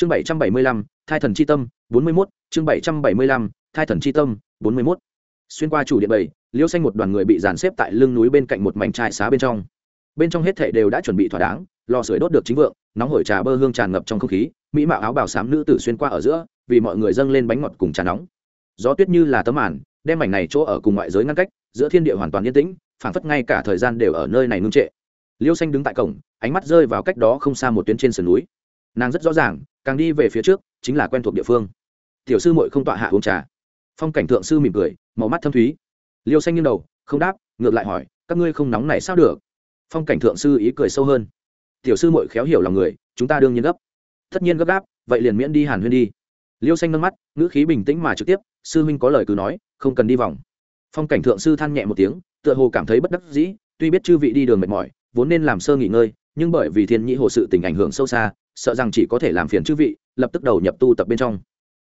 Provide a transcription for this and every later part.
chương bảy trăm bảy mươi lăm, thai thần c h i tâm, bốn mươi mốt, chương bảy trăm bảy mươi lăm, thai thần c h i tâm, bốn mươi mốt. Xuyên qua chủ điện bảy liêu xanh một đoàn người bị dàn xếp tại lưng núi bên cạnh một mảnh trại xá bên trong. Bên trong hết thệ đều đã chuẩn bị thỏa đáng, lò sưởi đốt được chính vượng, nóng hổi trà bơ hương tràn ngập trong không khí, mỹ mạo áo bào xám nữ tử xuyên qua ở giữa, vì mọi người dâng lên bánh ngọt cùng trà nóng. Gió tuyết như là tấm màn, đem mảnh này chỗ ở cùng ngoại giới ngăn cách, giữa thiên địa hoàn toàn yên tĩnh, phảng phất ngay cả thời gian đều ở nơi này ngưng trệ. Liêu xanh đứng tại cổng, ánh mắt rơi vào cách đó không xa một tuyến trên sườn núi. Nàng rất rõ ràng càng đi về phía trước, chính là quen thuộc địa phương. Tiểu sư muội không tọa hạ uống trà. Phong cảnh thượng sư mỉm cười, màu mắt thâm thúy. Liêu xanh nghiêng đầu, không đáp, ngược lại hỏi, các ngươi không nóng này sao được? Phong cảnh thượng sư ý cười sâu hơn. Tiểu sư muội khéo hiểu lòng người, chúng ta đương nhiên gấp. Tất nhiên gấp gáp vậy liền miễn đi hàn huyên đi. Liêu xanh nâng mắt, ngữ khí bình tĩnh mà trực tiếp, sư huynh có lời cứ nói, không cần đi vòng. Phong cảnh thượng sư than nhẹ một tiếng, tựa hồ cảm thấy bất đắc dĩ, tuy biết chư vị đi đường mệt mỏi, vốn nên làm sơ nghỉ ngơi, nhưng bởi vì thiên nhĩ hồ sự tình ảnh hưởng sâu xa sợ rằng chỉ có thể làm phiền chư vị, lập tức đầu nhập tu tập bên trong.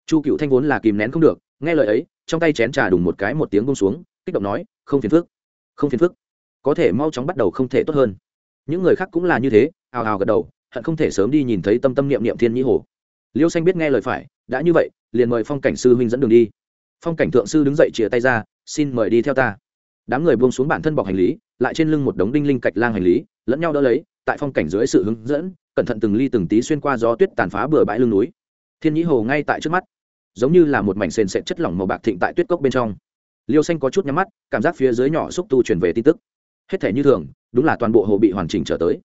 Chu cựu thanh vốn là kìm nén không được, nghe lời ấy, trong tay chén trà đùng một cái một tiếng bông xuống, kích động nói, không phiền phức, không phiền phức, có thể mau chóng bắt đầu không thể tốt hơn. Những người khác cũng là như thế ào ào gật đầu, hận không thể sớm đi nhìn thấy tâm tâm niệm niệm thiên nhĩ hồ. Liêu xanh biết nghe lời phải, đã như vậy, liền mời phong cảnh sư huynh dẫn đường đi. Phong cảnh thượng sư đứng dậy chìa tay ra, xin mời đi theo ta. Đám người buông xuống bản thân bọc hành lý, lại trên lưng một đống đinh linh cạch lang hành lý, lẫn nhau đỡ lấy, tại phong cảnh dưới sự hướng dẫn cẩn thận từng ly từng tí xuyên qua gió tuyết tàn phá bừa bãi lưng núi. Thiên nhĩ hồ ngay tại trước mắt, giống như là một mảnh sền sệt chất lỏng màu bạc thịnh tại tuyết cốc bên trong. Liêu xanh có chút nhắm mắt, cảm giác phía dưới nhỏ xúc tu truyền về tin tức. Hết thể như thường, đúng là toàn bộ hồ bị hoàn chỉnh trở tới.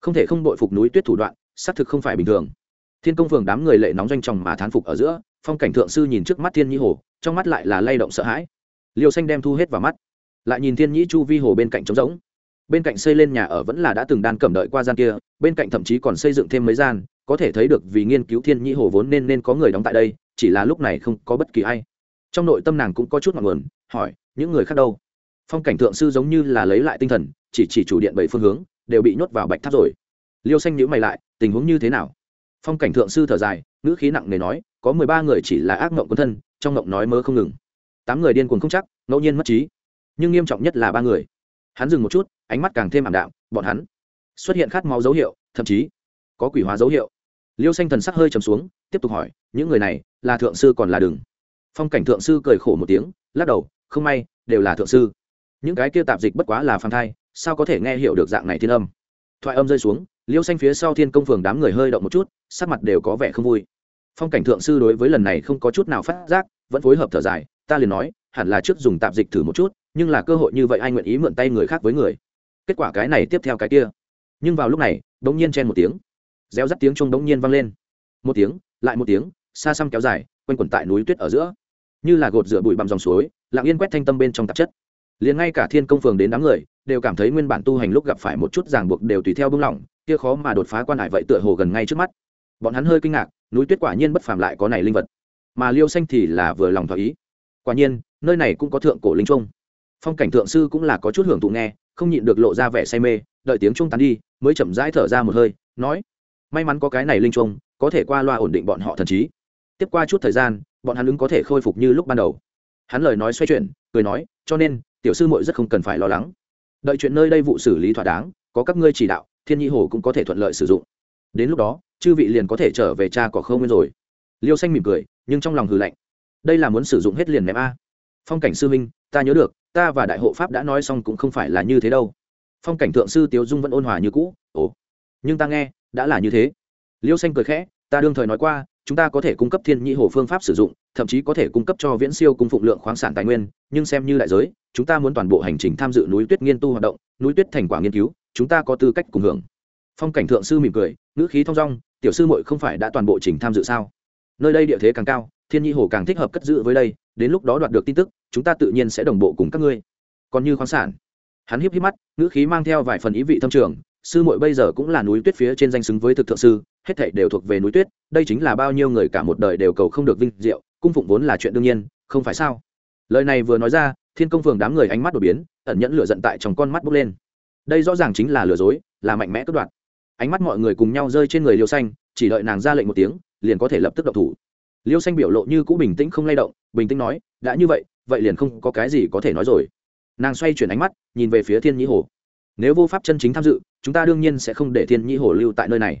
Không thể không đội phục núi tuyết thủ đoạn, xác thực không phải bình thường. Thiên công phường đám người lệ nóng doanh tròng mà thán phục ở giữa, phong cảnh thượng sư nhìn trước mắt thiên nhĩ hồ, trong mắt lại là lay động sợ hãi. Liêu xanh đem thu hết vào mắt, lại nhìn thiên nhĩ chu vi hồ bên cạnh trống rỗng bên cạnh xây lên nhà ở vẫn là đã từng đan cẩm đợi qua gian kia, bên cạnh thậm chí còn xây dựng thêm mấy gian, có thể thấy được vì nghiên cứu thiên nhĩ hồ vốn nên nên có người đóng tại đây, chỉ là lúc này không có bất kỳ ai. Trong nội tâm nàng cũng có chút ngọn nguồn, hỏi, những người khác đâu? Phong cảnh thượng sư giống như là lấy lại tinh thần, chỉ chỉ chủ điện bảy phương hướng, đều bị nhốt vào bạch tháp rồi. Liêu xanh nhữ mày lại, tình huống như thế nào? Phong cảnh thượng sư thở dài, ngữ khí nặng nề nói, có mười ba người chỉ là ác mộng quân thân, trong mộng nói mơ không ngừng. Tám người điên cuồng không chắc, ngẫu nhiên mất trí. Nhưng nghiêm trọng nhất là ba người hắn dừng một chút, ánh mắt càng thêm ảm đạm, bọn hắn xuất hiện khát máu dấu hiệu, thậm chí có quỷ hóa dấu hiệu. Liêu xanh thần sắc hơi trầm xuống, tiếp tục hỏi, những người này là thượng sư còn là đừng? Phong cảnh thượng sư cười khổ một tiếng, lắc đầu, không may, đều là thượng sư. Những cái kia tạp dịch bất quá là phàm thai, sao có thể nghe hiểu được dạng này thiên âm? Thoại âm rơi xuống, liêu xanh phía sau thiên công phường đám người hơi động một chút, sắc mặt đều có vẻ không vui. Phong cảnh thượng sư đối với lần này không có chút nào phát giác, vẫn phối hợp thở dài, ta liền nói hẳn là trước dùng tạp dịch thử một chút, nhưng là cơ hội như vậy ai nguyện ý mượn tay người khác với người? Kết quả cái này tiếp theo cái kia. Nhưng vào lúc này đ ỗ n g nhiên chen một tiếng. Reo rắt tiếng chuông đ ỗ n g nhiên vang lên. Một tiếng, lại một tiếng, xa xăm kéo dài, quanh quẩn tại núi tuyết ở giữa. Như là gột rửa bụi bằng dòng suối, lặng yên quét thanh tâm bên trong tạp chất. Liền ngay cả thiên công phường đến đám người, đều cảm thấy nguyên bản tu hành lúc gặp phải một chút ràng buộc đều tùy theo bưng lỏng, kia khó mà đột phá quan hải vậy tựa hồ gần ngay trước mắt. Bọn hắn hơi kinh ngạc, núi tuyết quả nhiên bất phàm lại có này linh vật. Mà liêu xanh thì là vừa lòng thỏa ý. Quả nhiên nơi này cũng có thượng cổ linh trung phong cảnh thượng sư cũng là có chút hưởng thụ nghe, không nhịn được lộ ra vẻ say mê, đợi tiếng trung tán đi, mới chậm rãi thở ra một hơi, nói, may mắn có cái này linh trung có thể qua loa ổn định bọn họ thần trí. Tiếp qua chút thời gian, bọn hắn ứng có thể khôi phục như lúc ban đầu. Hắn lời nói xoay chuyển, cười nói, cho nên, tiểu sư muội rất không cần phải lo lắng. Đợi chuyện nơi đây vụ xử lý thỏa đáng, có các ngươi chỉ đạo, thiên nhi hồ cũng có thể thuận lợi sử dụng. Đến lúc đó, chư vị liền có thể trở về cha cỏ không nguyên rồi. Liêu xanh mỉm cười, nhưng trong lòng hừ lạnh. Đây là muốn sử dụng hết liền ném a phong cảnh sư minh, ta nhớ được, ta và đại hộ pháp đã nói xong cũng không phải là như thế đâu. Phong cảnh thượng sư tiếu dung vẫn ôn hòa như cũ, ồ, nhưng ta nghe, đã là như thế. Liêu xanh cười khẽ, ta đương thời nói qua, chúng ta có thể cung cấp thiên nhị hồ phương pháp sử dụng, thậm chí có thể cung cấp cho viễn siêu cung phụng lượng khoáng sản tài nguyên, nhưng xem như đại giới, chúng ta muốn toàn bộ hành trình tham dự núi tuyết nghiên tu hoạt động, núi tuyết thành quả nghiên cứu, chúng ta có tư cách cùng hưởng. Phong cảnh thượng sư mỉm cười, ngữ khí thong dong, tiểu sư muội không phải đã toàn bộ trình tham dự sao? Nơi đây địa thế càng cao, thiên nhi hồ càng thích hợp cất giữ với đây đến lúc đó đoạt được tin tức, chúng ta tự nhiên sẽ đồng bộ cùng các ngươi. Còn như khoáng sản, hắn híp híp mắt, ngữ khí mang theo vài phần ý vị thâm trường, sư muội bây giờ cũng là núi tuyết phía trên danh xứng với thực thượng sư, hết thảy đều thuộc về núi tuyết, đây chính là bao nhiêu người cả một đời đều cầu không được vinh diệu, cung phụng vốn là chuyện đương nhiên, không phải sao? Lời này vừa nói ra, thiên công phường đám người ánh mắt đột biến, ẩn nhẫn lửa giận tại trong con mắt bốc lên. Đây rõ ràng chính là lừa dối, là mạnh mẽ cất đoạt. Ánh mắt mọi người cùng nhau rơi trên người liêu xanh, chỉ đợi nàng ra lệnh một tiếng, liền có thể lập tức độc thủ liêu xanh biểu lộ như cũ bình tĩnh không lay động, bình tĩnh nói, đã như vậy vậy liền không có cái gì có thể nói rồi. Nàng xoay chuyển ánh mắt, nhìn về phía thiên nhĩ hồ. Nếu vô pháp chân chính tham dự, chúng ta đương nhiên sẽ không để thiên nhĩ hồ lưu tại nơi này.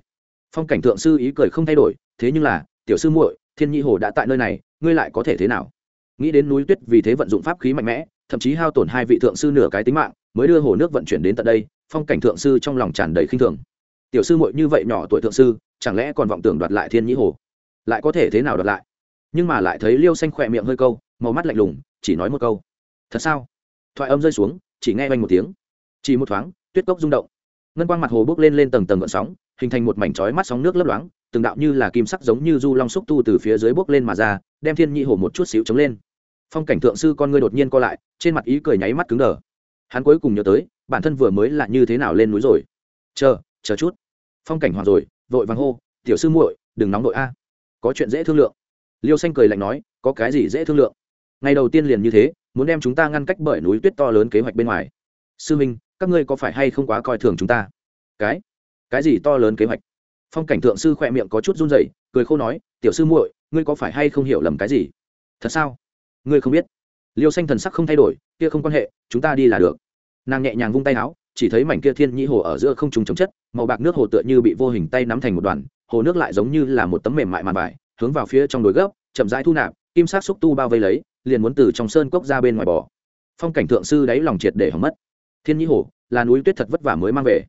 Phong cảnh thượng sư ý cười không thay đổi, thế nhưng là, tiểu sư muội, thiên Nhĩ hồ đã tại nơi này, ngươi lại có thể thế nào? Nghĩ đến núi tuyết vì thế vận dụng pháp khí mạnh mẽ, thậm chí hao tổn hai vị thượng sư nửa cái tính mạng, mới đưa hồ nước vận chuyển đến tận đây, phong cảnh thượng sư trong lòng tràn đầy khinh thường. Tiểu sư muội như vậy nhỏ tuổi thượng sư, chẳng lẽ còn vọng tưởng đoạt lại thiên nhĩ hồ? Lại có thể thế nào đoạt lại? Nhưng mà lại thấy liêu xanh khỏe miệng hơi câu, màu mắt lạnh lùng, chỉ nói một câu. Thật sao? Thoại âm rơi xuống, chỉ nghe oanh một tiếng. Chỉ một thoáng, tuyết cốc rung động. Ngân quang mặt hồ bước lên lên tầng tầng gợn sóng, hình thành một mảnh trói mắt sóng nước lấp loáng, từng đạo như là kim sắc giống như du long xúc tu từ phía dưới bước lên mà ra, đem thiên nhị hồ một chút xíu chống lên. Phong cảnh thượng sư con ngươi đột nhiên co lại, trên mặt ý cười nháy mắt cứng đờ. Hắn cuối cùng nhớ tới, bản thân vừa mới là như thế nào lên núi rồi. Chờ chờ chút. Phong cảnh hoàng rồi, vội vàng hô, tiểu sư muội, đừng nóng đội a có chuyện dễ thương lượng. Liêu xanh cười lạnh nói, có cái gì dễ thương lượng? Ngày đầu tiên liền như thế, muốn đem chúng ta ngăn cách bởi núi tuyết to lớn kế hoạch bên ngoài. Sư minh, các ngươi có phải hay không quá coi thường chúng ta? Cái? Cái gì to lớn kế hoạch? Phong cảnh thượng sư khỏe miệng có chút run rẩy, cười khô nói, tiểu sư muội, ngươi có phải hay không hiểu lầm cái gì? Thật sao? Ngươi không biết. Liêu xanh thần sắc không thay đổi, kia không quan hệ, chúng ta đi là được. Nàng nhẹ nhàng vung tay áo, chỉ thấy mảnh kia thiên nhĩ hồ ở giữa không trùng chống chất, màu bạc nước hồ tựa như bị vô hình tay nắm thành một đoàn hồ nước lại giống như là một tấm mềm mại màn vải, hướng vào phía trong đồi gấp, chậm rãi thu nạp, kim sắc xúc tu bao vây lấy, liền muốn từ trong sơn cốc ra bên ngoài bò. Phong cảnh thượng sư đáy lòng triệt để hỏng mất. Thiên nhĩ hồ, là núi tuyết thật vất vả mới mang về.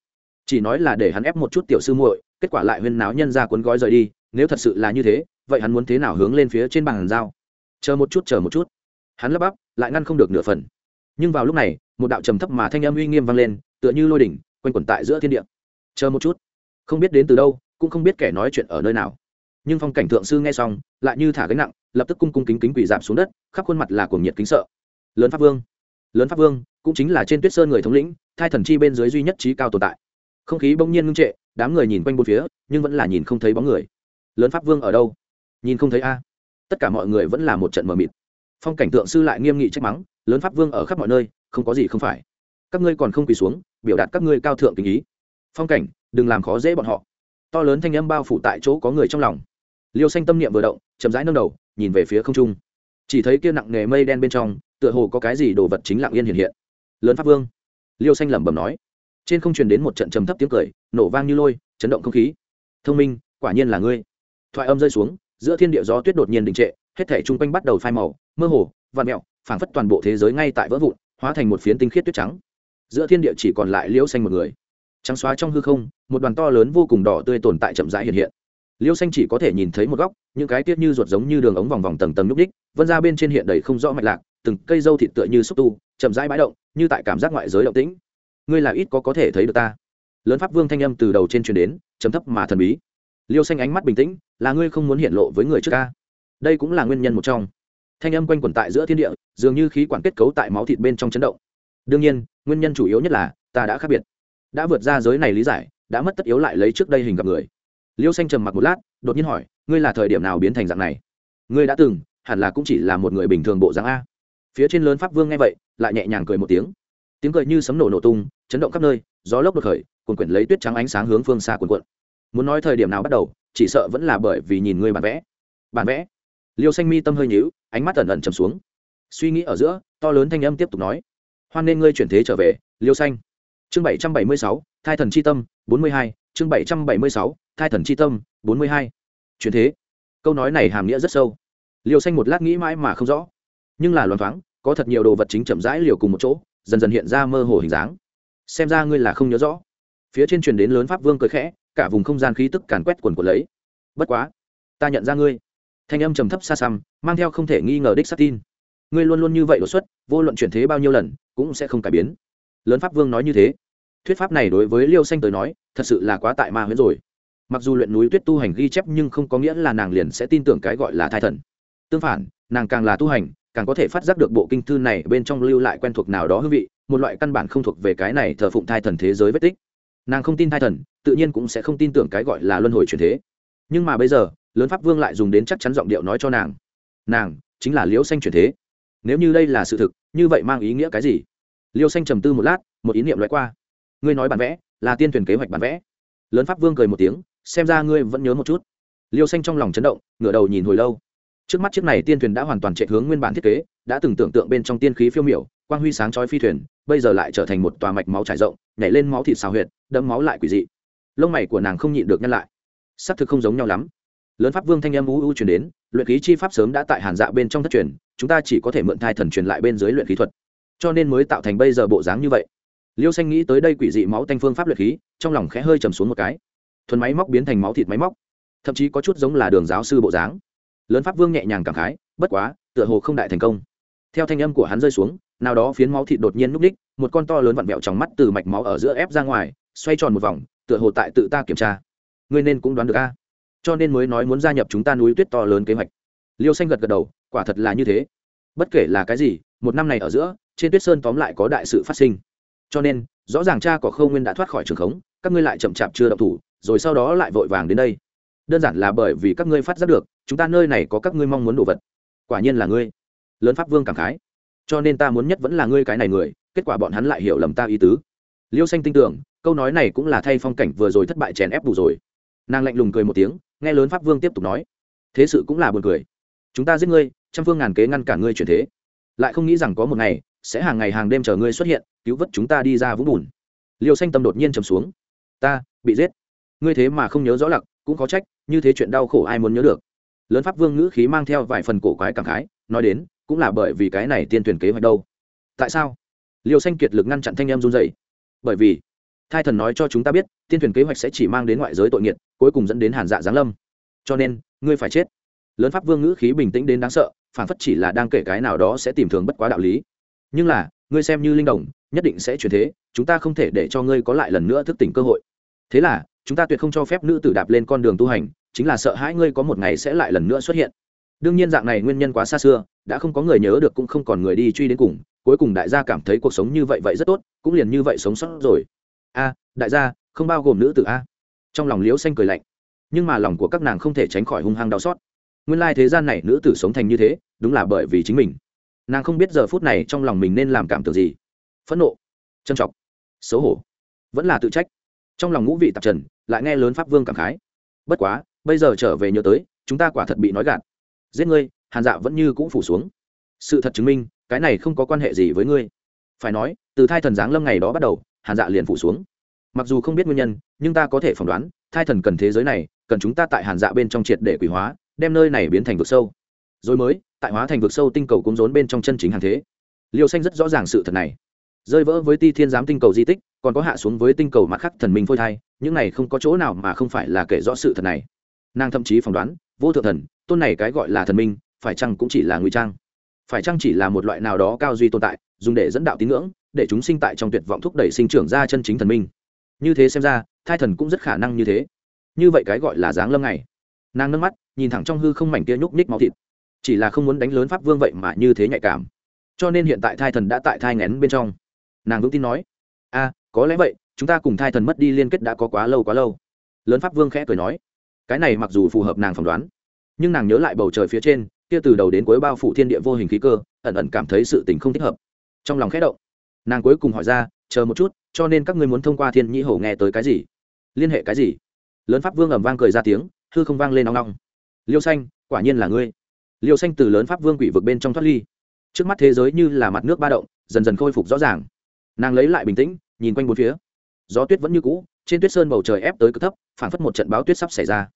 Chỉ nói là để hắn ép một chút tiểu sư muội, kết quả lại huyên náo nhân ra cuốn gói rời đi, nếu thật sự là như thế, vậy hắn muốn thế nào hướng lên phía trên bàn giao? Chờ một chút, chờ một chút. Hắn lắp bắp, lại ngăn không được nửa phần. Nhưng vào lúc này, một đạo trầm thấp mà thanh âm uy nghiêm vang lên, tựa như lôi đỉnh, quanh quẩn tại giữa thiên địa. Chờ một chút. Không biết đến từ đâu cũng không biết kẻ nói chuyện ở nơi nào. Nhưng phong cảnh thượng sư nghe xong, lại như thả gánh nặng, lập tức cung cung kính kính quỳ giảm xuống đất, khắp khuôn mặt là cuồng nhiệt kính sợ. Lớn pháp vương, lớn pháp vương, cũng chính là trên tuyết sơn người thống lĩnh, thai thần chi bên dưới duy nhất trí cao tồn tại. Không khí bỗng nhiên ngưng trệ, đám người nhìn quanh bốn phía, nhưng vẫn là nhìn không thấy bóng người. Lớn pháp vương ở đâu? Nhìn không thấy a. Tất cả mọi người vẫn là một trận mờ mịt. Phong cảnh tượng sư lại nghiêm nghị trách mắng, lớn pháp vương ở khắp mọi nơi, không có gì không phải. Các ngươi còn không quỳ xuống, biểu đạt các ngươi cao thượng tình ý. Phong cảnh, đừng làm khó dễ bọn họ to lớn thanh âm bao phủ tại chỗ có người trong lòng. Liêu xanh tâm niệm vừa động, chậm rãi nâng đầu, nhìn về phía không trung. Chỉ thấy kia nặng nghề mây đen bên trong, tựa hồ có cái gì đồ vật chính lặng yên hiện hiện. Lớn pháp vương. Liêu xanh lẩm bẩm nói. Trên không truyền đến một trận trầm thấp tiếng cười, nổ vang như lôi, chấn động không khí. Thông minh, quả nhiên là ngươi. Thoại âm rơi xuống, giữa thiên địa gió tuyết đột nhiên đình trệ, hết thể chung quanh bắt đầu phai màu, mơ hồ vạt mẹo phảng phất toàn bộ thế giới ngay tại vỡ vụn, hóa thành một phiến tinh khiết tuyết trắng. Giữa thiên địa chỉ còn lại Liêu xanh một người trắng xóa trong hư không, một đoàn to lớn vô cùng đỏ tươi tồn tại chậm rãi hiện hiện. Liêu xanh chỉ có thể nhìn thấy một góc, những cái tiết như ruột giống như đường ống vòng vòng tầng tầng núp ních vân ra bên trên hiện đầy không rõ mạch lạc, từng cây dâu thịt tựa như xúc tu, chậm rãi bãi động, như tại cảm giác ngoại giới động tĩnh. Ngươi là ít có có thể thấy được ta. Lớn pháp vương thanh âm từ đầu trên truyền đến chấm thấp mà thần bí. Liêu xanh ánh mắt bình tĩnh, là ngươi không muốn hiện lộ với người trước ca đây cũng là nguyên nhân một trong. Thanh âm quanh quẩn tại giữa thiên địa, dường như khí quản kết cấu tại máu thịt bên trong chấn động. Đương nhiên, nguyên nhân chủ yếu nhất là, ta đã khác biệt đã vượt ra giới này lý giải, đã mất tất yếu lại lấy trước đây hình gặp người. Liêu xanh trầm mặc một lát, đột nhiên hỏi, ngươi là thời điểm nào biến thành dạng này? Ngươi đã từng, hẳn là cũng chỉ là một người bình thường bộ dáng a. Phía trên lớn pháp vương nghe vậy, lại nhẹ nhàng cười một tiếng. Tiếng cười như sấm nổ nổ tung, chấn động khắp nơi, gió lốc đột khởi, cuồn quyển lấy tuyết trắng ánh sáng hướng phương xa cuồn cuộn. Muốn nói thời điểm nào bắt đầu, chỉ sợ vẫn là bởi vì nhìn ngươi bản vẽ. Bản vẽ? Liêu xanh mi tâm hơi nhíu, ánh mắt ẩn ẩn trầm xuống. Suy nghĩ ở giữa, to lớn thanh âm tiếp tục nói. Hoan nên ngươi chuyển thế trở về, liêu xanh chương bảy trăm bảy mươi sáu, thai thần c h i tâm, bốn mươi hai, chương bảy trăm bảy mươi sáu, thai thần c h i tâm, bốn mươi hai. Chuyển thế. Câu nói này hàm nghĩa rất sâu. Liều xanh một lát nghĩ mãi mà không rõ. Nhưng là loan thoáng, có thật nhiều đồ vật chính chậm rãi liều cùng một chỗ, dần dần hiện ra mơ hồ hình dáng. Xem ra ngươi là không nhớ rõ. Phía trên truyền đến lớn pháp vương cười khẽ, cả vùng không gian khí tức càn quét quần quần lấy. Bất quá, ta nhận ra ngươi. Thanh âm trầm thấp xa xăm, mang theo không thể nghi ngờ đích xác tin. Ngươi luôn luôn như vậy đột xuất, vô luận chuyển thế bao nhiêu lần, cũng sẽ không cải biến. Lớn pháp vương nói như thế thuyết pháp này đối với liêu xanh tới nói, thật sự là quá tại ma huyễn rồi. Mặc dù luyện núi tuyết tu hành ghi chép nhưng không có nghĩa là nàng liền sẽ tin tưởng cái gọi là thai thần. Tương phản, nàng càng là tu hành, càng có thể phát giác được bộ kinh thư này bên trong lưu lại quen thuộc nào đó hương vị, một loại căn bản không thuộc về cái này thờ phụng thai thần thế giới vết tích. Nàng không tin thai thần, tự nhiên cũng sẽ không tin tưởng cái gọi là luân hồi truyền thế. Nhưng mà bây giờ, lớn pháp vương lại dùng đến chắc chắn giọng điệu nói cho nàng. Nàng, chính là liễu xanh truyền thế. Nếu như đây là sự thực, như vậy mang ý nghĩa cái gì? Liêu xanh trầm tư một lát, một ý niệm loại qua ngươi nói bản vẽ, là tiên thuyền kế hoạch bản vẽ. Lớn pháp vương cười một tiếng, xem ra ngươi vẫn nhớ một chút. Liêu xanh trong lòng chấn động, ngửa đầu nhìn hồi lâu. Trước mắt chiếc này tiên thuyền đã hoàn toàn chạy hướng nguyên bản thiết kế, đã từng tưởng tượng bên trong tiên khí phiêu miểu, quang huy sáng chói phi thuyền, bây giờ lại trở thành một tòa mạch máu trải rộng, nhảy lên máu thịt xào huyệt, đẫm máu lại quỷ dị. Lông mày của nàng không nhịn được nhăn lại. Xác thực không giống nhau lắm. Lớn pháp vương thanh âm u u chuyển đến, luyện khí chi pháp sớm đã tại hàn dạ bên trong thất truyền, chúng ta chỉ có thể mượn thai thần truyền lại bên dưới luyện khí thuật. Cho nên mới tạo thành bây giờ bộ dáng như vậy liêu xanh nghĩ tới đây quỷ dị máu tanh phương pháp luyện khí, trong lòng khẽ hơi trầm xuống một cái. Thuần máy móc biến thành máu thịt máy móc. Thậm chí có chút giống là đường giáo sư bộ dáng. Lớn pháp vương nhẹ nhàng cảm khái, bất quá, tựa hồ không đại thành công. Theo thanh âm của hắn rơi xuống, nào đó phiến máu thịt đột nhiên núp đích, một con to lớn vặn vẹo trong mắt từ mạch máu ở giữa ép ra ngoài, xoay tròn một vòng, tựa hồ tại tự ta kiểm tra. Ngươi nên cũng đoán được a. Cho nên mới nói muốn gia nhập chúng ta núi tuyết to lớn kế hoạch. Liêu xanh gật gật đầu, quả thật là như thế. Bất kể là cái gì, một năm này ở giữa, trên tuyết sơn tóm lại có đại sự phát sinh cho nên, rõ ràng cha của khâu nguyên đã thoát khỏi trường khống, các ngươi lại chậm chạp chưa động thủ, rồi sau đó lại vội vàng đến đây. Đơn giản là bởi vì các ngươi phát giác được, chúng ta nơi này có các ngươi mong muốn đồ vật. Quả nhiên là ngươi. Lớn pháp vương cảm khái. Cho nên ta muốn nhất vẫn là ngươi cái này người, kết quả bọn hắn lại hiểu lầm ta ý tứ. Liêu xanh tin tưởng, câu nói này cũng là thay phong cảnh vừa rồi thất bại chèn ép đủ rồi. Nàng lạnh lùng cười một tiếng, nghe lớn pháp vương tiếp tục nói. Thế sự cũng là buồn cười. Chúng ta giết ngươi, trăm phương ngàn kế ngăn cản ngươi chuyển thế. Lại không nghĩ rằng có một ngày, sẽ hàng ngày hàng đêm chờ ngươi xuất hiện cứu vớt chúng ta đi ra vũng bùn. Liêu xanh tâm đột nhiên trầm xuống. Ta, bị giết. Ngươi thế mà không nhớ rõ lặc, cũng có trách, như thế chuyện đau khổ ai muốn nhớ được. Lớn pháp vương ngữ khí mang theo vài phần cổ quái cảm khái, nói đến, cũng là bởi vì cái này tiên tuyển kế hoạch đâu. Tại sao? Liêu xanh kiệt lực ngăn chặn thanh em run dậy bởi vì, thai thần nói cho chúng ta biết, tiên thuyền kế hoạch sẽ chỉ mang đến ngoại giới tội nghiệt, cuối cùng dẫn đến hàn dạ giáng lâm. Cho nên, ngươi phải chết. Lớn pháp vương ngữ khí bình tĩnh đến đáng sợ, phản phất chỉ là đang kể cái nào đó sẽ tìm thường bất quá đạo lý nhưng là, ngươi xem như linh đồng, nhất định sẽ chuyển thế, chúng ta không thể để cho ngươi có lại lần nữa thức tỉnh cơ hội. Thế là, chúng ta tuyệt không cho phép nữ tử đạp lên con đường tu hành, chính là sợ hãi ngươi có một ngày sẽ lại lần nữa xuất hiện. Đương nhiên dạng này nguyên nhân quá xa xưa, đã không có người nhớ được cũng không còn người đi truy đến cùng, cuối cùng đại gia cảm thấy cuộc sống như vậy vậy rất tốt, cũng liền như vậy sống sót rồi. A, đại gia, không bao gồm nữ tử a. Trong lòng liễu xanh cười lạnh, nhưng mà lòng của các nàng không thể tránh khỏi hung hăng đau xót. Nguyên lai thế gian này nữ tử sống thành như thế, đúng là bởi vì chính mình nàng không biết giờ phút này trong lòng mình nên làm cảm tưởng gì. Phẫn nộ trân trọng, xấu hổ, vẫn là tự trách. Trong lòng ngũ vị tạp trần, lại nghe lớn pháp vương cảm khái. Bất quá, bây giờ trở về nhớ tới, chúng ta quả thật bị nói gạt. Giết ngươi, hàn dạ vẫn như cũ phủ xuống. Sự thật chứng minh, cái này không có quan hệ gì với ngươi. Phải nói, từ thai thần giáng lâm ngày đó bắt đầu, hàn dạ liền phủ xuống. Mặc dù không biết nguyên nhân, nhưng ta có thể phỏng đoán, thai thần cần thế giới này, cần chúng ta tại hàn dạ bên trong triệt để quỷ hóa, đem nơi này biến thành vực sâu. Rồi mới tại hóa thành vực sâu tinh cầu cung rốn bên trong chân chính hàng thế. Liêu xanh rất rõ ràng sự thật này. Rơi vỡ với ti thiên giám tinh cầu di tích, còn có hạ xuống với tinh cầu mặt khắc thần minh phôi thai, những này không có chỗ nào mà không phải là kể rõ sự thật này. Nàng thậm chí phỏng đoán, vô thượng thần, tôn này cái gọi là thần minh, phải chăng cũng chỉ là ngụy trang? Phải chăng chỉ là một loại nào đó cao duy tồn tại, dùng để dẫn đạo tín ngưỡng, để chúng sinh tại trong tuyệt vọng thúc đẩy sinh trưởng ra chân chính thần minh? Như thế xem ra, thai thần cũng rất khả năng như thế. Như vậy cái gọi là dáng lâm này nàng nâng mắt, nhìn thẳng trong hư không mảnh kia nhúc ních máu thịt chỉ là không muốn đánh lớn pháp vương vậy mà như thế nhạy cảm. Cho nên hiện tại thai thần đã tại thai ngén bên trong. Nàng vững tin nói, a, có lẽ vậy, chúng ta cùng thai thần mất đi liên kết đã có quá lâu quá lâu. Lớn pháp vương khẽ cười nói, cái này mặc dù phù hợp nàng phỏng đoán, nhưng nàng nhớ lại bầu trời phía trên, kia từ đầu đến cuối bao phủ thiên địa vô hình khí cơ, ẩn ẩn cảm thấy sự tình không thích hợp. Trong lòng khẽ động, nàng cuối cùng hỏi ra, chờ một chút, cho nên các ngươi muốn thông qua thiên nhĩ hổ nghe tới cái gì? Liên hệ cái gì? Lớn pháp vương ẩm vang cười ra tiếng, hư không vang lên nóng nóng liêu xanh, quả nhiên là ngươi liêu xanh từ lớn pháp vương quỷ vực bên trong thoát ly. Trước mắt thế giới như là mặt nước ba động, dần dần khôi phục rõ ràng. Nàng lấy lại bình tĩnh, nhìn quanh bốn phía. Gió tuyết vẫn như cũ, trên tuyết sơn bầu trời ép tới cực thấp, phảng phất một trận báo tuyết sắp xảy ra.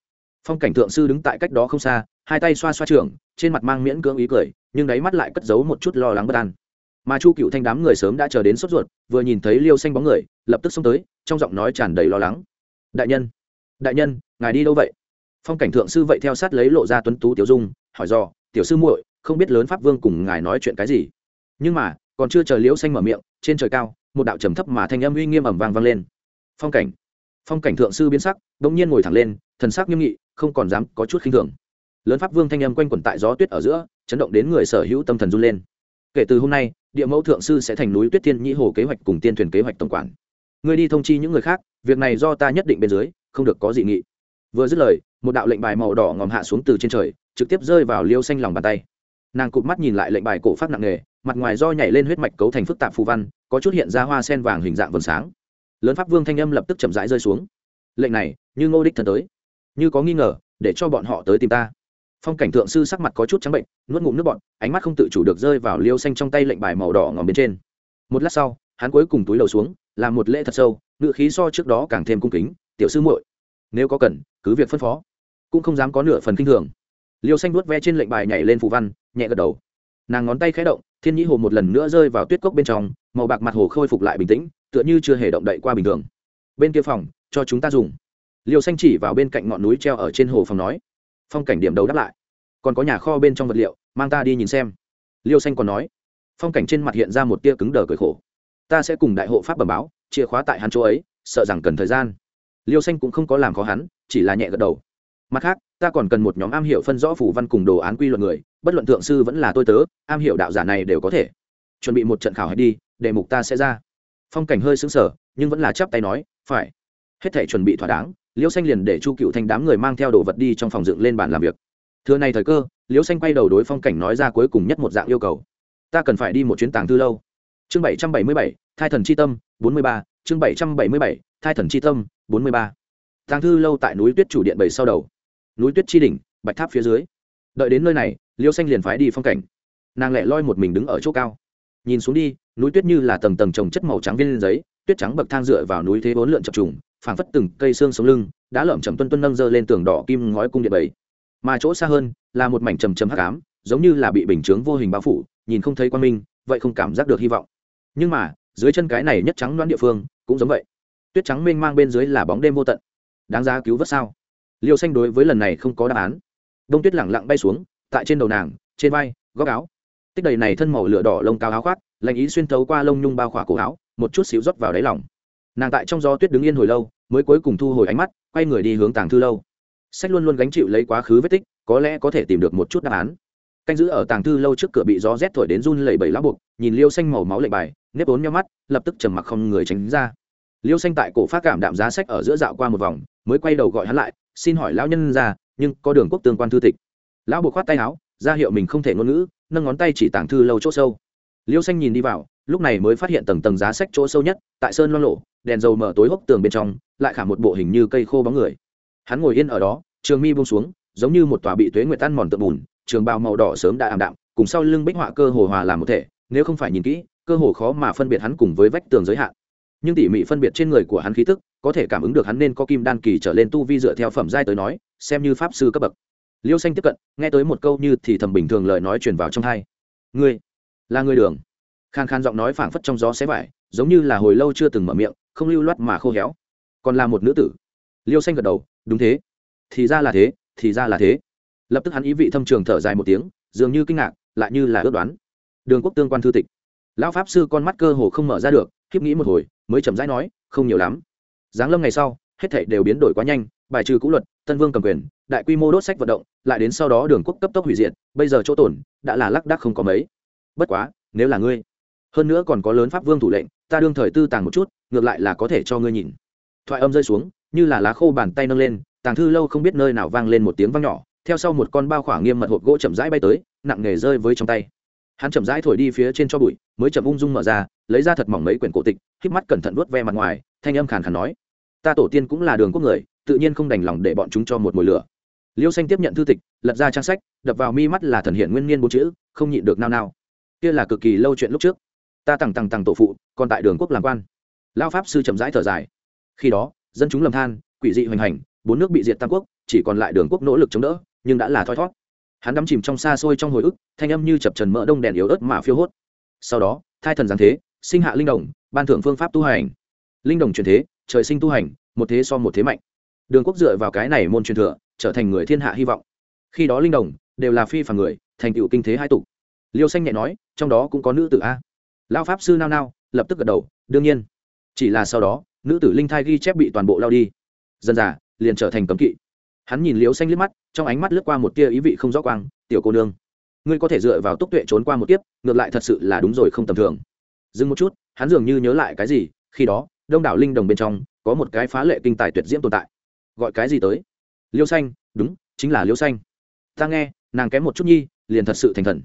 Phong cảnh thượng sư đứng tại cách đó không xa, hai tay xoa xoa trường trên mặt mang miễn cưỡng ý cười, nhưng đáy mắt lại cất giấu một chút lo lắng bất an. Mà chu cựu thanh đám người sớm đã chờ đến sốt ruột, vừa nhìn thấy liêu xanh bóng người, lập tức xông tới, trong giọng nói tràn đầy lo lắng. Đại nhân đại nhân, ngài đi đâu vậy? Phong cảnh thượng sư vậy theo sát lấy lộ ra tuấn tú tiểu dung, hỏi dò tiểu sư muội, không biết lớn pháp vương cùng ngài nói chuyện cái gì. Nhưng mà, còn chưa chờ liễu xanh mở miệng, trên trời cao, một đạo trầm thấp mà thanh âm uy nghiêm ẩm vang vang lên. Phong cảnh. Phong cảnh thượng sư biến sắc bỗng nhiên ngồi thẳng lên, thần sắc nghiêm nghị, không còn dám có chút khinh thường. Lớn pháp vương thanh âm quanh quẩn tại gió tuyết ở giữa, chấn động đến người sở hữu tâm thần run lên. Kể từ hôm nay, địa mẫu thượng sư sẽ thành núi tuyết thiên nhĩ hồ kế hoạch cùng tiên thuyền kế hoạch tổng quản. Ngươi đi thông chi những người khác, việc này do ta nhất định bên dưới, không được có dị nghị. Vừa dứt lời, một đạo lệnh bài màu đỏ ngòm hạ xuống từ trên trời trực tiếp rơi vào liêu xanh lòng bàn tay. Nàng cụp mắt nhìn lại lệnh bài cổ phát nặng nề, mặt ngoài do nhảy lên huyết mạch cấu thành phức tạp phù văn, có chút hiện ra hoa sen vàng hình dạng vầng sáng. Lớn pháp vương thanh âm lập tức chậm rãi rơi xuống. Lệnh này, như ngô đích thần tới. Như có nghi ngờ, để cho bọn họ tới tìm ta. Phong cảnh thượng sư sắc mặt có chút trắng bệnh, nuốt ngụm nước bọn ánh mắt không tự chủ được rơi vào liêu xanh trong tay lệnh bài màu đỏ ngòm bên trên. Một lát sau, hắn cuối cùng túi lầu xuống, làm một lễ thật sâu ngự khí so trước đó càng thêm cung kính, tiểu sư muội, nếu có cần, cứ việc phân phó. Cũng không dám có nửa phần kinh thường liêu xanh vuốt ve trên lệnh bài nhảy lên phù văn, nhẹ gật đầu. Nàng ngón tay khé động, thiên nhĩ hồ một lần nữa rơi vào tuyết cốc bên trong, màu bạc mặt hồ khôi phục lại bình tĩnh, tựa như chưa hề động đậy qua bình thường. Bên kia phòng, cho chúng ta dùng. Liêu xanh chỉ vào bên cạnh ngọn núi treo ở trên hồ phòng nói. Phong cảnh điểm đầu đáp lại. Còn có nhà kho bên trong vật liệu, mang ta đi nhìn xem. Liêu xanh còn nói. Phong cảnh trên mặt hiện ra một tia cứng đờ cởi khổ. Ta sẽ cùng đại hộ pháp bẩm báo, chìa khóa tại hắn chỗ ấy, sợ rằng cần thời gian. Liêu xanh cũng không có làm khó hắn, chỉ là nhẹ gật đầu mặt khác, ta còn cần một nhóm am hiểu phân rõ phủ văn cùng đồ án quy luật người, bất luận thượng sư vẫn là tôi tớ, am hiểu đạo giả này đều có thể. Chuẩn bị một trận khảo hạch đi, đề mục ta sẽ ra. Phong cảnh hơi xứng sở nhưng vẫn là chắp tay nói, phải. Hết thể chuẩn bị thỏa đáng, liễu xanh liền để chu cựu thành đám người mang theo đồ vật đi trong phòng dựng lên bàn làm việc. Thưa này thời cơ, liễu xanh quay đầu đối phong cảnh nói ra cuối cùng nhất một dạng yêu cầu. Ta cần phải đi một chuyến tàng thư lâu. Chương bảy trăm bảy mươi bảy, thai thần c h i tâm, bốn mươi ba. Chương bảy trăm bảy mươi bảy, thai thần c h i tâm, bốn mươi ba. Tàng thư lâu tại núi tuyết chủ điện bảy sau đầu núi tuyết chi đỉnh, bạch tháp phía dưới. Đợi đến nơi này, liêu xanh liền phái đi phong cảnh. Nàng lẹ loi một mình đứng ở chỗ cao. Nhìn xuống đi, núi tuyết như là tầng tầng trồng chất màu trắng viên giấy, tuyết trắng bậc thang dựa vào núi thế bốn lượn chập trùng, phảng phất từng cây xương sống lưng, đã lởm chầm tuân tuân nâng dơ lên tường đỏ kim ngói cung điện bảy. Mà chỗ xa hơn, là một mảnh trầm trầm hắc ám, giống như là bị bình chướng vô hình bao phủ, nhìn không thấy quan minh, vậy không cảm giác được hy vọng. Nhưng mà, dưới chân cái này nhất trắng loãng địa phương, cũng giống vậy. Tuyết trắng mênh mang bên dưới là bóng đêm vô tận. Đáng giá cứu vớt sao? Liêu xanh đối với lần này không có đáp án. Đông tuyết lẳng lặng bay xuống, tại trên đầu nàng, trên vai, góc áo. Tích đầy này thân màu lửa đỏ lông cao áo khoác, lạnh ý xuyên thấu qua lông nhung bao khỏa cổ áo, một chút xíu rót vào đáy lòng. Nàng tại trong gió tuyết đứng yên hồi lâu, mới cuối cùng thu hồi ánh mắt, quay người đi hướng tàng thư lâu. Sách luôn luôn gánh chịu lấy quá khứ vết tích, có lẽ có thể tìm được một chút đáp án. Canh giữ ở tàng thư lâu trước cửa bị gió rét thổi đến run lẩy bẩy lá buộc, nhìn liêu xanh màu máu lệ bài, nếp ốn nhau mắt, lập tức trầm mặc không người tránh ra. Liêu xanh tại cổ phát cảm đạm giá sách ở giữa dạo qua một vòng, mới quay đầu gọi hắn lại xin hỏi lão nhân ra, nhưng có đường quốc tương quan thư tịch. Lão buộc khoát tay áo, ra hiệu mình không thể ngôn ngữ, nâng ngón tay chỉ tảng thư lâu chỗ sâu. Liêu xanh nhìn đi vào, lúc này mới phát hiện tầng tầng giá sách chỗ sâu nhất, tại sơn loan lộ, đèn dầu mở tối hốc tường bên trong, lại khả một bộ hình như cây khô bóng người. Hắn ngồi yên ở đó, trường mi buông xuống, giống như một tòa bị tuế nguyệt tan mòn tượng bùn, trường bào màu đỏ sớm đã ảm đạm, cùng sau lưng bích họa cơ hồ hòa làm một thể, nếu không phải nhìn kỹ, cơ hồ khó mà phân biệt hắn cùng với vách tường giới hạn. Nhưng tỉ mỉ phân biệt trên người của hắn khí tức có thể cảm ứng được hắn nên có kim đan kỳ trở lên tu vi dựa theo phẩm giai tới nói, xem như pháp sư cấp bậc. Liêu xanh tiếp cận, nghe tới một câu như thì thầm bình thường lời nói truyền vào trong hai ngươi, là người đường. Khan khan giọng nói phảng phất trong gió xé vải, giống như là hồi lâu chưa từng mở miệng, không lưu loát mà khô héo. Còn là một nữ tử. Liêu xanh gật đầu, đúng thế. Thì ra là thế, thì ra là thế. Lập tức hắn ý vị thâm trường thở dài một tiếng, dường như kinh ngạc, lại như là ước đoán. Đường quốc tương quan thư tịch. Lão pháp sư con mắt cơ hồ không mở ra được, khiếp nghĩ một hồi, mới chậm rãi nói, không nhiều lắm giáng lâm ngày sau, hết thảy đều biến đổi quá nhanh, bài trừ cũ luật, tân vương cầm quyền, đại quy mô đốt sách vận động, lại đến sau đó đường quốc cấp tốc hủy diệt, bây giờ chỗ tổn, đã là lác đác không có mấy. Bất quá, nếu là ngươi, hơn nữa còn có lớn pháp vương thủ lệnh, ta đương thời tư tàng một chút, ngược lại là có thể cho ngươi nhìn. Thoại âm rơi xuống, như là lá khô bàn tay nâng lên, tàng thư lâu không biết nơi nào vang lên một tiếng vang nhỏ, theo sau một con bao khỏa nghiêm mật hộp gỗ chậm rãi bay tới, nặng nề rơi với trong tay. Hắn chậm rãi thổi đi phía trên cho bụi, mới chậm ung dung mở ra lấy ra thật mỏng mấy quyển cổ tịch, híp mắt cẩn thận vuốt ve mặt ngoài, thanh âm khàn khàn nói, ta tổ tiên cũng là đường quốc người, tự nhiên không đành lòng để bọn chúng cho một mồi lửa. Liêu xanh tiếp nhận thư tịch, lật ra trang sách, đập vào mi mắt là thần hiện nguyên niên bốn chữ, không nhịn được nao nao. Kia là cực kỳ lâu chuyện lúc trước. Ta tằng tằng tằng tổ phụ, còn tại đường quốc làm quan. Lao pháp sư chậm rãi thở dài. Khi đó, dân chúng lầm than, quỷ dị hoành hành, bốn nước bị diệt tam quốc, chỉ còn lại đường quốc nỗ lực chống đỡ, nhưng đã là thoi thót. Hắn đắm chìm trong xa xôi trong hồi ức, thanh âm như chập trần mỡ đông đèn yếu ớt mà phiêu hốt. Sau đó, thai thần giáng thế sinh hạ linh đồng, ban thưởng phương pháp tu hành. Linh đồng truyền thế, trời sinh tu hành, một thế so một thế mạnh. Đường quốc dựa vào cái này môn truyền thừa, trở thành người thiên hạ hy vọng. Khi đó linh đồng đều là phi phàm người, thành tựu kinh thế hai tục. Liêu xanh nhẹ nói, trong đó cũng có nữ tử a. Lao pháp sư nao nao, lập tức gật đầu, đương nhiên. Chỉ là sau đó, nữ tử linh thai ghi chép bị toàn bộ lao đi. Dần dà, liền trở thành cấm kỵ. Hắn nhìn liêu xanh liếc mắt, trong ánh mắt lướt qua một tia ý vị không rõ quang, tiểu cô nương, ngươi có thể dựa vào túc tuệ trốn qua một kiếp, ngược lại thật sự là đúng rồi không tầm thường dừng một chút, hắn dường như nhớ lại cái gì, khi đó, đông đảo linh đồng bên trong, có một cái phá lệ kinh tài tuyệt diễm tồn tại. Gọi cái gì tới? Liêu xanh, đúng, chính là liêu xanh. Ta nghe, nàng kém một chút nhi, liền thật sự thành thần.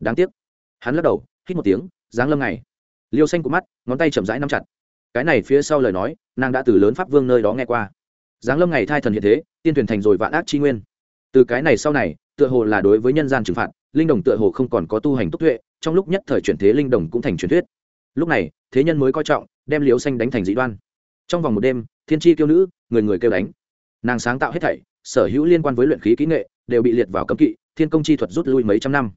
Đáng tiếc. Hắn lắc đầu, hít một tiếng, giáng lâm ngày liêu xanh của mắt, ngón tay chậm rãi nắm chặt. Cái này phía sau lời nói, nàng đã từ lớn pháp vương nơi đó nghe qua. Giáng lâm ngày thai thần hiện thế, tiên thuyền thành rồi vạn ác chi nguyên. Từ cái này sau này, tựa hồ là đối với nhân gian trừng phạt, linh đồng tựa hồ không còn có tu hành túc tuệ, trong lúc nhất thời chuyển thế linh đồng cũng thành truyền thuyết lúc này, thế nhân mới coi trọng, đem liếu xanh đánh thành dị đoan. Trong vòng một đêm, thiên tri kiêu nữ, người người kêu đánh. Nàng sáng tạo hết thảy, sở hữu liên quan với luyện khí kỹ nghệ, đều bị liệt vào cấm kỵ, thiên công chi thuật rút lui mấy trăm năm.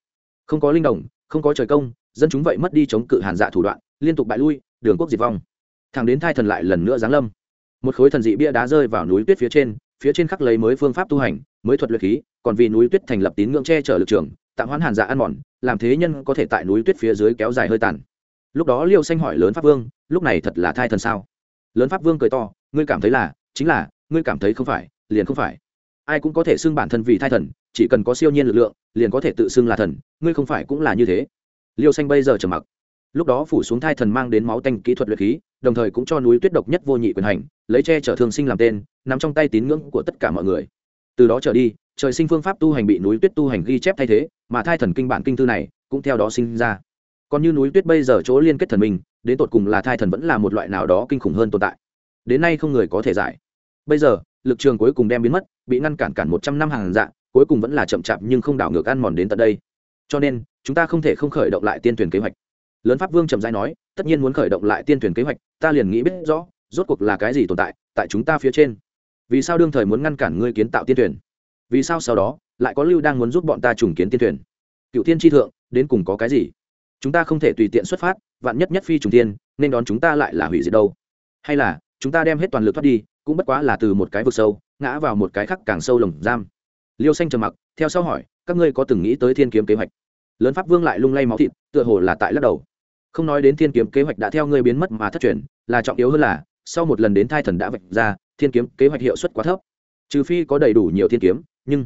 Không có linh đồng không có trời công, dân chúng vậy mất đi chống cự hàn dạ thủ đoạn, liên tục bại lui, đường quốc diệt vong. Thằng đến thai thần lại lần nữa giáng lâm. Một khối thần dị bia đá rơi vào núi tuyết phía trên phía trên khắc lấy mới phương pháp tu hành, mới thuật luyện khí, còn vì núi tuyết thành lập tín ngưỡng che chở lực trường, tạm hoãn hàn dạ ăn mòn, làm thế nhân có thể tại núi tuyết phía dưới kéo dài hơi tàn lúc đó liêu xanh hỏi lớn pháp vương, lúc này thật là thai thần sao? Lớn pháp vương cười to, ngươi cảm thấy là, chính là, ngươi cảm thấy không phải, liền không phải. Ai cũng có thể xưng bản thân vì thai thần, chỉ cần có siêu nhiên lực lượng, liền có thể tự xưng là thần, ngươi không phải cũng là như thế. Liêu xanh bây giờ trầm mặc. Lúc đó phủ xuống thai thần mang đến máu tanh kỹ thuật luyện khí, đồng thời cũng cho núi tuyết độc nhất vô nhị quyền hành, lấy che chở thường sinh làm tên, nằm trong tay tín ngưỡng của tất cả mọi người. Từ đó trở đi, trời sinh phương pháp tu hành bị núi tuyết tu hành ghi chép thay thế, mà thai thần kinh bản kinh thư này cũng theo đó sinh ra còn như núi tuyết bây giờ chỗ liên kết thần minh, đến tột cùng là thai thần vẫn là một loại nào đó kinh khủng hơn tồn tại. Đến nay không người có thể giải. Bây giờ lực trường cuối cùng đem biến mất bị ngăn cản cản một trăm năm hàng dạ cuối cùng vẫn là chậm chạp nhưng không đảo ngược ăn mòn đến tận đây. Cho nên chúng ta không thể không khởi động lại tiên tuyển kế hoạch. Lớn pháp vương trầm giai nói tất nhiên muốn khởi động lại tiên tuyển kế hoạch ta liền nghĩ biết rõ rốt cuộc là cái gì tồn tại tại chúng ta phía trên. Vì sao đương thời muốn ngăn cản ngươi kiến tạo tiên tuyển vì sao sau đó lại có lưu đang muốn giúp bọn ta trùng kiến tiên tuyển cựu tiên tri thượng đến cùng có cái gì? Chúng ta không thể tùy tiện xuất phát, vạn nhất nhất phi trùng tiên nên đón chúng ta lại là hủy diệt đâu. Hay là, chúng ta đem hết toàn lực thoát đi, cũng bất quá là từ một cái vực sâu, ngã vào một cái khác càng sâu lồng giam. Liêu xanh trầm mặc, theo sau hỏi, các ngươi có từng nghĩ tới thiên kiếm kế hoạch? Lớn pháp vương lại lung lay máu thịt, tựa hồ là tại lắc đầu. Không nói đến thiên kiếm kế hoạch đã theo ngươi biến mất mà thất truyền, là trọng yếu hơn là, sau một lần đến thai thần đã vạch ra, thiên kiếm kế hoạch hiệu suất quá thấp. Trừ phi có đầy đủ nhiều thiên kiếm, nhưng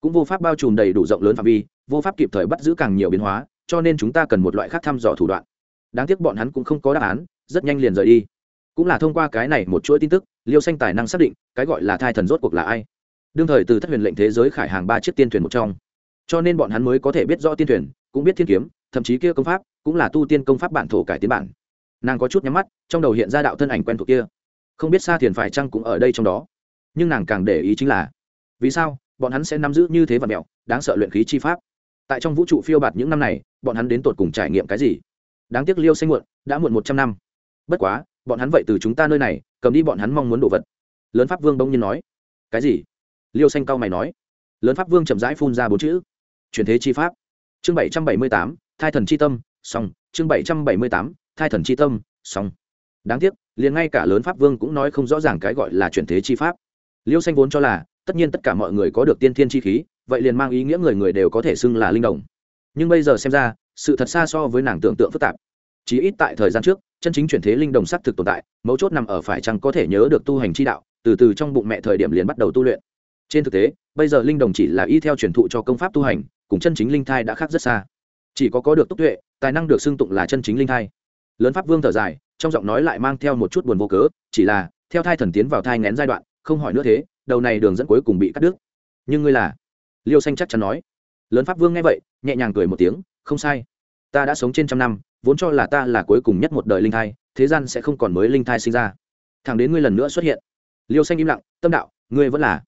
cũng vô pháp bao trùm đầy đủ rộng lớn phạm vi, vô pháp kịp thời bắt giữ càng nhiều biến hóa cho nên chúng ta cần một loại khác thăm dò thủ đoạn. Đáng tiếc bọn hắn cũng không có đáp án, rất nhanh liền rời đi. Cũng là thông qua cái này một chuỗi tin tức, liêu xanh tài năng xác định, cái gọi là thai thần rốt cuộc là ai. Đương thời từ thất huyền lệnh thế giới khải hàng ba chiếc tiên thuyền một trong. Cho nên bọn hắn mới có thể biết rõ tiên thuyền, cũng biết thiên kiếm, thậm chí kia công pháp, cũng là tu tiên công pháp bản thổ cải tiến bản. Nàng có chút nhắm mắt, trong đầu hiện ra đạo thân ảnh quen thuộc kia. Không biết xa thiền phải chăng cũng ở đây trong đó. Nhưng nàng càng để ý chính là, vì sao, bọn hắn sẽ nắm giữ như thế và mẹo, đáng sợ luyện khí chi pháp. Tại trong vũ trụ phiêu bạt những năm này bọn hắn đến tột cùng trải nghiệm cái gì? Đáng tiếc liêu xanh muộn, đã muộn một trăm năm. Bất quá, bọn hắn vậy từ chúng ta nơi này, cầm đi bọn hắn mong muốn đồ vật. Lớn pháp vương bỗng nhiên nói. Cái gì? Liêu xanh cao mày nói. Lớn pháp vương chậm rãi phun ra bốn chữ. Truyền thế chi pháp. Chương bảy trăm bảy mươi tám, thai thần chi tâm, xong. Chương bảy trăm bảy mươi tám, thai thần chi tâm, xong. Đáng tiếc, liền ngay cả lớn pháp vương cũng nói không rõ ràng cái gọi là chuyển thế chi pháp. Liêu xanh vốn cho là, tất nhiên tất cả mọi người có được tiên thiên chi khí, vậy liền mang ý nghĩa người người đều có thể xưng là linh đồng nhưng bây giờ xem ra, sự thật xa so với nàng tưởng tượng phức tạp. Chí ít tại thời gian trước, chân chính chuyển thế linh đồng sắc thực tồn tại, mấu chốt nằm ở phải chăng có thể nhớ được tu hành chi đạo, từ từ trong bụng mẹ thời điểm liền bắt đầu tu luyện. Trên thực tế, bây giờ linh đồng chỉ là y theo truyền thụ cho công pháp tu hành, cùng chân chính linh thai đã khác rất xa. Chỉ có có được túc tuệ, tài năng được xưng tụng là chân chính linh thai. Lớn pháp vương thở dài, trong giọng nói lại mang theo một chút buồn vô cớ, chỉ là, theo thai thần tiến vào thai ngén giai đoạn, không hỏi nữa thế, đầu này đường dẫn cuối cùng bị cắt đứt. Nhưng ngươi là? Liêu xanh chắc chắn nói lớn pháp vương nghe vậy, nhẹ nhàng cười một tiếng, không sai. Ta đã sống trên trăm năm, vốn cho là ta là cuối cùng nhất một đời linh thai, thế gian sẽ không còn mới linh thai sinh ra. Thẳng đến ngươi lần nữa xuất hiện. Liêu xanh im lặng, tâm đạo, ngươi vẫn là.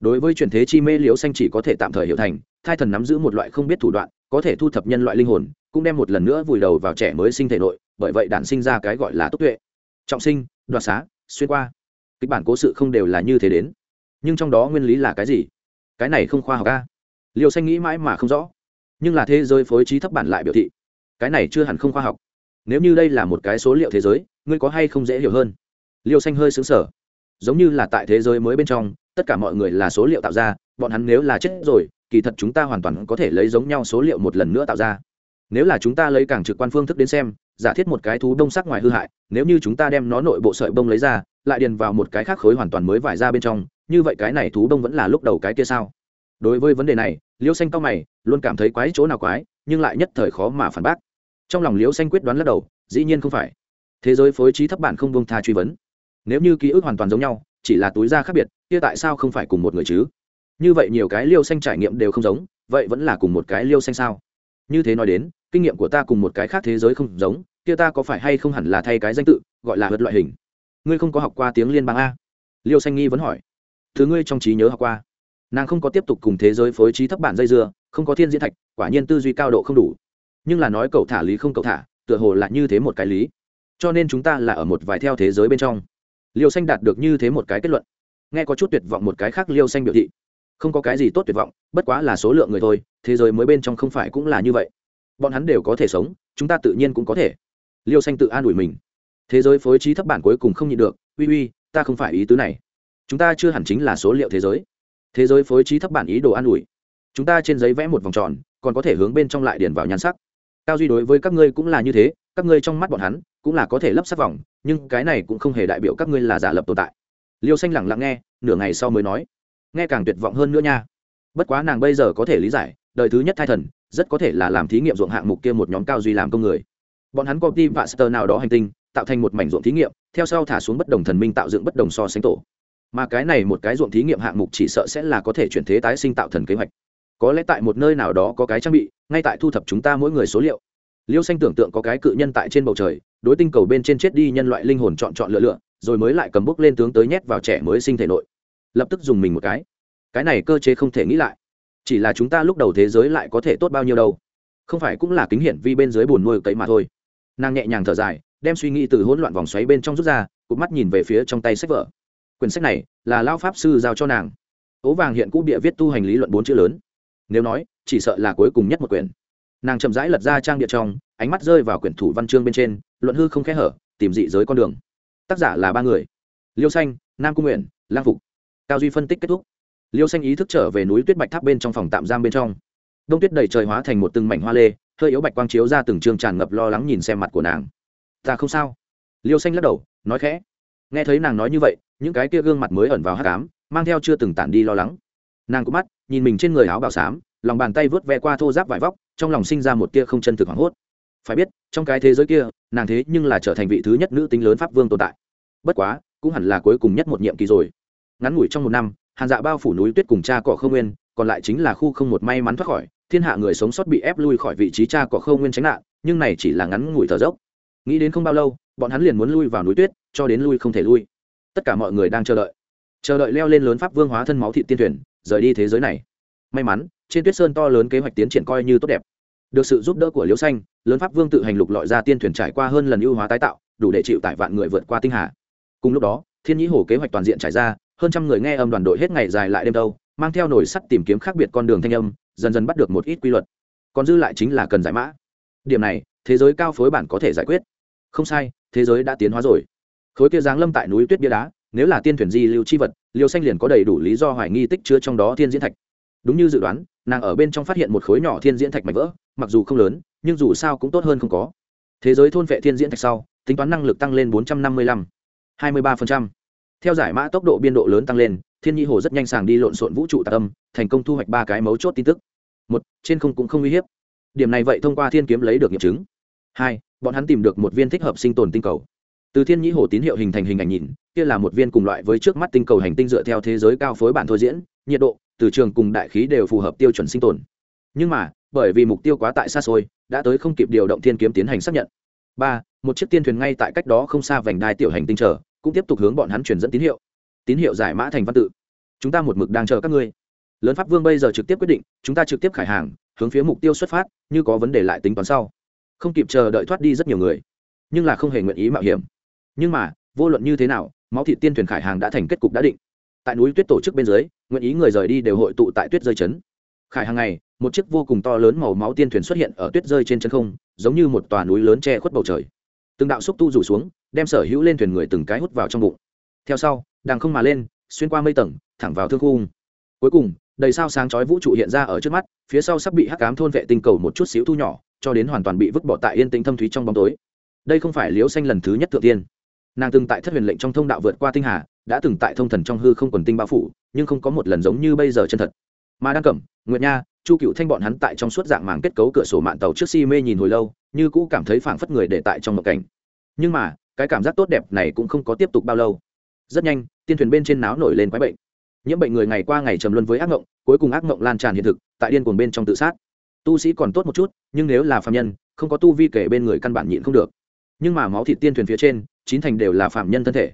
Đối với truyền thế chi mê liêu xanh chỉ có thể tạm thời hiểu thành, thai thần nắm giữ một loại không biết thủ đoạn, có thể thu thập nhân loại linh hồn, cũng đem một lần nữa vùi đầu vào trẻ mới sinh thể nội, bởi vậy đản sinh ra cái gọi là túc tuệ. Trọng sinh, đoạt xá, xuyên qua. Kịch bản cố sự không đều là như thế đến. Nhưng trong đó nguyên lý là cái gì? Cái này không khoa học ca liều xanh nghĩ mãi mà không rõ. Nhưng là thế giới phối trí thấp bản lại biểu thị, cái này chưa hẳn không khoa học. Nếu như đây là một cái số liệu thế giới, ngươi có hay không dễ hiểu hơn? Liều xanh hơi xứng sở giống như là tại thế giới mới bên trong, tất cả mọi người là số liệu tạo ra, bọn hắn nếu là chết rồi, kỳ thật chúng ta hoàn toàn có thể lấy giống nhau số liệu một lần nữa tạo ra. Nếu là chúng ta lấy càng trực quan phương thức đến xem, giả thiết một cái thú đông sắc ngoài hư hại, nếu như chúng ta đem nó nội bộ sợi bông lấy ra, lại điền vào một cái khác khối hoàn toàn mới vải ra bên trong, như vậy cái này thú đông vẫn là lúc đầu cái kia sao? Đối với vấn đề này, liễu xanh cao mày, luôn cảm thấy quái chỗ nào quái, nhưng lại nhất thời khó mà phản bác. Trong lòng liễu xanh quyết đoán lắc đầu, dĩ nhiên không phải. Thế giới phối trí thấp bản không bông tha truy vấn. Nếu như ký ức hoàn toàn giống nhau, chỉ là túi da khác biệt, kia tại sao không phải cùng một người chứ? Như vậy nhiều cái liêu xanh trải nghiệm đều không giống, vậy vẫn là cùng một cái liêu xanh sao? Như thế nói đến, kinh nghiệm của ta cùng một cái khác thế giới không giống, kia ta có phải hay không hẳn là thay cái danh tự, gọi là hớt loại hình? Ngươi không có học qua tiếng liên bang a? Liêu xanh nghi vẫn hỏi. Thứ ngươi trong trí nhớ học qua? Nàng không có tiếp tục cùng thế giới phối trí thấp bản dây dưa, không có thiên diễn thạch, quả nhiên tư duy cao độ không đủ. Nhưng là nói cậu thả lý không cậu thả, tựa hồ là như thế một cái lý. Cho nên chúng ta là ở một vài theo thế giới bên trong. Liêu xanh đạt được như thế một cái kết luận. Nghe có chút tuyệt vọng một cái khác liêu xanh biểu thị. Không có cái gì tốt tuyệt vọng, bất quá là số lượng người thôi, thế giới mới bên trong không phải cũng là như vậy. Bọn hắn đều có thể sống, chúng ta tự nhiên cũng có thể. Liêu xanh tự an ủi mình. Thế giới phối trí thấp bản cuối cùng không nhịn được, uy uy, ta không phải ý tứ này. Chúng ta chưa hẳn chính là số liệu thế giới thế giới phối trí thấp bản ý đồ an ủi. Chúng ta trên giấy vẽ một vòng tròn, còn có thể hướng bên trong lại điền vào nhan sắc. Cao duy đối với các ngươi cũng là như thế, các ngươi trong mắt bọn hắn cũng là có thể lấp sắc vòng, nhưng cái này cũng không hề đại biểu các ngươi là giả lập tồn tại. Liêu xanh lẳng lặng nghe, nửa ngày sau mới nói, nghe càng tuyệt vọng hơn nữa nha. Bất quá nàng bây giờ có thể lý giải, đời thứ nhất thai thần rất có thể là làm thí nghiệm ruộng hạng mục kia một nhóm cao duy làm công người. Bọn hắn có team và sơ nào đó hành tinh, tạo thành một mảnh ruộng thí nghiệm, theo sau thả xuống bất đồng thần minh tạo dựng bất đồng so sánh tổ mà cái này một cái ruộng thí nghiệm hạng mục chỉ sợ sẽ là có thể chuyển thế tái sinh tạo thần kế hoạch. Có lẽ tại một nơi nào đó có cái trang bị, ngay tại thu thập chúng ta mỗi người số liệu. Liêu xanh tưởng tượng có cái cự nhân tại trên bầu trời, đối tinh cầu bên trên chết đi nhân loại linh hồn chọn chọn lựa lựa, rồi mới lại cầm bốc lên tướng tới nhét vào trẻ mới sinh thể nội. Lập tức dùng mình một cái. Cái này cơ chế không thể nghĩ lại. Chỉ là chúng ta lúc đầu thế giới lại có thể tốt bao nhiêu đâu. Không phải cũng là kính hiển vi bên dưới bùn nuôi cấy mà thôi. Nàng nhẹ nhàng thở dài, đem suy nghĩ từ hỗn loạn vòng xoáy bên trong rút ra cụt mắt nhìn về phía trong tay sách vở quyển sách này là lao pháp sư giao cho nàng. Ố vàng hiện cũ bịa viết tu hành lý luận bốn chữ lớn. Nếu nói, chỉ sợ là cuối cùng nhất một quyển. Nàng chậm rãi lật ra trang địa trong, ánh mắt rơi vào quyển thủ văn chương bên trên, luận hư không khẽ hở, tìm dị giới con đường. Tác giả là ba người. Liêu xanh, nam cung nguyện lang phục. Cao duy phân tích kết thúc. Liêu xanh ý thức trở về núi tuyết bạch tháp bên trong phòng tạm giam bên trong. Đông tuyết đầy trời hóa thành một từng mảnh hoa lê, hơi yếu bạch quang chiếu ra từng trường tràn ngập lo lắng nhìn xem mặt của nàng. Ta không sao. Liêu xanh lắc đầu, nói khẽ nghe thấy nàng nói như vậy, những cái kia gương mặt mới ẩn vào hát cám mang theo chưa từng tản đi lo lắng. Nàng có mắt, nhìn mình trên người áo bào xám, lòng bàn tay vớt ve qua thô giáp vải vóc, trong lòng sinh ra một tia không chân thực hoảng hốt. Phải biết, trong cái thế giới kia, nàng thế nhưng là trở thành vị thứ nhất nữ tính lớn pháp vương tồn tại. Bất quá, cũng hẳn là cuối cùng nhất một nhiệm kỳ rồi. Ngắn ngủi trong một năm, hàn dạ bao phủ núi tuyết cùng cha cỏ không nguyên, còn lại chính là khu không một may mắn thoát khỏi, thiên hạ người sống sót bị ép lui khỏi vị trí cha cỏ không nguyên tránh nạn, nhưng này chỉ là ngắn ngủi thở dốc. Nghĩ đến không bao lâu, bọn hắn liền muốn lui vào núi tuyết cho đến lui không thể lui. Tất cả mọi người đang chờ đợi. Chờ đợi leo lên lớn pháp vương hóa thân máu thị tiên thuyền, rời đi thế giới này. May mắn, trên tuyết sơn to lớn kế hoạch tiến triển coi như tốt đẹp. Được sự giúp đỡ của liễu xanh, lớn pháp vương tự hành lục lọi ra tiên thuyền trải qua hơn lần ưu hóa tái tạo, đủ để chịu tải vạn người vượt qua tinh hà. Cùng lúc đó, thiên nhĩ hồ kế hoạch toàn diện trải ra, hơn trăm người nghe âm đoàn đội hết ngày dài lại đêm đâu, mang theo nổi sắt tìm kiếm khác biệt con đường thanh âm, dần dần bắt được một ít quy luật. Còn dư lại chính là cần giải mã. Điểm này, thế giới cao phối bản có thể giải quyết. Không sai, thế giới đã tiến hóa rồi khối kia giáng lâm tại núi tuyết bia đá, nếu là tiên thuyền di lưu chi vật, liêu xanh liền có đầy đủ lý do hoài nghi tích chứa trong đó thiên diễn thạch. Đúng như dự đoán, nàng ở bên trong phát hiện một khối nhỏ thiên diễn thạch mạch vỡ, mặc dù không lớn, nhưng dù sao cũng tốt hơn không có. Thế giới thôn vệ thiên diễn thạch sau, tính toán năng lực tăng lên bốn trăm năm mươi lăm, hai mươi ba theo giải mã tốc độ biên độ lớn tăng lên, thiên nhi hồ rất nhanh sàng đi lộn xộn vũ trụ tạ âm thành công thu hoạch ba cái mấu chốt tin tức. Một, trên không cũng không uy hiếp. Điểm này vậy thông qua thiên kiếm lấy được nghiệm chứng. Hai, bọn hắn tìm được một viên thích hợp sinh tồn tinh cầu từ thiên nhĩ hồ tín hiệu hình thành hình ảnh nhìn, kia là một viên cùng loại với trước mắt tinh cầu hành tinh dựa theo thế giới cao phối bản thôi diễn, nhiệt độ, từ trường cùng đại khí đều phù hợp tiêu chuẩn sinh tồn. Nhưng mà, bởi vì mục tiêu quá tại xa xôi, đã tới không kịp điều động thiên kiếm tiến hành xác nhận. Ba, một chiếc tiên thuyền ngay tại cách đó không xa vành đai tiểu hành tinh chờ, cũng tiếp tục hướng bọn hắn truyền dẫn tín hiệu. Tín hiệu giải mã thành văn tự. Chúng ta một mực đang chờ các ngươi. Lớn pháp vương bây giờ trực tiếp quyết định, chúng ta trực tiếp khải hàng, hướng phía mục tiêu xuất phát, như có vấn đề lại tính toán sau. Không kịp chờ đợi thoát đi rất nhiều người, nhưng là không hề nguyện ý mạo hiểm nhưng mà, vô luận như thế nào, máu thị tiên thuyền khải hàng đã thành kết cục đã định. Tại núi tuyết tổ chức bên dưới, nguyện ý người rời đi đều hội tụ tại tuyết rơi chấn khải hàng ngày, một chiếc vô cùng to lớn màu máu tiên thuyền xuất hiện ở tuyết rơi trên chân không, giống như một tòa núi lớn che khuất bầu trời. Từng đạo xúc tu rủ xuống, đem sở hữu lên thuyền người từng cái hút vào trong bụng. Theo sau đàng không mà lên, xuyên qua mây tầng, thẳng vào thương khung cuối cùng, đầy sao sáng chói vũ trụ hiện ra ở trước mắt, phía sau sắp bị hắc cám thôn vệ tinh cầu một chút xíu thu nhỏ, cho đến hoàn toàn bị vứt bỏ tại yên tĩnh thâm thúy trong bóng tối. Đây không phải liễu xanh lần thứ nhất thượng tiên nàng từng tại thất huyền lệnh trong thông đạo vượt qua tinh hà, đã từng tại thông thần trong hư không quần tinh bao phủ, nhưng không có một lần giống như bây giờ chân thật. Mà đang cẩm, nguyệt nha, chu cựu thanh bọn hắn tại trong suốt dạng màng kết cấu cửa sổ mạng tàu trước si mê nhìn hồi lâu, như cũ cảm thấy phảng phất người để tại trong một cảnh. Nhưng mà, cái cảm giác tốt đẹp này cũng không có tiếp tục bao lâu. Rất nhanh, tiên thuyền bên trên náo nổi lên quái bệnh. Nhiễm bệnh người ngày qua ngày trầm luân với ác mộng, cuối cùng ác mộng lan tràn hiện thực, tại điên cuồng bên trong tự sát. Tu sĩ còn tốt một chút, nhưng nếu là phạm nhân, không có tu vi kể bên người căn bản nhịn không được. Nhưng mà máu thịt tiên thuyền phía trên chín thành đều là phạm nhân thân thể.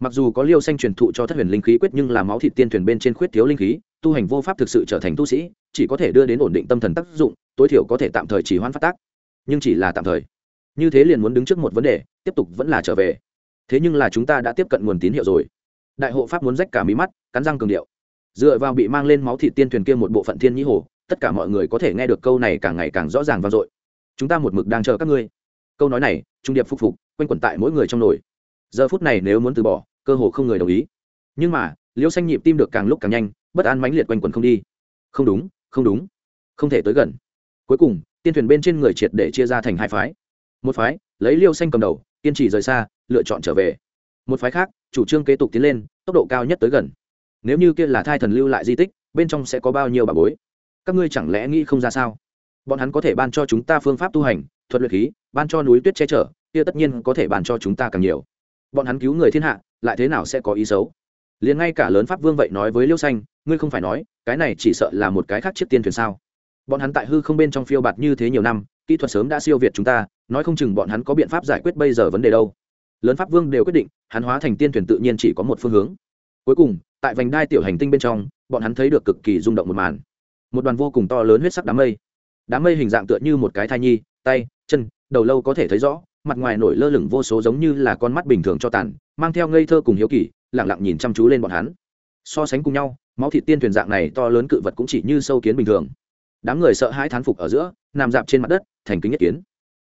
Mặc dù có liêu xanh truyền thụ cho thất huyền linh khí quyết nhưng là máu thịt tiên thuyền bên trên khuyết thiếu linh khí, tu hành vô pháp thực sự trở thành tu sĩ, chỉ có thể đưa đến ổn định tâm thần tác dụng, tối thiểu có thể tạm thời chỉ hoãn phát tác. Nhưng chỉ là tạm thời. Như thế liền muốn đứng trước một vấn đề, tiếp tục vẫn là trở về. Thế nhưng là chúng ta đã tiếp cận nguồn tín hiệu rồi. Đại hộ pháp muốn rách cả mí mắt, cắn răng cường điệu. Dựa vào bị mang lên máu thịt tiên thuyền kia một bộ phận thiên nhĩ hồ, tất cả mọi người có thể nghe được câu này càng ngày càng rõ ràng vang dội. Chúng ta một mực đang chờ các ngươi. Câu nói này, trung điệp phục phục quanh quẩn tại mỗi người trong nồi. Giờ phút này nếu muốn từ bỏ, cơ hồ không người đồng ý. Nhưng mà, liễu xanh nhịp tim được càng lúc càng nhanh, bất an mãnh liệt quanh quẩn không đi. Không đúng không đúng. Không thể tới gần. Cuối cùng, tiên thuyền bên trên người triệt để chia ra thành hai phái. Một phái, lấy liêu xanh cầm đầu, kiên trì rời xa, lựa chọn trở về. Một phái khác, chủ trương kế tục tiến lên, tốc độ cao nhất tới gần. Nếu như kia là thai thần lưu lại di tích, bên trong sẽ có bao nhiêu bà bối? Các ngươi chẳng lẽ nghĩ không ra sao? Bọn hắn có thể ban cho chúng ta phương pháp tu hành, thuật luyện khí, ban cho núi tuyết che chở kia tất nhiên có thể bàn cho chúng ta càng nhiều. Bọn hắn cứu người thiên hạ, lại thế nào sẽ có ý xấu? Liền ngay cả lớn pháp vương vậy nói với liêu xanh, ngươi không phải nói, cái này chỉ sợ là một cái khác chiếc tiên thuyền sao? Bọn hắn tại hư không bên trong phiêu bạt như thế nhiều năm, kỹ thuật sớm đã siêu việt chúng ta, nói không chừng bọn hắn có biện pháp giải quyết bây giờ vấn đề đâu. Lớn pháp vương đều quyết định, hắn hóa thành tiên thuyền tự nhiên chỉ có một phương hướng. Cuối cùng, tại vành đai tiểu hành tinh bên trong, bọn hắn thấy được cực kỳ rung động một màn. Một đoàn vô cùng to lớn huyết sắc đám mây. Đám mây hình dạng tựa như một cái thai nhi, tay, chân, đầu lâu có thể thấy rõ mặt ngoài nổi lơ lửng vô số giống như là con mắt bình thường cho tàn, mang theo ngây thơ cùng hiếu kỳ lẳng lặng nhìn chăm chú lên bọn hắn. So sánh cùng nhau, máu thịt tiên thuyền dạng này to lớn cự vật cũng chỉ như sâu kiến bình thường. Đám người sợ hãi thán phục ở giữa, nằm dạp trên mặt đất, thành kính nhất kiến.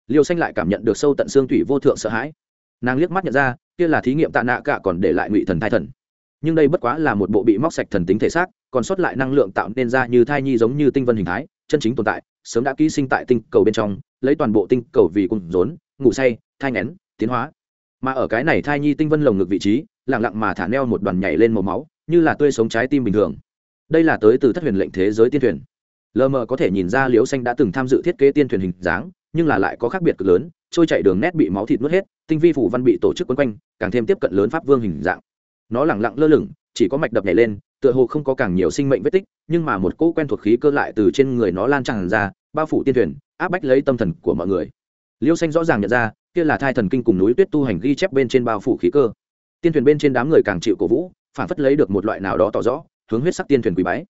Liêu xanh lại cảm nhận được sâu tận xương thủy vô thượng sợ hãi. Nàng liếc mắt nhận ra, kia là thí nghiệm tạ nạ cả còn để lại ngụy thần thai thần. Nhưng đây bất quá là một bộ bị móc sạch thần tính thể xác, còn sót lại năng lượng tạo nên ra như thai nhi giống như tinh vân hình thái, chân chính tồn tại, sớm đã ký sinh tại tinh cầu bên trong, lấy toàn bộ tinh cầu vì cung rốn ngủ say, thai ngén tiến hóa. Mà ở cái này thai nhi tinh vân lồng ngực vị trí lẳng lặng mà thả neo một đoàn nhảy lên màu máu, như là tươi sống trái tim bình thường. Đây là tới từ thất huyền lệnh thế giới tiên thuyền. Lờ mờ có thể nhìn ra liễu xanh đã từng tham dự thiết kế tiên thuyền hình dáng, nhưng là lại có khác biệt cực lớn, trôi chạy đường nét bị máu thịt nuốt hết, tinh vi phủ văn bị tổ chức quấn quanh, càng thêm tiếp cận lớn pháp vương hình dạng. Nó lẳng lặng lơ lửng, chỉ có mạch đập nhảy lên, tựa hồ không có càng nhiều sinh mệnh vết tích, nhưng mà một cỗ quen thuộc khí cơ lại từ trên người nó lan tràn ra, bao phủ tiên thuyền, áp bách lấy tâm thần của mọi người liêu xanh rõ ràng nhận ra, kia là thai thần kinh cùng núi tuyết tu hành ghi chép bên trên bao phủ khí cơ. Tiên thuyền bên trên đám người càng chịu cổ vũ, phản phất lấy được một loại nào đó tỏ rõ, hướng huyết sắc tiên thuyền quý bái.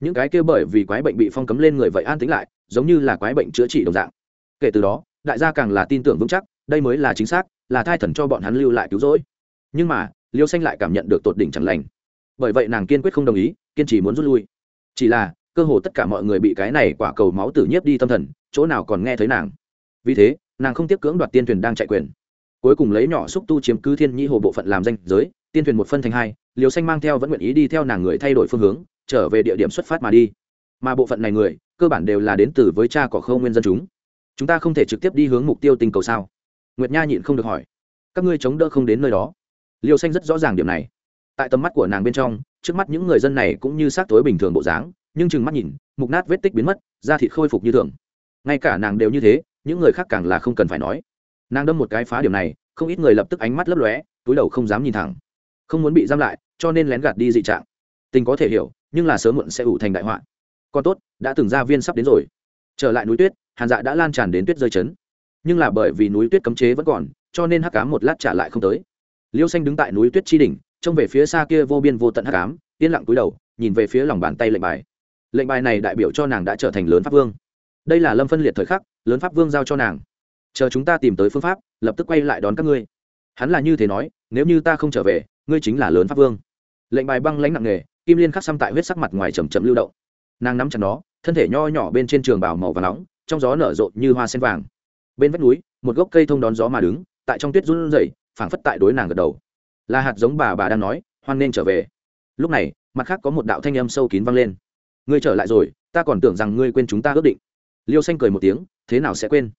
Những cái kia bởi vì quái bệnh bị phong cấm lên người vậy an tính lại, giống như là quái bệnh chữa trị đồng dạng. Kể từ đó, đại gia càng là tin tưởng vững chắc, đây mới là chính xác, là thai thần cho bọn hắn lưu lại cứu rỗi. Nhưng mà, liêu xanh lại cảm nhận được tột đỉnh chẳng lành. Bởi vậy nàng kiên quyết không đồng ý, kiên trì muốn rút lui. Chỉ là, cơ hồ tất cả mọi người bị cái này quả cầu máu tử nhiếp đi tâm thần, chỗ nào còn nghe thấy nàng. Vì thế nàng không tiếp cưỡng đoạt tiên thuyền đang chạy quyền. Cuối cùng lấy nhỏ xúc tu chiếm cứ thiên nhi hồ bộ phận làm danh giới, tiên thuyền một phân thành hai liều xanh mang theo vẫn nguyện ý đi theo nàng người thay đổi phương hướng, trở về địa điểm xuất phát mà đi. Mà bộ phận này người, cơ bản đều là đến từ với cha cỏ khâu nguyên dân chúng. Chúng ta không thể trực tiếp đi hướng mục tiêu tinh cầu sao? Nguyệt nha nhịn không được hỏi. Các ngươi chống đỡ không đến nơi đó. Liều xanh rất rõ ràng điểm này. Tại tầm mắt của nàng bên trong, trước mắt những người dân này cũng như xác tối bình thường bộ dáng, nhưng chừng mắt nhìn, mục nát vết tích biến mất, da thịt khôi phục như thường. Ngay cả nàng đều như thế những người khác càng là không cần phải nói. Nàng đâm một cái phá điểm này, không ít người lập tức ánh mắt lấp lóe, túi đầu không dám nhìn thẳng. Không muốn bị giam lại, cho nên lén gạt đi dị trạng. Tình có thể hiểu, nhưng là sớm muộn sẽ ủ thành đại họa. Còn tốt, đã từng ra viên sắp đến rồi. Trở lại núi tuyết, hàn dạ đã lan tràn đến tuyết rơi chấn. Nhưng là bởi vì núi tuyết cấm chế vẫn còn, cho nên hắc cám một lát trả lại không tới. Liêu xanh đứng tại núi tuyết tri đỉnh, trông về phía xa kia vô biên vô tận hắc cám yên lặng túi đầu, nhìn về phía lòng bàn tay lệnh bài. Lệnh bài này đại biểu cho nàng đã trở thành lớn pháp vương. Đây là lâm phân liệt thời khắc lớn pháp vương giao cho nàng. Chờ chúng ta tìm tới phương pháp, lập tức quay lại đón các ngươi. Hắn là như thế nói, nếu như ta không trở về, ngươi chính là lớn pháp vương. Lệnh bài băng lãnh nặng nề, kim liên khắc xăm tại huyết sắc mặt ngoài chầm chậm lưu động. Nàng nắm chặt nó, thân thể nho nhỏ bên trên trường bảo màu và nóng, trong gió nở rộ như hoa sen vàng. Bên vách núi, một gốc cây thông đón gió mà đứng, tại trong tuyết run rẩy, phảng phất tại đối nàng gật đầu. Là hạt giống bà bà đang nói, hoan nên trở về. Lúc này, mặt khác có một đạo thanh âm sâu kín vang lên. Ngươi trở lại rồi, ta còn tưởng rằng ngươi quên chúng ta ước định liêu xanh cười một tiếng, thế nào sẽ quên?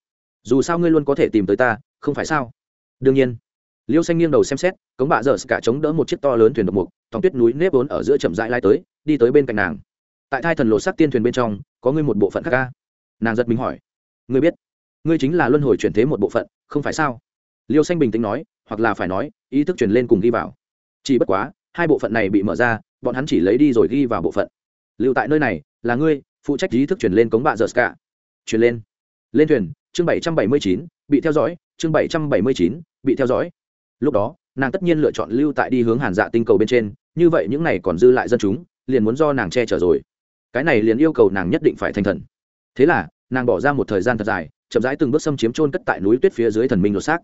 Dù sao ngươi luôn có thể tìm tới ta, không phải sao? Đương nhiên. Liêu xanh nghiêng đầu xem xét, cống bạ dở cả chống đỡ một chiếc to lớn thuyền độc mục, tòng tuyết núi nếp vốn ở giữa chậm rãi lai tới, đi tới bên cạnh nàng. Tại thai thần lộ sắc tiên thuyền bên trong, có ngươi một bộ phận khác ca? Nàng giật mình hỏi. Ngươi biết, ngươi chính là luân hồi chuyển thế một bộ phận, không phải sao? Liêu xanh bình tĩnh nói, hoặc là phải nói, ý thức chuyển lên cùng ghi vào. Chỉ bất quá, hai bộ phận này bị mở ra, bọn hắn chỉ lấy đi rồi ghi vào bộ phận. Lưu tại nơi này, là ngươi, phụ trách ý thức chuyển lên cống bạ dở cả chuyển lên. Lên thuyền, chương bảy trăm bảy mươi chín, bị theo dõi, chương bảy trăm bảy mươi chín, bị theo dõi. Lúc đó, nàng tất nhiên lựa chọn lưu tại đi hướng hàn dạ tinh cầu bên trên, như vậy những này còn dư lại dân chúng, liền muốn do nàng che chở rồi. Cái này liền yêu cầu nàng nhất định phải thành thần. Thế là, nàng bỏ ra một thời gian thật dài, chậm rãi từng bước xâm chiếm trôn cất tại núi tuyết phía dưới thần minh lột xác.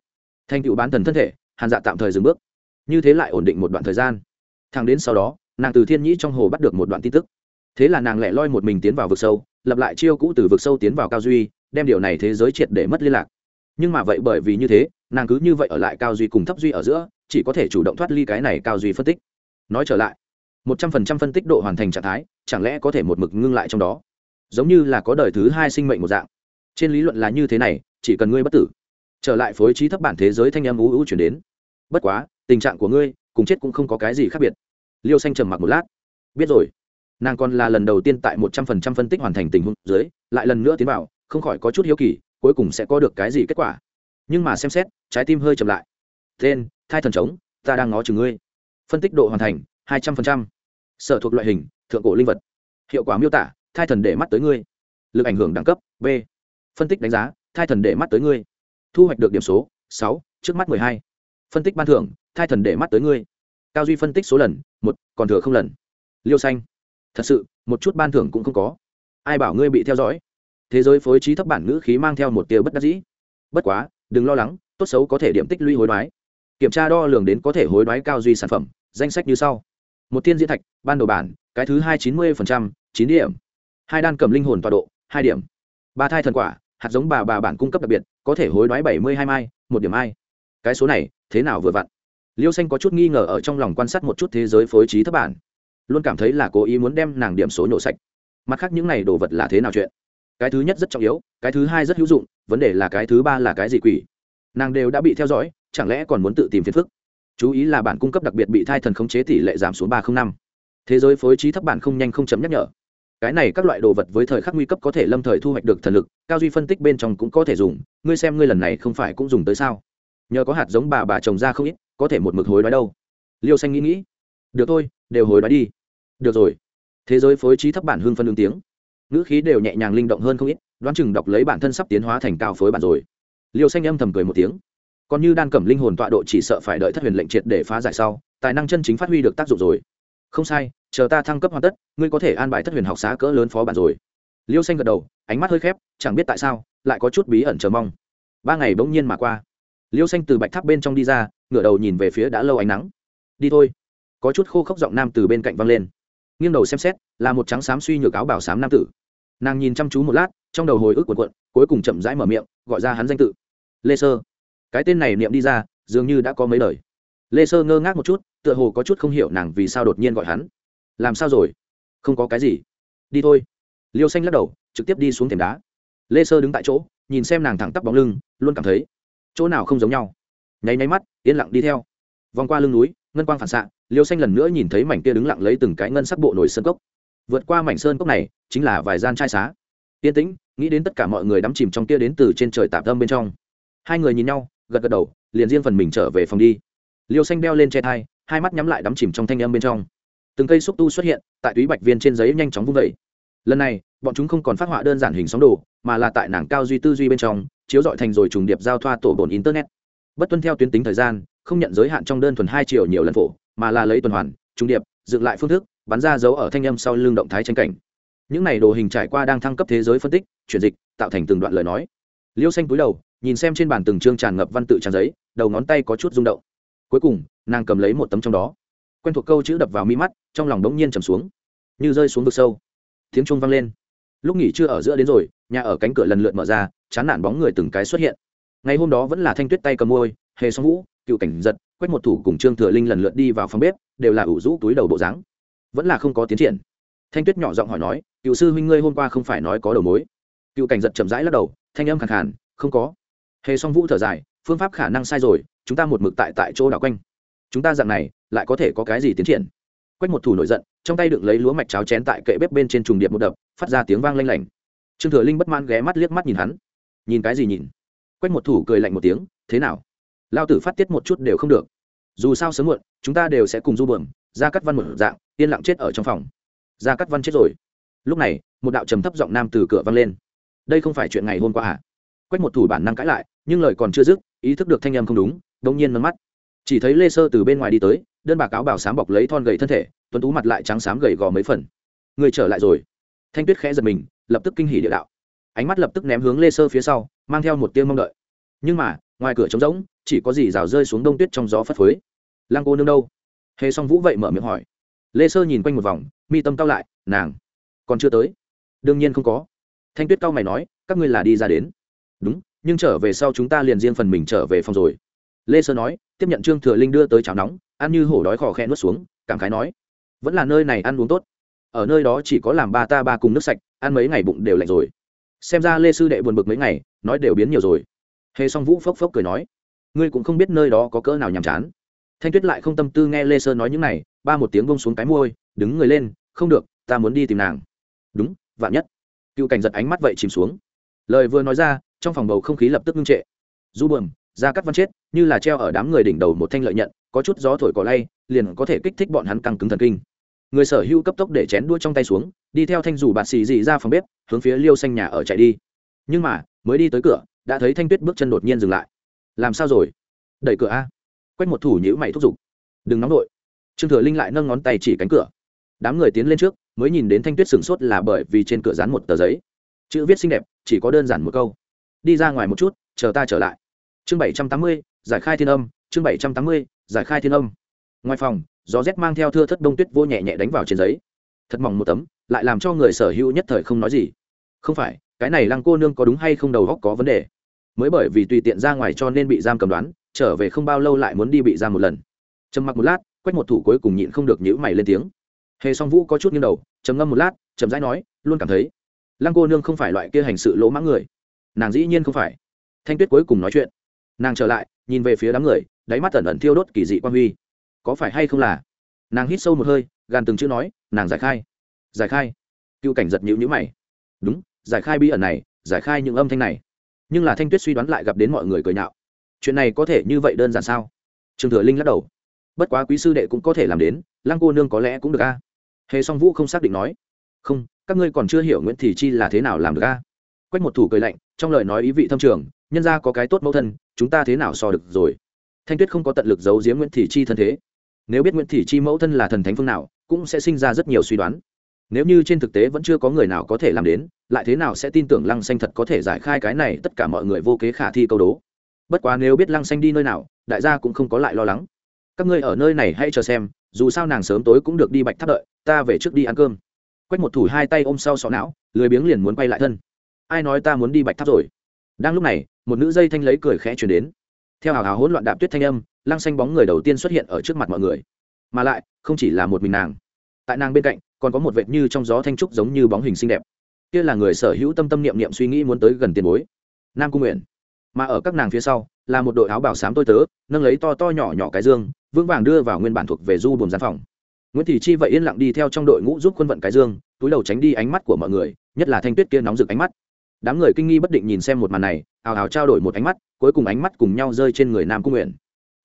Thành tựu bán thần thân thể, hàn dạ tạm thời dừng bước. Như thế lại ổn định một đoạn thời gian. Thang đến sau đó, nàng từ thiên nhĩ trong hồ bắt được một đoạn tin tức. Thế là nàng lẻ loi một mình tiến vào vực sâu lập lại chiêu cũ từ vực sâu tiến vào cao duy, đem điều này thế giới triệt để mất liên lạc. Nhưng mà vậy bởi vì như thế, nàng cứ như vậy ở lại cao duy cùng thấp duy ở giữa, chỉ có thể chủ động thoát ly cái này cao duy phân tích. Nói trở lại, một trăm phần trăm phân tích độ hoàn thành trạng thái, chẳng lẽ có thể một mực ngưng lại trong đó? Giống như là có đời thứ hai sinh mệnh một dạng. Trên lý luận là như thế này, chỉ cần ngươi bất tử, trở lại phối trí thấp bản thế giới thanh âm ú ú chuyển đến. Bất quá, tình trạng của ngươi, cùng chết cũng không có cái gì khác biệt. Liêu xanh trầm mặc một lát. Biết rồi nàng còn là lần đầu tiên tại một trăm phần trăm phân tích hoàn thành tình huống dưới, lại lần nữa tiến vào, không khỏi có chút hiếu kỳ, cuối cùng sẽ có được cái gì kết quả. Nhưng mà xem xét, trái tim hơi chậm lại. Tên, thai thần trống, ta đang ngó chừng ngươi. Phân tích độ hoàn thành, hai trăm phần trăm. Sở thuộc loại hình, thượng cổ linh vật. Hiệu quả miêu tả, thai thần để mắt tới ngươi. Lực ảnh hưởng đẳng cấp, b. Phân tích đánh giá, thai thần để mắt tới ngươi. Thu hoạch được điểm số, sáu, trước mắt mười hai. Phân tích ban thưởng, thai thần để mắt tới ngươi. Cao duy phân tích số lần, một, còn thừa không lần. Liêu xanh thật sự, một chút ban thưởng cũng không có. Ai bảo ngươi bị theo dõi? Thế giới phối trí thấp bản ngữ khí mang theo một tia bất đắc dĩ. Bất quá, đừng lo lắng, tốt xấu có thể điểm tích lũy hối đoái. Kiểm tra đo lường đến có thể hối đoái cao duy sản phẩm, danh sách như sau. Một tiên diễn thạch, ban đầu bản, cái thứ hai chín mươi chín điểm. Hai đan cầm linh hồn tọa độ, hai điểm. Ba thai thần quả, hạt giống bà bà bản cung cấp đặc biệt, có thể hối đoái bảy mươi hai mai, một điểm ai cái số này, thế nào vừa vặn? Liêu xanh có chút nghi ngờ ở trong lòng quan sát một chút thế giới phối trí thấp bản luôn cảm thấy là cố ý muốn đem nàng điểm số nhổ sạch. Mặt khác những này đồ vật là thế nào chuyện? Cái thứ nhất rất trọng yếu, cái thứ hai rất hữu dụng, vấn đề là cái thứ ba là cái gì quỷ? Nàng đều đã bị theo dõi, chẳng lẽ còn muốn tự tìm phiền phức? Chú ý là bản cung cấp đặc biệt bị thai thần khống chế tỷ lệ giảm xuống ba năm. Thế giới phối trí thấp bản không nhanh không chấm nhắc nhở. Cái này các loại đồ vật với thời khắc nguy cấp có thể lâm thời thu hoạch được thần lực, cao duy phân tích bên trong cũng có thể dùng, ngươi xem ngươi lần này không phải cũng dùng tới sao? Nhờ có hạt giống bà bà trồng ra không ít, có thể một mực hối nói đâu. Liêu xanh nghĩ nghĩ được thôi, đều hồi đoái đi. Được rồi. Thế giới phối trí thấp bản hương phân ứng tiếng. Ngữ khí đều nhẹ nhàng linh động hơn không ít, đoán chừng đọc lấy bản thân sắp tiến hóa thành cao phối bản rồi. Liêu xanh âm thầm cười một tiếng. Còn như đan cẩm linh hồn tọa độ chỉ sợ phải đợi thất huyền lệnh triệt để phá giải sau, tài năng chân chính phát huy được tác dụng rồi. Không sai, chờ ta thăng cấp hoàn tất, ngươi có thể an bài thất huyền học xá cỡ lớn phó bản rồi. Liêu xanh gật đầu, ánh mắt hơi khép, chẳng biết tại sao, lại có chút bí ẩn chờ mong. Ba ngày bỗng nhiên mà qua. Liêu xanh từ bạch tháp bên trong đi ra, ngửa đầu nhìn về phía đã lâu ánh nắng. Đi thôi có chút khô khốc giọng nam từ bên cạnh văng lên. Nghiêng đầu xem xét, là một trắng xám suy nhược áo bảo xám nam tử. Nàng nhìn chăm chú một lát, trong đầu hồi ức quần quận cuối cùng chậm rãi mở miệng, gọi ra hắn danh tự. Lê sơ. Cái tên này niệm đi ra, dường như đã có mấy lời lê sơ ngơ ngác một chút, tựa hồ có chút không hiểu nàng vì sao đột nhiên gọi hắn. Làm sao rồi? Không có cái gì. Đi thôi. Liêu xanh lắc đầu, trực tiếp đi xuống thềm đá. Lê sơ đứng tại chỗ, nhìn xem nàng thẳng tắp bóng lưng, luôn cảm thấy chỗ nào không giống nhau. Nháy nháy mắt, yên lặng đi theo. Vòng qua lưng núi, ngân quang phản xạ liêu xanh lần nữa nhìn thấy mảnh kia đứng lặng lấy từng cái ngân sắc bộ nổi sơn cốc. Vượt qua mảnh sơn cốc này, chính là vài gian trai xá. Yên tĩnh, nghĩ đến tất cả mọi người đắm chìm trong kia đến từ trên trời tạm tâm bên trong. Hai người nhìn nhau, gật gật đầu, liền riêng phần mình trở về phòng đi. Liêu xanh đeo lên che thai, hai mắt nhắm lại đắm chìm trong thanh âm bên trong. Từng cây xúc tu xuất hiện, tại túy bạch viên trên giấy nhanh chóng vung vẩy lần này, bọn chúng không còn phát họa đơn giản hình sóng đồ, mà là tại nàng cao duy tư duy bên trong, chiếu dọi thành rồi trùng điệp giao thoa tổ bồn internet. Bất tuân theo tuyến tính thời gian, không nhận giới hạn trong đơn thuần hai triệu nhiều lần phổ mà là lấy tuần hoàn, trung điệp, dựng lại phương thức, bắn ra dấu ở thanh âm sau lưng động thái tranh cảnh. Những này đồ hình trải qua đang thăng cấp thế giới phân tích, chuyển dịch, tạo thành từng đoạn lời nói. Liêu xanh cúi đầu, nhìn xem trên bàn từng chương tràn ngập văn tự trang giấy, đầu ngón tay có chút rung động. Cuối cùng, nàng cầm lấy một tấm trong đó. Quen thuộc câu chữ đập vào mi mắt, trong lòng đống nhiên trầm xuống. Như rơi xuống vực sâu. Tiếng chuông vang lên. Lúc nghỉ trưa ở giữa đến rồi, nhà ở cánh cửa lần lượt mở ra, chán nản bóng người từng cái xuất hiện. Ngày hôm đó vẫn là thanh tuyết tay cầm môi, hề song vũ, cựu cảnh giật quét một thủ cùng trương thừa linh lần lượt đi vào phòng bếp, đều là ủ rũ túi đầu bộ dáng. Vẫn là không có tiến triển. Thanh tuyết nhỏ giọng hỏi nói, cựu sư huynh ngươi hôm qua không phải nói có đầu mối? Cựu cảnh giật chậm rãi lắc đầu, thanh âm khẳng khàn, không có. Hề song vũ thở dài, phương pháp khả năng sai rồi, chúng ta một mực tại tại chỗ đảo quanh. Chúng ta dạng này, lại có thể có cái gì tiến triển? Quách một thủ nổi giận, trong tay đựng lấy lúa mạch cháo chén tại kệ bếp bên trên trùng điện một đập, phát ra tiếng vang lanh lảnh. Trương thừa linh bất mãn ghé mắt liếc mắt nhìn hắn. Nhìn cái gì nhìn? Quách một thủ cười lạnh một tiếng, thế nào? Lao tử phát tiết một chút đều không được. Dù sao sớm muộn, chúng ta đều sẽ cùng du bờm ra cắt văn một dạng, yên lặng chết ở trong phòng. Ra cắt văn chết rồi. Lúc này, một đạo trầm thấp giọng nam từ cửa vang lên. Đây không phải chuyện ngày hôm qua à? Quách một thủ bản năng cãi lại, nhưng lời còn chưa dứt, ý thức được thanh âm không đúng đông nhiên nâng mắt. Chỉ thấy lê sơ từ bên ngoài đi tới, đơn bà cáo bảo sám bọc lấy thon gầy thân thể, tuấn tú mặt lại trắng xám gầy gò mấy phần. Người trở lại rồi. Thanh tuyết khẽ giật mình, lập tức kinh hỉ địa đạo. Ánh mắt lập tức ném hướng lê sơ phía sau, mang theo một tiếng mong đợi. Nhưng mà, ngoài cửa trống rỗng chỉ có gì rào rơi xuống đông tuyết trong gió phất phới. Lăng cô nương đâu? Hề song vũ vậy mở miệng hỏi. Lê sơ nhìn quanh một vòng, mi tâm cao lại, nàng, còn chưa tới. Đương nhiên không có. Thanh tuyết cao mày nói, các ngươi là đi ra đến. Đúng, nhưng trở về sau chúng ta liền riêng phần mình trở về phòng rồi. Lê sơ nói, tiếp nhận trương thừa linh đưa tới chảo nóng, ăn như hổ đói khò khe nuốt xuống, cảm khái nói, vẫn là nơi này ăn uống tốt. Ở nơi đó chỉ có làm ba ta ba cùng nước sạch, ăn mấy ngày bụng đều lạnh rồi. Xem ra lê sư đệ buồn bực mấy ngày, nói đều biến nhiều rồi. Hề song vũ phốc phốc cười nói ngươi cũng không biết nơi đó có cỡ nào nhàm chán. Thanh tuyết lại không tâm tư nghe lê sơ nói những này, ba một tiếng bông xuống cái môi, đứng người lên, không được, ta muốn đi tìm nàng. Đúng, vạn nhất. Cựu cảnh giật ánh mắt vậy chìm xuống. Lời vừa nói ra, trong phòng bầu không khí lập tức ngưng trệ. Du bờm ra cắt văn chết, như là treo ở đám người đỉnh đầu một thanh lợi nhận, có chút gió thổi cỏ lay, liền có thể kích thích bọn hắn căng cứng thần kinh. Người sở hữu cấp tốc để chén đua trong tay xuống, đi theo thanh rủ bạt xì dị ra phòng bếp, hướng phía liêu xanh nhà ở chạy đi. Nhưng mà, mới đi tới cửa, đã thấy thanh tuyết bước chân đột nhiên dừng lại làm sao rồi? Đẩy cửa a. Quét một thủ nhữ mày thúc giục. Đừng nóng đội trương thừa linh lại nâng ngón tay chỉ cánh cửa. Đám người tiến lên trước, mới nhìn đến thanh tuyết sửng sốt là bởi vì trên cửa dán một tờ giấy. Chữ viết xinh đẹp, chỉ có đơn giản một câu. Đi ra ngoài một chút, chờ ta trở lại. Chương bảy trăm tám mươi, giải khai thiên âm. Chương bảy trăm tám mươi, giải khai thiên âm. Ngoài phòng, gió rét mang theo thưa thất đông tuyết vô nhẹ nhẹ đánh vào trên giấy. Thật mỏng một tấm, lại làm cho người sở hữu nhất thời không nói gì. Không phải, cái này lăng cô nương có đúng hay không đầu góc có vấn đề? Mới bởi vì tùy tiện ra ngoài cho nên bị giam cầm đoán, trở về không bao lâu lại muốn đi bị giam một lần. Trầm mặc một lát, quách một thủ cuối cùng nhịn không được nhữ mày lên tiếng. Hề song vũ có chút nghiêng đầu, trầm ngâm một lát trầm rãi nói, luôn cảm thấy, lăng cô nương không phải loại kia hành sự lỗ mãng người. Nàng dĩ nhiên không phải. Thanh tuyết cuối cùng nói chuyện. Nàng trở lại, nhìn về phía đám người, đáy mắt ẩn ẩn thiêu đốt kỳ dị quan huy. Có phải hay không là? Nàng hít sâu một hơi, gàn từng chữ nói, nàng giải khai. Giải khai. Cựu cảnh giật nhữ nhữ mày. Đúng, giải khai bí ẩn này, giải khai những âm thanh này nhưng là thanh tuyết suy đoán lại gặp đến mọi người cười nhạo. Chuyện này có thể như vậy đơn giản sao? Trường thừa linh lắc đầu. Bất quá quý sư đệ cũng có thể làm đến, lăng cô nương có lẽ cũng được a. Hề song vũ không xác định nói. Không, các ngươi còn chưa hiểu nguyễn thị chi là thế nào làm được a. Quách một thủ cười lạnh, trong lời nói ý vị thâm trường, nhân ra có cái tốt mẫu thân, chúng ta thế nào so được rồi? Thanh tuyết không có tận lực giấu giếm nguyễn thị chi thân thế. Nếu biết nguyễn thị chi mẫu thân là thần thánh phương nào, cũng sẽ sinh ra rất nhiều suy đoán nếu như trên thực tế vẫn chưa có người nào có thể làm đến, lại thế nào sẽ tin tưởng lăng xanh thật có thể giải khai cái này tất cả mọi người vô kế khả thi câu đố? Bất quá nếu biết lăng xanh đi nơi nào, đại gia cũng không có lại lo lắng. Các ngươi ở nơi này hãy chờ xem, dù sao nàng sớm tối cũng được đi bạch tháp đợi, ta về trước đi ăn cơm. Quách một thủ hai tay ôm sau sọ não, lười biếng liền muốn quay lại thân. Ai nói ta muốn đi bạch tháp rồi? Đang lúc này, một nữ dây thanh lấy cười khẽ chuyển đến. Theo hào hào hỗn loạn đạp tuyết thanh âm, lăng xanh bóng người đầu tiên xuất hiện ở trước mặt mọi người. Mà lại, không chỉ là một mình nàng. Tại nàng bên cạnh còn có một vệt như trong gió thanh trúc giống như bóng hình xinh đẹp. Kia là người sở hữu tâm tâm niệm niệm suy nghĩ muốn tới gần tiền bối. Nam cung nguyện. Mà ở các nàng phía sau, là một đội áo bảo sám tôi tớ, nâng lấy to to nhỏ nhỏ cái dương, vững vàng đưa vào nguyên bản thuộc về du buồn gian phòng. Nguyễn thị chi vậy yên lặng đi theo trong đội ngũ giúp quân vận cái dương, túi đầu tránh đi ánh mắt của mọi người, nhất là thanh tuyết kia nóng rực ánh mắt. Đám người kinh nghi bất định nhìn xem một màn này ào ào trao đổi một ánh mắt, cuối cùng ánh mắt cùng nhau rơi trên người nam cung nguyện.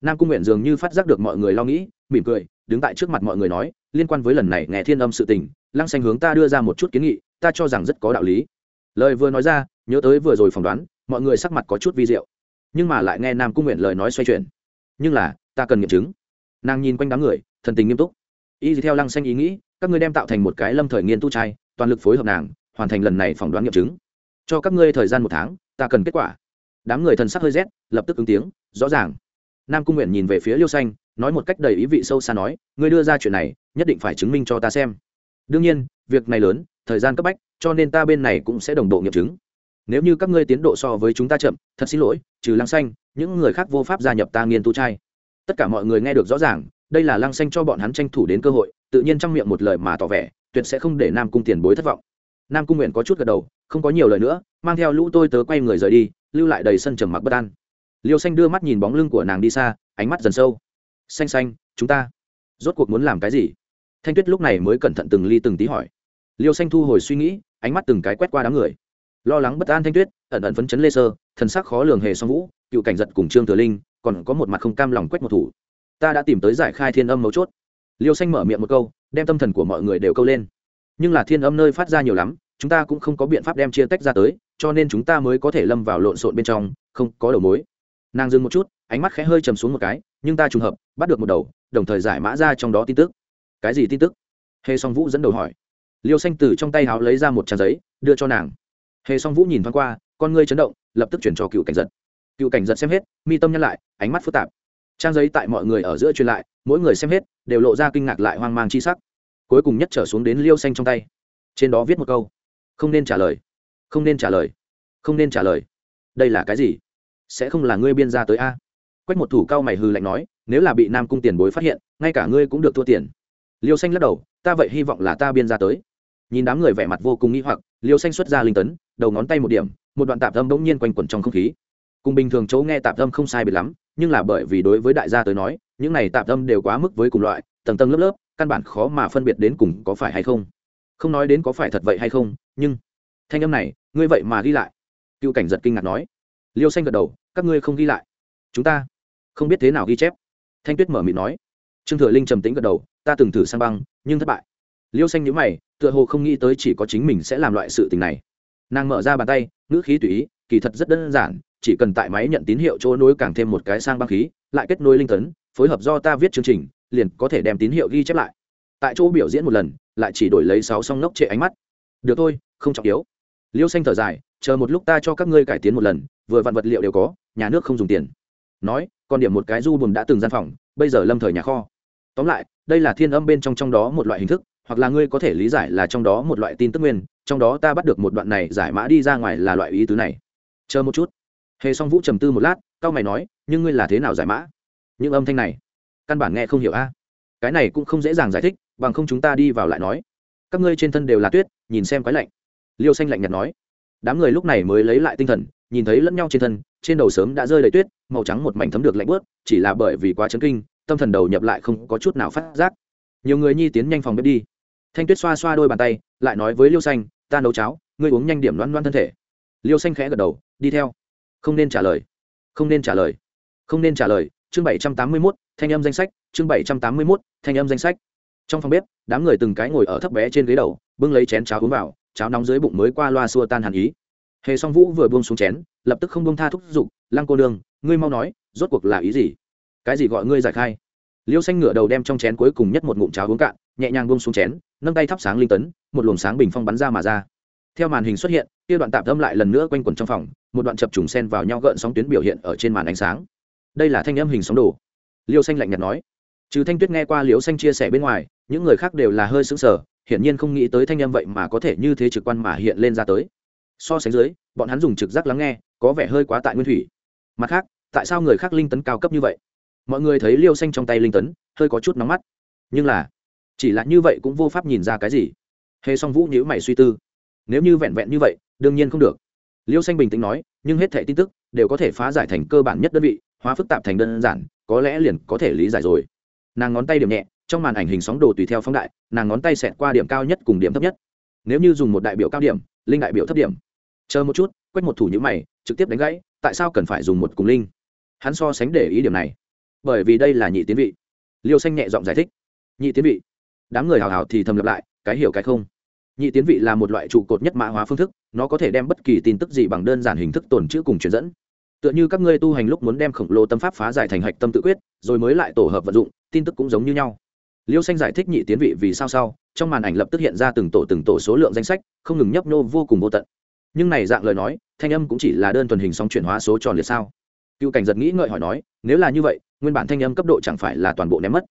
Nam cung nguyện dường như phát giác được mọi người lo nghĩ, mỉm cười đứng tại trước mặt mọi người nói, liên quan với lần này nghe thiên âm sự tình, lăng xanh hướng ta đưa ra một chút kiến nghị, ta cho rằng rất có đạo lý. Lời vừa nói ra, nhớ tới vừa rồi phỏng đoán, mọi người sắc mặt có chút vi diệu. Nhưng mà lại nghe nam cung nguyện lời nói xoay chuyển. Nhưng là, ta cần nghiệm chứng. Nàng nhìn quanh đám người, thần tình nghiêm túc. Y theo lăng xanh ý nghĩ, các ngươi đem tạo thành một cái lâm thời nghiên tu trai, toàn lực phối hợp nàng, hoàn thành lần này phỏng đoán nghiệm chứng. Cho các ngươi thời gian một tháng, ta cần kết quả. Đám người thần sắc hơi rét, lập tức ứng tiếng, rõ ràng. Nam cung nguyện nhìn về phía liêu xanh nói một cách đầy ý vị sâu xa nói, ngươi đưa ra chuyện này, nhất định phải chứng minh cho ta xem. Đương nhiên, việc này lớn, thời gian cấp bách, cho nên ta bên này cũng sẽ đồng bộ nghiệm chứng. Nếu như các ngươi tiến độ so với chúng ta chậm, thật xin lỗi, trừ lăng xanh, những người khác vô pháp gia nhập ta nghiên tu trai. Tất cả mọi người nghe được rõ ràng, đây là lăng xanh cho bọn hắn tranh thủ đến cơ hội, tự nhiên trong miệng một lời mà tỏ vẻ, tuyệt sẽ không để nam cung tiền bối thất vọng. Nam cung nguyện có chút gật đầu, không có nhiều lời nữa, mang theo lũ tôi tớ quay người rời đi, lưu lại đầy sân trầm mặc bất an. Liêu xanh đưa mắt nhìn bóng lưng của nàng đi xa, ánh mắt dần sâu xanh xanh, chúng ta rốt cuộc muốn làm cái gì? Thanh tuyết lúc này mới cẩn thận từng ly từng tí hỏi. Liêu xanh thu hồi suy nghĩ, ánh mắt từng cái quét qua đám người. Lo lắng bất an thanh tuyết, ẩn ẩn phấn chấn lê sơ, thần sắc khó lường hề song vũ, cựu cảnh giật cùng trương thừa linh, còn có một mặt không cam lòng quét một thủ. Ta đã tìm tới giải khai thiên âm mấu chốt. Liêu xanh mở miệng một câu, đem tâm thần của mọi người đều câu lên. Nhưng là thiên âm nơi phát ra nhiều lắm, chúng ta cũng không có biện pháp đem chia tách ra tới, cho nên chúng ta mới có thể lâm vào lộn xộn bên trong, không có đầu mối. Nàng dừng một chút, ánh mắt khẽ hơi chầm xuống một cái nhưng ta trùng hợp, bắt được một đầu, đồng thời giải mã ra trong đó tin tức. Cái gì tin tức? Hề song vũ dẫn đầu hỏi. Liêu xanh từ trong tay háo lấy ra một trang giấy, đưa cho nàng. Hề song vũ nhìn thoáng qua, con ngươi chấn động, lập tức chuyển cho cựu cảnh giật. Cựu cảnh giật xem hết, mi tâm nhăn lại, ánh mắt phức tạp. Trang giấy tại mọi người ở giữa truyền lại, mỗi người xem hết, đều lộ ra kinh ngạc lại hoang mang chi sắc. Cuối cùng nhất trở xuống đến liêu xanh trong tay. Trên đó viết một câu. Không nên trả lời. Không nên trả lời. Không nên trả lời. Đây là cái gì? Sẽ không là ngươi biên ra tới a quách một thủ cao mày hư lạnh nói, nếu là bị nam cung tiền bối phát hiện, ngay cả ngươi cũng được thua tiền. Liêu xanh lắc đầu, ta vậy hy vọng là ta biên ra tới. Nhìn đám người vẻ mặt vô cùng nghi hoặc, liêu xanh xuất ra linh tấn, đầu ngón tay một điểm, một đoạn tạp âm bỗng nhiên quanh quẩn trong không khí. Cùng bình thường chỗ nghe tạp âm không sai biệt lắm, nhưng là bởi vì đối với đại gia tới nói, những này tạp âm đều quá mức với cùng loại, tầng tầng lớp lớp, căn bản khó mà phân biệt đến cùng có phải hay không. Không nói đến có phải thật vậy hay không, nhưng thanh âm này, ngươi vậy mà ghi lại. Cựu cảnh giật kinh ngạc nói. Liêu xanh gật đầu, các ngươi không ghi lại. Chúng ta không biết thế nào ghi chép. Thanh tuyết mở miệng nói. Trương thừa linh trầm tính gật đầu, ta từng thử sang băng, nhưng thất bại. Liêu xanh nhữ mày, tựa hồ không nghĩ tới chỉ có chính mình sẽ làm loại sự tình này. Nàng mở ra bàn tay, ngữ khí tùy ý, kỳ thật rất đơn giản, chỉ cần tại máy nhận tín hiệu chỗ nối càng thêm một cái sang băng khí, lại kết nối linh tấn, phối hợp do ta viết chương trình, liền có thể đem tín hiệu ghi chép lại. Tại chỗ biểu diễn một lần, lại chỉ đổi lấy sáu song nốc trệ ánh mắt. Được thôi, không trọng yếu. Liêu xanh thở dài, chờ một lúc ta cho các ngươi cải tiến một lần, vừa vặn vật liệu đều có, nhà nước không dùng tiền. Nói còn điểm một cái du buồn đã từng gian phòng, bây giờ lâm thời nhà kho. Tóm lại, đây là thiên âm bên trong trong đó một loại hình thức, hoặc là ngươi có thể lý giải là trong đó một loại tin tức nguyên, trong đó ta bắt được một đoạn này giải mã đi ra ngoài là loại ý tứ này. Chờ một chút. Hề song vũ trầm tư một lát, cao mày nói, nhưng ngươi là thế nào giải mã? Những âm thanh này, căn bản nghe không hiểu a. Cái này cũng không dễ dàng giải thích, bằng không chúng ta đi vào lại nói. Các ngươi trên thân đều là tuyết, nhìn xem quái lạnh. Liêu xanh lạnh nhạt nói đám người lúc này mới lấy lại tinh thần, nhìn thấy lẫn nhau trên thân, trên đầu sớm đã rơi đầy tuyết, màu trắng một mảnh thấm được lạnh bớt chỉ là bởi vì quá chấn kinh, tâm thần đầu nhập lại không có chút nào phát giác. Nhiều người nhi tiến nhanh phòng bếp đi. Thanh tuyết xoa xoa đôi bàn tay, lại nói với liêu xanh, ta nấu cháo, ngươi uống nhanh điểm loan loan thân thể. Liêu xanh khẽ gật đầu, đi theo. Không nên trả lời. Không nên trả lời. Không nên trả lời. Chương bảy trăm tám mươi mốt, thanh âm danh sách. Chương bảy trăm tám mươi mốt, thanh âm danh sách. Trong phòng bếp, đám người từng cái ngồi ở thấp bé trên ghế đầu, bưng lấy chén cháo uống vào cháo nóng dưới bụng mới qua loa xua tan hàn ý. Hề song vũ vừa buông xuống chén, lập tức không buông tha thúc giục, lăng cô nương, ngươi mau nói, rốt cuộc là ý gì? Cái gì gọi ngươi giải khai? Liêu xanh ngửa đầu đem trong chén cuối cùng nhất một ngụm cháo uống cạn, nhẹ nhàng buông xuống chén, nâng tay thắp sáng linh tấn, một luồng sáng bình phong bắn ra mà ra. Theo màn hình xuất hiện, kia đoạn tạm thâm lại lần nữa quanh quẩn trong phòng, một đoạn chập trùng sen vào nhau gợn sóng tuyến biểu hiện ở trên màn ánh sáng. Đây là thanh âm hình sóng đồ. Liêu xanh lạnh nhạt nói. Trừ thanh tuyết nghe qua liêu xanh chia sẻ bên ngoài, những người khác đều là hơi sững sờ hiển nhiên không nghĩ tới thanh âm vậy mà có thể như thế trực quan mà hiện lên ra tới. So sánh dưới, bọn hắn dùng trực giác lắng nghe, có vẻ hơi quá tại nguyên thủy. Mặt khác, tại sao người khác linh tấn cao cấp như vậy? Mọi người thấy liêu xanh trong tay linh tấn, hơi có chút nóng mắt. Nhưng là, chỉ là như vậy cũng vô pháp nhìn ra cái gì. Hề song vũ nhữ mày suy tư. Nếu như vẹn vẹn như vậy, đương nhiên không được. Liêu xanh bình tĩnh nói, nhưng hết thẻ tin tức đều có thể phá giải thành cơ bản nhất đơn vị, hóa phức tạp thành đơn giản, có lẽ liền có thể lý giải rồi. Nàng ngón tay điểm nhẹ trong màn ảnh hình sóng đồ tùy theo phóng đại, nàng ngón tay xẹt qua điểm cao nhất cùng điểm thấp nhất. Nếu như dùng một đại biểu cao điểm, linh đại biểu thấp điểm. Chờ một chút, quét một thủ nhữ mày, trực tiếp đánh gãy, tại sao cần phải dùng một cùng linh? Hắn so sánh để ý điểm này. Bởi vì đây là nhị tiến vị. Liêu xanh nhẹ giọng giải thích. Nhị tiến vị. Đám người hào hào thì thầm lặp lại, cái hiểu cái không. Nhị tiến vị là một loại trụ cột nhất mã hóa phương thức, nó có thể đem bất kỳ tin tức gì bằng đơn giản hình thức tồn chữ cùng truyền dẫn. Tựa như các ngươi tu hành lúc muốn đem khổng lồ tâm pháp phá giải thành hạch tâm tự quyết, rồi mới lại tổ hợp vận dụng, tin tức cũng giống như nhau liêu xanh giải thích nhị tiến vị vì sao sau, trong màn ảnh lập tức hiện ra từng tổ từng tổ số lượng danh sách, không ngừng nhấp nô vô cùng vô tận. Nhưng này dạng lời nói, thanh âm cũng chỉ là đơn thuần hình sóng chuyển hóa số tròn liệt sao. Cựu cảnh giật nghĩ ngợi hỏi nói, nếu là như vậy, nguyên bản thanh âm cấp độ chẳng phải là toàn bộ ném mất.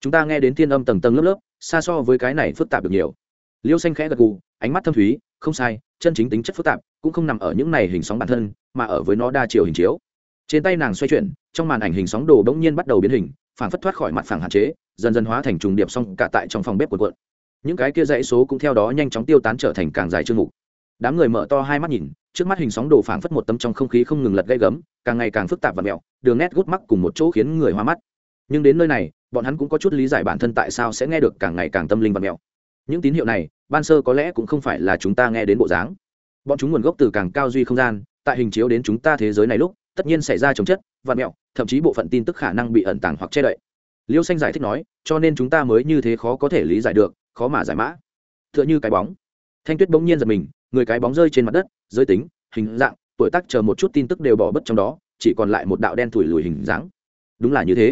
Chúng ta nghe đến thiên âm tầng tầng lớp lớp, xa so với cái này phức tạp được nhiều. Liêu xanh khẽ gật gù, ánh mắt thâm thúy, không sai, chân chính tính chất phức tạp, cũng không nằm ở những này hình sóng bản thân, mà ở với nó đa chiều hình chiếu. Trên tay nàng xoay chuyển, trong màn ảnh hình sóng đồ bỗng nhiên bắt đầu biến hình phản phất thoát khỏi mặt phẳng hạn chế dần dần hóa thành trùng điệp xong cả tại trong phòng bếp của quận. Những cái kia dãy số cũng theo đó nhanh chóng tiêu tán trở thành càng dài chương mục. Đám người mở to hai mắt nhìn, trước mắt hình sóng đồ phảng phất một tấm trong không khí không ngừng lật gây gấm, càng ngày càng phức tạp và mẹo, đường nét gút mắt cùng một chỗ khiến người hoa mắt. Nhưng đến nơi này, bọn hắn cũng có chút lý giải bản thân tại sao sẽ nghe được càng ngày càng tâm linh và mẹo. Những tín hiệu này, ban sơ có lẽ cũng không phải là chúng ta nghe đến bộ dáng. Bọn chúng nguồn gốc từ càng cao duy không gian, tại hình chiếu đến chúng ta thế giới này lúc, tất nhiên xảy ra chống chất, và mẹo, thậm chí bộ phận tin tức khả năng bị ẩn tàng hoặc che đậy liêu xanh giải thích nói, cho nên chúng ta mới như thế khó có thể lý giải được, khó mà giải mã. T h ư ợ n h ư cái bóng. Thanh tuyết bỗng nhiên giật mình, người cái bóng rơi trên mặt đất, giới tính, hình dạng, tuổi tác chờ một chút tin tức đều bỏ bớt trong đó, chỉ còn lại một đạo đen thủi lùi hình dáng. Đúng là như thế.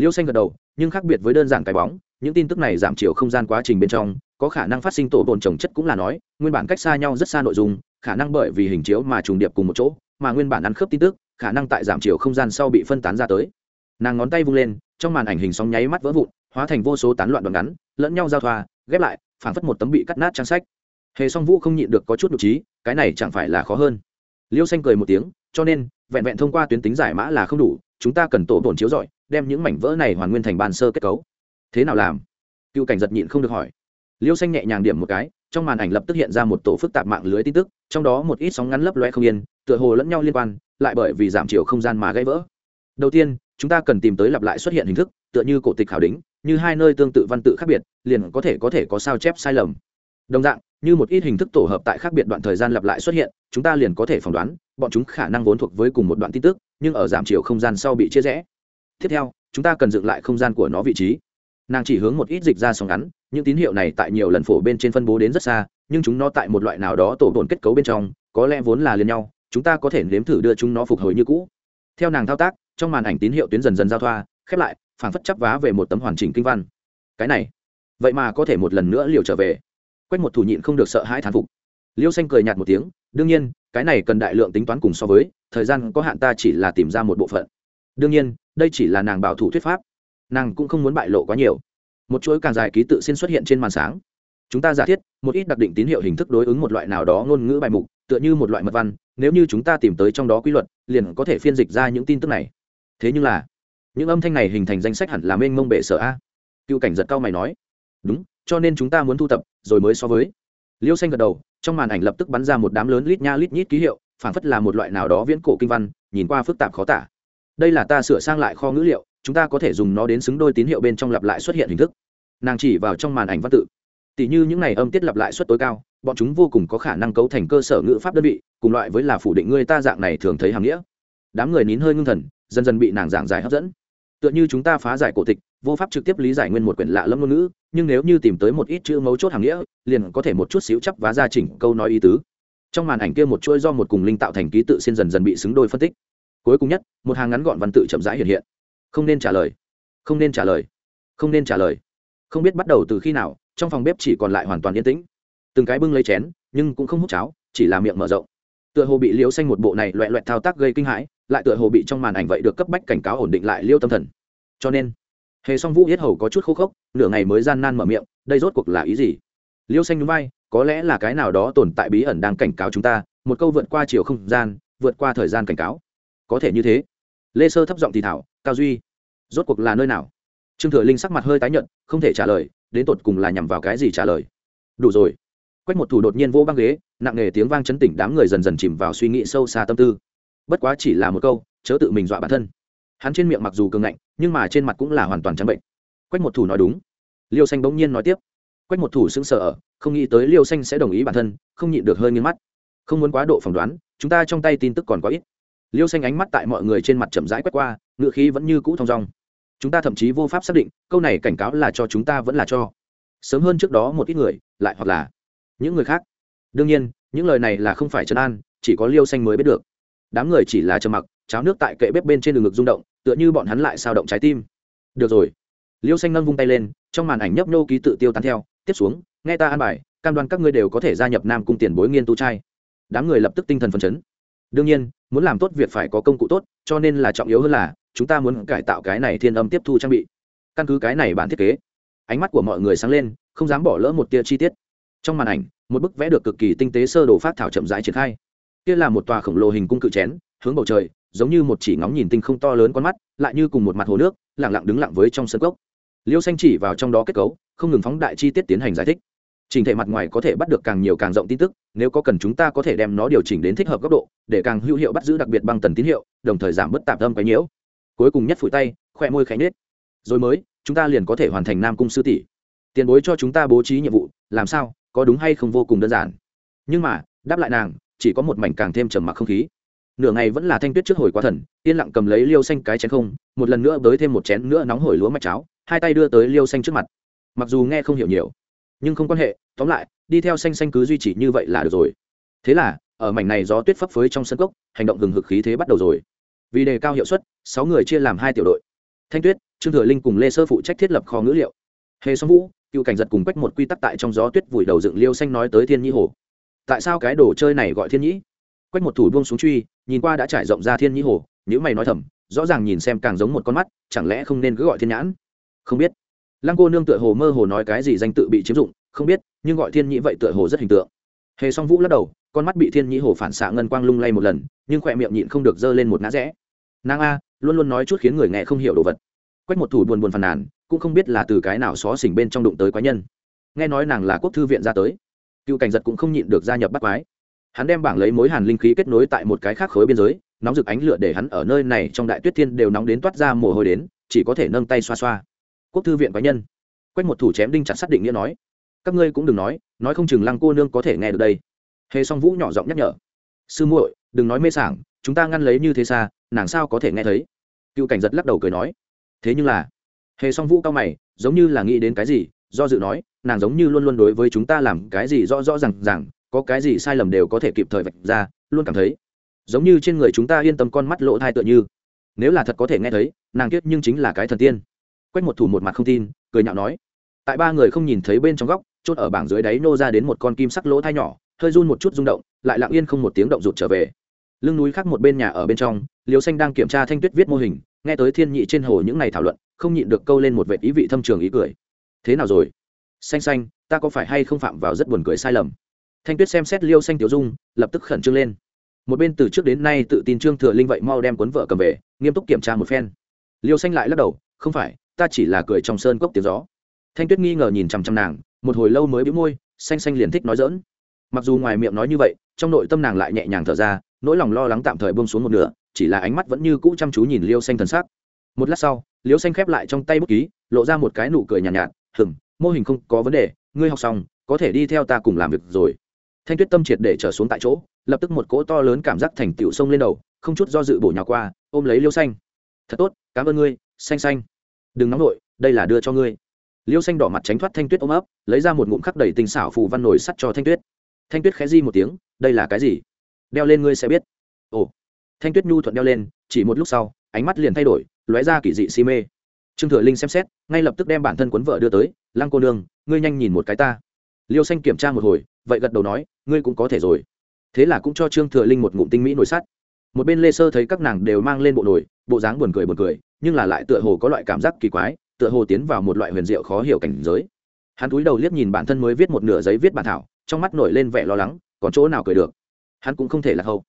Liêu xanh gật đầu, nhưng khác biệt với đơn giản cái bóng, những tin tức này giảm chiều không gian quá trình bên trong, có khả năng phát sinh tổ bồn trồng chất cũng là nói, nguyên bản cách xa nhau rất xa nội dung, khả năng bởi vì hình chiếu mà trùng điệp cùng một chỗ, mà nguyên bản ăn khớp tin tức, khả năng tại giảm chiều không gian sau bị phân tán ra tới. Nàng ngón tay vung lên trong màn ảnh hình sóng nháy mắt vỡ vụn, hóa thành vô số tán loạn đoạn ngắn, lẫn nhau giao thoa, ghép lại, phảng phất một tấm bị cắt nát trang sách. Hề song vũ không nhịn được có chút nhục trí, cái này chẳng phải là khó hơn. Liêu xanh cười một tiếng, cho nên, vẹn vẹn thông qua tuyến tính giải mã là không đủ, chúng ta cần tổ bổn chiếu rọi, đem những mảnh vỡ này hoàn nguyên thành bàn sơ kết cấu. Thế nào làm? Cựu cảnh giật nhịn không được hỏi. Liêu xanh nhẹ nhàng điểm một cái, trong màn ảnh lập tức hiện ra một tổ phức tạp mạng lưới tin tức, trong đó một ít sóng ngắn lấp loe không yên, tựa hồ lẫn nhau liên quan, lại bởi vì giảm chiều không gian mà gãy vỡ đầu tiên, chúng ta cần tìm tới lặp lại xuất hiện hình thức, tựa như cổ tịch khảo đính, như hai nơi tương tự văn tự khác biệt, liền có thể có thể có sao chép sai lầm. Đồng dạng, như một ít hình thức tổ hợp tại khác biệt đoạn thời gian lặp lại xuất hiện, chúng ta liền có thể phỏng đoán, bọn chúng khả năng vốn thuộc với cùng một đoạn tin tức, nhưng ở giảm chiều không gian sau bị chia rẽ. Tiếp theo, chúng ta cần dựng lại không gian của nó vị trí. Nàng chỉ hướng một ít dịch ra sóng ngắn, những tín hiệu này tại nhiều lần phổ bên trên phân bố đến rất xa, nhưng chúng nó tại một loại nào đó tổ đồn kết cấu bên trong, có lẽ vốn là liền nhau, chúng ta có thể nếm thử đưa chúng nó phục hồi như cũ theo nàng thao tác, trong màn ảnh tín hiệu tuyến dần dần giao thoa, khép lại, phảng phất chắp vá về một tấm hoàn chỉnh kinh văn. Cái này, vậy mà có thể một lần nữa liều trở về. Quách một thủ nhịn không được sợ hãi thán phục. Liêu xanh cười nhạt một tiếng, đương nhiên, cái này cần đại lượng tính toán cùng so với, thời gian có hạn ta chỉ là tìm ra một bộ phận. Đương nhiên, đây chỉ là nàng bảo thủ thuyết pháp. Nàng cũng không muốn bại lộ quá nhiều. Một chuỗi càng dài ký tự xin xuất hiện trên màn sáng chúng ta giả thiết, một ít đặc định tín hiệu hình thức đối ứng một loại nào đó ngôn ngữ bài mục, tựa như một loại mật văn, nếu như chúng ta tìm tới trong đó quy luật, liền có thể phiên dịch ra những tin tức này. Thế nhưng là, những âm thanh này hình thành danh sách hẳn là mênh mông bệ sở a. Cựu cảnh giật cao mày nói, đúng, cho nên chúng ta muốn thu tập, rồi mới so với. Liêu xanh gật đầu, trong màn ảnh lập tức bắn ra một đám lớn lít nha lít nhít ký hiệu phản phất là một loại nào đó viễn cổ kinh văn, nhìn qua phức tạp khó tả. Đây là ta sửa sang lại kho ngữ liệu, chúng ta có thể dùng nó đến xứng đôi tín hiệu bên trong lặp lại xuất hiện hình thức. Nàng chỉ vào trong màn ảnh văn tự tỷ như những này âm tiết lặp lại suất tối cao, bọn chúng vô cùng có khả năng cấu thành cơ sở ngữ pháp đơn vị, cùng loại với là phủ định ngươi ta dạng này thường thấy hàm nghĩa. Đám người nín hơi ngưng thần, dần dần bị nàng giảng giải hấp dẫn. Tựa như chúng ta phá giải cổ tịch, vô pháp trực tiếp lý giải nguyên một quyển lạ lâm ngôn ngữ, nhưng nếu như tìm tới một ít chữ mấu chốt hàm nghĩa, liền có thể một chút xíu chấp vá ra chỉnh câu nói ý tứ. Trong màn ảnh kia một chuỗi do một cùng linh tạo thành ký tự xin dần dần bị xứng đôi phân tích. Cuối cùng nhất, một hàng ngắn gọn văn tự chậm rãi hiện hiện. Không nên trả lời. Không nên trả lời. Không nên trả lời không biết bắt đầu từ khi nào, trong phòng bếp chỉ còn lại hoàn toàn yên tĩnh. Từng cái bưng lấy chén, nhưng cũng không hút cháo, chỉ là miệng mở rộng. Tựa hồ bị liêu xanh một bộ này loẹ loẹt thao tác gây kinh hãi, lại tựa hồ bị trong màn ảnh vậy được cấp bách cảnh cáo ổn định lại liêu tâm thần. Cho nên, hề song vũ yết hầu có chút khô khốc, nửa ngày mới gian nan mở miệng, đây rốt cuộc là ý gì? Liêu xanh núi bay có lẽ là cái nào đó tồn tại bí ẩn đang cảnh cáo chúng ta, một câu vượt qua chiều không gian, vượt qua thời gian cảnh cáo. Có thể như thế. Lê sơ thấp giọng thì thảo, cao duy, rốt cuộc là nơi nào? Trương thừa linh sắc mặt hơi tái nhợt, không thể trả lời, đến tột cùng là nhằm vào cái gì trả lời? Đủ rồi. Quách một thủ đột nhiên vô băng ghế, nặng nề tiếng vang chấn tỉnh đám người dần dần chìm vào suy nghĩ sâu xa tâm tư. Bất quá chỉ là một câu, chớ tự mình dọa bản thân. Hắn trên miệng mặc dù cường ngạnh, nhưng mà trên mặt cũng là hoàn toàn trắng bệnh. Quách một thủ nói đúng. Liêu xanh bỗng nhiên nói tiếp. Quách một thủ sững sờ không nghĩ tới liêu xanh sẽ đồng ý bản thân, không nhịn được hơi nghiêng mắt. Không muốn quá độ phỏng đoán, chúng ta trong tay tin tức còn có ít. Liêu xanh ánh mắt tại mọi người trên mặt chậm rãi quét qua ngựa khí vẫn như cũ thong dong chúng ta thậm chí vô pháp xác định, câu này cảnh cáo là cho chúng ta vẫn là cho. Sớm hơn trước đó một ít người, lại hoặc là những người khác. Đương nhiên, những lời này là không phải trấn an, chỉ có liêu xanh mới biết được. Đám người chỉ là trầm mặc, cháo nước tại kệ bếp bên trên đường ngực rung động, tựa như bọn hắn lại sao động trái tim. Được rồi. Liêu xanh nâng vung tay lên, trong màn ảnh nhấp nô ký tự tiêu tán theo, tiếp xuống, nghe ta an bài, cam đoan các ngươi đều có thể gia nhập nam cung tiền bối nghiên tu trai. Đám người lập tức tinh thần phấn chấn. Đương nhiên, muốn làm tốt việc phải có công cụ tốt, cho nên là trọng yếu hơn là chúng ta muốn cải tạo cái này thiên âm tiếp thu trang bị. Căn cứ cái này bản thiết kế, ánh mắt của mọi người sáng lên, không dám bỏ lỡ một tia chi tiết. Trong màn ảnh, một bức vẽ được cực kỳ tinh tế sơ đồ phát thảo chậm rãi triển khai. Kia là một tòa khổng lồ hình cung cự chén, hướng bầu trời, giống như một chỉ ngóng nhìn tinh không to lớn con mắt, lại như cùng một mặt hồ nước lẳng lặng đứng lặng với trong sân cốc. Liêu xanh chỉ vào trong đó kết cấu, không ngừng phóng đại chi tiết tiến hành giải thích. Trình thể mặt ngoài có thể bắt được càng nhiều càng rộng tin tức, nếu có cần chúng ta có thể đem nó điều chỉnh đến thích hợp góc độ, để càng hữu hiệu bắt giữ đặc biệt bằng tần tín hiệu, đồng thời giảm bớt tạp âm cái nhiễu cuối cùng nhất phủi tay, khỏe môi khẽ nết rồi mới, chúng ta liền có thể hoàn thành nam cung sư tỷ. Tiền bối cho chúng ta bố trí nhiệm vụ, làm sao, có đúng hay không vô cùng đơn giản. Nhưng mà, đáp lại nàng, chỉ có một mảnh càng thêm trầm mặc không khí. Nửa ngày vẫn là thanh tuyết trước hồi quá thần, yên lặng cầm lấy liêu xanh cái chén không, một lần nữa bới thêm một chén nữa nóng hổi lúa mạch cháo, hai tay đưa tới liêu xanh trước mặt. Mặc dù nghe không hiểu nhiều, nhưng không quan hệ, tóm lại, đi theo xanh xanh cứ duy trì như vậy là được rồi. Thế là, ở mảnh này gió tuyết phấp phới trong sân cốc, hành động hừng hực khí thế bắt đầu rồi vì đề cao hiệu suất, sáu người chia làm hai tiểu đội. Thanh tuyết, trương thừa linh cùng lê sơ phụ trách thiết lập kho ngữ liệu. Hề song vũ, cựu cảnh giật cùng quách một quy tắc tại trong gió tuyết vùi đầu dựng liêu xanh nói tới thiên nhi hồ. Tại sao cái đồ chơi này gọi thiên nhĩ? Quách một thủ buông xuống truy, nhìn qua đã trải rộng ra thiên nhĩ hồ nếu mày nói thầm, rõ ràng nhìn xem càng giống một con mắt, chẳng lẽ không nên cứ gọi thiên nhãn? Không biết. Lăng cô nương tựa hồ mơ hồ nói cái gì danh tự bị chiếm dụng, không biết, nhưng gọi thiên nhĩ vậy tựa hồ rất hình tượng. Hề song vũ lắc đầu, con mắt bị thiên nhĩ hồ phản xạ ngân quang lung lay một lần, nhưng khỏe miệng nhịn không được giơ lên một ngã rẽ nàng a, luôn luôn nói chút khiến người nghe không hiểu đồ vật. Quách một thủ buồn buồn phàn nàn, cũng không biết là từ cái nào xó xỉnh bên trong đụng tới quái nhân. Nghe nói nàng là quốc thư viện ra tới, cựu cảnh giật cũng không nhịn được gia nhập bắt quái. Hắn đem bảng lấy mối hàn linh khí kết nối tại một cái khác khối biên giới, nóng rực ánh lửa để hắn ở nơi này trong đại tuyết thiên đều nóng đến toát ra mồ hôi đến, chỉ có thể nâng tay xoa xoa. Quốc thư viện quái nhân. Quách một thủ chém đinh chặt xác định nghĩa nói, các ngươi cũng đừng nói nói không chừng lăng cô nương có thể nghe được đây. Hề song vũ nhỏ giọng nhắc nhở, sư muội, đừng nói mê sảng, chúng ta ngăn lấy như thế xa nàng sao có thể nghe thấy? Cựu cảnh giật lắc đầu cười nói, thế nhưng là, hề song vũ cao mày, giống như là nghĩ đến cái gì, do dự nói, nàng giống như luôn luôn đối với chúng ta làm cái gì rõ rõ r à n g rằng có cái gì sai lầm đều có thể kịp thời vạch ra, luôn cảm thấy, giống như trên người chúng ta yên tâm con mắt lộ thai tựa như. Nếu là thật có thể nghe thấy, nàng kiết nhưng chính là cái thần tiên. Quách một thủ một mặt không tin, cười nhạo nói, tại ba người không nhìn thấy bên trong góc, chốt ở bảng dưới đáy nô ra đến một con kim sắc lỗ thai nhỏ, hơi run một chút rung động, lại lặng yên không một tiếng động rụt trở về lưng núi khác một bên nhà ở bên trong liều xanh đang kiểm tra thanh tuyết viết mô hình, nghe tới thiên nhị trên hồ những ngày thảo luận, không nhịn được câu lên một vệ ý vị thâm trường ý cười. Thế nào rồi? Xanh xanh, ta có phải hay không phạm vào rất buồn cười sai lầm? Thanh tuyết xem xét liêu xanh tiểu dung, lập tức khẩn trương lên. Một bên từ trước đến nay tự tin trương thừa linh vậy mau đem cuốn vợ cầm về, nghiêm túc kiểm tra một phen. Liêu xanh lại lắc đầu, không phải, ta chỉ là cười trong sơn cốc tiếng gió. Thanh tuyết nghi ngờ nhìn chằm chằm nàng, một hồi lâu mới bĩu môi, xanh xanh liền thích nói dỡn mặc dù ngoài miệng nói như vậy, trong nội tâm nàng lại nhẹ nhàng thở ra nỗi lòng lo lắng tạm thời bông xuống một nửa chỉ là ánh mắt vẫn như cũ chăm chú nhìn liêu xanh thần sắc. Một lát sau liêu xanh khép lại trong tay bút ký lộ ra một cái nụ cười nhàn nhạt, nhạt hừng mô hình không có vấn đề ngươi học xong có thể đi theo ta cùng làm việc rồi. Thanh tuyết tâm triệt để trở xuống tại chỗ lập tức một cỗ to lớn cảm giác thành tựu sông lên đầu không chút do dự bổ nhào qua ôm lấy liêu xanh. Thật tốt cảm ơn ngươi xanh xanh. Đừng nóng nổi đây là đưa cho ngươi. Liêu xanh đỏ mặt tránh thoát thanh tuyết ôm ấp lấy ra một ngụm khắc đầy tình xảo phù văn nổi sắt cho thanh tuyết. Thanh tuyết khẽ di một tiếng đây là cái gì? Đeo lên ngươi sẽ biết. Ồ. Thanh tuyết nhu thuận đeo lên, chỉ một lúc sau, ánh mắt liền thay đổi, lóe ra kỳ dị si mê. Trương thừa linh xem xét, ngay lập tức đem bản thân cuốn vợ đưa tới, lăng cô nương, ngươi nhanh nhìn một cái ta. Liêu xanh kiểm tra một hồi, vậy gật đầu nói, ngươi cũng có thể rồi. Thế là cũng cho trương thừa linh một ngụm tinh mỹ nổi sắt. Một bên lê sơ thấy các nàng đều mang lên bộ nổi bộ dáng buồn cười buồn cười, nhưng là lại tựa hồ có loại cảm giác kỳ quái, tựa hồ tiến vào một loại huyền diệu khó hiểu cảnh giới. Hắn cúi đầu liếc nhìn bản thân mới viết một nửa giấy viết bản thảo, trong mắt nổi lên vẻ lo lắng, còn chỗ nào cười được? Hắn cũng không thể là hậu.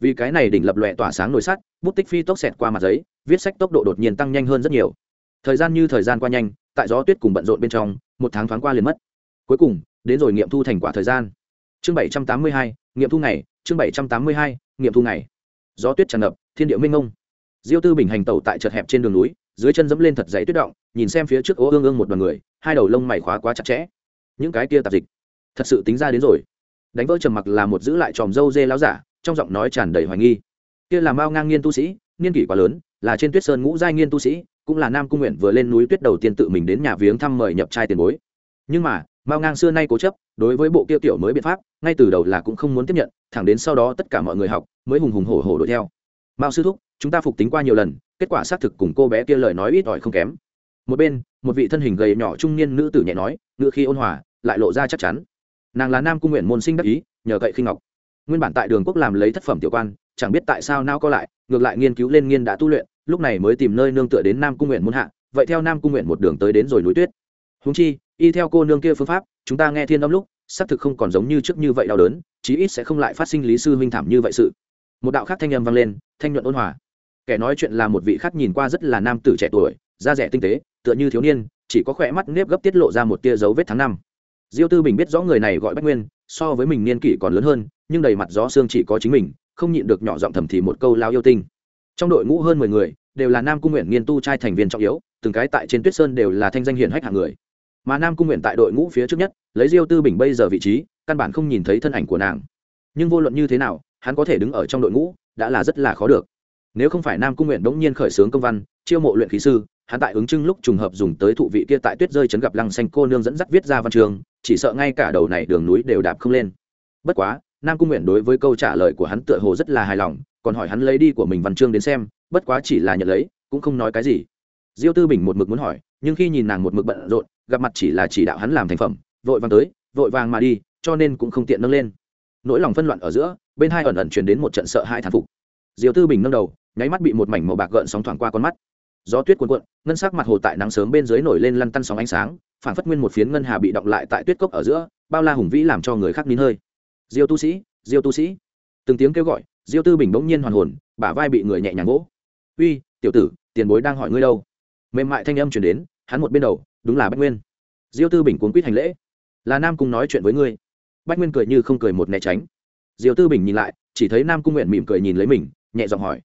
Vì cái này đỉnh lập lòe tỏa sáng nồi sắt, bút tích phi tốc xẹt qua mặt giấy, viết sách tốc độ đột nhiên tăng nhanh hơn rất nhiều. Thời gian như thời gian qua nhanh, tại gió tuyết cùng bận rộn bên trong, một tháng thoáng qua liền mất. Cuối cùng, đến rồi nghiệm thu thành quả thời gian. Chương bảy trăm tám mươi hai, nghiệm thu ngày, chương bảy trăm tám mươi hai, nghiệm thu ngày. Gió tuyết tràn ngập, thiên địa minh ngông diêu tư bình hành tàu tại chật hẹp trên đường núi, dưới chân dẫm lên thật dày tuyết động, nhìn xem phía trước ố ương ương một đoàn người, hai đầu lông mày khóa quá chặt chẽ. Những cái kia tạp dịch, thật sự tính ra đến rồi đánh vỡ trầm mặc là một giữ lại tròm dâu dê láo giả, trong giọng nói tràn đầy hoài nghi. Kia là mao ngang nghiên tu sĩ niên kỷ quá lớn, là trên tuyết sơn ngũ giai nghiên tu sĩ, cũng là nam cung nguyện vừa lên núi tuyết đầu tiên tự mình đến nhà viếng thăm mời nhập trai tiền bối. Nhưng mà, mao ngang xưa nay cố chấp, đối với bộ kia tiểu mới biện pháp, ngay từ đầu là cũng không muốn tiếp nhận, thẳng đến sau đó tất cả mọi người học, mới hùng hùng hổ hổ đuổi theo. Mao sư thúc, chúng ta phục tính qua nhiều lần, kết quả xác thực cùng cô bé kia lời nói ít ỏi không kém. Một bên, một vị thân hình gầy nhỏ trung niên nữ tử nhẹ nói ngựa khi ôn hòa, lại lộ ra chắc chắn nàng là nam cung nguyện môn sinh đắc ý, nhờ cậy khinh ngọc. Nguyên bản tại đường quốc làm lấy thất phẩm tiểu quan, chẳng biết tại sao nao co lại, ngược lại nghiên cứu lên nghiên đã tu luyện, lúc này mới tìm nơi nương tựa đến nam cung nguyện môn hạ, vậy theo nam cung nguyện một đường tới đến rồi núi tuyết. Húng chi, y theo cô nương kia phương pháp, chúng ta nghe thiên âm lúc, xác thực không còn giống như trước như vậy đau đớn, chí ít sẽ không lại phát sinh lý sư huynh thảm như vậy sự. Một đạo khác thanh âm vang lên, thanh nhuận ôn hòa. Kẻ nói chuyện là một vị khác nhìn qua rất là nam tử trẻ tuổi, da rẻ tinh tế, tựa như thiếu niên, chỉ có khỏe mắt nếp gấp tiết lộ ra một tia dấu vết tháng năm diêu tư bình biết rõ người này gọi bách nguyên, so với mình niên kỷ còn lớn hơn, nhưng đầy mặt gió xương chỉ có chính mình, không nhịn được nhỏ giọng thầm thì một câu lao yêu tinh. Trong đội ngũ hơn mười người, đều là nam cung nguyện nghiên tu trai thành viên trọng yếu, từng cái tại trên tuyết sơn đều là thanh danh hiển hách hạng người. Mà nam cung nguyện tại đội ngũ phía trước nhất, lấy diêu tư bình bây giờ vị trí, căn bản không nhìn thấy thân ảnh của nàng. Nhưng vô luận như thế nào, hắn có thể đứng ở trong đội ngũ, đã là rất là khó được. Nếu không phải nam cung nguyện đống nhiên khởi xướng công văn, chiêu mộ luyện khí sư, hắn tại ứng trưng lúc trùng hợp dùng tới thụ vị kia tại tuyết rơi chấn gặp lăng xanh cô nương dẫn dắt viết ra văn trường chỉ sợ ngay cả đầu này đường núi đều đạp không lên. Bất quá, nam cung nguyện đối với câu trả lời của hắn tựa hồ rất là hài lòng, còn hỏi hắn lấy đi của mình văn chương đến xem, bất quá chỉ là nhận lấy, cũng không nói cái gì. Diêu tư bình một mực muốn hỏi, nhưng khi nhìn nàng một mực bận rộn, gặp mặt chỉ là chỉ đạo hắn làm thành phẩm, vội vàng tới, vội vàng mà đi, cho nên cũng không tiện nâng lên. Nỗi lòng phân loạn ở giữa, bên hai ẩn ẩn truyền đến một trận sợ hai thán phục. Diêu tư bình nâng đầu, nháy mắt bị một mảnh màu bạc gợn sóng thoảng qua con mắt gió tuyết cuồn cuộn, ngân sắc mặt hồ tại nắng sớm bên dưới nổi lên lăn tăn sóng ánh sáng, phản phất nguyên một phiến ngân hà bị động lại tại tuyết cốc ở giữa, bao la hùng vĩ làm cho người khác nín hơi. Diêu tu sĩ, diêu tu sĩ. Từng tiếng kêu gọi, diêu tư bình bỗng nhiên hoàn hồn, bả vai bị người nhẹ nhàng gỗ uy, tiểu tử, tiền bối đang hỏi ngươi đâu? Mềm mại thanh âm chuyển đến, hắn một bên đầu, đúng là bách nguyên. Diêu tư bình cuốn quýt hành lễ. Là nam cung nói chuyện với ngươi. Bách nguyên cười như không cười một né tránh. Diêu tư bình nhìn lại, chỉ thấy nam cung nguyện mỉm cười nhìn lấy mình, nhẹ giọng hỏi,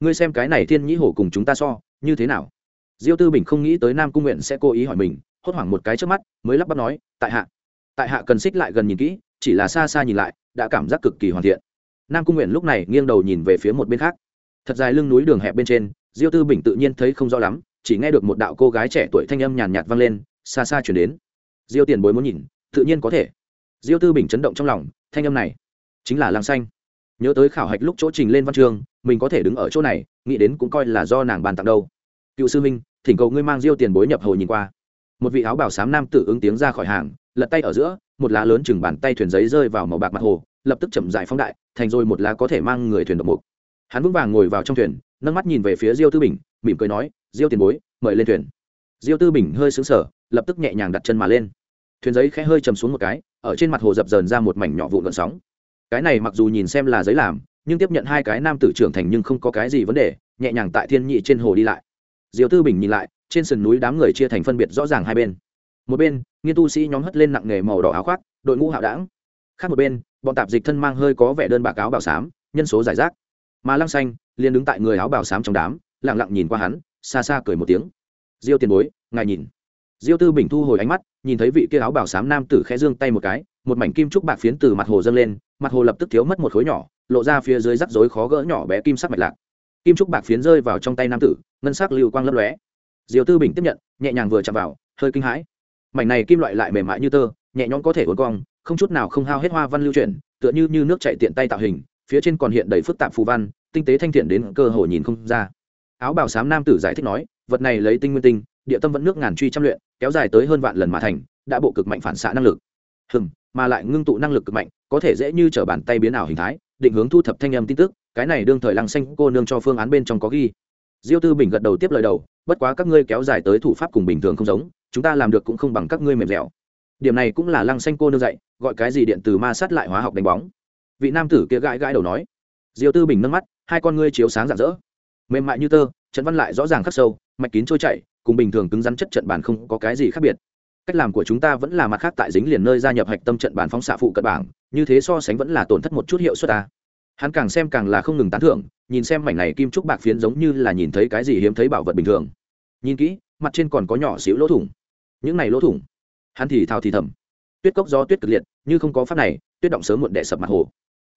ngươi xem cái này thiên nhĩ hổ cùng chúng ta so như thế nào? Diêu tư bình không nghĩ tới nam cung nguyện sẽ cố ý hỏi mình, hốt hoảng một cái trước mắt, mới lắp bắp nói, tại hạ. Tại hạ cần xích lại gần nhìn kỹ, chỉ là xa xa nhìn lại, đã cảm giác cực kỳ hoàn thiện. Nam cung nguyện lúc này nghiêng đầu nhìn về phía một bên khác. Thật dài lưng núi đường hẹp bên trên, diêu tư bình tự nhiên thấy không rõ lắm, chỉ nghe được một đạo cô gái trẻ tuổi thanh âm nhàn nhạt vang lên, xa xa chuyển đến. Diêu tiền bối muốn nhìn, tự nhiên có thể. Diêu tư bình chấn động trong lòng, thanh âm này chính là lang xanh nhớ tới khảo hạch lúc chỗ trình lên văn chương, mình có thể đứng ở chỗ này, nghĩ đến cũng coi là do nàng bàn tặng đâu. Cựu sư minh thỉnh cầu ngươi mang diêu tiền bối nhập hồ nhìn qua. Một vị áo bảo sám nam tử ứng tiếng ra khỏi hàng, lật tay ở giữa, một lá lớn chừng bàn tay thuyền giấy rơi vào màu bạc mặt hồ, lập tức chậm dài phóng đại, thành rồi một lá có thể mang người thuyền độc mục. Hắn vững vàng ngồi vào trong thuyền, nâng mắt nhìn về phía diêu tư bình, mỉm cười nói, diêu tiền bối, mời lên thuyền. Diêu tư bình hơi xứng sở lập tức nhẹ nhàng đặt chân mà lên. Thuyền giấy khẽ hơi chầm xuống một cái, ở trên mặt hồ dập dờn ra một mảnh nhỏ vụn gợn sóng cái này mặc dù nhìn xem là giấy làm, nhưng tiếp nhận hai cái nam tử trưởng thành nhưng không có cái gì vấn đề, nhẹ nhàng tại thiên nhị trên hồ đi lại. Diều tư bình nhìn lại, trên sườn núi đám người chia thành phân biệt rõ ràng hai bên. Một bên, nghiên tu sĩ nhóm hất lên nặng nghề màu đỏ áo khoác, đội ngũ hạo đảng. Khác một bên, bọn tạp dịch thân mang hơi có vẻ đơn bạc áo bảo xám, nhân số giải rác. Mà lăng xanh, liền đứng tại người áo bảo xám trong đám, lặng lặng nhìn qua hắn, xa xa cười một tiếng. Diêu tiền bối, ngài nhìn. Diêu tư bình thu hồi ánh mắt, nhìn thấy vị kia áo bảo xám nam tử khẽ dương tay một cái, một mảnh kim trúc bạc phiến từ mặt hồ dâng lên mặt hồ lập tức thiếu mất một khối nhỏ, lộ ra phía dưới rắc rối khó gỡ nhỏ bé kim sắc mạch lạc. Kim trúc bạc phiến rơi vào trong tay nam tử, ngân sắc lưu quang lấp lóe. Diều tư bình tiếp nhận, nhẹ nhàng vừa chạm vào, hơi kinh hãi. Mảnh này kim loại lại mềm mại như tơ, nhẹ nhõm có thể uốn cong, không chút nào không hao hết hoa văn lưu chuyển, tựa như như nước chạy tiện tay tạo hình, phía trên còn hiện đầy phức tạp phù văn, tinh tế thanh thiện đến cơ hội nhìn không ra. Áo bào xám nam tử giải thích nói, vật này lấy tinh nguyên tinh, địa tâm vẫn nước ngàn truy trăm luyện, kéo dài tới hơn vạn lần mà thành, đã bộ cực mạnh phản xạ năng lực. Hừm mà lại ngưng tụ năng lực cực mạnh, có thể dễ như t r ở bàn tay biến ảo hình thái, định hướng thu thập thanh âm tin tức, cái này đương thời lăng xanh cô nương cho phương án bên trong có ghi. Diêu tư bình gật đầu tiếp lời đầu, bất quá các ngươi kéo dài tới thủ pháp cùng bình thường không giống, chúng ta làm được cũng không bằng các ngươi mềm dẻo. Điểm này cũng là lăng xanh cô nương dạy, gọi cái gì điện từ ma sát lại hóa học đánh bóng. Vị nam tử kia gãi gãi đầu nói. Diêu tư bình nâng mắt, hai con ngươi chiếu sáng rạng rỡ. Mềm mại như tơ, trận văn lại rõ ràng khắc sâu, mạch kín trôi chảy, cùng bình thường cứng rắn chất trận bàn không có cái gì khác biệt cách làm của chúng ta vẫn là mặt khác tại dính liền nơi gia nhập hạch tâm trận bàn phóng xạ phụ cận bảng, như thế so sánh vẫn là tổn thất một chút hiệu suất ta. Hắn càng xem càng là không ngừng tán thưởng, nhìn xem mảnh này kim trúc bạc phiến giống như là nhìn thấy cái gì hiếm thấy bảo vật bình thường. Nhìn kỹ, mặt trên còn có nhỏ xíu lỗ thủng. Những này lỗ thủng, hắn thì thào thì thầm. Tuyết cốc do tuyết cực liệt, như không có pháp này, tuyết động sớm muộn đệ sập mặt hồ.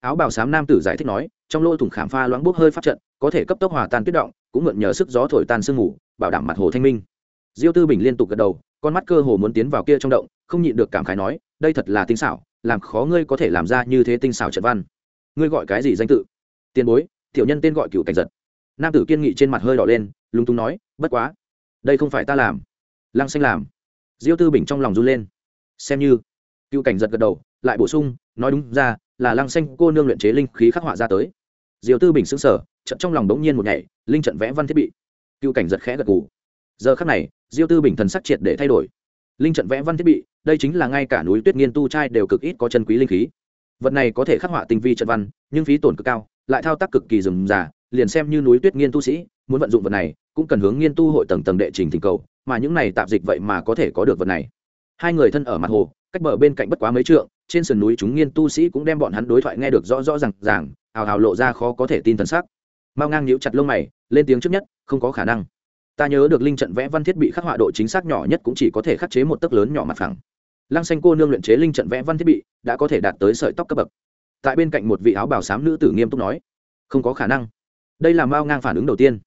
Áo bào xám nam tử giải thích nói, trong lỗ thủng khảm pha loãng bốc hơi phát trận, có thể cấp tốc hòa tan tuyết động, cũng mượn nhờ sức gió thổi tan sương mù, bảo đảm mặt hồ thanh minh. Diêu tư bình liên tục gật đầu con mắt cơ hồ muốn tiến vào kia trong động, không nhịn được cảm khái nói, đây thật là tinh xảo, làm khó ngươi có thể làm ra như thế tinh xảo trận văn. Ngươi gọi cái gì danh tự? Tiền bối, tiểu nhân tên gọi cựu cảnh giật. Nam tử kiên nghị trên mặt hơi đỏ lên, lúng túng nói, bất quá, đây không phải ta làm. Lăng xanh làm. Diêu tư bình trong lòng run lên. Xem như. Cựu cảnh giật gật đầu, lại bổ sung, nói đúng ra, là lăng xanh cô nương luyện chế linh khí khắc họa ra tới. Diêu tư bình xứng sở trận trong lòng đống nhiên một nhảy, linh trận vẽ văn thiết bị. Cựu cảnh giật khẽ gật gù. Giờ khắc này diêu tư bình thần sắc triệt để thay đổi. Linh trận vẽ văn thiết bị, đây chính là ngay cả núi tuyết nghiên tu trai đều cực ít có chân quý linh khí. Vật này có thể khắc họa tinh vi trận văn, nhưng phí tổn cực cao, lại thao tác cực kỳ rườm rà, liền xem như núi tuyết nghiên tu sĩ, muốn vận dụng vật này, cũng cần hướng nghiên tu hội tầng tầng đệ trình thỉnh cầu, mà những này tạp dịch vậy mà có thể có được vật này. Hai người thân ở mặt hồ, cách bờ bên cạnh bất quá mấy trượng, trên sườn núi chúng nghiên tu sĩ cũng đem bọn hắn đối thoại nghe được rõ rõ r à n g ràng, hào hào lộ ra khó có thể tin thần sắc. Mao ngang nhíu chặt lông mày, lên tiếng trước nhất, không có khả năng ta nhớ được linh trận vẽ văn thiết bị khắc họa độ chính xác nhỏ nhất cũng chỉ có thể khắc chế một tấc lớn nhỏ mặt phẳng. Lăng xanh cô nương luyện chế linh trận vẽ văn thiết bị đã có thể đạt tới sợi tóc cấp bậc. Tại bên cạnh một vị áo bào xám nữ tử nghiêm túc nói, không có khả năng. Đây là mao ngang phản ứng đầu tiên.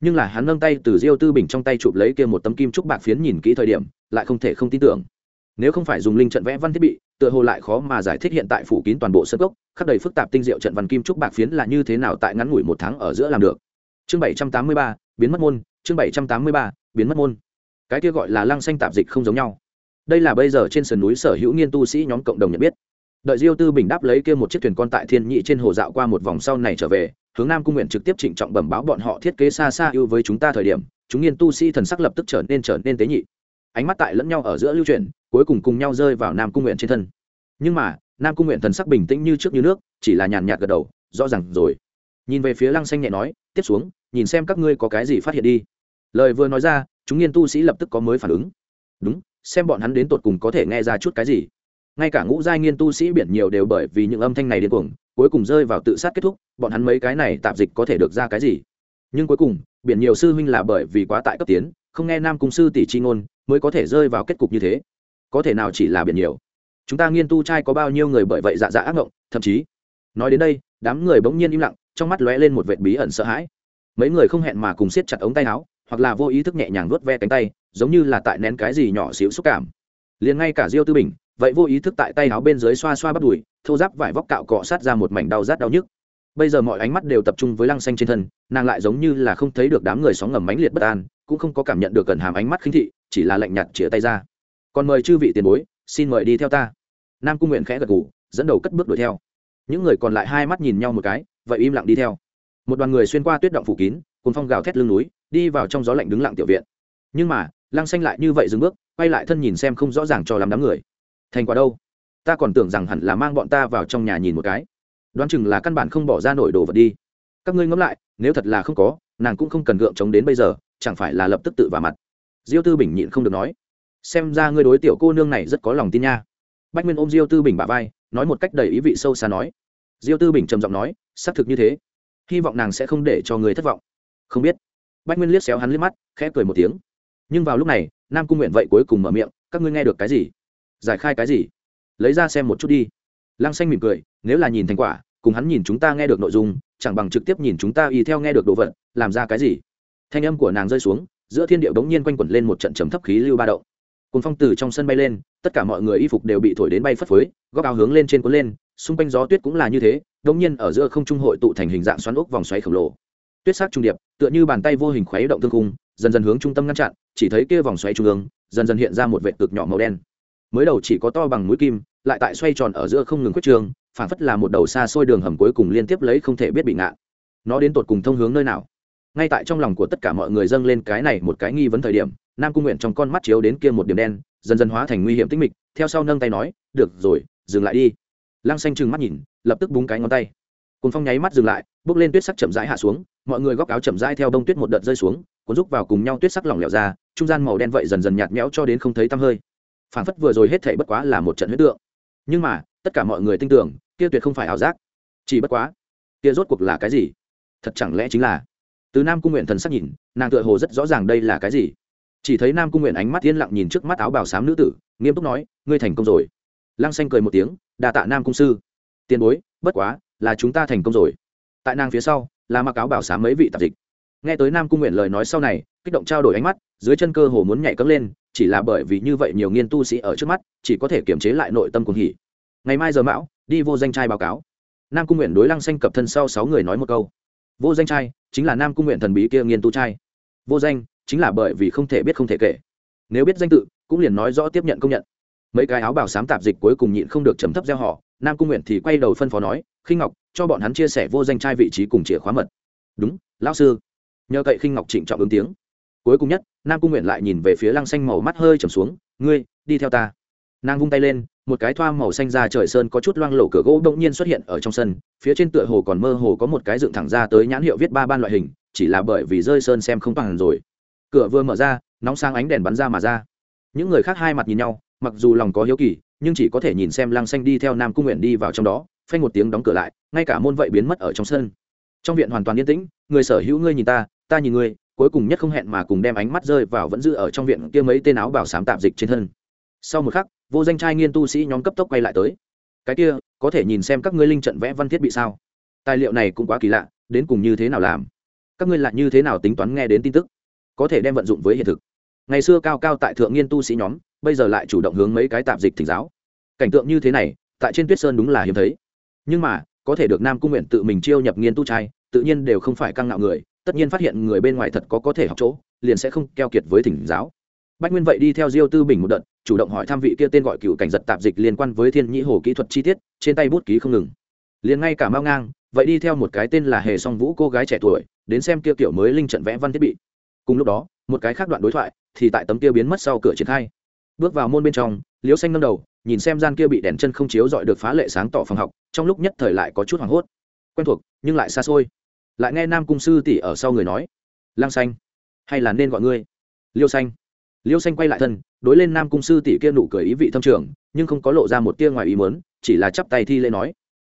Nhưng là hắn nâng tay từ diêu tư bình trong tay chụp lấy kia một tấm kim trúc bạc phiến nhìn kỹ thời điểm, lại không thể không tin tưởng. Nếu không phải dùng linh trận vẽ văn thiết bị, tựa hồ lại khó mà giải thích hiện tại phủ kín toàn bộ sân gốc khắc đầy phức tạp tinh diệu trận văn kim trúc bạc phiến là như thế nào tại ngắn ngủi một tháng ở giữa làm được. Chương bảy trăm tám mươi ba, biến mất môn chương bảy trăm tám mươi ba, biến mất môn. Cái kia gọi là lăng xanh tạp dịch không giống nhau. Đây là bây giờ trên sườn núi sở hữu nghiên tu sĩ nhóm cộng đồng nhận biết. Đợi diêu tư bình đáp lấy kia một chiếc thuyền con tại thiên nhị trên hồ dạo qua một vòng sau này trở về, hướng nam cung nguyện trực tiếp trịnh trọng bẩm báo bọn họ thiết kế xa xa ưu với chúng ta thời điểm, chúng nghiên tu sĩ thần sắc lập tức trở nên trở nên tế nhị. Ánh mắt tại lẫn nhau ở giữa lưu chuyển, cuối cùng cùng nhau rơi vào nam cung nguyện trên thân. Nhưng mà, nam cung nguyện thần sắc bình tĩnh như trước như nước, chỉ là nhàn nhạt gật đầu, rõ ràng rồi nhìn về phía lăng xanh nhẹ nói, tiếp xuống, nhìn xem các ngươi có cái gì phát hiện đi. Lời vừa nói ra, chúng nghiên tu sĩ lập tức có mới phản ứng. Đúng, xem bọn hắn đến tột cùng có thể nghe ra chút cái gì. Ngay cả ngũ giai nghiên tu sĩ biển nhiều đều bởi vì những âm thanh này điên cuồng, cuối cùng rơi vào tự sát kết thúc, bọn hắn mấy cái này tạp dịch có thể được ra cái gì? Nhưng cuối cùng, biển nhiều sư huynh là bởi vì quá tại cấp tiến, không nghe nam cung sư tỷ chi ngôn, mới có thể rơi vào kết cục như thế. Có thể nào chỉ là biển nhiều? Chúng ta nghiên tu trai có bao nhiêu người bởi vậy dạ dạ ác ngộng, thậm chí, nói đến đây, đám người bỗng nhiên im lặng trong mắt lóe lên một vệt bí ẩn sợ hãi. Mấy người không hẹn mà cùng siết chặt ống tay áo, hoặc là vô ý thức nhẹ nhàng vuốt ve cánh tay, giống như là tại nén cái gì nhỏ xíu xúc cảm. Liền ngay cả diêu tư bình, vậy vô ý thức tại tay áo bên dưới xoa xoa bắt đùi, thô giáp vải vóc cạo cọ sát ra một mảnh đau rát đau nhức. Bây giờ mọi ánh mắt đều tập trung với lăng xanh trên thân, nàng lại giống như là không thấy được đám người sóng ngầm mãnh liệt bất an, cũng không có cảm nhận được gần hàm ánh mắt khinh thị, chỉ là lạnh nhạt chĩa tay ra. Còn mời chư vị tiền bối, xin mời đi theo ta. Nam cung nguyện khẽ gật gù, dẫn đầu cất bước đuổi theo. Những người còn lại hai mắt nhìn nhau một cái vậy im lặng đi theo. Một đoàn người xuyên qua tuyết động phủ kín cùng phong gào thét lưng núi, đi vào trong gió lạnh đứng lặng tiểu viện. Nhưng mà, lăng xanh lại như vậy dừng bước, quay lại thân nhìn xem không rõ ràng cho lắm đám người. Thành quả đâu? Ta còn tưởng rằng hẳn là mang bọn ta vào trong nhà nhìn một cái. Đoán chừng là căn bản không bỏ ra nổi đồ vật đi. Các ngươi ngẫm lại, nếu thật là không có, nàng cũng không cần gượng chống đến bây giờ, chẳng phải là lập tức tự vào mặt. Diêu tư bình nhịn không được nói. Xem ra ngươi đối tiểu cô nương này rất có lòng tin nha. Bách nguyên ôm diêu tư bình bả vai, nói một cách đầy ý vị sâu xa nói diêu tư bình trầm giọng nói, xác thực như thế. Hy vọng nàng sẽ không để cho người thất vọng. Không biết. Bách nguyên liếc xéo hắn liếc mắt, khẽ cười một tiếng. Nhưng vào lúc này, nam cung nguyện vậy cuối cùng mở miệng, các ngươi nghe được cái gì? Giải khai cái gì? Lấy ra xem một chút đi. Lăng xanh mỉm cười, nếu là nhìn thành quả, cùng hắn nhìn chúng ta nghe được nội dung, chẳng bằng trực tiếp nhìn chúng ta y theo nghe được đồ vật, làm ra cái gì? Thanh âm của nàng rơi xuống, giữa thiên điệu đống nhiên quanh quẩn lên một trận chấm thấp khí lưu ba động. Cùng phong từ trong sân bay lên, tất cả mọi người y phục đều bị thổi đến bay phất phới, góc áo hướng lên trên cuốn lên xung quanh gió tuyết cũng là như thế, đống nhiên ở giữa không trung hội tụ thành hình dạng xoắn ốc vòng xoáy khổng lồ. Tuyết sắc trung điệp, tựa như bàn tay vô hình khuấy động thương cung dần dần hướng trung tâm ngăn chặn, chỉ thấy kia vòng xoáy trung ương, dần dần hiện ra một vệt cực nhỏ màu đen. Mới đầu chỉ có to bằng mũi kim, lại tại xoay tròn ở giữa không ngừng quyết trường, phản phất là một đầu xa xôi đường hầm cuối cùng liên tiếp lấy không thể biết bị ngạn. Nó đến tột cùng thông hướng nơi nào? Ngay tại trong lòng của tất cả mọi người dâng lên cái này một cái nghi vấn thời điểm, nam cung nguyện trong con mắt chiếu đến kia một điểm đen, dần dần hóa thành nguy hiểm tích mịch, theo sau nâng tay nói, được rồi, dừng lại đi lăng xanh trừng mắt nhìn, lập tức búng cái ngón tay. Cồn phong nháy mắt dừng lại, bước lên tuyết sắc chậm rãi hạ xuống, mọi người góc áo chậm rãi theo đông tuyết một đợt rơi xuống, cuốn rúc vào cùng nhau tuyết sắc lỏng lẻo ra, trung gian màu đen vậy dần dần nhạt nhẽo cho đến không thấy tăm hơi. Phản phất vừa rồi hết thảy bất quá là một trận huyết tượng. Nhưng mà, tất cả mọi người tin tưởng, kia tuyệt không phải ảo giác. Chỉ bất quá, kia rốt cuộc là cái gì? Thật chẳng lẽ chính là? Từ nam cung nguyện thần sắc nhìn, nàng tựa hồ rất rõ ràng đây là cái gì. Chỉ thấy nam cung nguyện ánh mắt yên lặng nhìn trước mắt áo bào xám nữ tử, nghiêm túc nói, ngươi thành công rồi lăng xanh cười một tiếng đà tạ nam cung sư. Tiền bối, bất quá, là chúng ta thành công rồi. Tại nàng phía sau, là mặc áo bảo sám mấy vị tạp dịch. Nghe tới nam cung nguyện lời nói sau này, kích động trao đổi ánh mắt, dưới chân cơ hồ muốn nhảy cấm lên, chỉ là bởi vì như vậy nhiều nghiên tu sĩ ở trước mắt, chỉ có thể kiềm chế lại nội tâm cuồng hỉ. Ngày mai giờ mão, đi vô danh trai báo cáo. Nam cung nguyện đối lăng xanh cập thân sau sáu người nói một câu. Vô danh trai, chính là nam cung nguyện thần bí kia nghiên tu trai. Vô danh, chính là bởi vì không thể biết không thể kể. Nếu biết danh tự, cũng liền nói rõ tiếp nhận công nhận mấy cái áo bào sám tạp dịch cuối cùng nhịn không được chấm thấp gieo họ. Nam cung nguyện thì quay đầu phân phó nói, khinh ngọc, cho bọn hắn chia sẻ vô danh trai vị trí cùng chìa khóa mật. Đúng, lão sư. Nhờ cậy khinh ngọc trịnh trọng ứng tiếng. Cuối cùng nhất, nam cung nguyện lại nhìn về phía lăng xanh màu mắt hơi trầm xuống, ngươi, đi theo ta. Nàng vung tay lên, một cái thoa màu xanh ra trời sơn có chút loang lổ cửa gỗ bỗng nhiên xuất hiện ở trong sân, phía trên tựa hồ còn mơ hồ có một cái dựng thẳng ra tới nhãn hiệu viết ba ban loại hình, chỉ là bởi vì rơi sơn xem không bằng rồi. Cửa vừa mở ra, nóng sang ánh đèn bắn ra mà ra. Những người khác hai mặt nhìn nhau mặc dù lòng có hiếu kỳ, nhưng chỉ có thể nhìn xem lăng xanh đi theo nam cung nguyện đi vào trong đó, phanh một tiếng đóng cửa lại, ngay cả môn vậy biến mất ở trong sân. Trong viện hoàn toàn yên tĩnh, người sở hữu ngươi nhìn ta ta nhìn ngươi, cuối cùng nhất không hẹn mà cùng đem ánh mắt rơi vào vẫn giữ ở trong viện kia mấy tên áo bảo sám tạp dịch trên thân. Sau một khắc, vô danh trai nghiên tu sĩ nhóm cấp tốc quay lại tới. Cái kia, có thể nhìn xem các ngươi linh trận vẽ văn thiết bị sao? Tài liệu này cũng quá kỳ lạ, đến cùng như thế nào làm? Các ngươi lại như thế nào tính toán nghe đến tin tức? Có thể đem vận dụng với hiện thực ngày xưa cao cao tại thượng nghiên tu sĩ nhóm, bây giờ lại chủ động hướng mấy cái tạp dịch thỉnh giáo. Cảnh tượng như thế này, tại trên tuyết sơn đúng là hiếm thấy. Nhưng mà, có thể được nam cung nguyện tự mình chiêu nhập nghiên tu trai, tự nhiên đều không phải căng ngạo người, tất nhiên phát hiện người bên ngoài thật có có thể học chỗ, liền sẽ không keo kiệt với thỉnh giáo. Bách nguyên vậy đi theo diêu tư bình một đợt, chủ động hỏi tham vị kia tên gọi cựu cảnh giật tạp dịch liên quan với thiên nhĩ hồ kỹ thuật chi tiết, trên tay bút ký không ngừng. Liền ngay cả mao ngang, vậy đi theo một cái tên là hề song vũ cô gái trẻ tuổi, đến xem kia kiểu mới linh trận vẽ văn thiết bị. Cùng lúc đó, một cái khác đoạn đối thoại thì tại tấm kia biến mất sau cửa triển khai. Bước vào môn bên trong, liễu xanh nâng đầu, nhìn xem gian kia bị đèn chân không chiếu dọi được phá lệ sáng tỏ phòng học, trong lúc nhất thời lại có chút hoảng hốt. Quen thuộc, nhưng lại xa xôi. Lại nghe nam cung sư tỷ ở sau người nói, lang xanh, hay là nên gọi ngươi? Liêu xanh. Liêu xanh quay lại thân, đối lên nam cung sư tỷ kia nụ cười ý vị thâm trường, nhưng không có lộ ra một tia ngoài ý mớn chỉ là chắp tay thi lễ nói,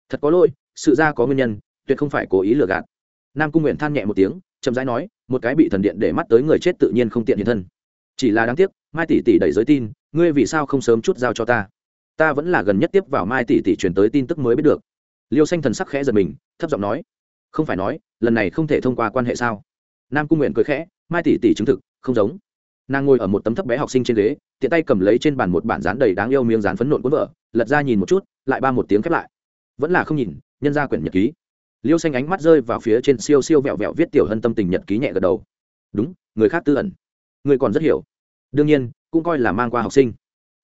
thật có lỗi, sự ra có nguyên nhân, tuyệt không phải cố ý lừa gạt. Nam cung nguyện than nhẹ một tiếng, chậm rãi nói, một cái bị thần điện để mắt tới người chết tự nhiên không tiện hiện thân chỉ là đáng tiếc, mai tỷ tỷ đẩy giới tin, ngươi vì sao không sớm chút giao cho ta? Ta vẫn là gần nhất tiếp vào mai tỷ tỷ truyền tới tin tức mới biết được. Liêu xanh thần sắc khẽ giật mình, thấp giọng nói, không phải nói, lần này không thể thông qua quan hệ sao? Nam cung nguyện cười khẽ, mai tỷ tỷ chứng thực, không giống. Nàng ngồi ở một tấm thấp bé học sinh trên ghế, tiện tay cầm lấy trên bàn một bản dán đầy đáng yêu miếng dán phấn nộn cuốn vợ lật ra nhìn một chút, lại ba một tiếng khép lại. Vẫn là không nhìn, nhân ra quyển nhật ký. Liêu xanh ánh mắt rơi vào phía trên siêu siêu vẹo vẹo viết tiểu hân tâm tình nhật ký nhẹ gật đầu. Đúng, người khác tư ẩn. Ngươi còn rất hiểu. Đương nhiên, cũng coi là mang qua học sinh.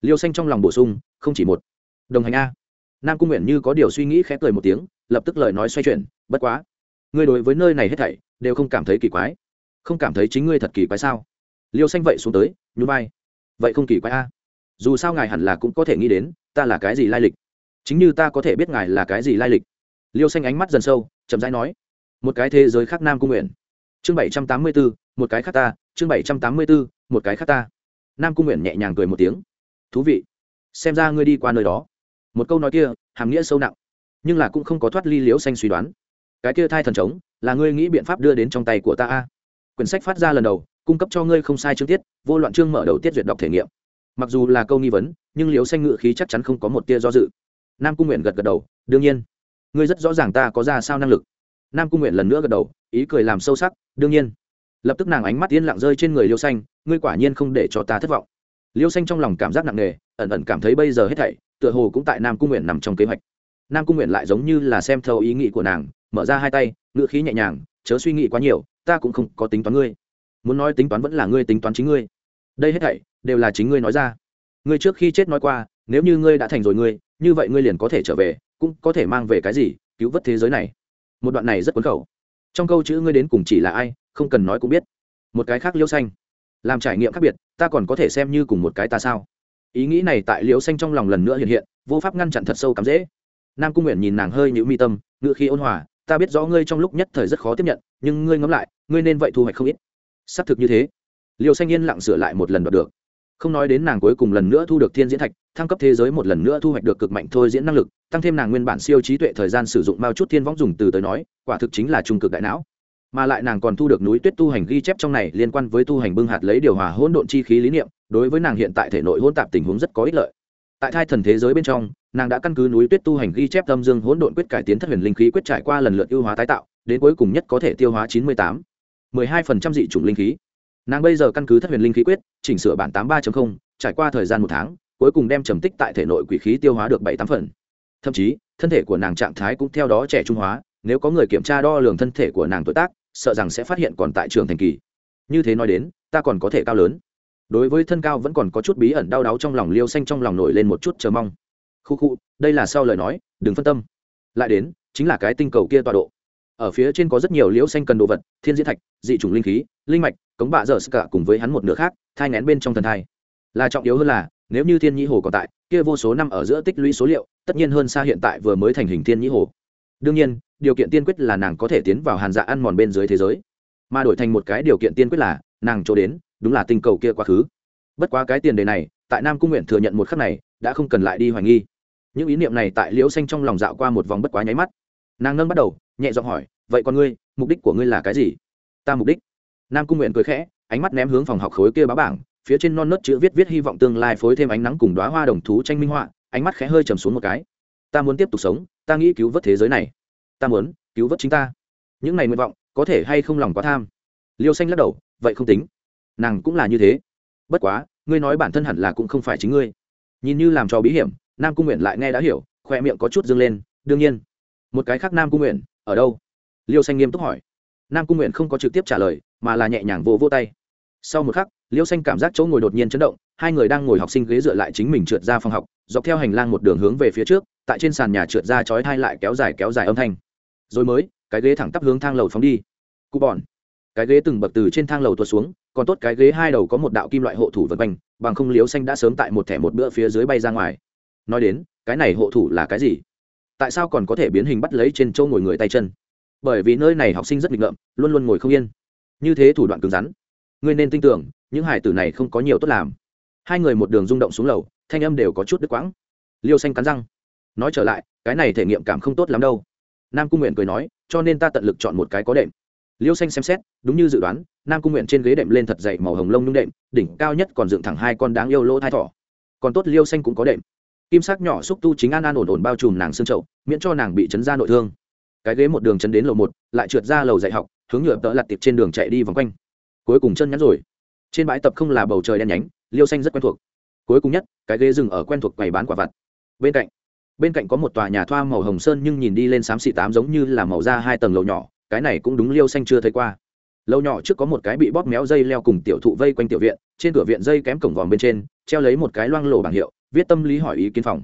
Liêu xanh trong lòng bổ sung, không chỉ một. Đồng hành a. Nam cung nguyện như có điều suy nghĩ khẽ cười một tiếng, lập tức lời nói xoay chuyển, bất quá, ngươi đối với nơi này hết thảy đều không cảm thấy kỳ quái. Không cảm thấy chính ngươi thật kỳ quái sao? Liêu xanh vậy xuống tới, nhún vai. Vậy không kỳ quái a. Dù sao ngài hẳn là cũng có thể nghĩ đến, ta là cái gì lai lịch. Chính như ta có thể biết ngài là cái gì lai lịch. Liêu xanh ánh mắt dần sâu, chậm rãi nói, một cái thế giới khác nam cung nguyện chương bảy trăm tám mươi bốn một cái khác ta, chương bảy trăm tám mươi bốn một cái khác ta. Nam cung nguyện nhẹ nhàng cười một tiếng. Thú vị. Xem ra ngươi đi qua nơi đó. Một câu nói kia, hàm nghĩa sâu nặng, nhưng là cũng không có thoát ly liễu xanh suy đoán. Cái kia thai thần trống, là ngươi nghĩ biện pháp đưa đến trong tay của ta a? Quyển sách phát ra lần đầu, cung cấp cho ngươi không sai chương tiết, vô loạn chương mở đầu tiết duyệt đọc thể nghiệm. Mặc dù là câu nghi vấn, nhưng liễu xanh ngự khí chắc chắn không có một tia do dự. Nam cung nguyện gật gật đầu, đương nhiên. Ngươi rất rõ ràng ta có ra sao năng lực nam cung nguyện lần nữa gật đầu, ý cười làm sâu sắc, đương nhiên. Lập tức nàng ánh mắt yên lặng rơi trên người liêu xanh, ngươi quả nhiên không để cho ta thất vọng. Liêu xanh trong lòng cảm giác nặng nề, ẩn ẩn cảm thấy bây giờ hết thảy, tựa hồ cũng tại nam cung nguyện nằm trong kế hoạch. Nam cung nguyện lại giống như là xem thâu ý nghĩ của nàng, mở ra hai tay, ngữ khí nhẹ nhàng, chớ suy nghĩ quá nhiều, ta cũng không có tính toán ngươi. Muốn nói tính toán vẫn là ngươi tính toán chính ngươi. Đây hết thảy đều là chính ngươi nói ra. Ngươi trước khi chết nói qua, nếu như ngươi đã thành rồi ngươi, như vậy ngươi liền có thể trở về, cũng có thể mang về cái gì, cứu vớt thế giới này một đoạn này rất cuốn khẩu. Trong câu chữ ngươi đến cùng chỉ là ai, không cần nói cũng biết. Một cái khác liêu xanh. Làm trải nghiệm khác biệt, ta còn có thể xem như cùng một cái ta sao? Ý nghĩ này tại liễu xanh trong lòng lần nữa hiện hiện, vô pháp ngăn chặn thật sâu cắm dễ. Nam cung nguyện nhìn nàng hơi nhữ mi tâm ngự khi ôn hòa, ta biết rõ ngươi trong lúc nhất thời rất khó tiếp nhận, nhưng ngươi ngẫm lại, ngươi nên vậy thu hoạch không ít. Xác thực như thế. Liêu xanh yên lặng sửa lại một lần đoạt được không nói đến nàng cuối cùng lần nữa thu được thiên diễn thạch, thăng cấp thế giới một lần nữa thu hoạch được cực mạnh thôi diễn năng lực, tăng thêm nàng nguyên bản siêu trí tuệ thời gian sử dụng mao chút thiên võng dùng từ tới nói, quả thực chính là trung cực đại não. Mà lại nàng còn thu được núi tuyết tu hành ghi chép trong này liên quan với tu hành bưng hạt lấy điều hòa hỗn độn chi khí lý niệm, đối với nàng hiện tại thể nội hỗn tạp tình huống rất có ích lợi. Tại thai thần thế giới bên trong, nàng đã căn cứ núi tuyết tu hành ghi chép tâm dương hỗn độn quyết cải tiến thất huyền linh khí quyết trải qua lần lượt ưu hóa tái tạo, đến cuối cùng nhất có thể tiêu hóa chín mươi tám. mười hai phần trăm dị chủng linh khí nàng bây giờ căn cứ thất huyền linh khí quyết, chỉnh sửa bản tám ba trải qua thời gian một tháng, cuối cùng đem trầm tích tại thể nội quỷ khí tiêu hóa được bảy tám phần. Thậm chí, thân thể của nàng trạng thái cũng theo đó trẻ trung hóa, nếu có người kiểm tra đo lường thân thể của nàng tuổi tác, sợ rằng sẽ phát hiện còn tại trường thành kỳ. Như thế nói đến, ta còn có thể cao lớn. Đối với thân cao vẫn còn có chút bí ẩn đau đáu trong lòng liêu xanh trong lòng nổi lên một chút chờ mong. Khu khu, đây là sau lời nói, đừng phân tâm. Lại đến, chính là cái tinh cầu kia tọa độ. Ở phía trên có rất nhiều liễu xanh cần đồ vật, thiên diễn thạch, dị chủng linh khí linh mạch, cống bạ dở cả cùng với hắn một nửa khác, thai ngén bên trong thần thai. Là trọng yếu hơn là, nếu như thiên nhĩ hồ còn tại, kia vô số năm ở giữa tích lũy số liệu, tất nhiên hơn xa hiện tại vừa mới thành hình thiên nhĩ hồ. Đương nhiên, điều kiện tiên quyết là nàng có thể tiến vào hàn dạ ăn mòn bên dưới thế giới. Mà đổi thành một cái điều kiện tiên quyết là, nàng chỗ đến, đúng là tinh cầu kia quá khứ. Bất quá cái tiền đề này, tại nam cung nguyện thừa nhận một khắc này, đã không cần lại đi hoài nghi. Những ý niệm này tại liễu xanh trong lòng dạo qua một vòng bất quá nháy mắt. Nàng nâng bắt đầu, nhẹ giọng hỏi, vậy con ngươi, mục đích của ngươi là cái gì? Ta mục đích nam cung nguyện cười khẽ, ánh mắt ném hướng phòng học khối kia báo bảng, phía trên non nớt chữ viết viết hy vọng tương lai phối thêm ánh nắng cùng đoá hoa đồng thú tranh minh họa, ánh mắt khẽ hơi trầm xuống một cái. Ta muốn tiếp tục sống, ta nghĩ cứu vớt thế giới này. Ta muốn cứu vớt chính ta. Những này nguyện vọng, có thể hay không lòng quá tham? Liêu xanh lắc đầu, vậy không tính. Nàng cũng là như thế. Bất quá, ngươi nói bản thân hẳn là cũng không phải chính ngươi. Nhìn như làm cho bí hiểm, nam cung nguyện lại nghe đã hiểu, khoe miệng có chút dâng lên, đương nhiên. Một cái khác nam cung nguyện, ở đâu? Liêu xanh nghiêm túc hỏi. Nam cung nguyện không có trực tiếp trả lời mà là nhẹ nhàng vô vô tay. Sau một khắc liêu xanh cảm giác chỗ ngồi đột nhiên chấn động, hai người đang ngồi học sinh ghế dựa lại chính mình trượt ra phòng học, dọc theo hành lang một đường hướng về phía trước, tại trên sàn nhà trượt ra chói thai lại kéo dài kéo dài âm thanh. Rồi mới, cái ghế thẳng tắp hướng thang lầu phóng đi. Cụ bọn, cái ghế từng bậc từ trên thang lầu tuột xuống, còn tốt cái ghế hai đầu có một đạo kim loại hộ thủ vân quanh, bằng không liếu xanh đã sớm tại một thẻ một bữa phía dưới bay ra ngoài. Nói đến, cái này hộ thủ là cái gì? Tại sao còn có thể biến hình bắt lấy trên chỗ ngồi người tay chân? Bởi vì nơi này học sinh rất nghịch ngợm, luôn luôn ngồi không yên như thế thủ đoạn cứng rắn. Ngươi nên tin tưởng, những hải tử này không có nhiều tốt làm. Hai người một đường rung động xuống lầu, thanh âm đều có chút đứt quãng. Liêu xanh cắn răng. Nói trở lại, cái này thể nghiệm cảm không tốt lắm đâu. Nam cung nguyện cười nói, cho nên ta tận lực chọn một cái có đệm. Liêu xanh xem xét, đúng như dự đoán, nam cung nguyện trên ghế đệm lên thật dậy màu hồng lông nhung đệm, đỉnh cao nhất còn dựng thẳng hai con đáng yêu lỗ thai thỏ. Còn tốt liêu xanh cũng có đệm. Kim sắc nhỏ xúc tu chính an an ổn ổn bao trùm nàng xương trậu miễn cho nàng bị chấn ra nội thương. Cái ghế một đường chấn đến lầu một, lại trượt ra lầu dạy học hướng nhựa tợ lặt tiệp trên đường chạy đi vòng quanh. Cuối cùng chân nhắn rồi. Trên bãi tập không là bầu trời đen nhánh, liêu xanh rất quen thuộc. Cuối cùng nhất, cái ghế dừng ở quen thuộc quầy bán quả vặt. Bên cạnh bên cạnh có một tòa nhà thoa màu hồng sơn nhưng nhìn đi lên xám xị tám giống như là màu da hai tầng lầu nhỏ, cái này cũng đúng liêu xanh chưa thấy qua. Lâu nhỏ trước có một cái bị bóp méo dây leo cùng tiểu thụ vây quanh tiểu viện, trên cửa viện dây kém cổng vòm bên trên, treo lấy một cái loang lổ bảng hiệu, viết tâm lý hỏi ý kiến phòng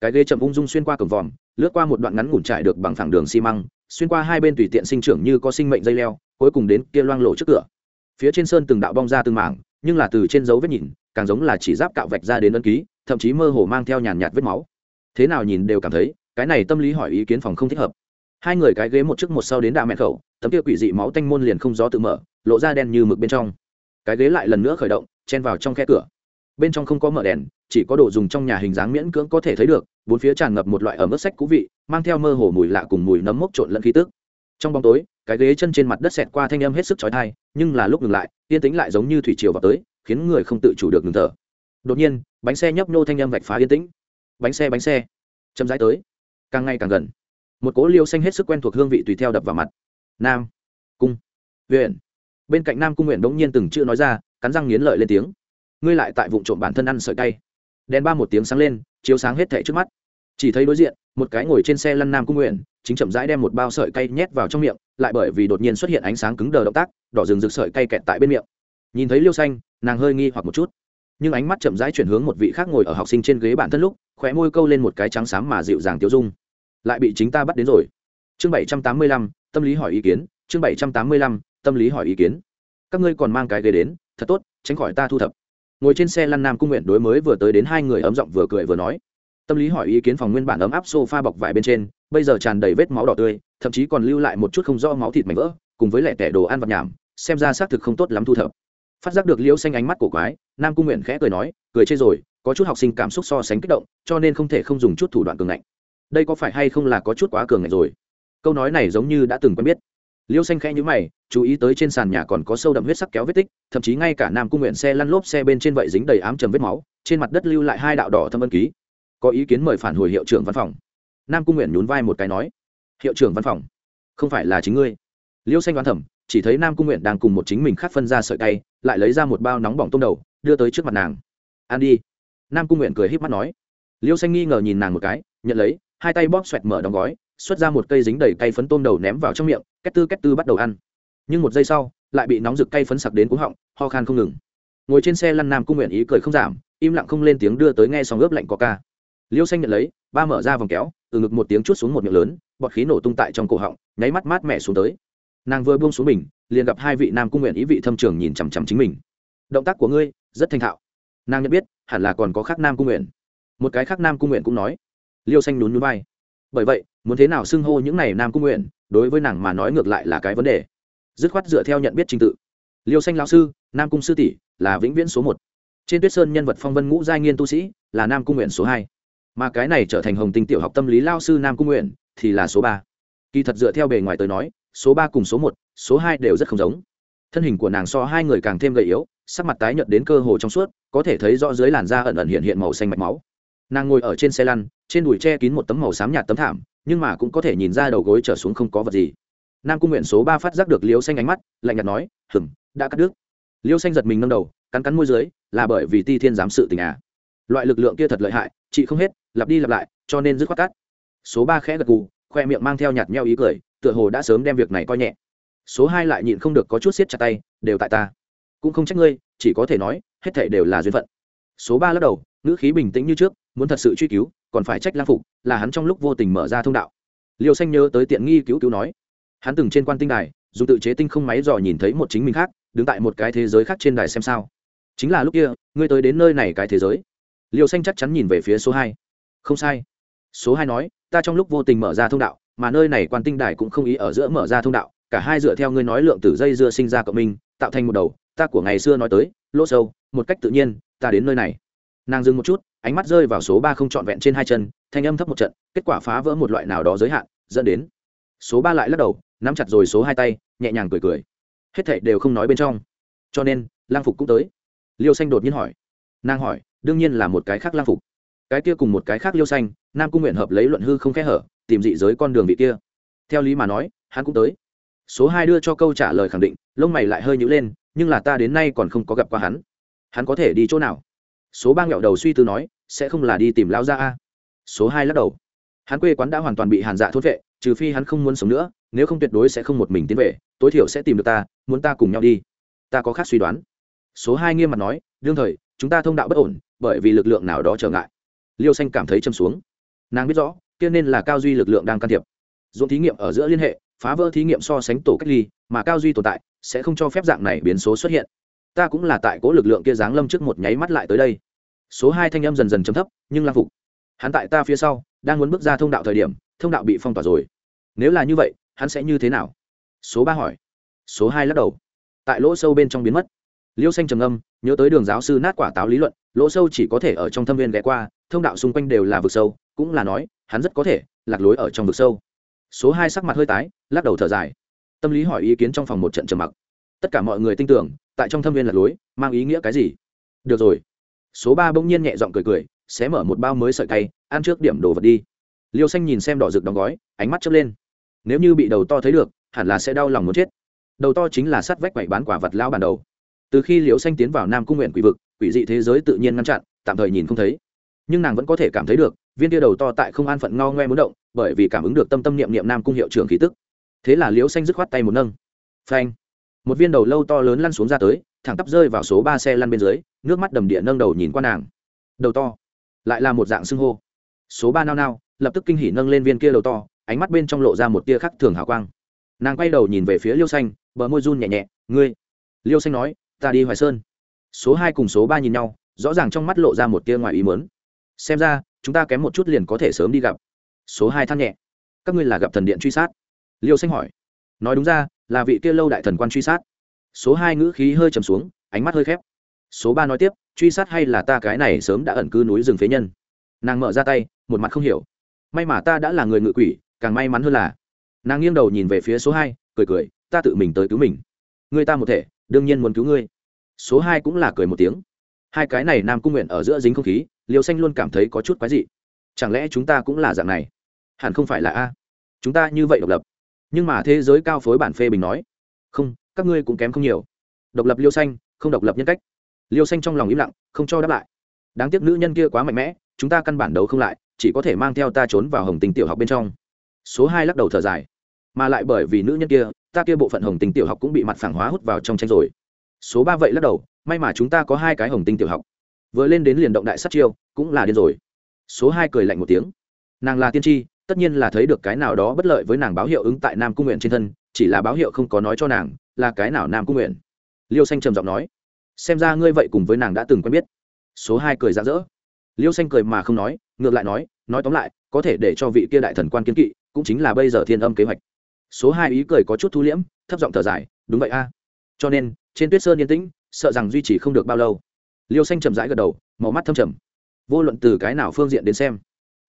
cái ghế chậm ung dung xuyên qua cổng vòm, lướt qua một đoạn ngắn ngủn trải được bằng phẳng đường xi măng, xuyên qua hai bên tùy tiện sinh trưởng như có sinh mệnh dây leo, cuối cùng đến kia loang lổ trước cửa. Phía trên sơn từng đạo bong ra từng mảng, nhưng là từ trên dấu vết nhìn, càng giống là chỉ giáp cạo vạch ra đến ân ký, thậm chí mơ hồ mang theo nhàn nhạt vết máu. Thế nào nhìn đều cảm thấy, cái này tâm lý hỏi ý kiến phòng không thích hợp. Hai người cái ghế một trước một sau đến đạ mẹ khẩu, tấm kia quỷ dị máu tanh môn liền không gió tự mở, lộ ra đen như mực bên trong. Cái ghế lại lần nữa khởi động, chen vào trong khe cửa. Bên trong không có mở đèn chỉ có đồ dùng trong nhà hình dáng miễn cưỡng có thể thấy được, bốn phía tràn ngập một loại ở mức sách cũ vị, mang theo mơ hồ mùi lạ cùng mùi nấm mốc trộn lẫn khí tức. Trong bóng tối, cái ghế chân trên mặt đất xẹt qua thanh âm hết sức chói tai, nhưng là lúc ngừng lại, yên tĩnh lại giống như thủy triều vào tới, khiến người không tự chủ được ngừng thở. Đột nhiên, bánh xe nhấp nhô thanh âm vạch phá yên tĩnh. Bánh xe bánh xe. Chậm rãi tới. Càng ngày càng gần. Một cỗ liêu xanh hết sức quen thuộc hương vị tùy theo đập vào mặt. Nam cung. Huyện. Bên cạnh nam cung nguyện đống nhiên từng chữ nói ra, cắn răng nghiến lợi lên tiếng. Ngươi lại tại vụ trộm bản thân ăn sợi cay đèn ba một tiếng sáng lên, chiếu sáng hết thẻ trước mắt. Chỉ thấy đối diện, một cái ngồi trên xe lăn nam cung nguyện, chính chậm rãi đem một bao sợi cây nhét vào trong miệng, lại bởi vì đột nhiên xuất hiện ánh sáng cứng đờ động tác, đỏ rừng rực sợi cây kẹt tại bên miệng. Nhìn thấy liêu xanh, nàng hơi nghi hoặc một chút. Nhưng ánh mắt chậm rãi chuyển hướng một vị khác ngồi ở học sinh trên ghế bản thân lúc, khóe môi câu lên một cái trắng xám mà dịu dàng tiêu dung. Lại bị chính ta bắt đến rồi. Chương bảy trăm tám mươi lăm, tâm lý hỏi ý kiến, chương bảy trăm tám mươi lăm, tâm lý hỏi ý kiến. Các ngươi còn mang cái ghế đến, thật tốt, tránh khỏi ta thu thập ngồi trên xe lăn nam cung nguyện đối mới vừa tới đến hai người ấm giọng vừa cười vừa nói. Tâm lý hỏi ý kiến phòng nguyên bản ấm áp sofa bọc vải bên trên, bây giờ tràn đầy vết máu đỏ tươi, thậm chí còn lưu lại một chút không do máu thịt mảnh vỡ, cùng với lẻ tẻ đồ ăn vật nhảm, xem ra xác thực không tốt lắm thu thập. Phát giác được liễu xanh ánh mắt của quái, nam cung nguyện khẽ cười nói, cười chê rồi, có chút học sinh cảm xúc so sánh kích động, cho nên không thể không dùng chút thủ đoạn cường ngạnh. Đây có phải hay không là có chút quá cường ngạnh rồi? Câu nói này giống như đã từng quen biết liêu xanh khẽ nhữ mày, chú ý tới trên sàn nhà còn có sâu đậm huyết sắc kéo vết tích, thậm chí ngay cả nam cung nguyện xe lăn lốp xe bên trên vậy dính đầy ám trầm vết máu, trên mặt đất lưu lại hai đạo đỏ thâm ân ký. Có ý kiến mời phản hồi hiệu trưởng văn phòng. Nam cung nguyện nhún vai một cái nói, hiệu trưởng văn phòng, không phải là chính ngươi. Liêu xanh đoán thẩm chỉ thấy nam cung nguyện đang cùng một chính mình khác phân ra sợi tay, lại lấy ra một bao nóng bỏng tôm đầu, đưa tới trước mặt nàng. Ăn đi. Nam cung nguyện cười híp mắt nói. Liêu xanh nghi ngờ nhìn nàng một cái, nhận lấy, hai tay bóp xoẹt mở đóng gói xuất ra một cây dính đầy cây phấn tôm đầu ném vào trong miệng, két tư két tư bắt đầu ăn. Nhưng một giây sau, lại bị nóng rực cây phấn sặc đến cúng họng, ho khan không ngừng. Ngồi trên xe lăn nam cung nguyện ý cười không giảm, im lặng không lên tiếng đưa tới nghe xong ướp lạnh có ca. Liêu xanh nhận lấy, ba mở ra vòng kéo, từ ngực một tiếng chút xuống một miệng lớn, bọt khí nổ tung tại trong cổ họng, nháy mắt mát mẻ xuống tới. Nàng vừa buông xuống mình, liền gặp hai vị nam cung nguyện ý vị thâm trường nhìn chằm chằm chính mình. Động tác của ngươi rất thanh thạo. Nàng nhận biết, hẳn là còn có khác nam cung nguyện. Một cái khác nam cung nguyện cũng nói. Liêu xanh nhún nhún vai bởi vậy, muốn thế nào xưng hô những này nam cung nguyện đối với nàng mà nói ngược lại là cái vấn đề. Dứt khoát dựa theo nhận biết trình tự. Liêu xanh lão sư, nam cung sư tỷ, là vĩnh viễn số một. Trên tuyết sơn nhân vật phong vân ngũ giai nghiên tu sĩ, là nam cung nguyện số hai. Mà cái này trở thành hồng tinh tiểu học tâm lý lao sư nam cung nguyện thì là số ba. Kỳ thật dựa theo bề ngoài tới nói, số ba cùng số một, số hai đều rất không giống. Thân hình của nàng so hai người càng thêm gầy yếu, sắc mặt tái nhợt đến cơ hồ trong suốt, có thể thấy rõ dưới làn da ẩn ẩn hiện hiện màu xanh mạch máu nàng ngồi ở trên xe lăn trên đùi che kín một tấm màu xám nhạt tấm thảm nhưng mà cũng có thể nhìn ra đầu gối trở xuống không có vật gì. Nam cung nguyện số ba phát giác được liêu xanh ánh mắt lạnh nhạt nói Hừm, đã cắt đứt. Liêu xanh giật mình nâng đầu cắn cắn môi dưới là bởi vì ti thiên giám sự tình à? Loại lực lượng kia thật lợi hại chị không hết lặp đi lặp lại cho nên dứt khoát cắt. Số ba khẽ gật gù khoe miệng mang theo nhạt nheo ý cười tựa hồ đã sớm đem việc này coi nhẹ. Số hai lại nhịn không được có chút siết chặt tay đều tại ta. Cũng không trách ngươi chỉ có thể nói hết thể đều là duyên phận số ba lắc đầu, ngữ khí bình tĩnh như trước, muốn thật sự truy cứu, còn phải trách lang phục, là hắn trong lúc vô tình mở ra thông đạo. Liều xanh nhớ tới tiện nghi cứu cứu nói. Hắn từng trên quan tinh đài, dù tự chế tinh không máy dò nhìn thấy một chính mình khác, đứng tại một cái thế giới khác trên đài xem sao. Chính là lúc kia, ngươi tới đến nơi này cái thế giới. Liều xanh chắc chắn nhìn về phía số hai. Không sai. Số hai nói, ta trong lúc vô tình mở ra thông đạo, mà nơi này quan tinh đài cũng không ý ở giữa mở ra thông đạo, cả hai dựa theo ngươi nói lượng tử dây dưa sinh ra cộng minh, tạo thành một đầu, ta của ngày xưa nói tới, lỗ sâu, một cách tự nhiên ta đến nơi này. Nàng dừng một chút, ánh mắt rơi vào số ba không trọn vẹn trên hai chân, thanh âm thấp một trận, kết quả phá vỡ một loại nào đó giới hạn, dẫn đến số ba lại lắc đầu, nắm chặt rồi số hai tay, nhẹ nhàng cười cười. Hết thảy đều không nói bên trong. Cho nên lang phục cũng tới. Liêu xanh đột nhiên hỏi. Nàng hỏi, đương nhiên là một cái khác lang phục. Cái kia cùng một cái khác liêu xanh, nam cung nguyện hợp lấy luận hư không khẽ hở, tìm dị giới con đường vị kia. Theo lý mà nói, hắn cũng tới. Số hai đưa cho câu trả lời khẳng định, lông mày lại hơi nhữ lên, nhưng là ta đến nay còn không có gặp qua hắn hắn có thể đi chỗ nào? Số ba nghẹo đầu suy tư nói, sẽ không là đi tìm lao ra a. Số hai lắc đầu. Hắn quê quán đã hoàn toàn bị hàn dạ thốt vệ, trừ phi hắn không muốn sống nữa, nếu không tuyệt đối sẽ không một mình tiến về, tối thiểu sẽ tìm được ta, muốn ta cùng nhau đi. Ta có khác suy đoán. Số hai nghiêm mặt nói, đương thời, chúng ta thông đạo bất ổn, bởi vì lực lượng nào đó trở ngại. Liêu xanh cảm thấy châm xuống. Nàng biết rõ, kia nên là cao duy lực lượng đang can thiệp. Dụng thí nghiệm ở giữa liên hệ, phá vỡ thí nghiệm so sánh tổ cách ly, mà cao duy tồn tại, sẽ không cho phép dạng này biến số xuất hiện ta cũng là tại cố lực lượng kia giáng lâm trước một nháy mắt lại tới đây. Số hai thanh âm dần dần chấm thấp, nhưng lang phục, hắn tại ta phía sau, đang muốn bước ra thông đạo thời điểm, thông đạo bị phong tỏa rồi. Nếu là như vậy, hắn sẽ như thế nào? Số ba hỏi. Số hai lắc đầu. Tại lỗ sâu bên trong biến mất. Liêu xanh trầm âm nhớ tới đường giáo sư nát quả táo lý luận, lỗ sâu chỉ có thể ở trong thâm viên ghé qua, thông đạo xung quanh đều là vực sâu, cũng là nói, hắn rất có thể lạc lối ở trong vực sâu. Số hai sắc mặt hơi tái, lắc đầu thở dài. Tâm lý hỏi ý kiến trong phòng một trận trầm mặc. Tất cả mọi người tin tưởng tại trong thâm viên lật lối, mang ý nghĩa cái gì? Được rồi. Số ba bỗng nhiên nhẹ giọng cười cười sẽ mở một bao mới sợi cây ăn trước điểm đồ vật đi. Liêu xanh nhìn xem đỏ rực đóng gói, ánh mắt chớp lên. Nếu như bị đầu to thấy được, hẳn là sẽ đau lòng muốn chết. Đầu to chính là sắt vách quậy bán quả vật lao bản đầu. Từ khi liễu xanh tiến vào nam cung nguyện quỷ vực, quỷ dị thế giới tự nhiên ngăn chặn, tạm thời nhìn không thấy. Nhưng nàng vẫn có thể cảm thấy được, viên tia đầu to tại không an phận ngao ngoe muốn động, bởi vì cảm ứng được tâm tâm niệm niệm nam cung hiệu trưởng khí tức. Thế là liễu xanh dứt khoát tay một nâng. Phanh một viên đầu lâu to lớn lăn xuống ra tới, thẳng tắp rơi vào số ba xe lăn bên dưới, nước mắt đầm địa nâng đầu nhìn qua nàng. Đầu to, lại là một dạng xưng hô. Số ba nao nao, lập tức kinh hỉ nâng lên viên kia đầu to, ánh mắt bên trong lộ ra một tia khắc thường hào quang. Nàng quay đầu nhìn về phía liêu xanh, bờ môi run nhẹ nhẹ, ngươi. Liêu xanh nói, ta đi hoài sơn. Số hai cùng số ba nhìn nhau, rõ ràng trong mắt lộ ra một tia ngoài ý mớn xem ra, chúng ta kém một chút liền có thể sớm đi gặp. Số hai than nhẹ, các ngươi là gặp thần điện truy sát. Liêu xanh hỏi. Nói đúng ra là vị kia lâu đại thần quan truy sát. Số hai ngữ khí hơi trầm xuống, ánh mắt hơi khép. Số ba nói tiếp, truy sát hay là ta cái này sớm đã ẩn cư núi rừng phế nhân? Nàng mở ra tay, một mặt không hiểu. May mà ta đã là người ngự quỷ, càng may mắn hơn là. Nàng nghiêng đầu nhìn về phía số hai, cười cười, ta tự mình tới cứu mình. Người ta một thể, đương nhiên muốn cứu ngươi. Số hai cũng là cười một tiếng. Hai cái này nam cung nguyện ở giữa dính không khí liều xanh luôn cảm thấy có chút quái dị. Chẳng lẽ chúng ta cũng là dạng này? Hẳn không phải là a? Chúng ta như vậy độc lập nhưng mà thế giới cao phối bản phê bình nói, không, các ngươi cũng kém không nhiều. Độc lập liêu xanh, không độc lập nhân cách. Liêu xanh trong lòng im lặng, không cho đáp lại. Đáng tiếc nữ nhân kia quá mạnh mẽ, chúng ta căn bản đấu không lại, chỉ có thể mang theo ta trốn vào hồng tình tiểu học bên trong. Số hai lắc đầu thở dài. Mà lại bởi vì nữ nhân kia, ta kia bộ phận hồng tình tiểu học cũng bị mặt phẳng hóa hút vào trong tranh rồi. Số ba vậy lắc đầu, may mà chúng ta có hai cái hồng tinh tiểu học. Vừa lên đến liền động đại sát chiêu, cũng là điên rồi. Số hai cười lạnh một tiếng. Nàng là tiên tri tất nhiên là thấy được cái nào đó bất lợi với nàng báo hiệu ứng tại nam cung nguyện trên thân, chỉ là báo hiệu không có nói cho nàng là cái nào nam cung nguyện. Liêu xanh trầm giọng nói, xem ra ngươi vậy cùng với nàng đã từng quen biết. Số hai cười ra rỡ. Liêu xanh cười mà không nói, ngược lại nói nói tóm lại, có thể để cho vị kia đại thần quan kiến kỵ, cũng chính là bây giờ thiên âm kế hoạch. Số hai ý cười có chút thu liễm, thấp giọng thở dài, đúng vậy a. Cho nên, trên tuyết sơn yên tĩnh, sợ rằng duy trì không được bao lâu. Liêu xanh chậm rãi gật đầu, màu mắt thâm trầm. Vô luận từ cái nào phương diện đến xem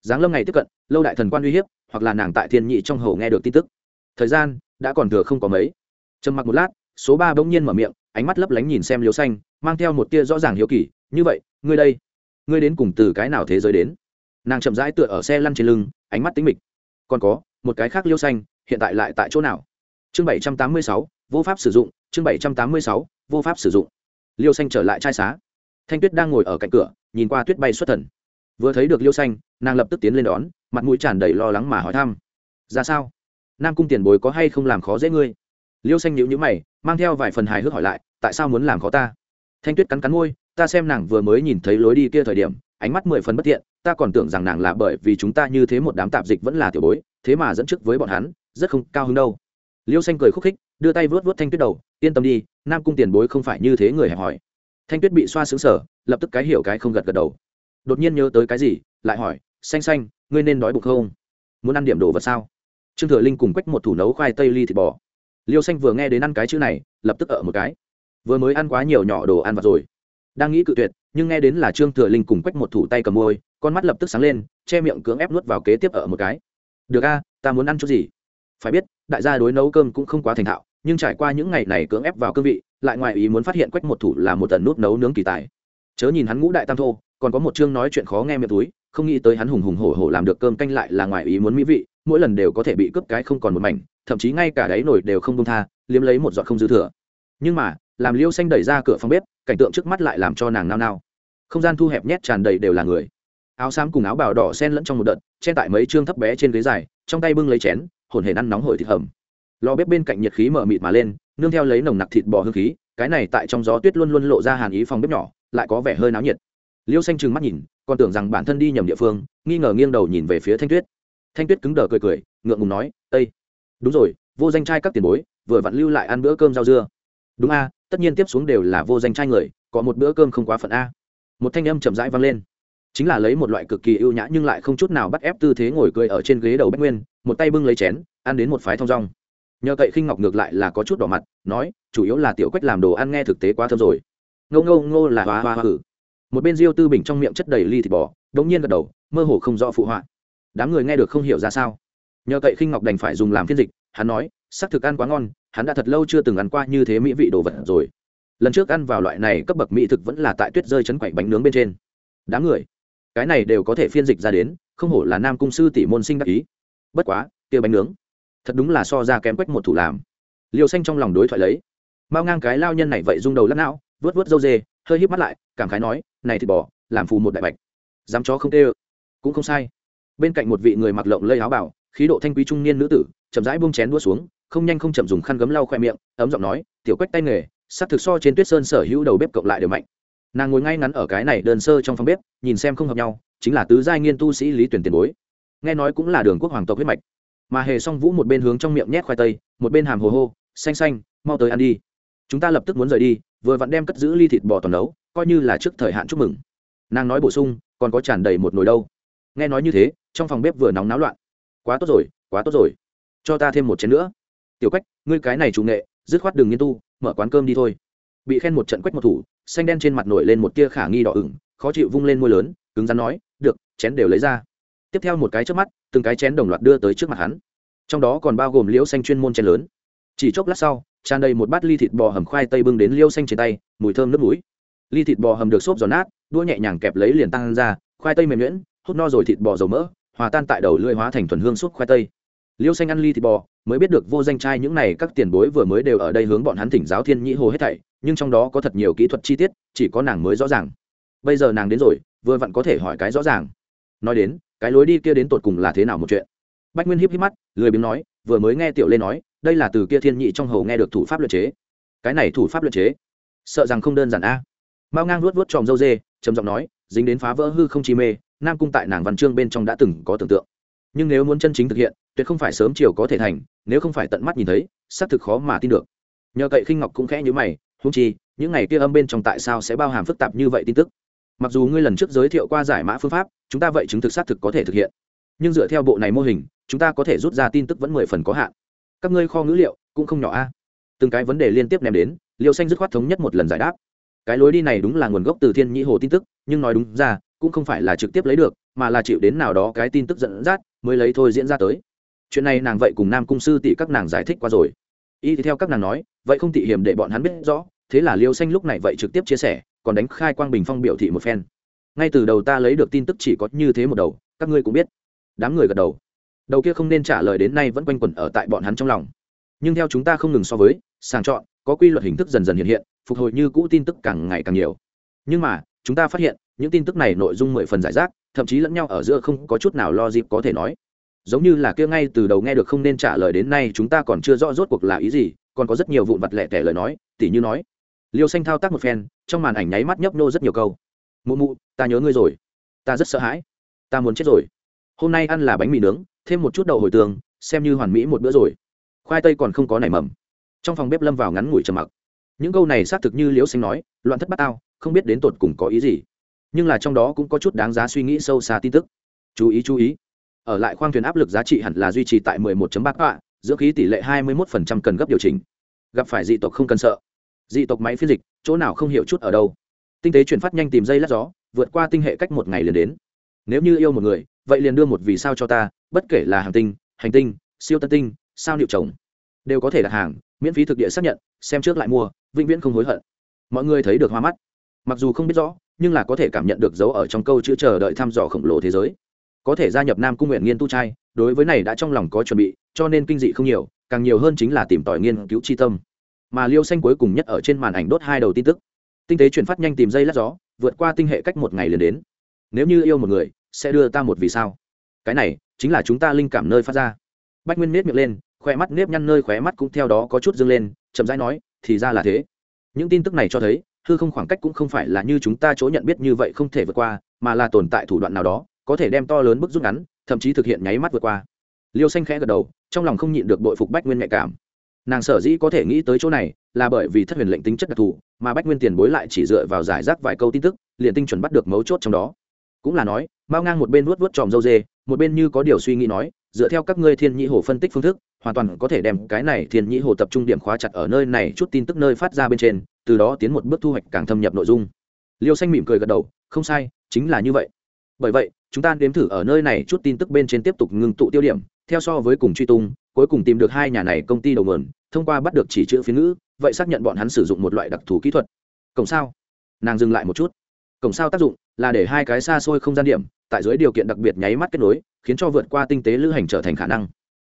giáng lâm ngày tiếp cận, lâu đại thần quan uy hiếp, hoặc là nàng tại thiên nhị trong hầu nghe được tin tức. Thời gian, đã còn thừa không có mấy. Trầm mặc một lát, số ba bỗng nhiên mở miệng, ánh mắt lấp lánh nhìn xem liêu xanh, mang theo một tia rõ ràng hiếu kỳ, như vậy, ngươi đây, ngươi đến cùng từ cái nào thế giới đến? Nàng chậm rãi tựa ở xe lăn trên lưng, ánh mắt tính mịch. Còn có, một cái khác liêu xanh, hiện tại lại tại chỗ nào? Chương bảy trăm tám mươi sáu, vô pháp sử dụng, chương bảy trăm tám mươi sáu, vô pháp sử dụng. Liêu xanh trở lại trai xá. Thanh tuyết đang ngồi ở cạnh cửa, nhìn qua tuyết bay xuất thần vừa thấy được liêu xanh, nàng lập tức tiến lên đón, mặt mũi tràn đầy lo lắng mà hỏi thăm. Ra sao? Nam cung tiền bối có hay không làm khó dễ ngươi? Liêu xanh nhịu nhữ mày, mang theo vài phần hài hước hỏi lại, tại sao muốn làm khó ta? Thanh tuyết cắn cắn môi, ta xem nàng vừa mới nhìn thấy lối đi kia thời điểm, ánh mắt mười phần bất thiện ta còn tưởng rằng nàng là bởi vì chúng ta như thế một đám tạp dịch vẫn là tiểu bối, thế mà dẫn trước với bọn hắn, rất không cao hứng đâu. Liêu xanh cười khúc khích, đưa tay vớt vớt thanh tuyết đầu, yên tâm đi, nam cung tiền bối không phải như thế người hẹp hỏi thanh tuyết bị xoa xứng sở lập tức cái hiểu cái không gật gật đầu đột nhiên nhớ tới cái gì, lại hỏi, xanh xanh, ngươi nên đói bụng không? Muốn ăn điểm đồ vật sao? Trương thừa linh cùng quách một thủ nấu khoai tây ly thịt bò. Liêu xanh vừa nghe đến ăn cái chữ này, lập tức ở một cái. Vừa mới ăn quá nhiều nhỏ đồ ăn vặt rồi. Đang nghĩ cự tuyệt, nhưng nghe đến là trương thừa linh cùng quách một thủ tay cầm môi, con mắt lập tức sáng lên, che miệng cưỡng ép nuốt vào kế tiếp ở một cái. Được a, ta muốn ăn chút gì? Phải biết, đại gia đối nấu cơm cũng không quá thành thạo, nhưng trải qua những ngày này cưỡng ép vào cương vị, lại ngoài ý muốn phát hiện quách một thủ là một tần nút nấu nướng kỳ tài. Chớ nhìn hắn ngũ đại tam thô còn có một chương nói chuyện khó nghe miệng túi, không nghĩ tới hắn hùng hùng hổ hổ làm được cơm canh lại là ngoài ý muốn mỹ vị, mỗi lần đều có thể bị cướp cái không còn một mảnh, thậm chí ngay cả đáy nồi đều không đông tha, liếm lấy một giọt không dư thừa. Nhưng mà, làm liêu xanh đẩy ra cửa phòng bếp, cảnh tượng trước mắt lại làm cho nàng nao nao. Không gian thu hẹp nhét tràn đầy đều là người. Áo xám cùng áo bào đỏ sen lẫn trong một đợt chen tại mấy chương thấp bé trên ghế dài, trong tay bưng lấy chén, hồn hển ăn nóng hổi thịt hầm. Lò bếp bên cạnh nhiệt khí mở mịt mà lên, nương theo lấy nồng nặc thịt bò hương khí, cái này tại trong gió tuyết luôn luôn lộ ra hàn ý phòng bếp nhỏ, lại có vẻ hơi náo nhiệt liêu xanh trừng mắt nhìn, còn tưởng rằng bản thân đi nhầm địa phương, nghi ngờ nghiêng đầu nhìn về phía thanh tuyết. Thanh tuyết cứng đờ cười cười, ngượng ngùng nói ây đúng rồi, vô danh trai các tiền bối, vừa vặn lưu lại ăn bữa cơm rau dưa. Đúng a, tất nhiên tiếp xuống đều là vô danh trai người, có một bữa cơm không quá phận a. Một thanh âm chậm rãi vang lên. Chính là lấy một loại cực kỳ ưu nhã nhưng lại không chút nào bắt ép tư thế ngồi cười ở trên ghế đầu bách nguyên, một tay bưng lấy chén, ăn đến một phái thong rong nhờ cậy khinh ngọc ngược lại là có chút đỏ mặt, nói, chủ yếu là tiểu quách làm đồ ăn nghe thực tế quá thơm rồi. Ngô ngô ngô là hoa hoa hoa hử một bên diêu tư bình trong miệng chất đầy ly thịt bò, đống nhiên gật đầu, mơ hồ không rõ phụ họa. Đám người nghe được không hiểu ra sao. Nhờ cậy khinh ngọc đành phải dùng làm phiên dịch, hắn nói, sắc thực ăn quá ngon, hắn đã thật lâu chưa từng ăn qua như thế mỹ vị đồ vật rồi. Lần trước ăn vào loại này cấp bậc mỹ thực vẫn là tại tuyết rơi chấn quậy bánh nướng bên trên. Đám người, cái này đều có thể phiên dịch ra đến, không hổ là nam cung sư tỷ môn sinh đắc ý. Bất quá, kia bánh nướng, thật đúng là so ra kém quách một thủ làm. Liều xanh trong lòng đối thoại lấy. Mao ngang cái lao nhân này vậy rung đầu lắc não vớt vớt dâu dê, hơi híp mắt lại, cảm khái nói này thì bỏ làm phù một đại bạch. Dám chó không tê ơ. Cũng không sai. Bên cạnh một vị người mặc lộng lây áo bảo, khí độ thanh quý trung niên nữ tử, chậm rãi buông chén đua xuống, không nhanh không chậm dùng khăn gấm lau khoe miệng, ấm giọng nói, tiểu quách tay nghề sắc thực so trên tuyết sơn sở hữu đầu bếp cộng lại đều mạnh. Nàng ngồi ngay ngắn ở cái này đơn sơ trong phòng bếp, nhìn xem không hợp nhau, chính là tứ giai nghiên tu sĩ lý tuyển tiền bối. Nghe nói cũng là đường quốc hoàng tộc huyết mạch. Mà hề song vũ một bên hướng trong miệng nhét khoai tây, một bên hàm hồ hô, xanh xanh, mau tới ăn đi chúng ta lập tức muốn rời đi, vừa vặn đem cất giữ ly thịt bò toàn nấu, coi như là trước thời hạn chúc mừng. Nàng nói bổ sung, còn có tràn đầy một nồi đâu. Nghe nói như thế, trong phòng bếp vừa nóng náo loạn. Quá tốt rồi, quá tốt rồi. Cho ta thêm một chén nữa. Tiểu quách, ngươi cái này chủ nghệ, dứt khoát đường nghiên tu, mở quán cơm đi thôi. Bị khen một trận quách một thủ, xanh đen trên mặt nổi lên một tia khả nghi đỏ ửng, khó chịu vung lên môi lớn, cứng rắn nói, được, chén đều lấy ra. Tiếp theo một cái trước mắt, từng cái chén đồng loạt đưa tới trước mặt hắn. Trong đó còn bao gồm liễu xanh chuyên môn chén lớn chỉ chốc lát sau, tràn đầy một bát ly thịt bò hầm khoai tây bưng đến liêu xanh trên tay, mùi thơm nước mũi. Ly thịt bò hầm được xốp giòn nát đua nhẹ nhàng kẹp lấy liền tăng ra, khoai tây mềm nhuyễn, hút no rồi thịt bò dầu mỡ, hòa tan tại đầu lưỡi hóa thành thuần hương súp khoai tây. Liêu xanh ăn ly thịt bò, mới biết được vô danh trai những này các tiền bối vừa mới đều ở đây hướng bọn hắn thỉnh giáo thiên nhĩ hồ hết thảy, nhưng trong đó có thật nhiều kỹ thuật chi tiết, chỉ có nàng mới rõ ràng. Bây giờ nàng đến rồi, vừa vặn có thể hỏi cái rõ ràng. Nói đến, cái lối đi kia đến tột cùng là thế nào một chuyện? Bách nguyên hiếp híp mắt, lười biếng nói, vừa mới nghe tiểu lê nói đây là từ kia thiên nhị trong hầu nghe được thủ pháp luật chế. Cái này thủ pháp luật chế, sợ rằng không đơn giản a. Mao ngang luốt vuốt tròm dâu dê, trầm giọng nói, dính đến phá vỡ hư không chi mê, nam cung tại nàng văn chương bên trong đã từng có tưởng tượng. Nhưng nếu muốn chân chính thực hiện, tuyệt không phải sớm chiều có thể thành, nếu không phải tận mắt nhìn thấy, xác thực khó mà tin được. Nhờ cậy khinh ngọc cũng khẽ như mày húng chi, những ngày kia âm bên trong tại sao sẽ bao hàm phức tạp như vậy tin tức? Mặc dù ngươi lần trước giới thiệu qua giải mã phương pháp, chúng ta vậy chứng thực xác thực có thể thực hiện. Nhưng dựa theo bộ này mô hình, chúng ta có thể rút ra tin tức vẫn mười phần có hạn các ngươi kho ngữ liệu cũng không nhỏ a. Từng cái vấn đề liên tiếp ném đến, liêu xanh dứt khoát thống nhất một lần giải đáp. Cái lối đi này đúng là nguồn gốc từ thiên nhĩ hồ tin tức, nhưng nói đúng ra, cũng không phải là trực tiếp lấy được, mà là chịu đến nào đó cái tin tức dẫn dắt, mới lấy thôi diễn ra tới. Chuyện này nàng vậy cùng nam cung sư tỷ các nàng giải thích qua rồi. Y theo các nàng nói, vậy không tị hiểm để bọn hắn biết rõ, thế là liêu xanh lúc này vậy trực tiếp chia sẻ, còn đánh khai quang bình phong biểu thị một phen. Ngay từ đầu ta lấy được tin tức chỉ có như thế một đầu, các ngươi cũng biết. Đám người gật đầu đầu kia không nên trả lời đến nay vẫn quanh quẩn ở tại bọn hắn trong lòng. Nhưng theo chúng ta không ngừng so với, sàng chọn, có quy luật hình thức dần dần hiện hiện, phục hồi như cũ tin tức càng ngày càng nhiều. Nhưng mà, chúng ta phát hiện, những tin tức này nội dung mười phần giải rác, thậm chí lẫn nhau ở giữa không có chút nào lo dịp có thể nói. Giống như là kia ngay từ đầu nghe được không nên trả lời đến nay chúng ta còn chưa rõ rốt cuộc là ý gì, còn có rất nhiều vụn vặt lẻ tẻ lời nói, tỉ như nói. Liêu xanh thao tác một phen, trong màn ảnh nháy mắt nhấp nô rất nhiều câu. Mụ mụ, ta nhớ ngươi rồi. Ta rất sợ hãi. Ta muốn chết rồi. Hôm nay ăn là bánh mì nướng thêm một chút đậu hồi tường xem như hoàn mỹ một bữa rồi. Khoai tây còn không có nảy mầm. Trong phòng bếp lâm vào ngắn ngủi trầm mặc. Những câu này xác thực như liễu xanh nói, loạn thất bát ao không biết đến tột cùng có ý gì. Nhưng là trong đó cũng có chút đáng giá suy nghĩ sâu xa tin tức. Chú ý chú ý. Ở lại khoang thuyền áp lực giá trị hẳn là duy trì tại 11.3 bạ giữa khí tỷ lệ 21% cần gấp điều chỉnh. Gặp phải dị tộc không cần sợ. Dị tộc máy phiên dịch, chỗ nào không hiểu chút ở đâu. Tinh tế chuyển phát nhanh tìm dây lát gió, vượt qua tinh hệ cách một ngày liền đến. Nếu như yêu một người, vậy liền đưa một vì sao cho ta bất kể là hành tinh hành tinh, siêu tân tinh, sao liệu trồng, đều có thể đặt hàng, miễn phí thực địa xác nhận, xem trước lại mua, vĩnh viễn không hối hận. Mọi người thấy được hoa mắt. Mặc dù không biết rõ, nhưng là có thể cảm nhận được dấu ở trong câu chữ chờ đợi thăm dò khổng lồ thế giới. Có thể gia nhập nam cung nguyện nghiên tu trai, đối với này đã trong lòng có chuẩn bị, cho nên kinh dị không nhiều, càng nhiều hơn chính là tìm tòi nghiên cứu chi tâm. Mà liêu xanh cuối cùng nhất ở trên màn ảnh đốt hai đầu tin tức. Tinh tế chuyển phát nhanh tìm dây lát gió, vượt qua tinh hệ cách một ngày liền đến. Nếu như yêu một người, sẽ đưa ta một vì sao? Cái này chính là chúng ta linh cảm nơi phát ra. Bách nguyên nếp miệng lên khoe mắt nếp nhăn nơi khóe mắt cũng theo đó có chút dâng lên, chậm rãi nói, thì ra là thế. Những tin tức này cho thấy, hư không khoảng cách cũng không phải là như chúng ta chỗ nhận biết như vậy không thể vượt qua, mà là tồn tại thủ đoạn nào đó, có thể đem to lớn bức rút ngắn, thậm chí thực hiện nháy mắt vượt qua. Liêu xanh khẽ gật đầu, trong lòng không nhịn được bội phục bách nguyên nhạy cảm. Nàng sở dĩ có thể nghĩ tới chỗ này là bởi vì thất huyền lệnh tính chất đặc thù, mà bách nguyên tiền bối lại chỉ dựa vào giải rác vài câu tin tức, liền tinh chuẩn bắt được mấu chốt trong đó. Cũng là nói, mao ngang một bên vuốt vuốt tròm dâu dê một bên như có điều suy nghĩ nói, dựa theo các ngươi thiên nhĩ hồ phân tích phương thức, hoàn toàn có thể đem cái này thiên nhĩ hồ tập trung điểm khóa chặt ở nơi này chút tin tức nơi phát ra bên trên, từ đó tiến một bước thu hoạch càng thâm nhập nội dung. Liêu xanh mỉm cười gật đầu, không sai, chính là như vậy. Bởi vậy, chúng ta đếm thử ở nơi này chút tin tức bên trên tiếp tục ngưng tụ tiêu điểm, theo so với cùng truy tung, cuối cùng tìm được hai nhà này công ty đầu nguồn, thông qua bắt được chỉ chữ phiên ngữ, vậy xác nhận bọn hắn sử dụng một loại đặc thù kỹ thuật. Cổng sao? Nàng dừng lại một chút. Cổng sao tác dụng là để hai cái xa xôi không gian điểm tại dưới điều kiện đặc biệt nháy mắt kết nối, khiến cho vượt qua tinh tế lữ hành trở thành khả năng.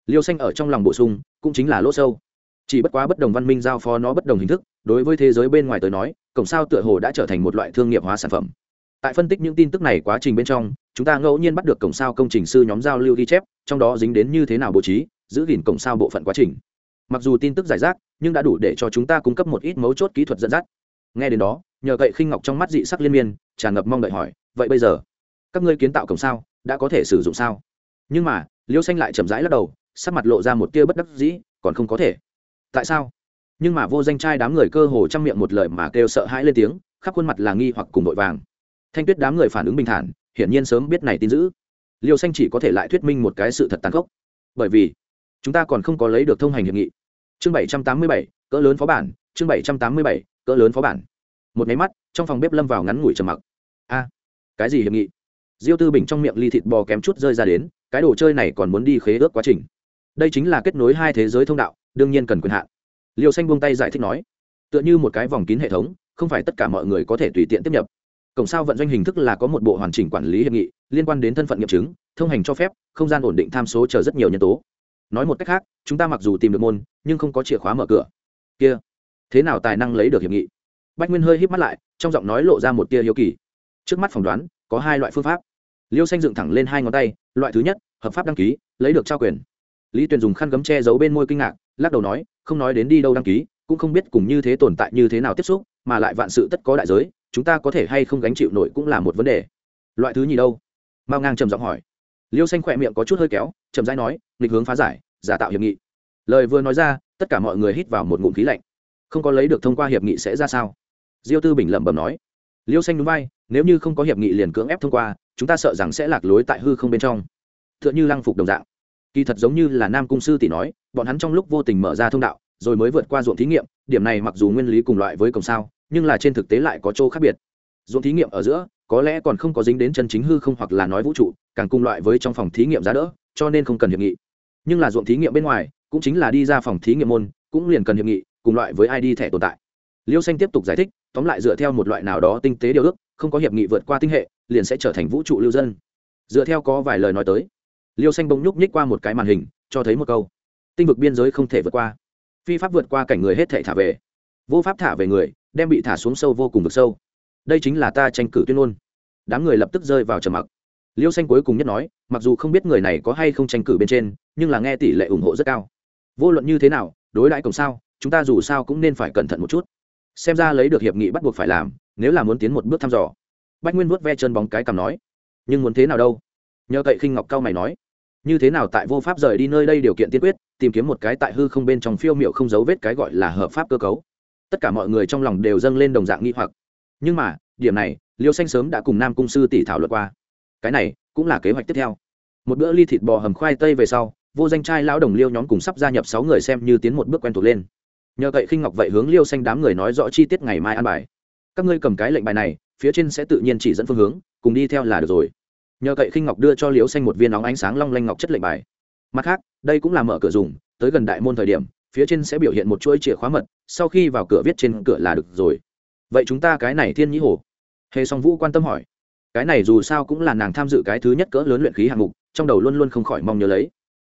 Liêu xanh ở trong lòng bổ sung, cũng chính là lỗ sâu. Chỉ bất quá bất đồng văn minh giao phó nó bất đồng hình thức, đối với thế giới bên ngoài tới nói, cổng sao tựa hồ đã trở thành một loại thương nghiệp hóa sản phẩm. Tại phân tích những tin tức này quá trình bên trong, chúng ta ngẫu nhiên bắt được cổng sao công trình sư nhóm giao lưu ghi chép, trong đó dính đến như thế nào bố trí, giữ gìn cổng sao bộ phận quá trình. Mặc dù tin tức giải rác, nhưng đã đủ để cho chúng ta cung cấp một ít mấu chốt kỹ thuật dẫn dắt. Nghe đến đó, nhờ cậy khinh ngọc trong mắt dị sắc liên miên, tràn ngập mong đợi hỏi, vậy bây giờ? Các ngươi kiến tạo cổng sao, đã có thể sử dụng sao? Nhưng mà, liêu xanh lại chậm rãi lắc đầu, sắc mặt lộ ra một tia bất đắc dĩ, còn không có thể. Tại sao? Nhưng mà vô danh trai đám người cơ hồ chăm miệng một lời mà kêu sợ hãi lên tiếng, khắp khuôn mặt là nghi hoặc cùng vội vàng. Thanh tuyết đám người phản ứng bình thản, hiển nhiên sớm biết này tin dữ. Liêu xanh chỉ có thể lại thuyết minh một cái sự thật tàn khốc. Bởi vì, chúng ta còn không có lấy được thông hành hiệp nghị. Chương bảy trăm tám mươi bảy, cỡ lớn phó bản, chương bảy trăm tám mươi bảy, cỡ lớn phó bản. Một máy mắt, trong phòng bếp lâm vào ngắn ngủi trầm mặc. A, cái gì hiệp nghị? Diêu tư bình trong miệng ly thịt bò kém chút rơi ra đến, cái đồ chơi này còn muốn đi khế ước quá trình. Đây chính là kết nối hai thế giới thông đạo, đương nhiên cần quyền hạn. Liêu xanh buông tay giải thích nói, tựa như một cái vòng kín hệ thống, không phải tất cả mọi người có thể tùy tiện tiếp nhập. Cổng sao vận doanh hình thức là có một bộ hoàn chỉnh quản lý hiệp nghị, liên quan đến thân phận nghiệm chứng, thông hành cho phép, không gian ổn định tham số chờ rất nhiều nhân tố. Nói một cách khác, chúng ta mặc dù tìm được môn, nhưng không có chìa khóa mở cửa. Kia, thế nào tài năng lấy được hiệp nghị? Bách nguyên hơi híp mắt lại, trong giọng nói lộ ra một tia hiếu kỳ. Trước mắt phỏng đoán, có hai loại phương pháp liêu xanh dựng thẳng lên hai ngón tay, loại thứ nhất, hợp pháp đăng ký, lấy được trao quyền. Lý tuyền dùng khăn gấm che giấu bên môi kinh ngạc, lắc đầu nói, không nói đến đi đâu đăng ký, cũng không biết cùng như thế tồn tại như thế nào tiếp xúc, mà lại vạn sự tất có đại giới, chúng ta có thể hay không gánh chịu nổi cũng là một vấn đề. Loại thứ nhì đâu? Mao ngang trầm giọng hỏi. Liêu xanh khỏe miệng có chút hơi kéo trầm rãi nói, nghịch hướng phá giải, giả tạo hiệp nghị. Lời vừa nói ra, tất cả mọi người hít vào một ngụm khí lạnh. Không có lấy được thông qua hiệp nghị sẽ ra sao? Diêu tư bình lẩm bẩm nói liêu xanh núi bay nếu như không có hiệp nghị liền cưỡng ép thông qua, chúng ta sợ rằng sẽ lạc lối tại hư không bên trong. T h ư ợ n h ư lăng phục đồng dạng. Kỳ thật giống như là nam cung sư tỷ nói, bọn hắn trong lúc vô tình mở ra thông đạo, rồi mới vượt qua ruộng thí nghiệm, điểm này mặc dù nguyên lý cùng loại với cổng sao, nhưng là trên thực tế lại có chỗ khác biệt. Ruộng thí nghiệm ở giữa, có lẽ còn không có dính đến chân chính hư không hoặc là nói vũ trụ, càng cùng loại với trong phòng thí nghiệm giá đỡ, cho nên không cần hiệp nghị. Nhưng là ruộng thí nghiệm bên ngoài, cũng chính là đi ra phòng thí nghiệm môn, cũng liền cần hiệp nghị, cùng loại với id thẻ tồn tại liêu xanh tiếp tục giải thích, tóm lại dựa theo một loại nào đó tinh tế điều ước, không có hiệp nghị vượt qua tinh hệ, liền sẽ trở thành vũ trụ lưu dân. Dựa theo có vài lời nói tới, liêu xanh bỗng nhúc nhích qua một cái màn hình, cho thấy một câu. Tinh vực biên giới không thể vượt qua. Phi pháp vượt qua cảnh người hết thể thả về. Vô pháp thả về người, đem bị thả xuống sâu vô cùng vực sâu. Đây chính là ta tranh cử tuyên ngôn. Đám người lập tức rơi vào trầm mặc. Liêu xanh cuối cùng nhất nói, mặc dù không biết người này có hay không tranh cử bên trên, nhưng là nghe tỷ lệ ủng hộ rất cao. Vô luận như thế nào, đối đãi cổng sao, chúng ta dù sao cũng nên phải cẩn thận một chút xem ra lấy được hiệp nghị bắt buộc phải làm, nếu là muốn tiến một bước thăm dò. Bách nguyên vuốt ve chân bóng cái cầm nói, nhưng muốn thế nào đâu? Nhờ cậy khinh ngọc cao mày nói, như thế nào tại vô pháp rời đi nơi đây điều kiện tiên quyết, tìm kiếm một cái tại hư không bên trong phiêu miệu không dấu vết cái gọi là hợp pháp cơ cấu. Tất cả mọi người trong lòng đều dâng lên đồng dạng nghi hoặc. Nhưng mà, điểm này, liêu xanh sớm đã cùng nam cung sư tỷ thảo luận qua. Cái này, cũng là kế hoạch tiếp theo. Một bữa ly thịt bò hầm khoai tây về sau, vô danh trai lão đồng liêu nhóm cùng sắp gia nhập sáu người xem như tiến một bước quen thuộc lên nhờ cậy khinh ngọc vậy hướng liêu xanh đám người nói rõ chi tiết ngày mai ăn bài. Các ngươi cầm cái lệnh bài này, phía trên sẽ tự nhiên chỉ dẫn phương hướng, cùng đi theo là được rồi. Nhờ cậy khinh ngọc đưa cho liêu xanh một viên nóng ánh sáng long lanh ngọc chất lệnh bài. Mặt khác, đây cũng là mở cửa dùng, tới gần đại môn thời điểm, phía trên sẽ biểu hiện một chuỗi chìa khóa mật, sau khi vào cửa viết trên cửa là được rồi. Vậy chúng ta cái này thiên nhĩ hồ? Hề song vũ quan tâm hỏi. Cái này dù sao cũng là nàng tham dự cái thứ nhất cỡ lớn luyện khí hạng mục, trong đầu luôn luôn không khỏi mong nhớ lấy.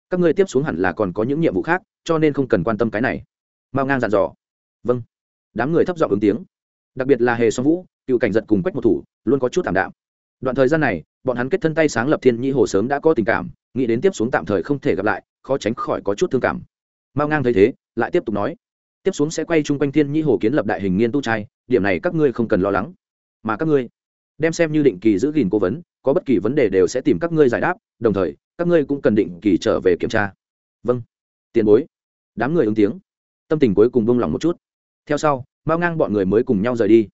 Các ngươi tiếp xuống hẳn là còn có những nhiệm vụ khác, cho nên không cần quan tâm cái này mao ngang dặn dò. Vâng. Đám người thấp giọng ứng tiếng. Đặc biệt là hề song vũ, cựu cảnh giật cùng quách một thủ, luôn có chút thảm đạm. Đoạn thời gian này, bọn hắn kết thân tay sáng lập thiên nhi hồ sớm đã có tình cảm, nghĩ đến tiếp xuống tạm thời không thể gặp lại, khó tránh khỏi có chút thương cảm. Mao ngang thấy thế, lại tiếp tục nói, tiếp xuống sẽ quay chung quanh thiên nhi hồ kiến lập đại hình nghiên tu trai, điểm này các ngươi không cần lo lắng. Mà các ngươi, đem xem như định kỳ giữ gìn cố vấn, có bất kỳ vấn đề đều sẽ tìm các ngươi giải đáp, đồng thời, các ngươi cũng cần định kỳ trở về kiểm tra. Vâng. Tiền bối. Đám người ứng tiếng tâm tình cuối cùng buông lỏng một chút. Theo sau bao ngang bọn người mới cùng nhau rời đi.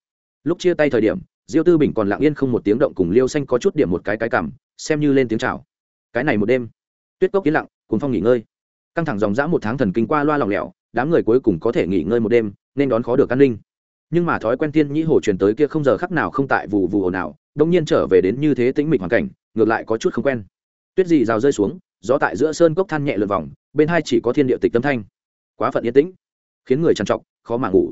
Lúc chia tay thời điểm diêu tư bình còn lặng yên không một tiếng động cùng liêu xanh có chút điểm một cái cái cảm xem như lên tiếng chào. Cái này một đêm tuyết cốc yên lặng cùng phong nghỉ ngơi. Căng thẳng dòng dã một tháng thần kinh qua loa lỏng lẻo đám người cuối cùng có thể nghỉ ngơi một đêm nên đón khó được an ninh. Nhưng mà thói quen tiên nhĩ hồ truyền tới kia không giờ khắc nào không tại vụ vụ ồn nào, đông nhiên trở về đến như thế tĩnh mịch hoàn cảnh ngược lại có chút không quen. Tuyết dị rào rơi xuống gió tại giữa sơn cốc than nhẹ lượt vòng bên hai chỉ có thiên địa tịch tâm thanh quá phận yên tĩnh, khiến người trằn trọc, khó mà ngủ.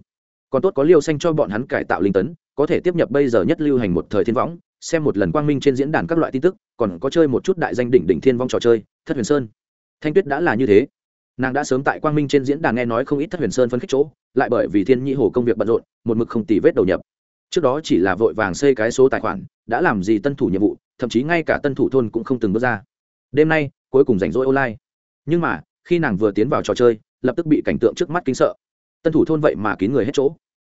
Còn tốt có liêu xanh cho bọn hắn cải tạo linh tấn, có thể tiếp nhập bây giờ nhất lưu hành một thời thiên võng, xem một lần quang minh trên diễn đàn các loại tin tức, còn có chơi một chút đại danh đỉnh đỉnh thiên vong trò chơi, thất huyền sơn. Thanh tuyết đã là như thế. Nàng đã sớm tại quang minh trên diễn đàn nghe nói không ít thất huyền sơn phân khích chỗ, lại bởi vì thiên Nhi hồ công việc bận rộn, một mực không tì vết đầu nhập. Trước đó chỉ là vội vàng xây cái số tài khoản, đã làm gì tân thủ nhiệm vụ, thậm chí ngay cả tân thủ thôn cũng không từng bước ra. Đêm nay, cuối cùng rảnh rỗi online. Nhưng mà, khi nàng vừa tiến vào trò chơi lập tức bị cảnh tượng trước mắt kinh sợ. Tân thủ thôn vậy mà kín người hết chỗ.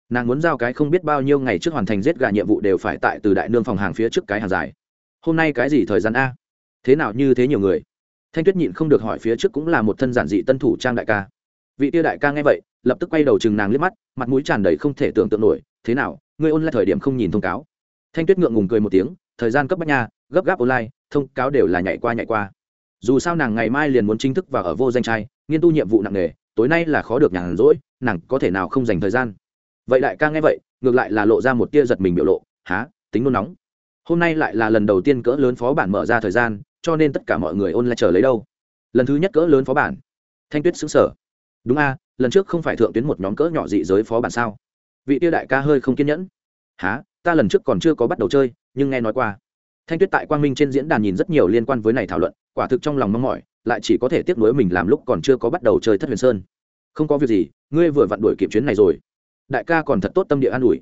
Nàng muốn giao cái không biết bao nhiêu ngày trước hoàn thành giết gà nhiệm vụ đều phải tại từ đại nương phòng hàng phía trước cái hàng dài. Hôm nay cái gì thời gian a? Thế nào như thế nhiều người? Thanh tuyết nhịn không được hỏi phía trước cũng là một thân giản dị tân thủ trang đại ca. Vị tia đại ca nghe vậy, lập tức quay đầu chừng nàng liếc mắt, mặt mũi tràn đầy không thể tưởng tượng nổi. Thế nào ngươi ôn lại thời điểm không nhìn thông cáo? Thanh tuyết ngượng ngùng cười một tiếng, thời gian cấp bách nha, gấp gáp online, thông cáo đều là nhảy qua nhảy qua. Dù sao nàng ngày mai liền muốn chính thức vào ở vô danh trai nghiên tu nhiệm vụ nặng nề, tối nay là khó được nhàn rỗi, nàng có thể nào không dành thời gian? Vậy đại ca nghe vậy, ngược lại là lộ ra một tia giật mình biểu lộ há tính nôn nóng. Hôm nay lại là lần đầu tiên cỡ lớn phó bản mở ra thời gian, cho nên tất cả mọi người ôn lại chờ lấy đâu? Lần thứ nhất cỡ lớn phó bản. Thanh tuyết xứng sở đúng a, lần trước không phải thượng tuyến một nhóm cỡ nhỏ dị giới phó bản sao? Vị tiêu đại ca hơi không kiên nhẫn. Há ta lần trước còn chưa có bắt đầu chơi, nhưng nghe nói qua. Thanh tuyết tại quang minh trên diễn đàn nhìn rất nhiều liên quan với này thảo luận, quả thực trong lòng mong mỏi lại chỉ có thể tiếp nối mình làm lúc còn chưa có bắt đầu chơi thất huyền sơn. Không có việc gì, ngươi vừa vặn đuổi kịp chuyến này rồi. Đại ca còn thật tốt tâm địa an ủi.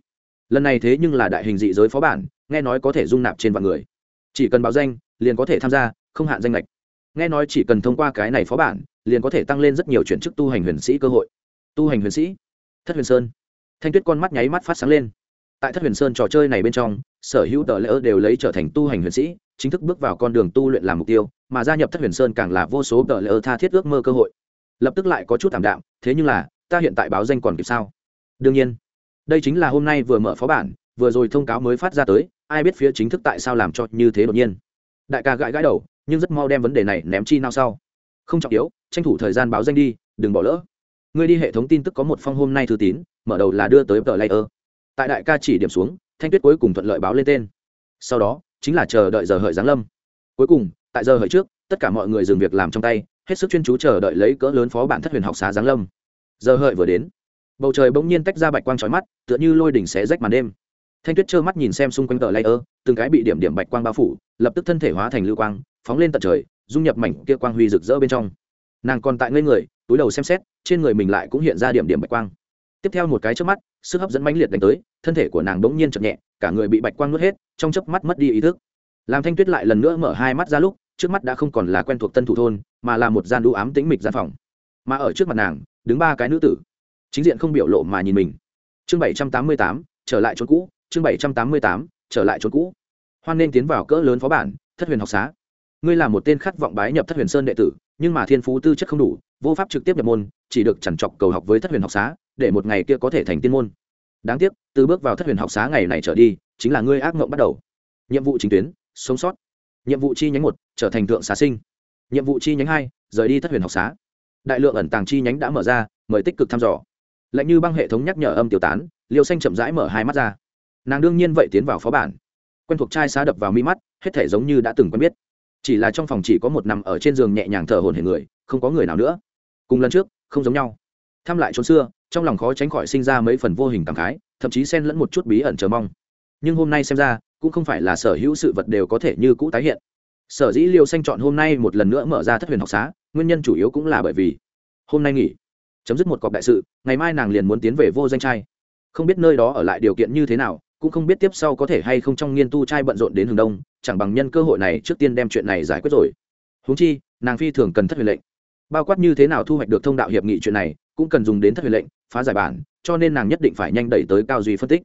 Lần này thế nhưng là đại hình dị giới phó bản, nghe nói có thể dung nạp trên vạn người. Chỉ cần báo danh, liền có thể tham gia, không hạn danh lệch. Nghe nói chỉ cần thông qua cái này phó bản, liền có thể tăng lên rất nhiều chuyển chức tu hành huyền sĩ cơ hội. Tu hành huyền sĩ, thất huyền sơn. Thanh tuyết con mắt nháy mắt phát sáng lên. Tại thất huyền sơn trò chơi này bên trong sở hữu tờ lỡ đều lấy trở thành tu hành huyền sĩ, chính thức bước vào con đường tu luyện làm mục tiêu, mà gia nhập thất huyền sơn càng là vô số tờ lỡ tha thiết ước mơ cơ hội. Lập tức lại có chút thảm đạm, thế nhưng là, ta hiện tại báo danh còn kịp sao? Đương nhiên, đây chính là hôm nay vừa mở phó bản, vừa rồi thông cáo mới phát ra tới, ai biết phía chính thức tại sao làm cho như thế đột nhiên. Đại ca gãi gãi đầu, nhưng rất mau đem vấn đề này ném chi nào sau. Không trọng yếu, tranh thủ thời gian báo danh đi, đừng bỏ lỡ. Ngươi đi hệ thống tin tức có một phong hôm nay thư tín, mở đầu là đưa tới tờ layer tại đại ca chỉ điểm xuống thanh tuyết cuối cùng thuận lợi báo lên tên. Sau đó, chính là chờ đợi giờ hợi giáng lâm. Cuối cùng, tại giờ hợi trước, tất cả mọi người dừng việc làm trong tay, hết sức chuyên chú chờ đợi lấy cỡ lớn phó bản thất huyền học xá giáng lâm. Giờ hợi vừa đến, bầu trời bỗng nhiên tách ra bạch quang trói mắt, tựa như lôi đỉnh xé rách màn đêm. Thanh tuyết trơ mắt nhìn xem xung quanh tờ layer, từng cái bị điểm điểm bạch quang bao phủ, lập tức thân thể hóa thành lưu quang, phóng lên tận trời, dung nhập mảnh kia quang huy rực rỡ bên trong. Nàng còn tại ngây người, túi đầu xem xét, trên người mình lại cũng hiện ra điểm điểm bạch quang tiếp theo một cái trước mắt, sức hấp dẫn mãnh liệt đánh tới, thân thể của nàng bỗng nhiên chậm nhẹ, cả người bị bạch quang nuốt hết, trong chớp mắt mất đi ý thức. Làm thanh tuyết lại lần nữa mở hai mắt ra lúc, trước mắt đã không còn là quen thuộc tân thủ thôn, mà là một gian đũ ám tĩnh mịch gian phòng. Mà ở trước mặt nàng, đứng ba cái nữ tử. Chính diện không biểu lộ mà nhìn mình. Chương bảy trăm tám mươi tám, trở lại chỗ cũ, chương bảy trăm tám mươi tám, trở lại chỗ cũ. Hoan nên tiến vào cỡ lớn phó bản, thất huyền học xá. Ngươi là một tên khát vọng bái nhập thất huyền sơn đệ tử, nhưng mà thiên phú tư chất không đủ vô pháp trực tiếp nhập môn, chỉ được chẳng chọc cầu học với thất huyền học xá, để một ngày kia có thể thành tiên môn. Đáng tiếc, từ bước vào thất huyền học xá ngày này trở đi, chính là ngươi ác mộng bắt đầu. Nhiệm vụ chính tuyến, sống sót. Nhiệm vụ chi nhánh một, trở thành thượng xá sinh. Nhiệm vụ chi nhánh hai, rời đi thất huyền học xá. Đại lượng ẩn tàng chi nhánh đã mở ra, mời tích cực thăm dò. Lạnh như băng hệ thống nhắc nhở âm tiêu tán liều xanh chậm rãi mở hai mắt ra. Nàng đương nhiên vậy tiến vào phó bản. Quen thuộc trai xá đập vào mi mắt, hết thể giống như đã từng quen biết. Chỉ là trong phòng chỉ có một nằm ở trên giường nhẹ nhàng thở hồn hển người, không có người nào nữa cùng lần trước, không giống nhau. Thăm lại chốn xưa, trong lòng khó tránh khỏi sinh ra mấy phần vô hình cảm khái, thậm chí xen lẫn một chút bí ẩn chờ mong. Nhưng hôm nay xem ra, cũng không phải là sở hữu sự vật đều có thể như cũ tái hiện. Sở dĩ liêu xanh chọn hôm nay một lần nữa mở ra thất huyền học xá, nguyên nhân chủ yếu cũng là bởi vì hôm nay nghỉ. Chấm dứt một cọc đại sự, ngày mai nàng liền muốn tiến về vô danh trai. Không biết nơi đó ở lại điều kiện như thế nào, cũng không biết tiếp sau có thể hay không trong nghiên tu trai bận rộn đến hướng đông, chẳng bằng nhân cơ hội này trước tiên đem chuyện này giải quyết rồi. Húng chi, nàng phi thường cần thất huyền lệnh bao quát như thế nào thu hoạch được thông đạo hiệp nghị chuyện này, cũng cần dùng đến thất huyền lệnh, phá giải bản, cho nên nàng nhất định phải nhanh đẩy tới cao duy phân tích.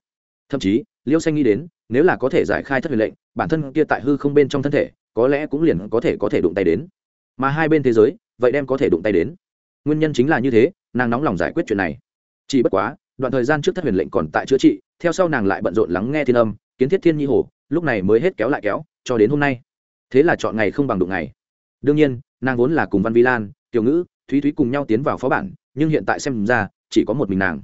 Thậm chí, liêu xanh nghĩ đến, nếu là có thể giải khai thất huyền lệnh, bản thân kia tại hư không bên trong thân thể, có lẽ cũng liền có thể có thể đụng tay đến. Mà hai bên thế giới, vậy đem có thể đụng tay đến. Nguyên nhân chính là như thế, nàng nóng lòng giải quyết chuyện này. Chỉ bất quá, đoạn thời gian trước thất huyền lệnh còn tại chữa trị, theo sau nàng lại bận rộn lắng nghe thiên âm, kiến thiết thiên nhi hồ, lúc này mới hết kéo lại kéo, cho đến hôm nay. Thế là chọn ngày không bằng đụng ngày. Đương nhiên, nàng vốn là cùng văn vi lan tiểu ngữ, thúy thúy cùng nhau tiến vào phó bản, nhưng hiện tại xem ra, chỉ có một mình nàng.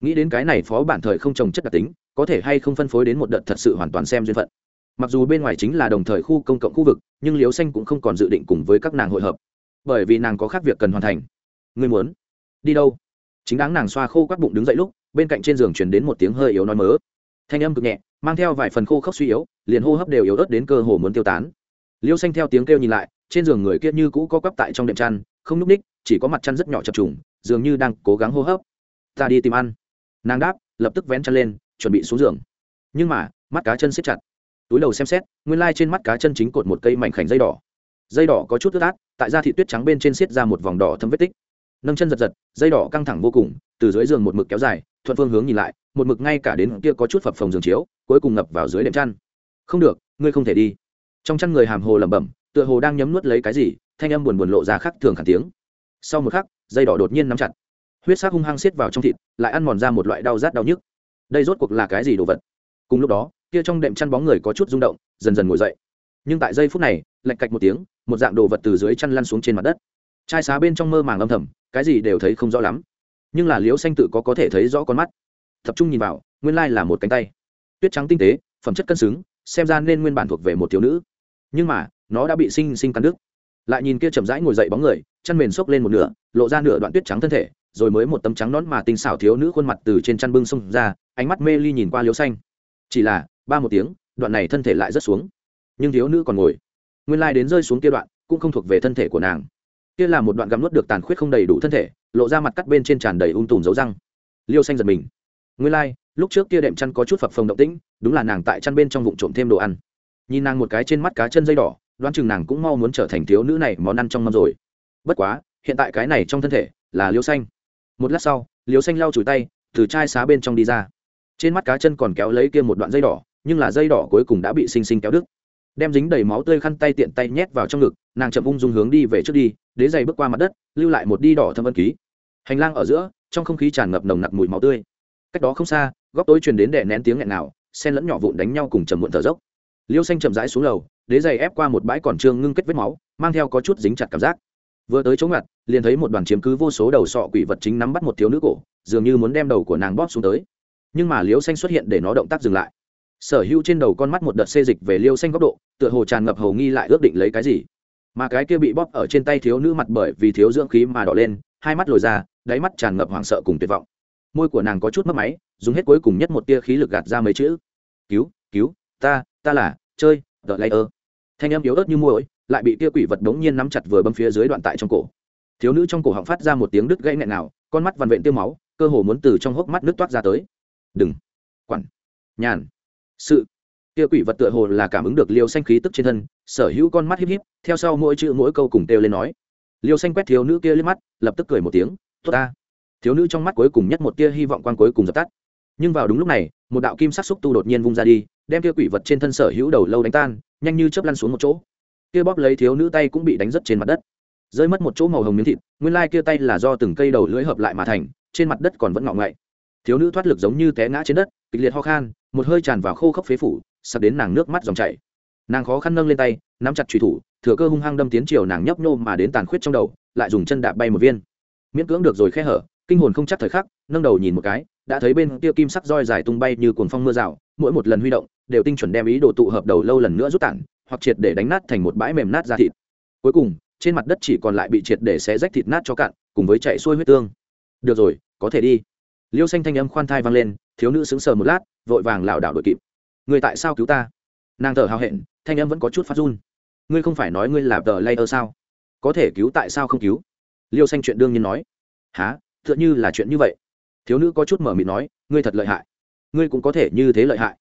Nghĩ đến cái này phó bản thời không trồng chất đặc tính, có thể hay không phân phối đến một đợt thật sự hoàn toàn xem duyên phận. Mặc dù bên ngoài chính là đồng thời khu công cộng khu vực, nhưng liếu xanh cũng không còn dự định cùng với các nàng hội hợp. Bởi vì nàng có khác việc cần hoàn thành. Ngươi muốn đi đâu? Chính đáng nàng xoa khô các bụng đứng dậy lúc, bên cạnh trên giường chuyển đến một tiếng hơi yếu nói mớ. Thanh âm cực nhẹ, mang theo vài phần khô khốc suy yếu, liền hô hấp đều yếu ớt đến cơ hồ muốn tiêu tán. Liêu xanh theo tiếng kêu nhìn lại, trên giường người kia như cũ có quắp tại trong đệm chăn không n ú c ních, chỉ có mặt chăn rất nhỏ chập trùng, dường như đang cố gắng hô hấp. Ta đi tìm ăn. Nàng đáp, lập tức vén chăn lên, chuẩn bị xuống giường. Nhưng mà, mắt cá chân siết chặt. Túi đầu xem xét, nguyên lai trên mắt cá chân chính cột một cây mảnh khảnh dây đỏ. Dây đỏ có chút ướt át, tại da thị tuyết trắng bên trên xiết ra một vòng đỏ thâm vết tích. Nâng chân giật giật, dây đỏ căng thẳng vô cùng, từ dưới giường một mực kéo dài, thuận phương hướng nhìn lại, một mực ngay cả đến kia có chút phập phồng giường chiếu, cuối cùng ngập vào dưới đệm chăn. Không được, ngươi không thể đi. Trong chăn người hàm hồ lẩm bẩm, tựa hồ đang nhấm nuốt lấy cái gì thanh âm buồn buồn lộ ra khắc thường khản tiếng. Sau một khắc, dây đỏ đột nhiên nắm chặt. Huyết sắc hung hăng xiết vào trong thịt, lại ăn mòn ra một loại đau rát đau nhức. Đây rốt cuộc là cái gì đồ vật? Cùng lúc đó, kia trong đệm chăn bóng người có chút rung động, dần dần ngồi dậy. Nhưng tại giây phút này, lạch cạch một tiếng, một dạng đồ vật từ dưới chăn lăn xuống trên mặt đất. Trai xá bên trong mơ màng âm thầm, cái gì đều thấy không rõ lắm. Nhưng là liễu xanh tự có có thể thấy rõ con mắt. Tập trung nhìn vào, nguyên lai là một cánh tay. Tuyết trắng tinh tế, phẩm chất cân xứng, xem ra nên nguyên bản thuộc về một thiếu nữ. Nhưng mà, nó đã bị sinh sinh cắn đứt lại nhìn kia chậm rãi ngồi dậy bóng người chăn mền xốc lên một nửa, lộ ra nửa đoạn tuyết trắng thân thể, rồi mới một tấm trắng nón mà tinh xảo thiếu nữ khuôn mặt từ trên chăn bưng xông ra, ánh mắt mê ly nhìn qua liêu xanh. Chỉ là, ba một tiếng, đoạn này thân thể lại rất xuống. Nhưng thiếu nữ còn ngồi. Nguyên lai đến rơi xuống kia đoạn, cũng không thuộc về thân thể của nàng. Kia là một đoạn gắm nuốt được tàn khuyết không đầy đủ thân thể, lộ ra mặt cắt bên trên tràn đầy ung tùm dấu răng. Liêu xanh giật mình. Nguyên lai, lúc trước kia đệm chăn có chút phập phồng động tĩnh, đúng là nàng tại chăn bên trong vụ trộm thêm đồ ăn. Nhìn nàng một cái trên mắt cá chân dây đỏ đoán chừng nàng cũng mau muốn trở thành thiếu nữ này món ăn trong mâm rồi. Bất quá, hiện tại cái này trong thân thể là liêu xanh. Một lát sau liêu xanh lau chùi tay, từ chai xá bên trong đi ra. Trên mắt cá chân còn kéo lấy kia một đoạn dây đỏ, nhưng là dây đỏ cuối cùng đã bị xinh xinh kéo đứt. Đem dính đầy máu tươi khăn tay tiện tay nhét vào trong ngực, nàng chậm ung dung hướng đi về trước đi, đế giày bước qua mặt đất, lưu lại một đi đỏ thâm ân ký. Hành lang ở giữa, trong không khí tràn ngập nồng nặc mùi máu tươi. Cách đó không xa, góc tối truyền đến đè nén tiếng nghẹn nào sen lẫn nhỏ vụn đánh nhau cùng trầm muộn thở dốc. Liêu xanh chậm rãi xuống lầu đế giày ép qua một bãi còn trương ngưng kết vết máu, mang theo có chút dính chặt cảm giác. Vừa tới chỗ ngặt, liền thấy một đoàn chiếm cứ vô số đầu sọ quỷ vật chính nắm bắt một thiếu nữ cổ, dường như muốn đem đầu của nàng bóp xuống tới. Nhưng mà liêu xanh xuất hiện để nó động tác dừng lại. Sở hữu trên đầu con mắt một đợt xê dịch về liêu xanh góc độ, tựa hồ tràn ngập hầu nghi lại ước định lấy cái gì. Mà cái kia bị bóp ở trên tay thiếu nữ mặt bởi vì thiếu dưỡng khí mà đỏ lên, hai mắt lồi ra, đáy mắt tràn ngập hoảng sợ cùng tuyệt vọng. Môi của nàng có chút mất máy, dùng hết cuối cùng nhất một tia khí lực gạt ra mấy chữ. Cứu cứu, ta ta là, chơi tờ lay ơ thanh âm yếu ớt như muỗi lại bị tia quỷ vật đống nhiên nắm chặt vừa bấm phía dưới đoạn tại trong cổ. Thiếu nữ trong cổ họng phát ra một tiếng đứt gãy nghẹn nào, con mắt vằn vện tiêu máu, cơ hồ muốn từ trong hốc mắt nước toát ra tới. Đừng. Quản. Nhàn. Sự. Kia quỷ vật tựa hồ là cảm ứng được liêu xanh khí tức trên thân, sở hữu con mắt híp híp, theo sau mỗi chữ mỗi câu cùng kêu lên nói. Liêu xanh quét thiếu nữ kia lên mắt, lập tức cười một tiếng, tốt ta. Thiếu nữ trong mắt cuối cùng nhất một tia hy vọng quan cuối cùng dập tắt. Nhưng vào đúng lúc này, một đạo kim sắc xúc tu đột nhiên vung ra đi, đem kia quỷ vật trên thân sở hữu đầu lâu đánh tan nhanh như chớp lăn xuống một chỗ. Kia bóp lấy thiếu nữ tay cũng bị đánh rất trên mặt đất. Rơi mất một chỗ màu hồng miếng thịt, nguyên lai kia tay là do từng cây đầu lưỡi hợp lại mà thành, trên mặt đất còn vẫn ngọng ngậy. Thiếu nữ thoát lực giống như té ngã trên đất, kịch liệt ho khan, một hơi tràn vào khô khốc phế phủ sắp đến nàng nước mắt dòng chảy. Nàng khó khăn nâng lên tay, nắm chặt trùy thủ, thừa cơ hung hăng đâm tiến chiều nàng nhấp nhô mà đến tàn khuyết trong đầu, lại dùng chân đạp bay một viên. Miễn cưỡng được rồi khe hở, kinh hồn không chắc thời khắc, nâng đầu nhìn một cái, đã thấy bên kia kim sắc roi dài tung bay như cuồng phong mưa rào, mỗi một lần huy động đều tinh chuẩn đem ý đồ tụ hợp đầu lâu lần nữa rút tản, hoặc triệt để đánh nát thành một bãi mềm nát ra thịt. Cuối cùng, trên mặt đất chỉ còn lại bị triệt để xé rách thịt nát cho cạn, cùng với chạy xuôi huyết tương. Được rồi, có thể đi. Liêu xanh thanh âm khoan thai vang lên, thiếu nữ sững sờ một lát, vội vàng lảo đảo đội kịp. Người tại sao cứu ta? Nàng thở hào hẹn, thanh âm vẫn có chút phát run. Ngươi không phải nói ngươi là tờ lay ơ sao? Có thể cứu tại sao không cứu? Liêu xanh chuyện đương nhiên nói. Há t h ư ợ n như là chuyện như vậy. Thiếu nữ có chút mở mịt nói, ngươi thật lợi hại. Ngươi cũng có thể như thế lợi hại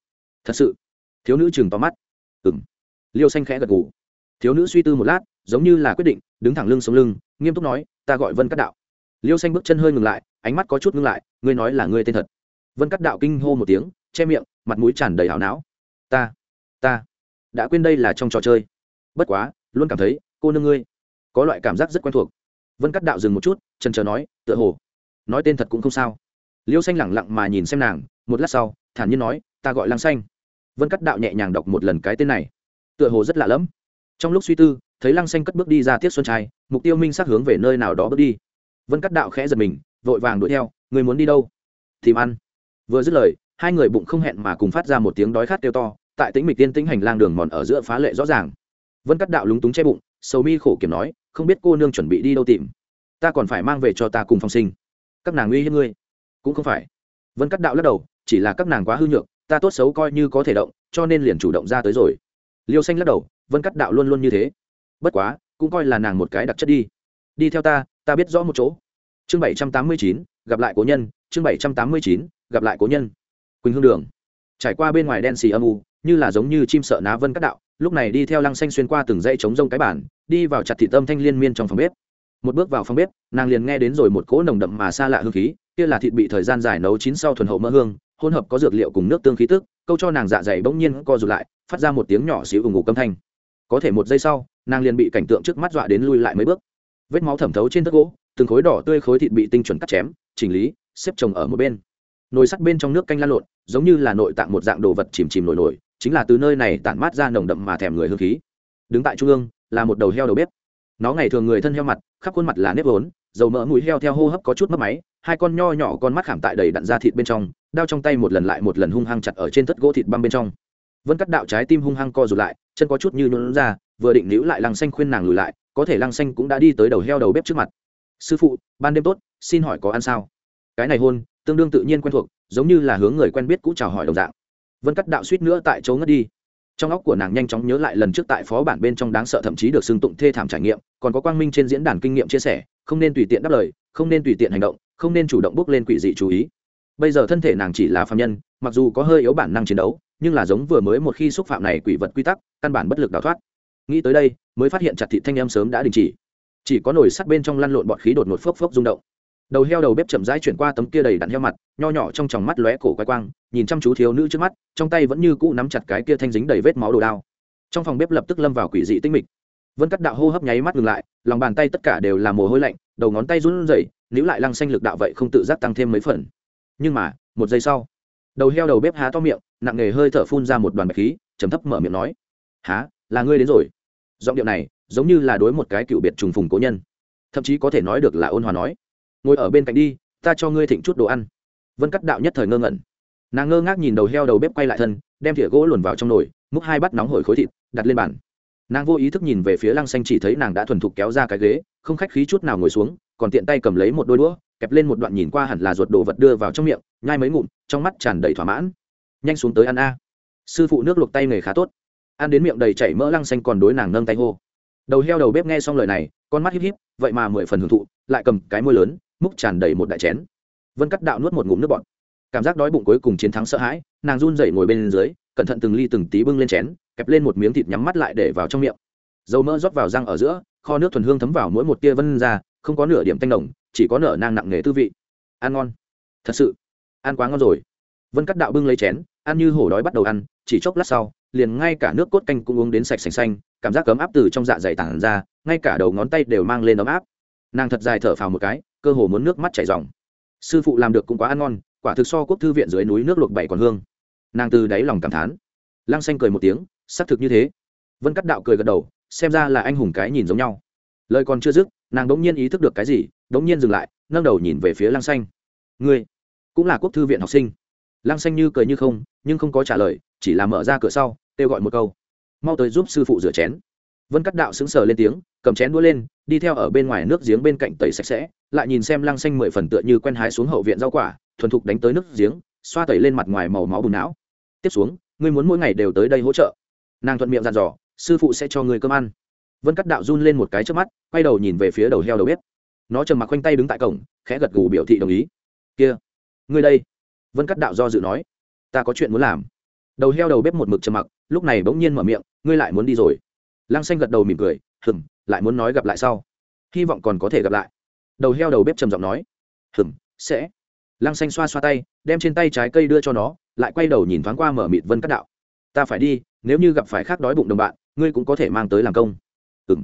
thật sự thiếu nữ chừng to mắt ừng liêu xanh khẽ gật g ủ thiếu nữ suy tư một lát giống như là quyết định đứng thẳng lưng sống lưng nghiêm túc nói ta gọi vân cắt đạo liêu xanh bước chân hơi ngừng lại ánh mắt có chút ngưng lại ngươi nói là ngươi tên thật vân cắt đạo kinh hô một tiếng che miệng mặt mũi tràn đầy hảo não ta ta đã quên đây là trong trò chơi bất quá luôn cảm thấy cô nương ngươi có loại cảm giác rất quen thuộc vân cắt đạo dừng một chút trần trờ nói tựa hồ nói tên thật cũng không sao liêu xanh lẳng lặng mà nhìn xem nàng một lát sau thản nhiên nói ta gọi lăng xanh vân cắt đạo nhẹ nhàng đọc một lần cái tên này. Tựa hồ rất lạ lẫm. Trong lúc suy tư, thấy lăng xanh cất bước đi ra tiết xuân trai, mục tiêu minh sắc hướng về nơi nào đó bước đi. Vân cắt đạo khẽ giật mình, vội vàng đuổi theo, người muốn đi đâu? Tìm ăn. Vừa dứt lời, hai người bụng không hẹn mà cùng phát ra một tiếng đói khát kêu to, tại tĩnh mịch tiên tĩnh hành lang đường mòn ở giữa phá lệ rõ ràng. Vân cắt đạo lúng túng che bụng, sầu mi khổ kiểm nói, không biết cô nương chuẩn bị đi đâu tìm? Ta còn phải mang về cho ta cùng phong sinh. Các nàng uy hiếp ngươi. Cũng không phải. Vân cắt đạo lắc đầu, chỉ là các nàng quá hư nhược ta tốt xấu coi như có thể động, cho nên liền chủ động ra tới rồi. Liêu xanh lắc đầu, vân cắt đạo luôn luôn như thế. Bất quá, cũng coi là nàng một cái đặc chất đi. Đi theo ta ta biết rõ một chỗ. Chương bảy trăm tám mươi chín, gặp lại cố nhân, chương bảy trăm tám mươi chín, gặp lại cố nhân. Quỳnh hương đường. Trải qua bên ngoài đen xì âm u, như là giống như chim sợ ná vân cắt đạo, lúc này đi theo lăng xanh xuyên qua từng dãy trống rông cái bản, đi vào chặt thị tâm thanh liên miên trong phòng bếp. Một bước vào phòng bếp, nàng liền nghe đến rồi một cỗ nồng đậm mà xa lạ hương khí, kia là thịt bị thời gian dài nấu chín sau thuần hậu mỡ hương hỗn hợp có dược liệu cùng nước tương khí tức, câu cho nàng dạ dày bỗng nhiên co rụt lại, phát ra một tiếng nhỏ xíu ủng ngủ câm thanh. Có thể một giây sau, nàng liền bị cảnh tượng trước mắt dọa đến lui lại mấy bước. Vết máu thẩm thấu trên tấc gỗ, từng khối đỏ tươi khối thịt bị tinh chuẩn cắt chém, chỉnh lý, xếp chồng ở một bên. Nồi sắt bên trong nước canh lan lộn, giống như là nội tạng một dạng đồ vật chìm chìm nổi nổi, chính là từ nơi này tản mát ra nồng đậm mà thèm người hương khí. Đứng tại trung ương, là một đầu heo đầu bếp. Nó ngày thường người thân heo mặt, khắp khuôn mặt là nếp vốn dầu mỡ mũi heo theo hô hấp có chút mất máy, hai con nho nhỏ con mắt khảm tại đầy đặn da thịt bên trong, đao trong tay một lần lại một lần hung hăng chặt ở trên tất gỗ thịt băm bên trong. Vân cắt đạo trái tim hung hăng co rụt lại, chân có chút như nhuận ra, vừa định níu lại lăng xanh khuyên nàng lùi lại, có thể lăng xanh cũng đã đi tới đầu heo đầu bếp trước mặt. Sư phụ, ban đêm tốt, xin hỏi có ăn sao? Cái này hôn, tương đương tự nhiên quen thuộc, giống như là hướng người quen biết cũ chào hỏi đồng dạng. Vân cắt đạo suýt nữa tại chỗ ngất đi. Trong óc của nàng nhanh chóng nhớ lại lần trước tại phó bản bên trong đáng sợ thậm chí được xưng tụng thê thảm trải nghiệm, còn có quang minh trên diễn đàn kinh nghiệm chia sẻ không nên tùy tiện đáp lời, không nên tùy tiện hành động, không nên chủ động bước lên quỷ dị chú ý. Bây giờ thân thể nàng chỉ là phạm nhân, mặc dù có hơi yếu bản năng chiến đấu, nhưng là giống vừa mới một khi xúc phạm này quỷ vật quy tắc, căn bản bất lực đào thoát. Nghĩ tới đây, mới phát hiện chặt thị thanh em sớm đã đình chỉ. Chỉ có nồi sắt bên trong lăn lộn bọt khí đột ngột phốc phốc rung động. Đầu heo đầu bếp chậm rãi chuyển qua tấm kia đầy đặn heo mặt, nho nhỏ trong tròng mắt lóe cổ quay quang, nhìn chăm chú thiếu nữ trước mắt, trong tay vẫn như cũ nắm chặt cái kia thanh dính đầy vết máu đồ đao. Trong phòng bếp lập tức lâm vào quỷ dị tinh mịch vân cắt đạo hô hấp nháy mắt ngừng lại, lòng bàn tay tất cả đều là mồ hôi lạnh, đầu ngón tay run rẩy, níu lại lăng xanh lực đạo vậy không tự giác tăng thêm mấy phần. Nhưng mà, một giây sau, đầu heo đầu bếp há to miệng, nặng nề hơi thở phun ra một đoàn bạch khí, trầm thấp mở miệng nói há là ngươi đến rồi? Giọng điệu này, giống như là đối một cái cựu biệt trùng phùng cố nhân. Thậm chí có thể nói được là ôn hòa nói, ngồi ở bên cạnh đi, ta cho ngươi thịnh chút đồ ăn. Vân cắt đạo nhất thời ngơ ngẩn. Nàng ngơ ngác nhìn đầu heo đầu bếp quay lại thân, đem thìa gỗ luồn vào trong nồi, múc hai bát nóng hổi khối thịt, đặt lên bàn nàng vô ý thức nhìn về phía lăng xanh chỉ thấy nàng đã thuần thục kéo ra cái ghế, không khách khí chút nào ngồi xuống, còn tiện tay cầm lấy một đôi đũa, kẹp lên một đoạn nhìn qua hẳn là ruột đồ vật đưa vào trong miệng, nhai mấy ngụm, trong mắt tràn đầy thỏa mãn. Nhanh xuống tới ăn a. Sư phụ nước luộc tay nghề khá tốt. Ăn đến miệng đầy chảy mỡ lăng xanh còn đối nàng nâng tay hô. Đầu heo đầu bếp nghe xong lời này, con mắt híp híp, vậy mà mười phần hưởng thụ, lại cầm cái môi lớn, múc tràn đầy một đại chén. Vân cắt đạo nuốt một ngụm nước bọt. Cảm giác đói bụng cuối cùng chiến thắng sợ hãi, nàng run rẩy ngồi bên dưới, cẩn thận từng ly từng tí bưng lên chén kẹp lên một miếng thịt nhắm mắt lại để vào trong miệng. Dầu mỡ rót vào răng ở giữa kho nước thuần hương thấm vào mỗi một tia vân ra không có nửa điểm tanh đồng, chỉ có nở nang nặng nghề tư vị. Ăn ngon. Thật sự. Ăn quá ngon rồi. Vân cắt đạo bưng lấy chén ăn như hổ đói bắt đầu ăn chỉ chốc lát sau liền ngay cả nước cốt canh cũng uống đến sạch sành xanh cảm giác cấm áp từ trong dạ dày tản ra ngay cả đầu ngón tay đều mang lên ấm áp. Nàng thật dài thở phào một cái cơ hồ muốn nước mắt chảy dòng sư phụ làm được cũng quá ăn ngon quả thực so quốc thư viện dưới núi nước luộc bảy còn hương. Nàng từ đáy lòng cảm thán. Lăng xanh cười một tiếng xác thực như thế. Vân cắt đạo cười gật đầu, xem ra là anh hùng cái nhìn giống nhau. Lời còn chưa dứt, nàng đ ỗ n g nhiên ý thức được cái gì đ ỗ n g nhiên dừng lại nâng đầu nhìn về phía lăng xanh. Ngươi cũng là quốc thư viện học sinh. Lăng xanh như cười như không, nhưng không có trả lời, chỉ là mở ra cửa sau, kêu gọi một câu. Mau tới giúp sư phụ rửa chén. Vân cắt đạo sững sờ lên tiếng, cầm chén đũa lên, đi theo ở bên ngoài nước giếng bên cạnh tẩy sạch sẽ, lại nhìn xem lăng xanh mười phần tựa như quen hái xuống hậu viện rau quả, thuần thục đánh tới nước giếng, xoa tẩy lên mặt ngoài màu máu bùn não. Tiếp xuống, ngươi muốn mỗi ngày đều tới đây hỗ trợ nàng thuận miệng dặn dò, sư phụ sẽ cho người cơm ăn. Vân cắt đạo run lên một cái trước mắt, quay đầu nhìn về phía đầu heo đầu bếp. Nó trầm mặc quanh tay đứng tại cổng, khẽ gật gù biểu thị đồng ý. Kia, ngươi đây. Vân cắt đạo do dự nói, ta có chuyện muốn làm. Đầu heo đầu bếp một mực trầm mặc, lúc này bỗng nhiên mở miệng, ngươi lại muốn đi rồi. Lăng xanh gật đầu mỉm cười, hừm, lại muốn nói gặp lại sau. Hy vọng còn có thể gặp lại. Đầu heo đầu bếp trầm giọng nói, hừm, sẽ. Lăng xanh xoa xoa tay, đem trên tay trái cây đưa cho nó, lại quay đầu nhìn thoáng qua mở mịt vân cắt đạo. Ta phải đi nếu như gặp phải khác đói bụng đồng bạn, ngươi cũng có thể mang tới làm công. Ừ m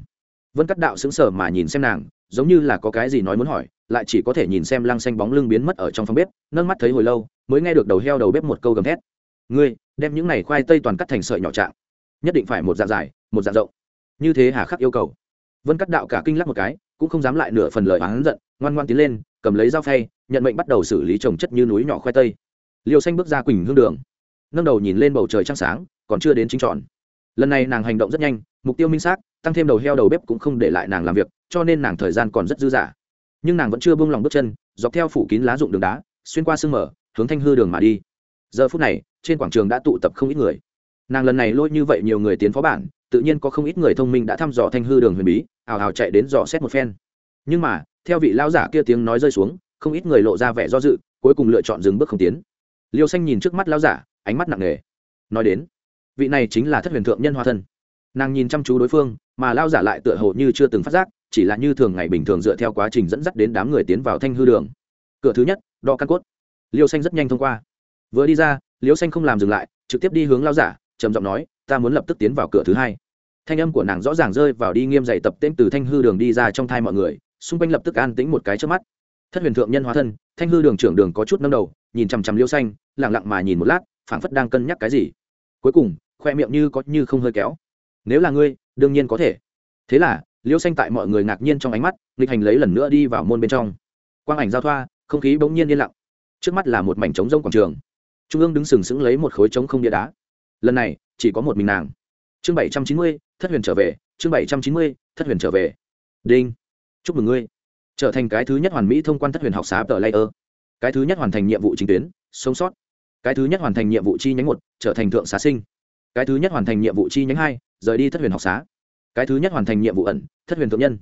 vân cắt đạo xứng sở mà nhìn xem nàng, giống như là có cái gì nói muốn hỏi, lại chỉ có thể nhìn xem lăng xanh bóng lưng biến mất ở trong phòng bếp, nâng mắt thấy hồi lâu, mới nghe được đầu heo đầu bếp một câu gầm thét. Ngươi, đem những này khoai tây toàn cắt thành sợi nhỏ trạng. Nhất định phải một dạng dài, một dạng rộng. Như thế hà khắc yêu cầu. Vân cắt đạo cả kinh lắc một cái, cũng không dám lại nửa phần lời oán giận, ngoan ngoan tiến lên, cầm lấy dao phay, nhận mệnh bắt đầu xử lý trồng chất như núi nhỏ khoai tây. Liều xanh bước ra quỳnh hương đường nâng đầu nhìn lên bầu trời trăng sáng, còn chưa đến chính trọn. Lần này nàng hành động rất nhanh, mục tiêu minh xác, tăng thêm đầu heo đầu bếp cũng không để lại nàng làm việc, cho nên nàng thời gian còn rất dư dả. Nhưng nàng vẫn chưa buông lòng bước chân, dọc theo phủ kín lá rụng đường đá, xuyên qua sương mở hướng thanh hư đường mà đi. Giờ phút này, trên quảng trường đã tụ tập không ít người. Nàng lần này lôi như vậy nhiều người tiến phó bản, tự nhiên có không ít người thông minh đã thăm dò thanh hư đường huyền bí, ào ào chạy đến dò xét một phen. Nhưng mà, theo vị lao giả kia tiếng nói rơi xuống, không ít người lộ ra vẻ do dự, cuối cùng lựa chọn dừng bước không tiến. Liêu xanh nhìn trước mắt lao giả ánh mắt nặng nề. Nói đến, vị này chính là thất huyền thượng nhân hoa thân. Nàng nhìn chăm chú đối phương, mà lao giả lại tựa hồ như chưa từng phát giác, chỉ là như thường ngày bình thường dựa theo quá trình dẫn dắt đến đám người tiến vào thanh hư đường. Cửa thứ nhất, đo căn cốt. Liêu xanh rất nhanh thông qua. Vừa đi ra, liêu xanh không làm dừng lại, trực tiếp đi hướng lao giả, trầm giọng nói, ta muốn lập tức tiến vào cửa thứ hai. Thanh âm của nàng rõ ràng rơi vào đi nghiêm dày tập tên từ thanh hư đường đi ra trong thai mọi người, xung quanh lập tức an tĩnh một cái trước mắt. Thất huyền thượng nhân hóa thân, thanh hư đường trưởng đường có chút nâng đầu, nhìn chằm chằm liêu xanh lẳng lặng mà nhìn một lát phảng phất đang cân nhắc cái gì. Cuối cùng, khoe miệng như có như không hơi kéo. Nếu là ngươi, đương nhiên có thể. Thế là, liêu xanh tại mọi người ngạc nhiên trong ánh mắt, nghịch hành lấy lần nữa đi vào môn bên trong. Quang ảnh giao thoa, không khí bỗng nhiên yên lặng. Trước mắt là một mảnh trống rông quảng trường. Trung ương đứng sừng sững lấy một khối trống không địa đá. Lần này, chỉ có một mình nàng. Chương bảy trăm chín mươi, thất huyền trở về, chương bảy trăm chín mươi, thất huyền trở về. Đinh. Chúc mừng ngươi. Trở thành cái thứ nhất hoàn mỹ thông quan thất huyền học xá tờ layer. Cái thứ nhất hoàn thành nhiệm vụ chính tuyến, sống sót cái thứ nhất hoàn thành nhiệm vụ chi nhánh một, trở thành thượng xá sinh. Cái thứ nhất hoàn thành nhiệm vụ chi nhánh hai, rời đi thất huyền học xá. Cái thứ nhất hoàn thành nhiệm vụ ẩn, thất huyền thượng nhân.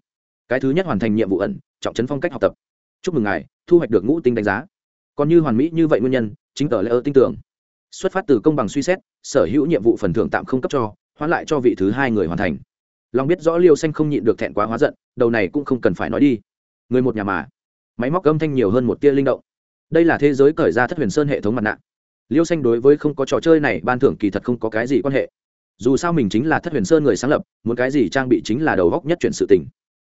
Cái thứ nhất hoàn thành nhiệm vụ ẩn, trọng trấn phong cách học tập. Chúc mừng ngài, thu hoạch được ngũ tinh đánh giá. Còn như hoàn mỹ như vậy nguyên nhân, chính tờ lễ ơ tin tưởng. Xuất phát từ công bằng suy xét, sở hữu nhiệm vụ phần thưởng tạm không cấp cho, hoãn lại cho vị thứ hai người hoàn thành. Long biết rõ liêu xanh không nhịn được thẹn quá hóa giận, đầu này cũng không cần phải nói đi. Người một nhà mà. Máy móc âm thanh nhiều hơn một tia linh động. Đây là thế giới cởi ra thất huyền sơn hệ thống mặt nạ liêu xanh đối với không có trò chơi này, ban thưởng kỳ thật không có cái gì quan hệ. Dù sao mình chính là thất huyền sơn người sáng lập, muốn cái gì trang bị chính là đầu góc nhất chuyển sự tình.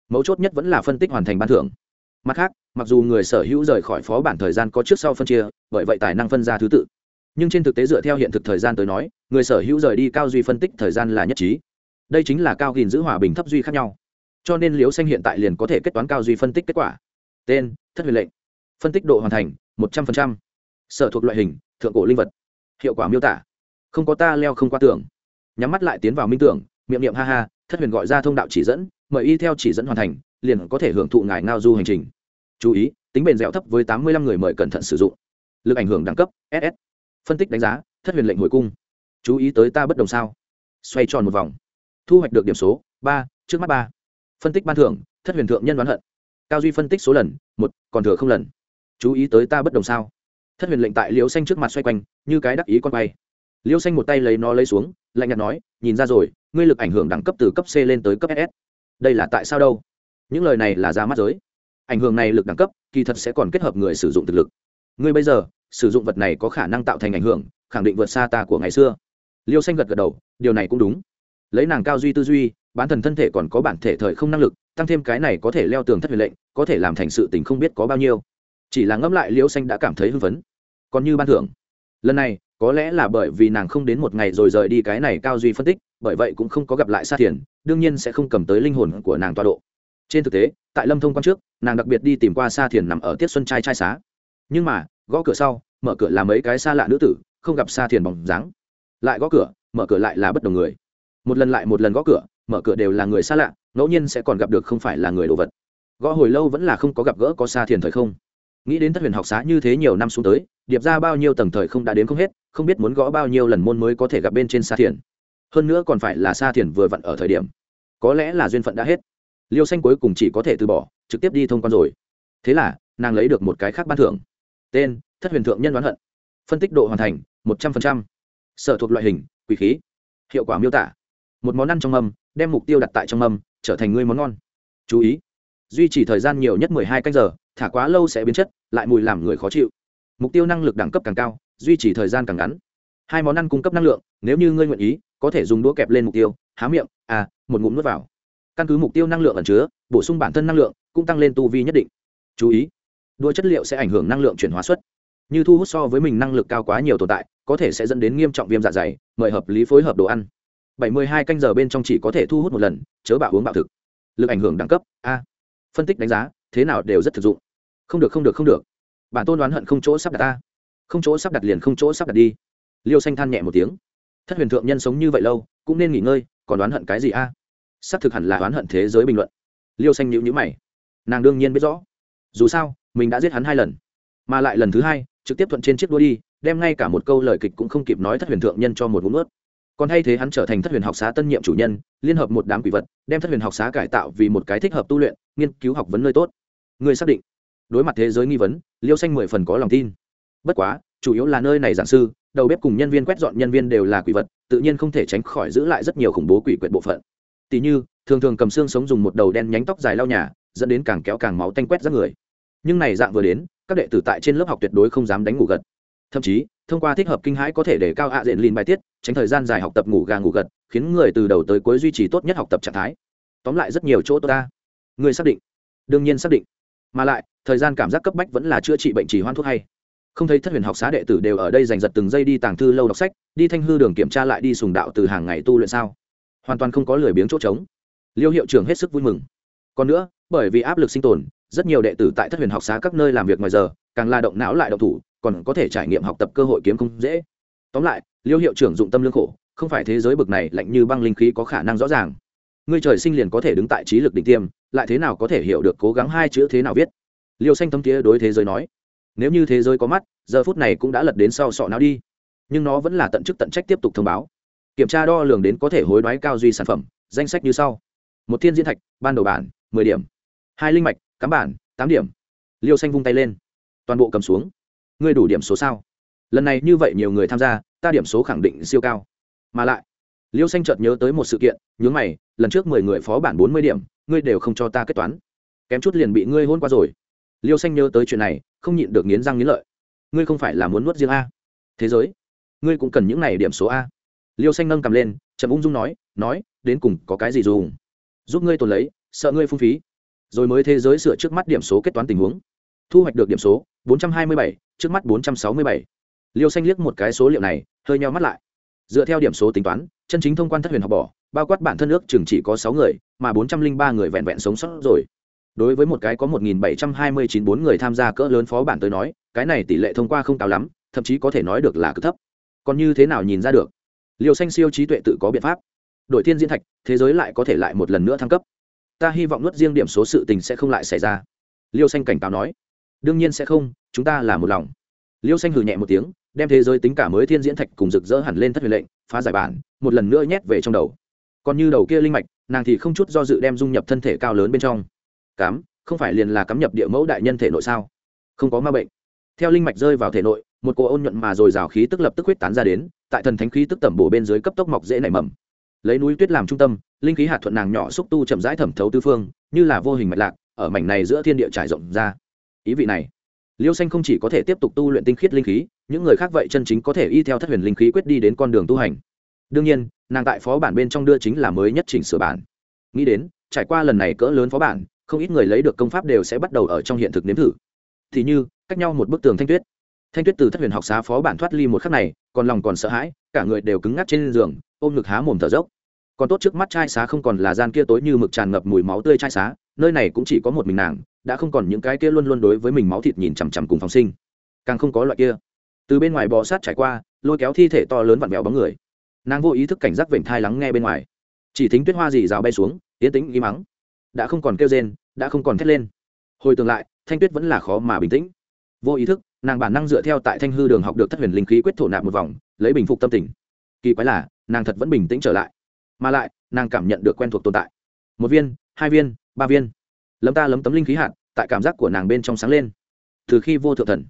Mấu chốt nhất vẫn là phân tích hoàn thành ban thưởng. Mặt khác, mặc dù người sở hữu rời khỏi phó bản thời gian có trước sau phân chia, bởi vậy tài năng phân ra thứ tự. Nhưng trên thực tế dựa theo hiện thực thời gian tới nói, người sở hữu rời đi cao duy phân tích thời gian là nhất trí. Đây chính là cao gìn giữ hòa bình thấp duy khác nhau. Cho nên liếu xanh hiện tại liền có thể kết toán cao duy phân tích kết quả. Tên, thất huyền lệnh. Phân tích độ hoàn thành, một trăm linh sở thuộc loại hình thượng cổ linh vật. Hiệu quả miêu tả. Không có ta leo không qua tường. Nhắm mắt lại tiến vào minh tưởng, miệng niệm ha ha, thất huyền gọi ra thông đạo chỉ dẫn, mời y theo chỉ dẫn hoàn thành, liền có thể hưởng thụ ngài ngao du hành trình. Chú ý, tính bền dẻo thấp với tám mươi lăm người mời cẩn thận sử dụng. Lực ảnh hưởng đẳng cấp ss phân tích đánh giá, thất huyền lệnh hồi cung. Chú ý tới ta bất đồng sao? Xoay tròn một vòng. Thu hoạch được điểm số, ba, trước mắt ba. Phân tích ban thưởng, thất huyền thượng nhân đoán hận. Cao duy phân tích số lần, một, còn thừa không lần. Chú ý tới ta bất đồng sao? Thất huyền lệnh tại liễu xanh trước mặt xoay quanh, như cái đắc ý con bay liễu xanh một tay lấy nó lấy xuống, lạnh nhạt nói, nhìn ra rồi, ngươi lực ảnh hưởng đẳng cấp từ cấp c lên tới cấp ss đây là tại sao đâu? Những lời này là ra mắt giới. Ảnh hưởng này lực đẳng cấp, kỳ thật sẽ còn kết hợp người sử dụng thực lực. Ngươi bây giờ, sử dụng vật này có khả năng tạo thành ảnh hưởng, khẳng định vượt xa ta của ngày xưa. Liêu xanh gật gật đầu, điều này cũng đúng. Lấy nàng cao duy tư duy, bản thần thân thể còn có bản thể thời không năng lực, tăng thêm cái này có thể leo tường thất huyền lệnh, có thể làm thành sự tình không biết có bao nhiêu chỉ là ngẫm lại liêu xanh đã cảm thấy hưng phấn. Còn như ban thưởng. Lần này, có lẽ là bởi vì nàng không đến một ngày rồi rời đi cái này cao duy phân tích, bởi vậy cũng không có gặp lại sa thiền, đương nhiên sẽ không cầm tới linh hồn của nàng toa độ. Trên thực tế, tại lâm thông quan trước, nàng đặc biệt đi tìm qua sa thiền nằm ở tiết xuân trai trai xá. Nhưng mà, gõ cửa sau, mở cửa là mấy cái xa lạ nữ tử, không gặp sa thiền bóng dáng. Lại gõ cửa, mở cửa lại là bất đồng người. Một lần lại một lần gõ cửa, mở cửa đều là người xa lạ, ngẫu nhiên sẽ còn gặp được không phải là người đồ vật. Gõ hồi lâu vẫn là không có gặp gỡ có sa thiền thời không? Nghĩ đến thất huyền học xá như thế nhiều năm xuống tới, điệp ra bao nhiêu tầng thời không đã đến không hết, không biết muốn gõ bao nhiêu lần môn mới có thể gặp bên trên sa thiền. Hơn nữa còn phải là sa thiền vừa vặn ở thời điểm. Có lẽ là duyên phận đã hết. Liêu xanh cuối cùng chỉ có thể từ bỏ, trực tiếp đi thông quan rồi. Thế là, nàng lấy được một cái khác ban thưởng. Tên, thất huyền thượng nhân đoán hận. Phân tích độ hoàn thành, một trăm linh sở thuộc loại hình, quỷ khí. Hiệu quả miêu tả. Một món ăn trong mâm, đem mục tiêu đặt tại trong mâm, trở thành ngươi món ngon. Chú ý. Duy trì thời gian nhiều nhất mười hai canh giờ thả quá lâu sẽ biến chất, lại mùi làm người khó chịu. Mục tiêu năng lực đẳng cấp càng cao, duy trì thời gian càng ngắn. Hai món ăn cung cấp năng lượng, nếu như ngươi nguyện ý, có thể dùng đũa kẹp lên mục tiêu, há miệng à một ngụm nuốt vào. Căn cứ mục tiêu năng lượng ẩn chứa, bổ sung bản thân năng lượng, cũng tăng lên tu vi nhất định. Chú ý đua chất liệu sẽ ảnh hưởng năng lượng chuyển hóa suất. Như thu hút so với mình năng lực cao quá nhiều tồn tại, có thể sẽ dẫn đến nghiêm trọng viêm dạ dày, mời hợp lý phối hợp đồ ăn. Bảy mươi hai canh giờ bên trong chỉ có thể thu hút một lần, chớ bạo uống bạo thực. Lực ảnh hưởng đẳng cấp, a. Phân tích đánh giá, thế nào đều rất thực dụng không được không được không được. Bản tôn đoán hận không chỗ sắp đặt ta. Không chỗ sắp đặt liền không chỗ sắp đặt đi. Liêu xanh than nhẹ một tiếng. Thất huyền thượng nhân sống như vậy lâu, cũng nên nghỉ ngơi, còn đoán hận cái gì a? À? xác thực hẳn là đoán hận thế giới bình luận. Liêu xanh nhữ nhữ mày. Nàng đương nhiên biết rõ. Dù sao, mình đã giết hắn hai lần, mà lại lần thứ hai, trực tiếp thuận trên chiếc đua đi, đem ngay cả một câu lời kịch cũng không kịp nói thất huyền thượng nhân cho một vũng ướt còn thay thế hắn trở thành thất huyền học xá tân nhiệm chủ nhân, liên hợp một đám quỷ vật, đem thất huyền học xá cải tạo vì một cái thích hợp tu luyện, nghiên cứu học vấn nơi tốt. Người xác định đối mặt thế giới nghi vấn, liêu xanh mười phần có lòng tin. Bất quá, chủ yếu là nơi này giảng sư, đầu bếp cùng nhân viên quét dọn nhân viên đều là quỷ vật, tự nhiên không thể tránh khỏi giữ lại rất nhiều khủng bố quỷ quyệt bộ phận. Tỷ như, thường thường cầm xương sống dùng một đầu đen nhánh tóc dài lau nhà, dẫn đến càng kéo càng máu tanh quét ra người. Nhưng này dạng vừa đến, các đệ tử tại trên lớp học tuyệt đối không dám đánh ngủ gật. Thậm chí, thông qua thích hợp kinh hãi có thể để cao hạ diện lìn bài tiết, tránh thời gian dài học tập ngủ gà ngủ gật, khiến người từ đầu tới cuối duy trì tốt nhất học tập trạng thái. Tóm lại rất nhiều chỗ tốt ta. Người xác định. Đương nhiên xác định mà lại, thời gian cảm giác cấp bách vẫn là chữa trị bệnh trì hoan thuốc hay. Không thấy thất huyền học xá đệ tử đều ở đây giành giật từng giây đi tàng thư lâu đọc sách, đi thanh hư đường kiểm tra lại đi sùng đạo từ hàng ngày tu luyện sao? Hoàn toàn không có lười biếng chỗ trống. Liêu hiệu trưởng hết sức vui mừng. Còn nữa, bởi vì áp lực sinh tồn, rất nhiều đệ tử tại thất huyền học xá các nơi làm việc ngoài giờ, càng la động não lại động thủ, còn có thể trải nghiệm học tập cơ hội kiếm không dễ. Tóm lại, liêu hiệu trưởng dụng tâm lương khổ, không phải thế giới bực này lạnh như băng linh khí có khả năng rõ ràng. Ngươi trời sinh liền có thể đứng tại trí lực đỉnh tiêm lại thế nào có thể hiểu được cố gắng hai chữ thế nào viết? Liêu xanh thâm tía đối thế giới nói, nếu như thế giới có mắt, giờ phút này cũng đã lật đến sau sọ não đi. Nhưng nó vẫn là tận chức tận trách tiếp tục thông báo. Kiểm tra đo lường đến có thể hối đoái cao duy sản phẩm, danh sách như sau. Một thiên diễn thạch, ban đầu bản, mười điểm. Hai linh mạch, cắm bản, tám điểm. Liêu xanh vung tay lên. Toàn bộ cầm xuống. Ngươi đủ điểm số sao? Lần này như vậy nhiều người tham gia, ta điểm số khẳng định siêu cao. Mà lại, liêu xanh chợt nhớ tới một sự kiện, nhướng mày, lần trước mười người phó bản bốn mươi điểm ngươi đều không cho ta kết toán. Kém chút liền bị ngươi hôn qua rồi. Liêu xanh nhớ tới chuyện này không nhịn được nghiến răng nghiến lợi. Ngươi không phải là muốn nuốt riêng a. Thế giới ngươi cũng cần những này điểm số a. Liêu xanh nâng cầm lên chậm ung dung nói nói đến cùng có cái gì dùng? Giúp ngươi tồn lấy sợ ngươi phung phí. Rồi mới thế giới sửa trước mắt điểm số kết toán tình huống. Thu hoạch được điểm số 427, trước mắt 467. liêu xanh liếc một cái số liệu này hơi nhau mắt lại dựa theo điểm số tính toán, chân chính thông quan thất huyền học bỏ bao quát bản thân ước chừng chỉ có sáu người, mà bốn trăm linh ba người vẹn vẹn sống sót rồi. Đối với một cái có một nghìn bảy trăm hai mươi chín bốn người tham gia cỡ lớn phó bản tới nói, cái này tỷ lệ thông qua không cao lắm, thậm chí có thể nói được là cực thấp. Còn như thế nào nhìn ra được? Liều xanh siêu trí tuệ tự có biện pháp. Đội thiên diễn thạch, thế giới lại có thể lại một lần nữa thăng cấp. Ta hy vọng nuốt riêng điểm số sự tình sẽ không lại xảy ra. Liêu xanh cảnh cáo nói. Đương nhiên sẽ không, chúng ta là một lòng liêu xanh hừ nhẹ một tiếng, đem thế giới tính cả mới thiên diễn thạch cùng rực rỡ hẳn lên thất huyền lệnh, phá giải bản, một lần nữa nhét về trong đầu. Còn như đầu kia linh mạch, nàng thì không chút do dự đem dung nhập thân thể cao lớn bên trong. Cám không phải liền là cắm nhập địa mẫu đại nhân thể nội sao? Không có ma bệnh. Theo linh mạch rơi vào thể nội, một cô ôn nhuận mà rồi rào khí tức lập tức huyết tán ra đến, tại thần thánh khí tức tẩm bổ bên dưới cấp tốc mọc dễ nảy mầm. Lấy núi tuyết làm trung tâm, linh khí hạt thuận nàng nhỏ xúc tu chậm rãi thẩm thấu tư phương, như là vô hình mạch lạc, ở mảnh này giữa thiên địa trải rộng ra. Ý vị này liêu xanh không chỉ có thể tiếp tục tu luyện tinh khiết linh khí, những người khác vậy chân chính có thể y theo thất huyền linh khí quyết đi đến con đường tu hành. Đương nhiên, nàng tại phó bản bên trong đưa chính là mới nhất chỉnh sửa bản. Nghĩ đến, trải qua lần này cỡ lớn phó bản, không ít người lấy được công pháp đều sẽ bắt đầu ở trong hiện thực nếm thử. Thì như, cách nhau một bức tường thanh tuyết. Thanh tuyết từ thất huyền học xá phó bản thoát ly một khắc này, còn lòng còn sợ hãi, cả người đều cứng ngắc trên giường, ôm ngực há mồm thở dốc. Còn tốt trước mắt trai xá không còn là gian kia tối như mực tràn ngập mùi máu tươi trai xá nơi này cũng chỉ có một mình nàng, đã không còn những cái kia luôn luôn đối với mình máu thịt nhìn chằm chằm cùng phòng sinh. Càng không có loại kia. Từ bên ngoài bò sát trải qua, lôi kéo thi thể to lớn vặn vẹo bóng người. Nàng vô ý thức cảnh giác vểnh thai lắng nghe bên ngoài. Chỉ thính tuyết hoa dì rào bay xuống tiến tĩnh im mắng. Đã không còn kêu rên, đã không còn thét lên. Hồi tương lại, thanh tuyết vẫn là khó mà bình tĩnh. Vô ý thức, nàng bản năng dựa theo tại thanh hư đường học được thất huyền linh khí quyết thổ nạp một vòng, lấy bình phục tâm tình. Kỳ quái là, nàng thật vẫn bình tĩnh trở lại. Mà lại, nàng cảm nhận được quen thuộc tồn tại. Một viên, hai viên ba viên. Lấm ta lấm tấm linh khí hạt, tại cảm giác của nàng bên trong sáng lên. Từ khi vô thượng thần.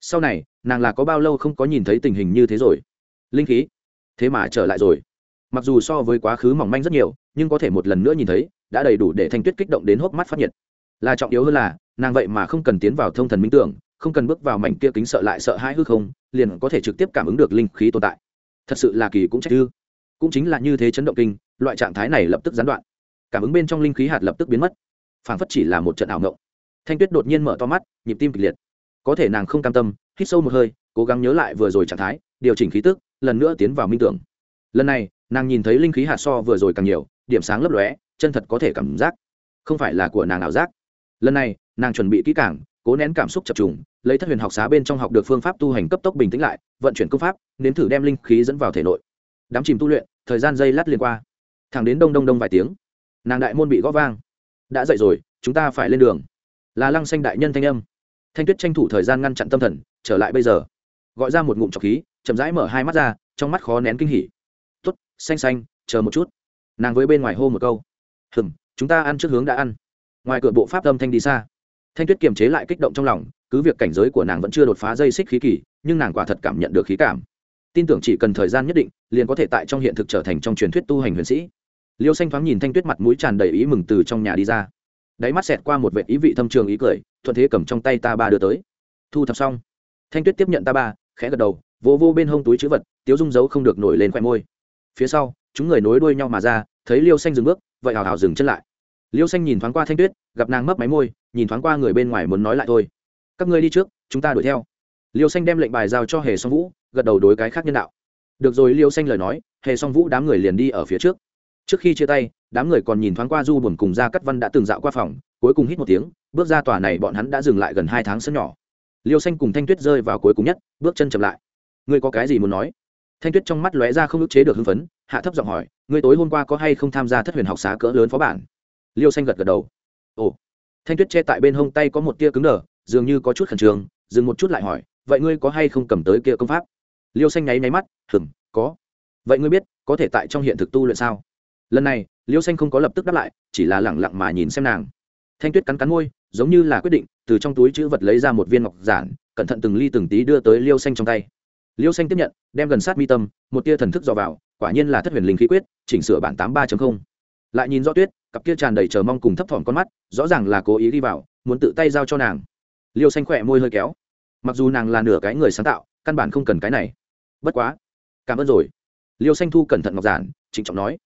Sau này, nàng là có bao lâu không có nhìn thấy tình hình như thế rồi? Linh khí. Thế mà trở lại rồi. Mặc dù so với quá khứ mỏng manh rất nhiều, nhưng có thể một lần nữa nhìn thấy, đã đầy đủ để thanh tuyết kích động đến hốc mắt phát nhiệt. Là trọng yếu hơn là, nàng vậy mà không cần tiến vào thông thần minh tưởng, không cần bước vào mảnh kia kính sợ lại sợ hãi hư không, liền có thể trực tiếp cảm ứng được linh khí tồn tại. Thật sự là kỳ cũng trách ư. Cũng chính là như thế chấn động kinh, loại trạng thái này lập tức gián đoạn cảm ứng bên trong linh khí hạt lập tức biến mất. Phảng phất chỉ là một trận ảo ngộng. Thanh tuyết đột nhiên mở to mắt, nhịp tim kịch liệt. Có thể nàng không cam tâm, hít sâu một hơi, cố gắng nhớ lại vừa rồi trạng thái, điều chỉnh khí tức, lần nữa tiến vào minh tưởng. Lần này, nàng nhìn thấy linh khí hạt so vừa rồi càng nhiều, điểm sáng lấp lóe, chân thật có thể cảm giác. Không phải là của nàng ảo giác. Lần này, nàng chuẩn bị kỹ càng, cố nén cảm xúc chập trùng, lấy thất huyền học xá bên trong học được phương pháp tu hành cấp tốc bình tĩnh lại, vận chuyển công pháp, nếm thử đem linh khí dẫn vào thể nội. Đám chìm tu luyện, thời gian dây lát liền qua. Thẳng đến đông đông đông vài tiếng nàng đại môn bị gõ vang. Đã dậy rồi, chúng ta phải lên đường. Là lăng xanh đại nhân thanh âm. Thanh tuyết tranh thủ thời gian ngăn chặn tâm thần, trở lại bây giờ. Gọi ra một ngụm trọc khí, chậm rãi mở hai mắt ra, trong mắt khó nén kinh hỉ. Tuất xanh xanh, chờ một chút. Nàng với bên ngoài hô một câu. Hừm, chúng ta ăn trước hướng đã ăn. Ngoài cửa bộ pháp âm thanh đi xa. Thanh tuyết kiềm chế lại kích động trong lòng, cứ việc cảnh giới của nàng vẫn chưa đột phá dây xích khí kỳ, nhưng nàng quả thật cảm nhận được khí cảm. Tin tưởng chỉ cần thời gian nhất định, liền có thể tại trong hiện thực trở thành trong truyền thuyết tu hành huyền sĩ liêu xanh thoáng nhìn thanh tuyết mặt mũi tràn đầy ý mừng từ trong nhà đi ra. Đáy mắt xẹt qua một vệ ý vị thâm trường ý cười thuận thế cầm trong tay ta ba đưa tới. Thu thập xong. Thanh tuyết tiếp nhận ta ba khẽ gật đầu vỗ vô, vô bên hông túi chữ vật tiếu dung dấu không được nổi lên khoe môi. Phía sau chúng người nối đuôi nhau mà ra thấy liêu xanh dừng bước vậy hào hào dừng chân lại. Liêu xanh nhìn thoáng qua thanh tuyết gặp nàng mấp máy môi nhìn thoáng qua người bên ngoài muốn nói lại thôi. Các ngươi đi trước chúng ta đuổi theo. Liêu xanh đem lệnh bài giao cho hề song vũ gật đầu đối cái khác nhân đạo. Được rồi liêu xanh lời nói hề song vũ đám người liền đi ở phía trước trước khi chia tay, đám người còn nhìn thoáng qua du buồn cùng ra cắt văn đã từng dạo qua phòng, cuối cùng hít một tiếng, bước ra tòa này bọn hắn đã dừng lại gần hai tháng sân nhỏ. Liêu xanh cùng thanh tuyết rơi vào cuối cùng nhất, bước chân chậm lại. Ngươi có cái gì muốn nói? Thanh tuyết trong mắt lóe ra không ức chế được hưng phấn, hạ thấp giọng hỏi, ngươi tối hôm qua có hay không tham gia thất huyền học xá cỡ lớn phó bản? Liêu xanh gật gật đầu. Ồ. Thanh tuyết che tại bên hông tay có một tia cứng đờ, dường như có chút khẩn trương, dừng một chút lại hỏi, vậy ngươi có hay không cầm tới kia công pháp? Liêu xanh nháy nháy mắt hừm có. Vậy ngươi biết, có thể tại trong hiện thực tu luyện sao? Lần này, liêu xanh không có lập tức đáp lại, chỉ là lẳng lặng mà nhìn xem nàng. Thanh tuyết cắn cắn môi, giống như là quyết định, từ trong túi chữ vật lấy ra một viên ngọc giản, cẩn thận từng ly từng tí đưa tới liêu xanh trong tay. Liêu xanh tiếp nhận, đem gần sát mi tâm, một tia thần thức dò vào, quả nhiên là thất huyền linh khí quyết, chỉnh sửa bản tám ba lại nhìn rõ tuyết, cặp kia tràn đầy chờ mong cùng thấp thỏm con mắt, rõ ràng là cố ý đi vào, muốn tự tay giao cho nàng. Liêu xanh khỏe môi hơi kéo. Mặc dù nàng là nửa cái người sáng tạo, căn bản không cần cái này. Bất quá. Cảm ơn rồi. Liêu xanh thu cẩn thận ngọc giản, trịnh trọng nói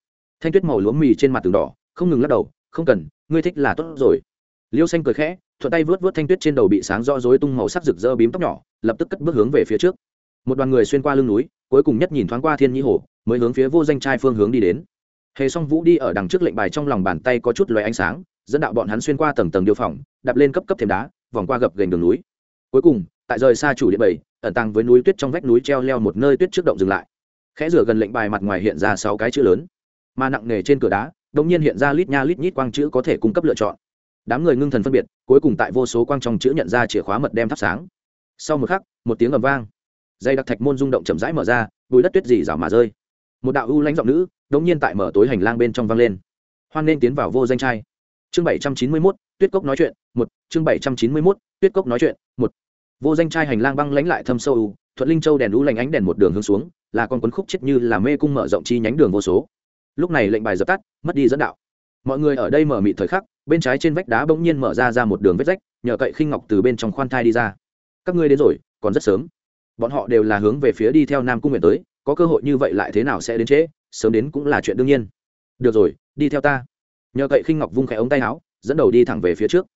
thanh tuyết màu lúa mì trên mặt tường đỏ, không ngừng lắc đầu, không cần, ngươi thích là tốt rồi. Liêu xanh cười khẽ, thuận tay vớt vớt thanh tuyết trên đầu bị sáng do rối tung màu sắc rực rỡ bím tóc nhỏ, lập tức cất bước hướng về phía trước. Một đoàn người xuyên qua lưng núi, cuối cùng nhất nhìn thoáng qua thiên nhĩ hồ, mới hướng phía vô danh trai phương hướng đi đến. Hề song vũ đi ở đằng trước lệnh bài trong lòng bàn tay có chút loé ánh sáng, dẫn đạo bọn hắn xuyên qua tầng tầng điều phòng, đạp lên cấp cấp thềm đá, vòng qua gập gành đường núi. Cuối cùng, tại rời xa chủ địa bầy ẩn tàng với núi tuyết trong vách núi treo leo một nơi tuyết trước động dừng lại. Khẽ rửa gần lệnh bài mặt ngoài hiện ra sáu cái chữ lớn mà nặng nề trên cửa đá đông nhiên hiện ra lít nha lít nhít quang chữ có thể cung cấp lựa chọn. Đám người ngưng thần phân biệt, cuối cùng tại vô số quang trong chữ nhận ra chìa khóa mật đem thắp sáng. Sau một khắc, một tiếng ầm vang. Dây đặc thạch môn rung động chậm rãi mở ra, bùi đất tuyết dì rào mà rơi. Một đạo ưu lãnh giọng nữ đông nhiên tại mở tối hành lang bên trong vang lên. Hoan nên tiến vào vô danh trai. Chương bảy trăm chín mươi mốt, tuyết cốc nói chuyện, một. Chương bảy trăm chín mươi mốt, tuyết cốc nói chuyện, một. Vô danh trai hành lang băng lánh lại thâm sâu thuận linh châu đèn lũ lành ánh đèn một đường hướng xuống, là con quấn khúc chết như là mê cung mở rộng chi nhánh đường vô số lúc này lệnh bài dập tắt, mất đi dẫn đạo. Mọi người ở đây mở mị thời khắc, bên trái trên vách đá bỗng nhiên mở ra ra một đường vết rách, nhờ cậy khinh ngọc từ bên trong khoan thai đi ra. Các ngươi đến rồi, còn rất sớm. Bọn họ đều là hướng về phía đi theo nam cung nguyện tới, có cơ hội như vậy lại thế nào sẽ đến trễ, sớm đến cũng là chuyện đương nhiên. Được rồi, đi theo ta. Nhờ cậy khinh ngọc vung khẽ ống tay áo, dẫn đầu đi thẳng về phía trước.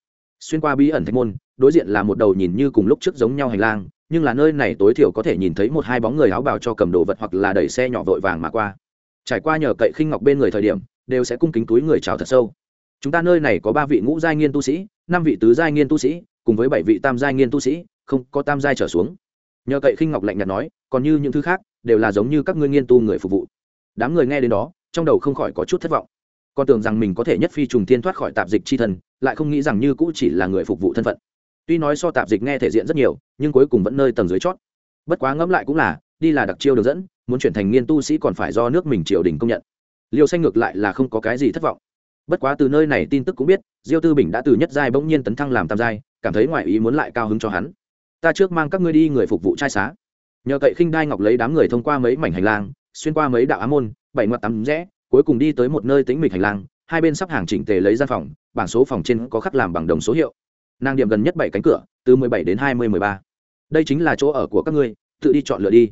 Xuyên qua bí ẩn thạch môn, đối diện là một đầu nhìn như cùng lúc trước giống nhau hành lang, nhưng là nơi này tối thiểu có thể nhìn thấy một hai bóng người áo bào cho cầm đồ vật hoặc là đẩy xe nhỏ vội vàng mà qua trải qua nhờ cậy khinh ngọc bên người thời điểm, đều sẽ cung kính túi người chào thật sâu. Chúng ta nơi này có ba vị ngũ giai nghiên tu sĩ, năm vị tứ giai nghiên tu sĩ, cùng với bảy vị tam giai nghiên tu sĩ, không có tam giai trở xuống. Nhờ cậy khinh ngọc lạnh nhạt nói, còn như những thứ khác, đều là giống như các ngươi nghiên tu người phục vụ. Đám người nghe đến đó, trong đầu không khỏi có chút thất vọng. Con tưởng rằng mình có thể nhất phi trùng tiên thoát khỏi tạp dịch chi thần, lại không nghĩ rằng như cũ chỉ là người phục vụ thân phận. Tuy nói so tạp dịch nghe thể diện rất nhiều, nhưng cuối cùng vẫn nơi tầng dưới chót. Bất quá ngẫm lại cũng là, đi là đặc chiêu đường dẫn muốn chuyển thành nghiên tu sĩ còn phải do nước mình triều đình công nhận. Liêu xanh ngược lại là không có cái gì thất vọng. Bất quá từ nơi này tin tức cũng biết, diêu tư bình đã từ nhất giai bỗng nhiên tấn thăng làm tam giai, cảm thấy ngoại ý muốn lại cao hứng cho hắn. Ta trước mang các ngươi đi người phục vụ trai xá. Nhờ cậy khinh đai ngọc lấy đám người thông qua mấy mảnh hành lang, xuyên qua mấy đạo á môn, bảy ngoặt tắm rẽ, cuối cùng đi tới một nơi tính mịch hành lang, hai bên sắp hàng chỉnh tề lấy gian phòng, bảng số phòng trên có khắc làm bằng đồng số hiệu. Nàng điểm gần nhất bảy cánh cửa, từ mười bảy đến hai mươi mười ba. Đây chính là chỗ ở của các ngươi, tự đi chọn lựa đi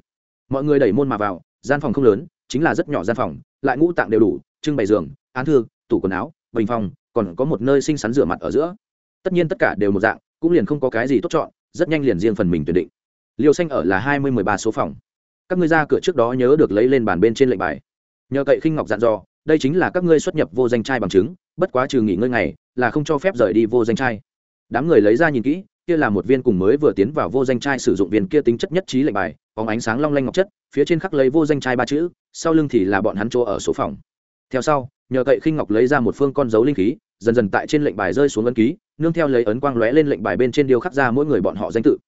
mọi người đẩy môn mà vào, gian phòng không lớn, chính là rất nhỏ gian phòng, lại ngũ tạng đều đủ, trưng bày giường, án thư, tủ quần áo, bình phòng, còn có một nơi xinh xắn rửa mặt ở giữa. Tất nhiên tất cả đều một dạng, cũng liền không có cái gì tốt chọn, rất nhanh liền riêng phần mình tuyển định. Liều xanh ở là hai mươi mười ba số phòng. Các ngươi ra cửa trước đó nhớ được lấy lên bàn bên trên lệnh bài. Nhờ cậy khinh ngọc dặn dò, đây chính là các ngươi xuất nhập vô danh trai bằng chứng, bất quá trừ nghỉ ngơi ngày, là không cho phép rời đi vô danh trai. Đám người lấy ra nhìn kỹ kia là một viên cùng mới vừa tiến vào vô danh trai sử dụng viên kia tính chất nhất trí lệnh bài có ánh sáng long lanh ngọc chất, phía trên khắc lấy vô danh trai ba chữ, sau lưng thì là bọn hắn chỗ ở số phòng. Theo sau, nhờ cậy khinh ngọc lấy ra một phương con dấu linh khí, dần dần tại trên lệnh bài rơi xuống ấn ký, nương theo lấy ấn quang lóe lên lệnh bài bên trên điêu khắc ra mỗi người bọn họ danh tự.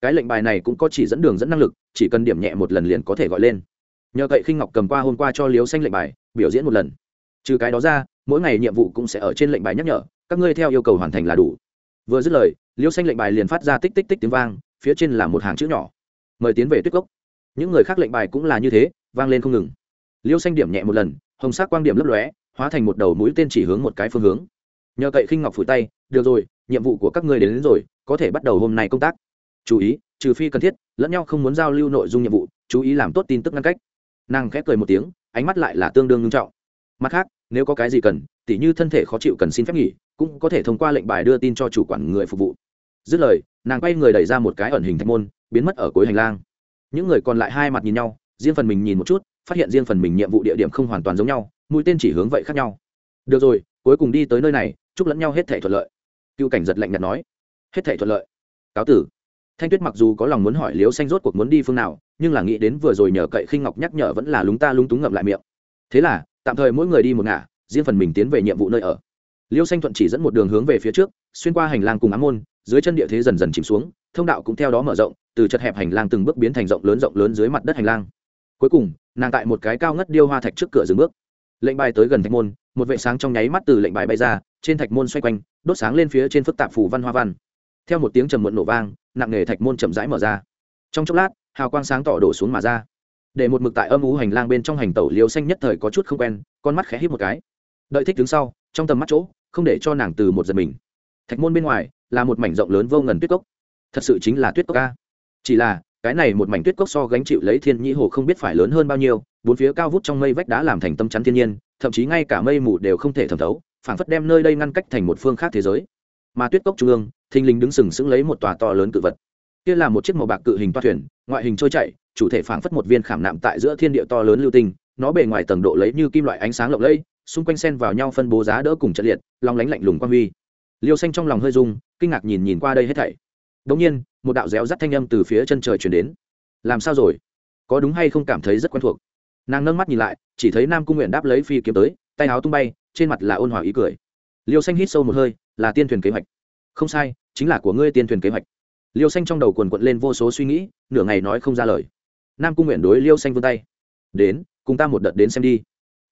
Cái lệnh bài này cũng có chỉ dẫn đường dẫn năng lực, chỉ cần điểm nhẹ một lần liền có thể gọi lên. Nhờ cậy khinh ngọc cầm qua hôm qua cho liếu xanh lệnh bài, biểu diễn một lần. Trừ cái đó ra, mỗi ngày nhiệm vụ cũng sẽ ở trên lệnh bài nhắc nhở, các ngươi theo yêu cầu hoàn thành là đủ. Vừa dứt lời liêu xanh lệnh bài liền phát ra tích tích tích tiếng vang phía trên là một hàng chữ nhỏ. Mời tiến về tuyết cốc. Những người khác lệnh bài cũng là như thế vang lên không ngừng. Liêu xanh điểm nhẹ một lần hồng sắc quang điểm lấp lóe hóa thành một đầu mũi tên chỉ hướng một cái phương hướng. Nhờ cậy khinh ngọc phủi tay được rồi nhiệm vụ của các ngươi đến, đến rồi có thể bắt đầu hôm nay công tác. Chú ý trừ phi cần thiết lẫn nhau không muốn giao lưu nội dung nhiệm vụ chú ý làm tốt tin tức ngăn cách. Nàng khép cười một tiếng ánh mắt lại là tương đương nghiêm trọng. Mặt khác nếu có cái gì cần tỉ như thân thể khó chịu cần xin phép nghỉ cũng có thể thông qua lệnh bài đưa tin cho chủ quản người phục vụ dứt lời, nàng quay người đẩy ra một cái ẩn hình thạch môn, biến mất ở cuối hành lang. Những người còn lại hai mặt nhìn nhau, riêng phần mình nhìn một chút, phát hiện riêng phần mình nhiệm vụ địa điểm không hoàn toàn giống nhau, mũi tên chỉ hướng vậy khác nhau. Được rồi, cuối cùng đi tới nơi này, chúc lẫn nhau hết thể thuận lợi. Cựu cảnh giật lạnh nhạt nói. Hết thể thuận lợi. Cáo tử. Thanh tuyết mặc dù có lòng muốn hỏi liếu xanh rốt cuộc muốn đi phương nào, nhưng là nghĩ đến vừa rồi nhờ cậy khinh ngọc nhắc nhở vẫn là lúng ta lúng túng ngậm lại miệng. Thế là, tạm thời mỗi người đi một ngả, riêng phần mình tiến về nhiệm vụ nơi ở. Liêu xanh thuận chỉ dẫn một đường hướng về phía trước, xuyên qua hành lang cùng ám môn dưới chân địa thế dần dần chìm xuống, thông đạo cũng theo đó mở rộng, từ chật hẹp hành lang từng bước biến thành rộng lớn rộng lớn dưới mặt đất hành lang. Cuối cùng, nàng tại một cái cao ngất điêu hoa thạch trước cửa dừng bước. Lệnh bài tới gần thạch môn, một vệ sáng trong nháy mắt từ lệnh bài bay ra, trên thạch môn xoay quanh, đốt sáng lên phía trên phức tạp phủ văn hoa văn. Theo một tiếng trầm muộn nổ vang, nặng nề thạch môn chậm rãi mở ra. Trong chốc lát, hào quang sáng tỏ đổ xuống mà ra. Để một mực tại âm ú hành lang bên trong hành tẩu liều xanh nhất thời có chút không quen, con mắt khẽ hít một cái. Đợi thích đứng sau, trong tầm mắt chỗ, không để cho nàng từ một giật mình. Thạch môn bên ngoài là một mảnh rộng lớn vô ngần tuyết cốc. Thật sự chính là tuyết cốc ca chỉ là, cái này một mảnh tuyết cốc so gánh chịu lấy thiên nhĩ hồ không biết phải lớn hơn bao nhiêu, bốn phía cao vút trong mây vách đá làm thành tâm chắn thiên nhiên, thậm chí ngay cả mây mù đều không thể thẩm thấu, phảng phất đem nơi đây ngăn cách thành một phương khác thế giới. Mà tuyết cốc trung ương, thình lình đứng sừng sững lấy một tòa to lớn cự vật. Kia là một chiếc màu bạc cự hình toa thuyền, ngoại hình trôi chảy, chủ thể phảng phất một viên khảm nạm tại giữa thiên địa to lớn lưu tinh, nó bề ngoài tầng độ lấy như kim loại ánh sáng lộng lẫy, xung quanh xen vào nhau phân bố giá đỡ cùng trận liệt, long lánh lạnh lùng quang huy liêu xanh trong lòng hơi rung, kinh ngạc nhìn nhìn qua đây hết thảy. Đống nhiên, một đạo réo rắt thanh âm từ phía chân trời chuyển đến. Làm sao rồi? Có đúng hay không cảm thấy rất quen thuộc? Nàng nâng mắt nhìn lại, chỉ thấy nam cung nguyện đáp lấy phi kiếm tới, tay áo tung bay, trên mặt là ôn hòa ý cười. Liêu xanh hít sâu một hơi, là tiên thuyền kế hoạch. Không sai, chính là của ngươi tiên thuyền kế hoạch. Liêu xanh trong đầu quần quận lên vô số suy nghĩ, nửa ngày nói không ra lời. Nam cung nguyện đối liêu xanh vươn tay. Đến, cùng ta một đợt đến xem đi.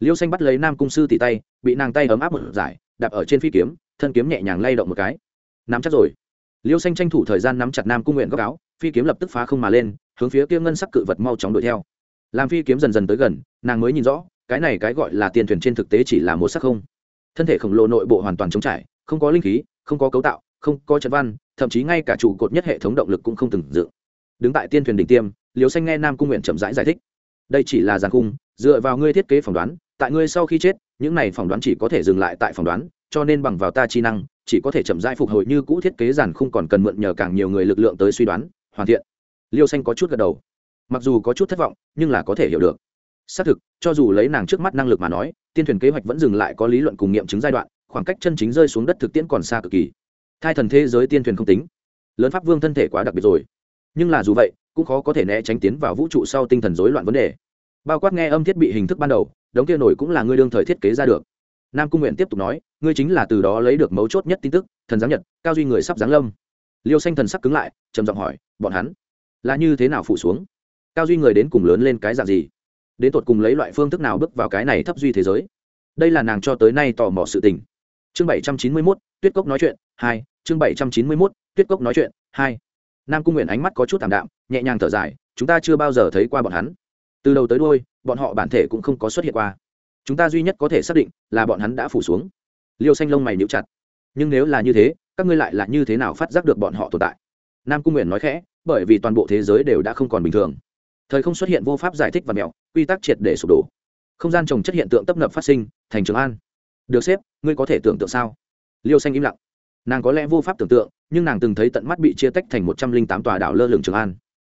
Liêu xanh bắt lấy nam cung sư tỉ tay, bị nàng tay ấm áp một giải, đạp ở trên phi kiếm thân kiếm nhẹ nhàng lay động một cái. Nắm chắc rồi. Liêu xanh tranh thủ thời gian nắm chặt nam cung nguyện góc áo phi kiếm lập tức phá không mà lên hướng phía kia ngân sắc cự vật mau chóng đuổi theo. Làm phi kiếm dần dần tới gần nàng mới nhìn rõ cái này cái gọi là tiền thuyền trên thực tế chỉ là một sắc không. Thân thể khổng lồ nội bộ hoàn toàn chống trải không có linh khí không có cấu tạo không có trận văn thậm chí ngay cả trụ cột nhất hệ thống động lực cũng không từng dự đứng tại tiên thuyền đỉnh tiêm liều xanh nghe nam cung nguyện chậm rãi giải, giải thích. Đây chỉ là giàn cung, dựa vào ngươi thiết kế phỏng đoán tại ngươi sau khi chết những này phỏng đoán chỉ có thể dừng lại tại phỏng đoán cho nên bằng vào ta chi năng, chỉ có thể chậm rãi phục hồi như cũ thiết kế giàn khung còn cần mượn nhờ càng nhiều người lực lượng tới suy đoán, hoàn thiện. Liêu xanh có chút gật đầu. Mặc dù có chút thất vọng, nhưng là có thể hiểu được. Xác thực, cho dù lấy nàng trước mắt năng lực mà nói, tiên thuyền kế hoạch vẫn dừng lại có lý luận cùng nghiệm chứng giai đoạn, khoảng cách chân chính rơi xuống đất thực tiễn còn xa cực kỳ. Thai thần thế giới tiên thuyền không tính. Lớn pháp vương thân thể quá đặc biệt rồi. Nhưng là dù vậy, cũng khó có thể né tránh tiến vào vũ trụ sau tinh thần rối loạn vấn đề. Bao quát nghe âm thiết bị hình thức ban đầu, đống kia nổi cũng là người đương thời thiết kế ra được nam cung nguyện tiếp tục nói, ngươi chính là từ đó lấy được mấu chốt nhất tin tức, thần giáng nhật, cao duy người sắp giáng lâm. Liêu xanh thần sắc cứng lại, trầm giọng hỏi, bọn hắn là như thế nào phủ xuống? Cao duy người đến cùng lớn lên cái dạng gì? Đến tột cùng lấy loại phương thức nào bước vào cái này thấp duy thế giới? Đây là nàng cho tới nay tò mò sự tình. Chương bảy trăm chín mươi mốt, tuyết cốc nói chuyện, hai, chương bảy trăm chín mươi mốt, tuyết cốc nói chuyện, hai. Nam cung nguyện ánh mắt có chút t ạ m đạm, nhẹ nhàng thở dài, chúng ta chưa bao giờ thấy qua bọn hắn. Từ đầu tới đôi bọn họ bản thể cũng không có xuất hiện qua chúng ta duy nhất có thể xác định là bọn hắn đã phủ xuống. Liêu xanh lông mày níu chặt. Nhưng nếu là như thế, các ngươi lại là như thế nào phát giác được bọn họ tồn tại? Nam cung nguyện nói khẽ, bởi vì toàn bộ thế giới đều đã không còn bình thường. Thời không xuất hiện vô pháp giải thích và mẹo, quy tắc triệt để sụp đổ. Không gian trồng chất hiện tượng tấp nập phát sinh, thành trường an. Được xếp, ngươi có thể tưởng tượng sao? Liêu xanh im lặng. Nàng có lẽ vô pháp tưởng tượng, nhưng nàng từng thấy tận mắt bị chia tách thành một trăm linh tám tòa đảo lơ lửng trường an.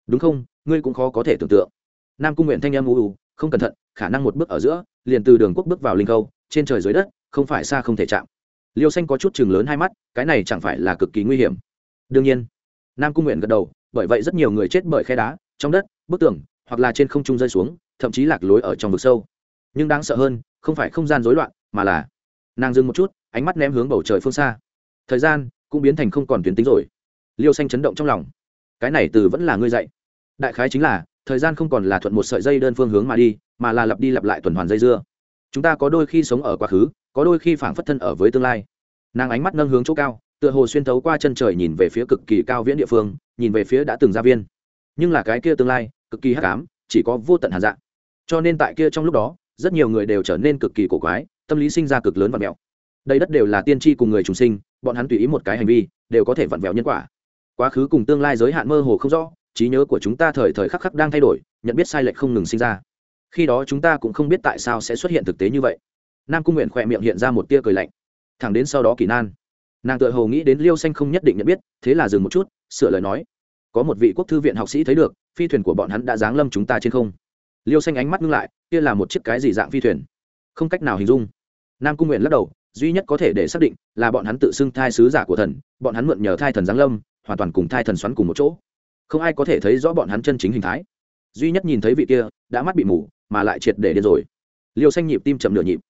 Đúng không? Ngươi cũng khó có thể tưởng tượng. Nam cung nguyện thanh em u u, không cẩn thận, khả năng một bước ở giữa liền từ đường quốc bước vào linh khâu, trên trời dưới đất, không phải xa không thể chạm. Liêu xanh có chút chừng lớn hai mắt, cái này chẳng phải là cực kỳ nguy hiểm. Đương nhiên, nam cung nguyện gật đầu, bởi vậy rất nhiều người chết bởi khe đá, trong đất, bức tường, hoặc là trên không trung rơi xuống, thậm chí lạc lối ở trong vực sâu. Nhưng đáng sợ hơn, không phải không gian rối loạn, mà là nàng dừng một chút, ánh mắt ném hướng bầu trời phương xa. Thời gian cũng biến thành không còn tuyến tính rồi. Liêu xanh chấn động trong lòng. Cái này từ vẫn là ngươi dạy. Đại khái chính là thời gian không còn là thuận một sợi dây đơn phương hướng mà đi, mà là lặp đi lặp lại tuần hoàn dây dưa. Chúng ta có đôi khi sống ở quá khứ, có đôi khi phảng phất thân ở với tương lai. Nàng ánh mắt nâng hướng chỗ cao, tựa hồ xuyên thấu qua chân trời nhìn về phía cực kỳ cao viễn địa phương, nhìn về phía đã từng gia viên. Nhưng là cái kia tương lai, cực kỳ hắc ám, chỉ có vô tận hàn dạng cho nên tại kia trong lúc đó, rất nhiều người đều trở nên cực kỳ cổ quái, tâm lý sinh ra cực lớn và mẹo đây đất đều là tiên tri cùng người trùng sinh, bọn hắn tùy ý một cái hành vi, đều có thể vặn vẹo nhân quả. Quá khứ cùng tương lai giới hạn mơ hồ không rõ trí nhớ của chúng ta thời thời khắc khắc đang thay đổi, nhận biết sai lệch không ngừng sinh ra. Khi đó chúng ta cũng không biết tại sao sẽ xuất hiện thực tế như vậy. Nam cung nguyện khỏe miệng hiện ra một tia cười lạnh. Thẳng đến sau đó kỳ nan. Nàng tự hồ nghĩ đến liêu xanh không nhất định nhận biết, thế là dừng một chút, sửa lời nói. Có một vị quốc thư viện học sĩ thấy được, phi thuyền của bọn hắn đã giáng lâm chúng ta trên không. Liêu xanh ánh mắt ngưng lại, kia là một chiếc cái gì dạng phi thuyền? Không cách nào hình dung. Nam cung nguyện lắc đầu, duy nhất có thể để xác định là bọn hắn tự xưng thai sứ giả của thần, bọn hắn mượn nhờ thai thần giáng lâm, hoàn toàn cùng thai thần xoắn cùng một chỗ không ai có thể thấy rõ bọn hắn chân chính hình thái. Duy nhất nhìn thấy vị kia, đã mắt bị mù, mà lại triệt để điên rồi. Liêu xanh nhịp tim chậm nửa nhịp.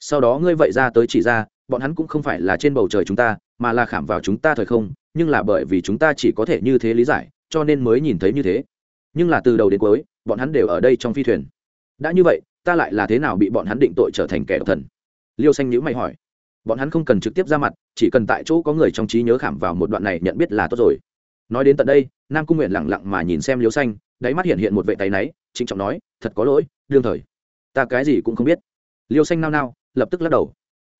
Sau đó ngươi vậy ra tới chỉ ra, bọn hắn cũng không phải là trên bầu trời chúng ta, mà là khảm vào chúng ta thời không, nhưng là bởi vì chúng ta chỉ có thể như thế lý giải, cho nên mới nhìn thấy như thế. Nhưng là từ đầu đến cuối, bọn hắn đều ở đây trong phi thuyền. Đã như vậy, ta lại là thế nào bị bọn hắn định tội trở thành kẻ độc thần? Liêu xanh nhữ mày hỏi. Bọn hắn không cần trực tiếp ra mặt, chỉ cần tại chỗ có người trong trí nhớ khảm vào một đoạn này nhận biết là tốt rồi nói đến tận đây, nam cung nguyện lẳng lặng mà nhìn xem liêu xanh, đáy mắt hiện hiện một vệ tay náy, trịnh trọng nói, thật có lỗi, đương thời. Ta cái gì cũng không biết. Liêu xanh nao nao, lập tức lắc đầu.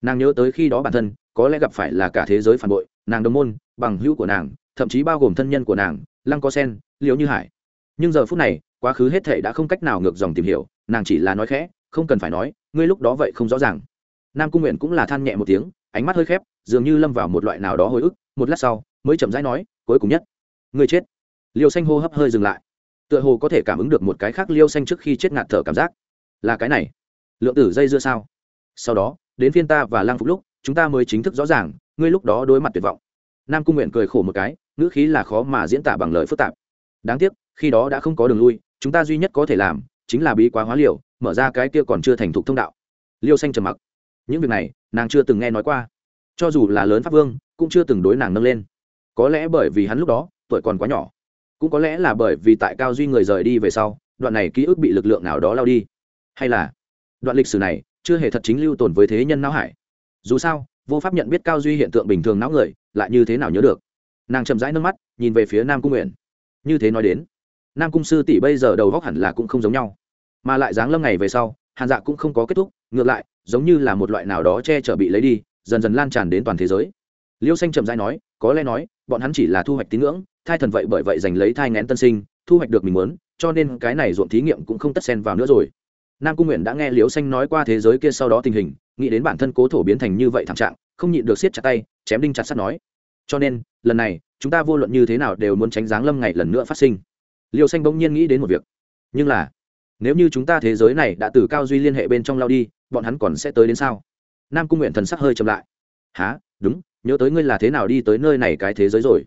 Nàng nhớ tới khi đó bản thân, có lẽ gặp phải là cả thế giới phản bội, nàng đồng môn, bằng hữu của nàng, thậm chí bao gồm thân nhân của nàng, lăng co sen, liễu như hải. Nhưng giờ phút này, quá khứ hết thể đã không cách nào ngược dòng tìm hiểu, nàng chỉ là nói khẽ, không cần phải nói, ngươi lúc đó vậy không rõ ràng. Nam cung nguyện cũng là than nhẹ một tiếng, ánh mắt hơi khép, dường như lâm vào một loại nào đó hồi ức, một lát sau, mới chậm rãi nói, cuối cùng nhất ngươi chết. Liêu xanh hô hấp hơi dừng lại. Tựa hồ có thể cảm ứng được một cái khác liêu xanh trước khi chết ngạt thở cảm giác. Là cái này. Lượng tử dây dưa sao? Sau đó, đến phiên ta và lang phục lúc, chúng ta mới chính thức rõ ràng, ngươi lúc đó đối mặt tuyệt vọng. Nam cung nguyện cười khổ một cái, ngữ khí là khó mà diễn tả bằng lời phức tạp. Đáng tiếc, khi đó đã không có đường lui, chúng ta duy nhất có thể làm, chính là bí quá hóa liều, mở ra cái kia còn chưa thành thục thông đạo. Liêu xanh trầm mặc. Những việc này, nàng chưa từng nghe nói qua. Cho dù là lớn pháp vương, cũng chưa từng đối nàng nâng lên. Có lẽ bởi vì hắn lúc đó tuổi còn quá nhỏ. Cũng có lẽ là bởi vì tại cao duy người rời đi về sau, đoạn này ký ức bị lực lượng nào đó lao đi. Hay là, đoạn lịch sử này chưa hề thật chính lưu tồn với thế nhân não hải. Dù sao, vô pháp nhận biết cao duy hiện tượng bình thường não người, lại như thế nào nhớ được. Nàng chậm rãi nước mắt, nhìn về phía nam cung nguyện như thế nói đến, nam cung sư tỷ bây giờ đầu góc hẳn là cũng không giống nhau. Mà lại dáng lâm ngày về sau, hàn dạ cũng không có kết thúc, ngược lại, giống như là một loại nào đó che chở bị lấy đi, dần dần lan tràn đến toàn thế giới. Liêu xanh chậm rãi nói có lẽ nói, bọn hắn chỉ là thu hoạch tín ngưỡng, thai thần vậy bởi vậy giành lấy thai ngén tân sinh, thu hoạch được mình muốn, cho nên cái này ruộng thí nghiệm cũng không tất xen vào nữa rồi. Nam cung nguyện đã nghe liễu xanh nói qua thế giới kia sau đó tình hình, nghĩ đến bản thân cố thổ biến thành như vậy thảm trạng, không nhịn được siết chặt tay, chém đinh chặt sắt nói. Cho nên, lần này, chúng ta vô luận như thế nào đều muốn tránh giáng lâm ngày lần nữa phát sinh. Liễu xanh bỗng nhiên nghĩ đến một việc. Nhưng là, nếu như chúng ta thế giới này đã từ cao duy liên hệ bên trong lao đi, bọn hắn còn sẽ tới đến sao? Nam cung nguyện thần sắc hơi chậm lại. Há đúng nhớ tới ngươi là thế nào đi tới nơi này cái thế giới rồi.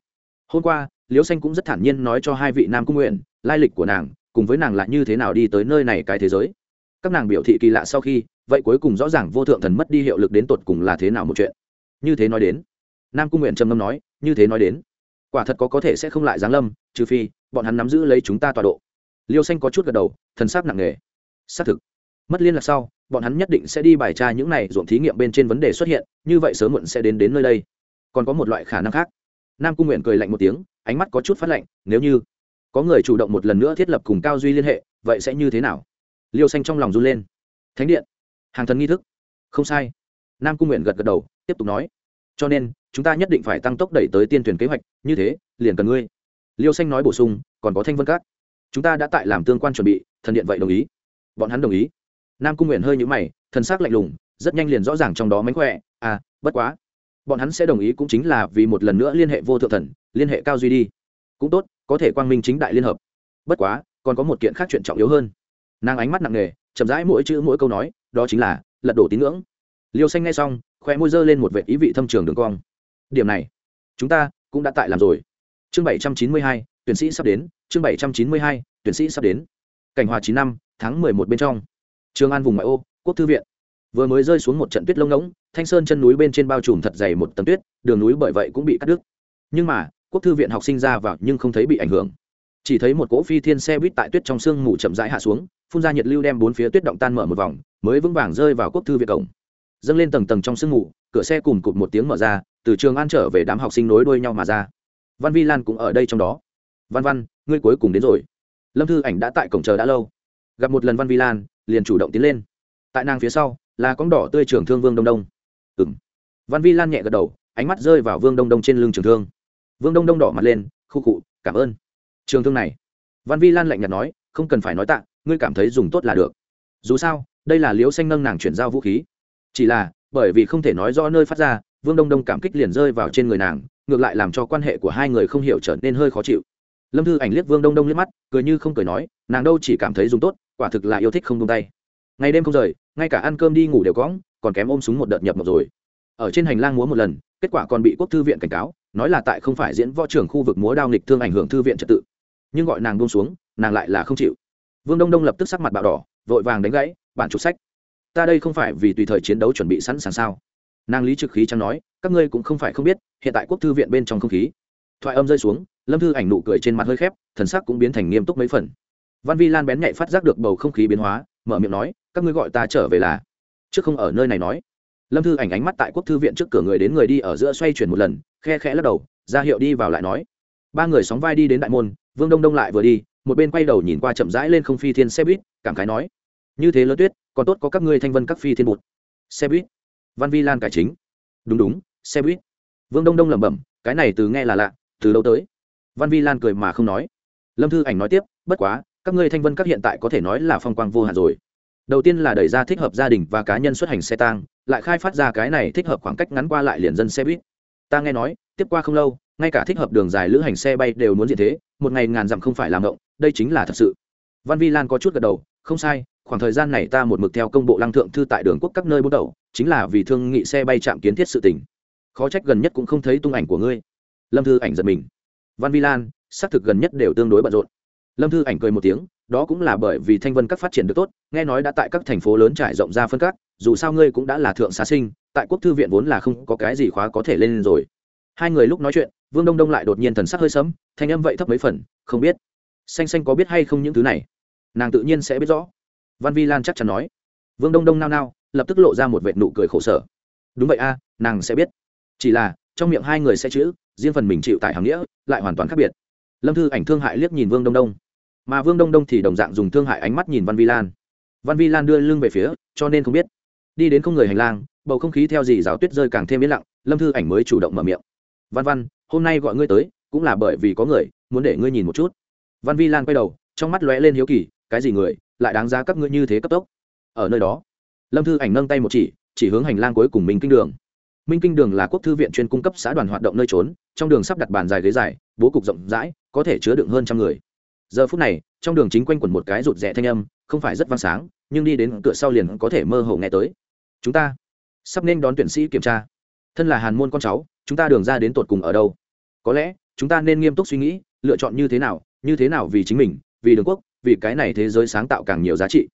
Hôm qua, liễu xanh cũng rất thản nhiên nói cho hai vị nam cung nguyện, lai lịch của nàng, cùng với nàng là như thế nào đi tới nơi này cái thế giới. Các nàng biểu thị kỳ lạ sau khi, vậy cuối cùng rõ ràng vô thượng thần mất đi hiệu lực đến tột cùng là thế nào một chuyện. Như thế nói đến, nam cung nguyện trầm ngâm nói, như thế nói đến, quả thật có có thể sẽ không lại giáng lâm, trừ phi, bọn hắn nắm giữ lấy chúng ta tọa độ. Liêu xanh có chút gật đầu, thần sắc nặng nề. Xác thực. Mất liên lạc sau bọn hắn nhất định sẽ đi bài tra những này ruộng thí nghiệm bên trên vấn đề xuất hiện, như vậy sớm muộn sẽ đến đến nơi đây. Còn có một loại khả năng khác. Nam cung nguyện cười lạnh một tiếng, ánh mắt có chút phát lạnh, nếu như có người chủ động một lần nữa thiết lập cùng cao duy liên hệ, vậy sẽ như thế nào? Liêu xanh trong lòng run lên. Thánh điện, hàng thần nghi thức. Không sai. Nam cung nguyện gật gật đầu, tiếp tục nói. Cho nên, chúng ta nhất định phải tăng tốc đẩy tới tiên tuyển kế hoạch, như thế, liền cần ngươi. Liêu xanh nói bổ sung, còn có thanh vân các. Chúng ta đã tại làm tương quan chuẩn bị, thần điện vậy đồng ý. Bọn hắn đồng ý nam cung nguyện hơi nhũ mày, thần xác lạnh lùng, rất nhanh liền rõ ràng trong đó mánh khỏe. À bất quá, bọn hắn sẽ đồng ý cũng chính là vì một lần nữa liên hệ vô thượng thần, liên hệ cao duy đi. Cũng tốt, có thể quang minh chính đại liên hợp. Bất quá, còn có một kiện khác chuyện trọng yếu hơn. Nàng ánh mắt nặng nề, chậm rãi mỗi chữ mỗi câu nói, đó chính là, lật đổ tín ngưỡng. Liêu xanh ngay xong khoe môi dơ lên một vệ ý vị thâm trường đường cong. Điểm này, chúng ta cũng đã tại làm rồi. Chương bảy trăm chín mươi hai, tuyển sĩ sắp đến, chương bảy trăm chín mươi hai, tuyển sĩ sắp đến. Cảnh hòa chín năm, tháng mười một bên trong trường an vùng ngoại ô, quốc thư viện. Vừa mới rơi xuống một trận tuyết lông ngỗng, thanh sơn chân núi bên trên bao trùm thật dày một tầng tuyết, đường núi bởi vậy cũng bị cắt đứt. Nhưng mà, quốc thư viện học sinh ra vào nhưng không thấy bị ảnh hưởng. Chỉ thấy một cỗ phi thiên xe buýt tại tuyết trong sương mù chậm rãi hạ xuống, phun ra nhiệt lưu đem bốn phía tuyết động tan mở một vòng, mới vững vàng rơi vào quốc thư viện cổng. Dâng lên tầng tầng trong sương mù, cửa xe cùng cụt một tiếng mở ra, từ trường an trở về đám học sinh nối đuôi nhau mà ra. Văn vi lan cũng ở đây trong đó. Văn văn, ngươi cuối cùng đến rồi. Lâm thư ảnh đã tại cổng chờ đã lâu. Gặp một lần văn vi lan liền chủ động tiến lên. Tại nàng phía sau, là con đỏ tươi trưởng thương vương đông đông. Ừ m văn vi lan nhẹ gật đầu, ánh mắt rơi vào vương đông đông trên lưng trường thương. Vương đông đông đỏ mặt lên, khu cụ cảm ơn. Trường thương này, văn vi lan lạnh nhạt nói, không cần phải nói tạ, ngươi cảm thấy dùng tốt là được. Dù sao, đây là liễu xanh nâng nàng chuyển giao vũ khí. Chỉ là, bởi vì không thể nói rõ nơi phát ra, vương đông đông cảm kích liền rơi vào trên người nàng, ngược lại làm cho quan hệ của hai người không hiểu trở nên hơi khó chịu. Lâm thư ảnh liếc vương đông đông liếc mắt, cười như không cười nói, nàng đâu chỉ cảm thấy dùng tốt quả thực là yêu thích không tung tay. Ngày đêm không rời, ngay cả ăn cơm đi ngủ đều cõng, còn kém ôm súng một đợt nhập một rồi. Ở trên hành lang múa một lần, kết quả còn bị quốc thư viện cảnh cáo, nói là tại không phải diễn võ trưởng khu vực múa đao nghịch thương ảnh hưởng thư viện trật tự. Nhưng gọi nàng buông xuống, nàng lại là không chịu. Vương đông đông lập tức sắc mặt bạo đỏ, vội vàng đánh gãy, bản chụp sách, ta đây không phải vì tùy thời chiến đấu chuẩn bị sẵn sàng sao? Nàng lý trực khí chẳng nói, các ngươi cũng không phải không biết, hiện tại quốc thư viện bên trong không khí. Thoại âm rơi xuống, lâm thư ảnh nụ cười trên mặt hơi khép, thần sắc cũng biến thành nghiêm túc mấy phần văn vi lan bén nhạy phát giác được bầu không khí biến hóa, mở miệng nói, các ngươi gọi ta trở về là? Trước không ở nơi này nói. Lâm thư ảnh ánh mắt tại quốc thư viện trước cửa người đến người đi ở giữa xoay chuyển một lần, khe khẽ lắc đầu, ra hiệu đi vào lại nói. Ba người sóng vai đi đến đại môn, vương đông đông lại vừa đi, một bên quay đầu nhìn qua chậm rãi lên không phi thiên xe buýt, cảm khái nói, như thế lớn tuyết, còn tốt có các ngươi thanh vân các phi thiên bụt. Xe buýt. Văn vi lan cải chính. Đúng đúng, xe buýt. Vương đông đông lẩm bẩm, cái này từ nghe là lạ, từ đâu tới? Văn vi lan cười mà không nói. Lâm thư ảnh nói tiếp, bất quá các ngươi thanh vân các hiện tại có thể nói là phong quang vô hạn rồi. Đầu tiên là đẩy ra thích hợp gia đình và cá nhân xuất hành xe tang, lại khai phát ra cái này thích hợp khoảng cách ngắn qua lại liền dân xe buýt. Ta nghe nói, tiếp qua không lâu, ngay cả thích hợp đường dài lữ hành xe bay đều muốn diện thế, một ngày ngàn dặm không phải làm động đây chính là thật sự. Văn vi lan có chút gật đầu, không sai, khoảng thời gian này ta một mực theo công bộ lăng thượng thư tại đường quốc các nơi bút đầu, chính là vì thương nghị xe bay chạm kiến thiết sự tỉnh khó trách gần nhất cũng không thấy tung ảnh của ngươi. Lâm thư ảnh giật mình. Văn vi lan, xác thực gần nhất đều tương đối bận rộn lâm thư ảnh cười một tiếng, đó cũng là bởi vì thanh vân các phát triển được tốt, nghe nói đã tại các thành phố lớn trải rộng ra phân các, dù sao ngươi cũng đã là thượng xá sinh, tại quốc thư viện vốn là không có cái gì khóa có thể lên rồi. Hai người lúc nói chuyện, vương đông đông lại đột nhiên thần sắc hơi sấm, thanh âm vậy thấp mấy phần, không biết. Xanh xanh có biết hay không những thứ này? Nàng tự nhiên sẽ biết rõ. Văn vi lan chắc chắn nói. Vương đông đông nao nao, lập tức lộ ra một vệ nụ cười khổ sở. Đúng vậy a, nàng sẽ biết. Chỉ là, trong miệng hai người sẽ chữ, riêng phần mình chịu tại hàng nghĩa, lại hoàn toàn khác biệt. Lâm thư ảnh thương hại liếc nhìn vương đông đông mà vương đông đông thì đồng dạng dùng thương hại ánh mắt nhìn văn vi lan. Văn vi lan đưa lưng về phía, cho nên không biết. Đi đến không người hành lang, bầu không khí theo dì rào tuyết rơi càng thêm yên lặng, lâm thư ảnh mới chủ động mở miệng. Văn văn, hôm nay gọi ngươi tới, cũng là bởi vì có người, muốn để ngươi nhìn một chút. Văn vi lan quay đầu, trong mắt lóe lên hiếu kỳ, cái gì người, lại đáng giá các ngươi như thế cấp tốc? Ở nơi đó, lâm thư ảnh nâng tay một chỉ chỉ hướng hành lang cuối cùng minh kinh đường. Minh kinh đường là quốc thư viện chuyên cung cấp xã đoàn hoạt động nơi trốn, trong đường sắp đặt bàn dài ghế dài, bố cục rộng rãi, có thể chứa đựng hơn trăm người giờ phút này, trong đường chính quanh quẩn một cái rụt rẽ thanh âm, không phải rất vang sáng, nhưng đi đến cửa sau liền có thể mơ hồ nghe tới. Chúng ta sắp nên đón tuyển sĩ kiểm tra. Thân là hàn môn con cháu, chúng ta đường ra đến tột cùng ở đâu? Có lẽ, chúng ta nên nghiêm túc suy nghĩ, lựa chọn như thế nào, như thế nào vì chính mình, vì đường quốc, vì cái này thế giới sáng tạo càng nhiều giá trị.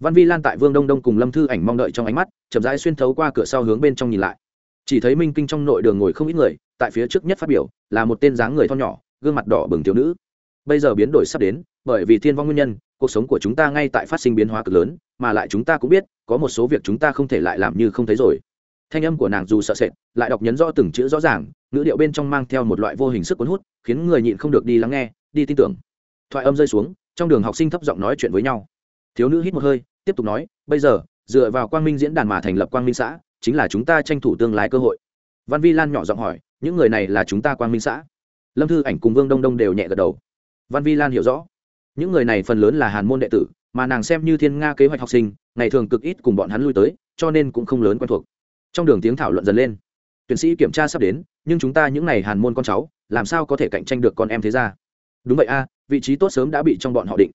Văn vi lan tại vương đông đông cùng lâm thư ảnh mong đợi trong ánh mắt, chậm rãi xuyên thấu qua cửa sau hướng bên trong nhìn lại. Chỉ thấy minh kinh trong nội đường ngồi không ít người, tại phía trước nhất phát biểu, là một tên dáng người thon nhỏ, gương mặt đỏ bừng thiếu nữ bây giờ biến đổi sắp đến, bởi vì thiên vong nguyên nhân, cuộc sống của chúng ta ngay tại phát sinh biến hóa cực lớn, mà lại chúng ta cũng biết, có một số việc chúng ta không thể lại làm như không thấy rồi. Thanh âm của nàng dù sợ sệt, lại đọc nhấn rõ từng chữ rõ ràng, ngữ điệu bên trong mang theo một loại vô hình sức cuốn hút, khiến người nhịn không được đi lắng nghe, đi tin tưởng. Thoại âm rơi xuống, trong đường học sinh thấp giọng nói chuyện với nhau. Thiếu nữ hít một hơi, tiếp tục nói, bây giờ, dựa vào quang minh diễn đàn mà thành lập quang minh xã, chính là chúng ta tranh thủ tương lai cơ hội. Văn vi lan nhỏ giọng hỏi, những người này là chúng ta quang minh xã? Lâm thư ảnh cùng vương đông đông đều nhẹ gật đầu văn vi lan hiểu rõ. Những người này phần lớn là hàn môn đệ tử, mà nàng xem như thiên nga kế hoạch học sinh, ngày thường cực ít cùng bọn hắn lui tới, cho nên cũng không lớn quen thuộc. Trong đường tiếng thảo luận dần lên. Tuyển sĩ kiểm tra sắp đến, nhưng chúng ta những n à y hàn môn con cháu, làm sao có thể cạnh tranh được con em thế ra đúng vậy a, vị trí tốt sớm đã bị trong bọn họ định.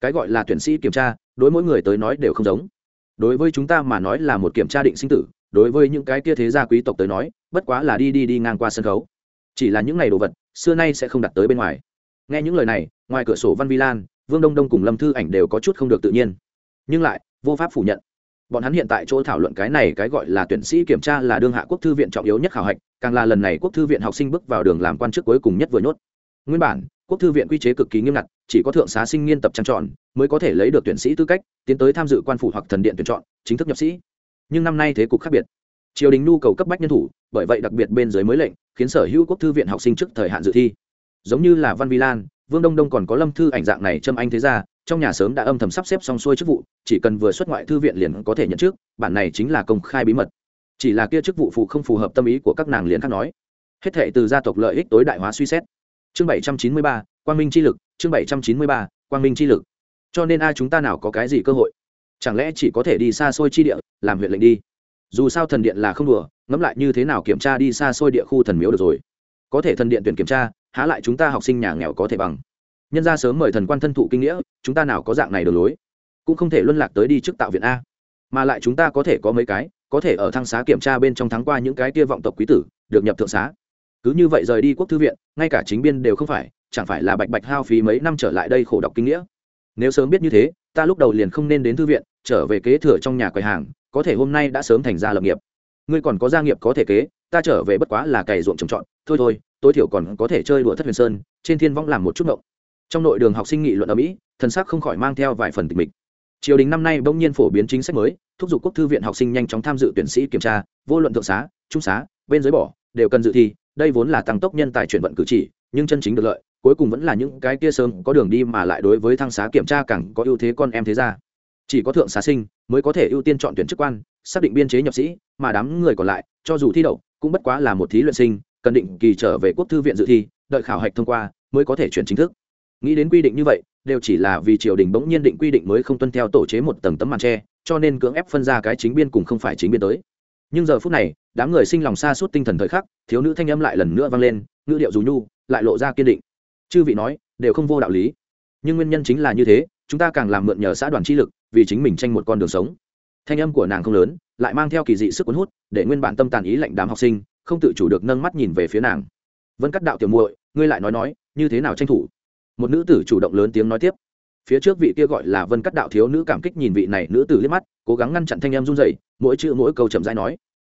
Cái gọi là tuyển sĩ kiểm tra, đối mỗi người tới nói đều không giống. Đối với chúng ta mà nói là một kiểm tra định sinh tử, đối với những cái kia thế gia quý tộc tới nói, bất quá là đi đi đi ngang qua sân khấu. Chỉ là những ngày đồ vật, xưa nay sẽ không đặt tới bên ngoài nghe những lời này, ngoài cửa sổ văn vi lan, vương đông đông cùng lâm thư ảnh đều có chút không được tự nhiên. Nhưng lại, vô pháp phủ nhận. Bọn hắn hiện tại chỗ thảo luận cái này cái gọi là tuyển sĩ kiểm tra là đương hạ quốc thư viện trọng yếu nhất khảo hạch, càng là lần này quốc thư viện học sinh bước vào đường làm quan chức cuối cùng nhất vừa nhốt. Nguyên bản, quốc thư viện quy chế cực kỳ nghiêm ngặt, chỉ có thượng xá sinh nghiên tập trang trọn mới có thể lấy được tuyển sĩ tư cách, tiến tới tham dự quan phủ hoặc thần điện tuyển chọn, chính thức nhập sĩ. Nhưng năm nay thế cục khác biệt. Triều đình nhu cầu cấp bách nhân thủ, bởi vậy đặc biệt bên dưới mới lệnh, khiến sở hữu quốc thư viện học sinh trước thời hạn dự thi giống như là văn vi lan vương đông đông còn có lâm thư ảnh dạng này châm anh thế ra trong nhà sớm đã âm thầm sắp xếp xong xuôi chức vụ, chỉ cần vừa xuất ngoại thư viện liền có thể nhận trước bản này chính là công khai bí mật. Chỉ là kia chức vụ phụ không phù hợp tâm ý của các nàng liền khác nói. Hết thệ từ gia tộc lợi ích tối đại hóa suy xét. Chương bảy trăm chín mươi ba, quang minh chi lực, chương bảy trăm chín mươi ba, quang minh chi lực. Cho nên ai chúng ta nào có cái gì cơ hội? Chẳng lẽ chỉ có thể đi xa xôi chi địa, làm huyện lệnh đi? Dù sao thần điện là không đùa, ngẫm lại như thế nào kiểm tra đi xa xôi địa khu thần miếu được rồi. Có thể thần điện tuyển kiểm tra há lại chúng ta học sinh nhà nghèo có thể bằng. Nhân ra sớm mời thần quan thân thụ kinh nghĩa, chúng ta nào có dạng này đường lối? Cũng không thể luân lạc tới đi trước tạo viện a. Mà lại chúng ta có thể có mấy cái, có thể ở thăng xá kiểm tra bên trong tháng qua những cái kia vọng tộc quý tử, được nhập thượng xá. Cứ như vậy rời đi quốc thư viện, ngay cả chính biên đều không phải, chẳng phải là bạch bạch hao phí mấy năm trở lại đây khổ đọc kinh nghĩa? Nếu sớm biết như thế, ta lúc đầu liền không nên đến thư viện, trở về kế thừa trong nhà quầy hàng, có thể hôm nay đã sớm thành ra lập nghiệp. Ngươi còn có gia nghiệp có thể kế, ta trở về bất quá là cày ruộng trồng trọt, thôi thôi tối thiểu còn có thể chơi đùa thất huyền sơn, trên thiên vong làm một chút ngộng. Trong nội đường học sinh nghị luận ở mỹ, thần sắc không khỏi mang theo vài phần tình mịch. Triều đình năm nay bỗng nhiên phổ biến chính sách mới, thúc giục quốc thư viện học sinh nhanh chóng tham dự tuyển sĩ kiểm tra, vô luận thượng xá, trung xá, bên dưới bỏ, đều cần dự thi, đây vốn là tăng tốc nhân tài chuyển vận cử chỉ, nhưng chân chính được lợi, cuối cùng vẫn là những cái kia sớm có đường đi mà lại đối với thăng xá kiểm tra càng có ưu thế con em thế ra chỉ có thượng xá sinh mới có thể ưu tiên chọn tuyển chức quan, xác định biên chế nhập sĩ, mà đám người còn lại, cho dù thi đậu, cũng bất quá là một thí luyện sinh cần định kỳ trở về quốc thư viện dự thi, đợi khảo hạch thông qua mới có thể chuyển chính thức. Nghĩ đến quy định như vậy, đều chỉ là vì triều đình bỗng nhiên định quy định mới không tuân theo tổ chế một tầng tấm màn tre, cho nên cưỡng ép phân ra cái chính biên cùng không phải chính biên tới. Nhưng giờ phút này, đám người sinh lòng xa suốt tinh thần thời khắc, thiếu nữ thanh âm lại lần nữa vang lên, ngữ điệu dù nhu, lại lộ ra kiên định. Chư vị nói, đều không vô đạo lý. Nhưng nguyên nhân chính là như thế, chúng ta càng làm mượn nhờ xã đoàn chi lực, vì chính mình tranh một con đường sống thanh âm của nàng không lớn, lại mang theo kỳ dị sức cuốn hút, để nguyên bản tâm tàn ý lạnh đám học sinh không tự chủ được nâng mắt nhìn về phía nàng. Vân cắt đạo tiểu muội, ngươi lại nói nói, như thế nào tranh thủ? Một nữ tử chủ động lớn tiếng nói tiếp. Phía trước vị kia gọi là vân cắt đạo thiếu nữ cảm kích nhìn vị này nữ tử liếc mắt, cố gắng ngăn chặn thanh em run rẩy, mỗi chữ mỗi câu chậm rãi nói.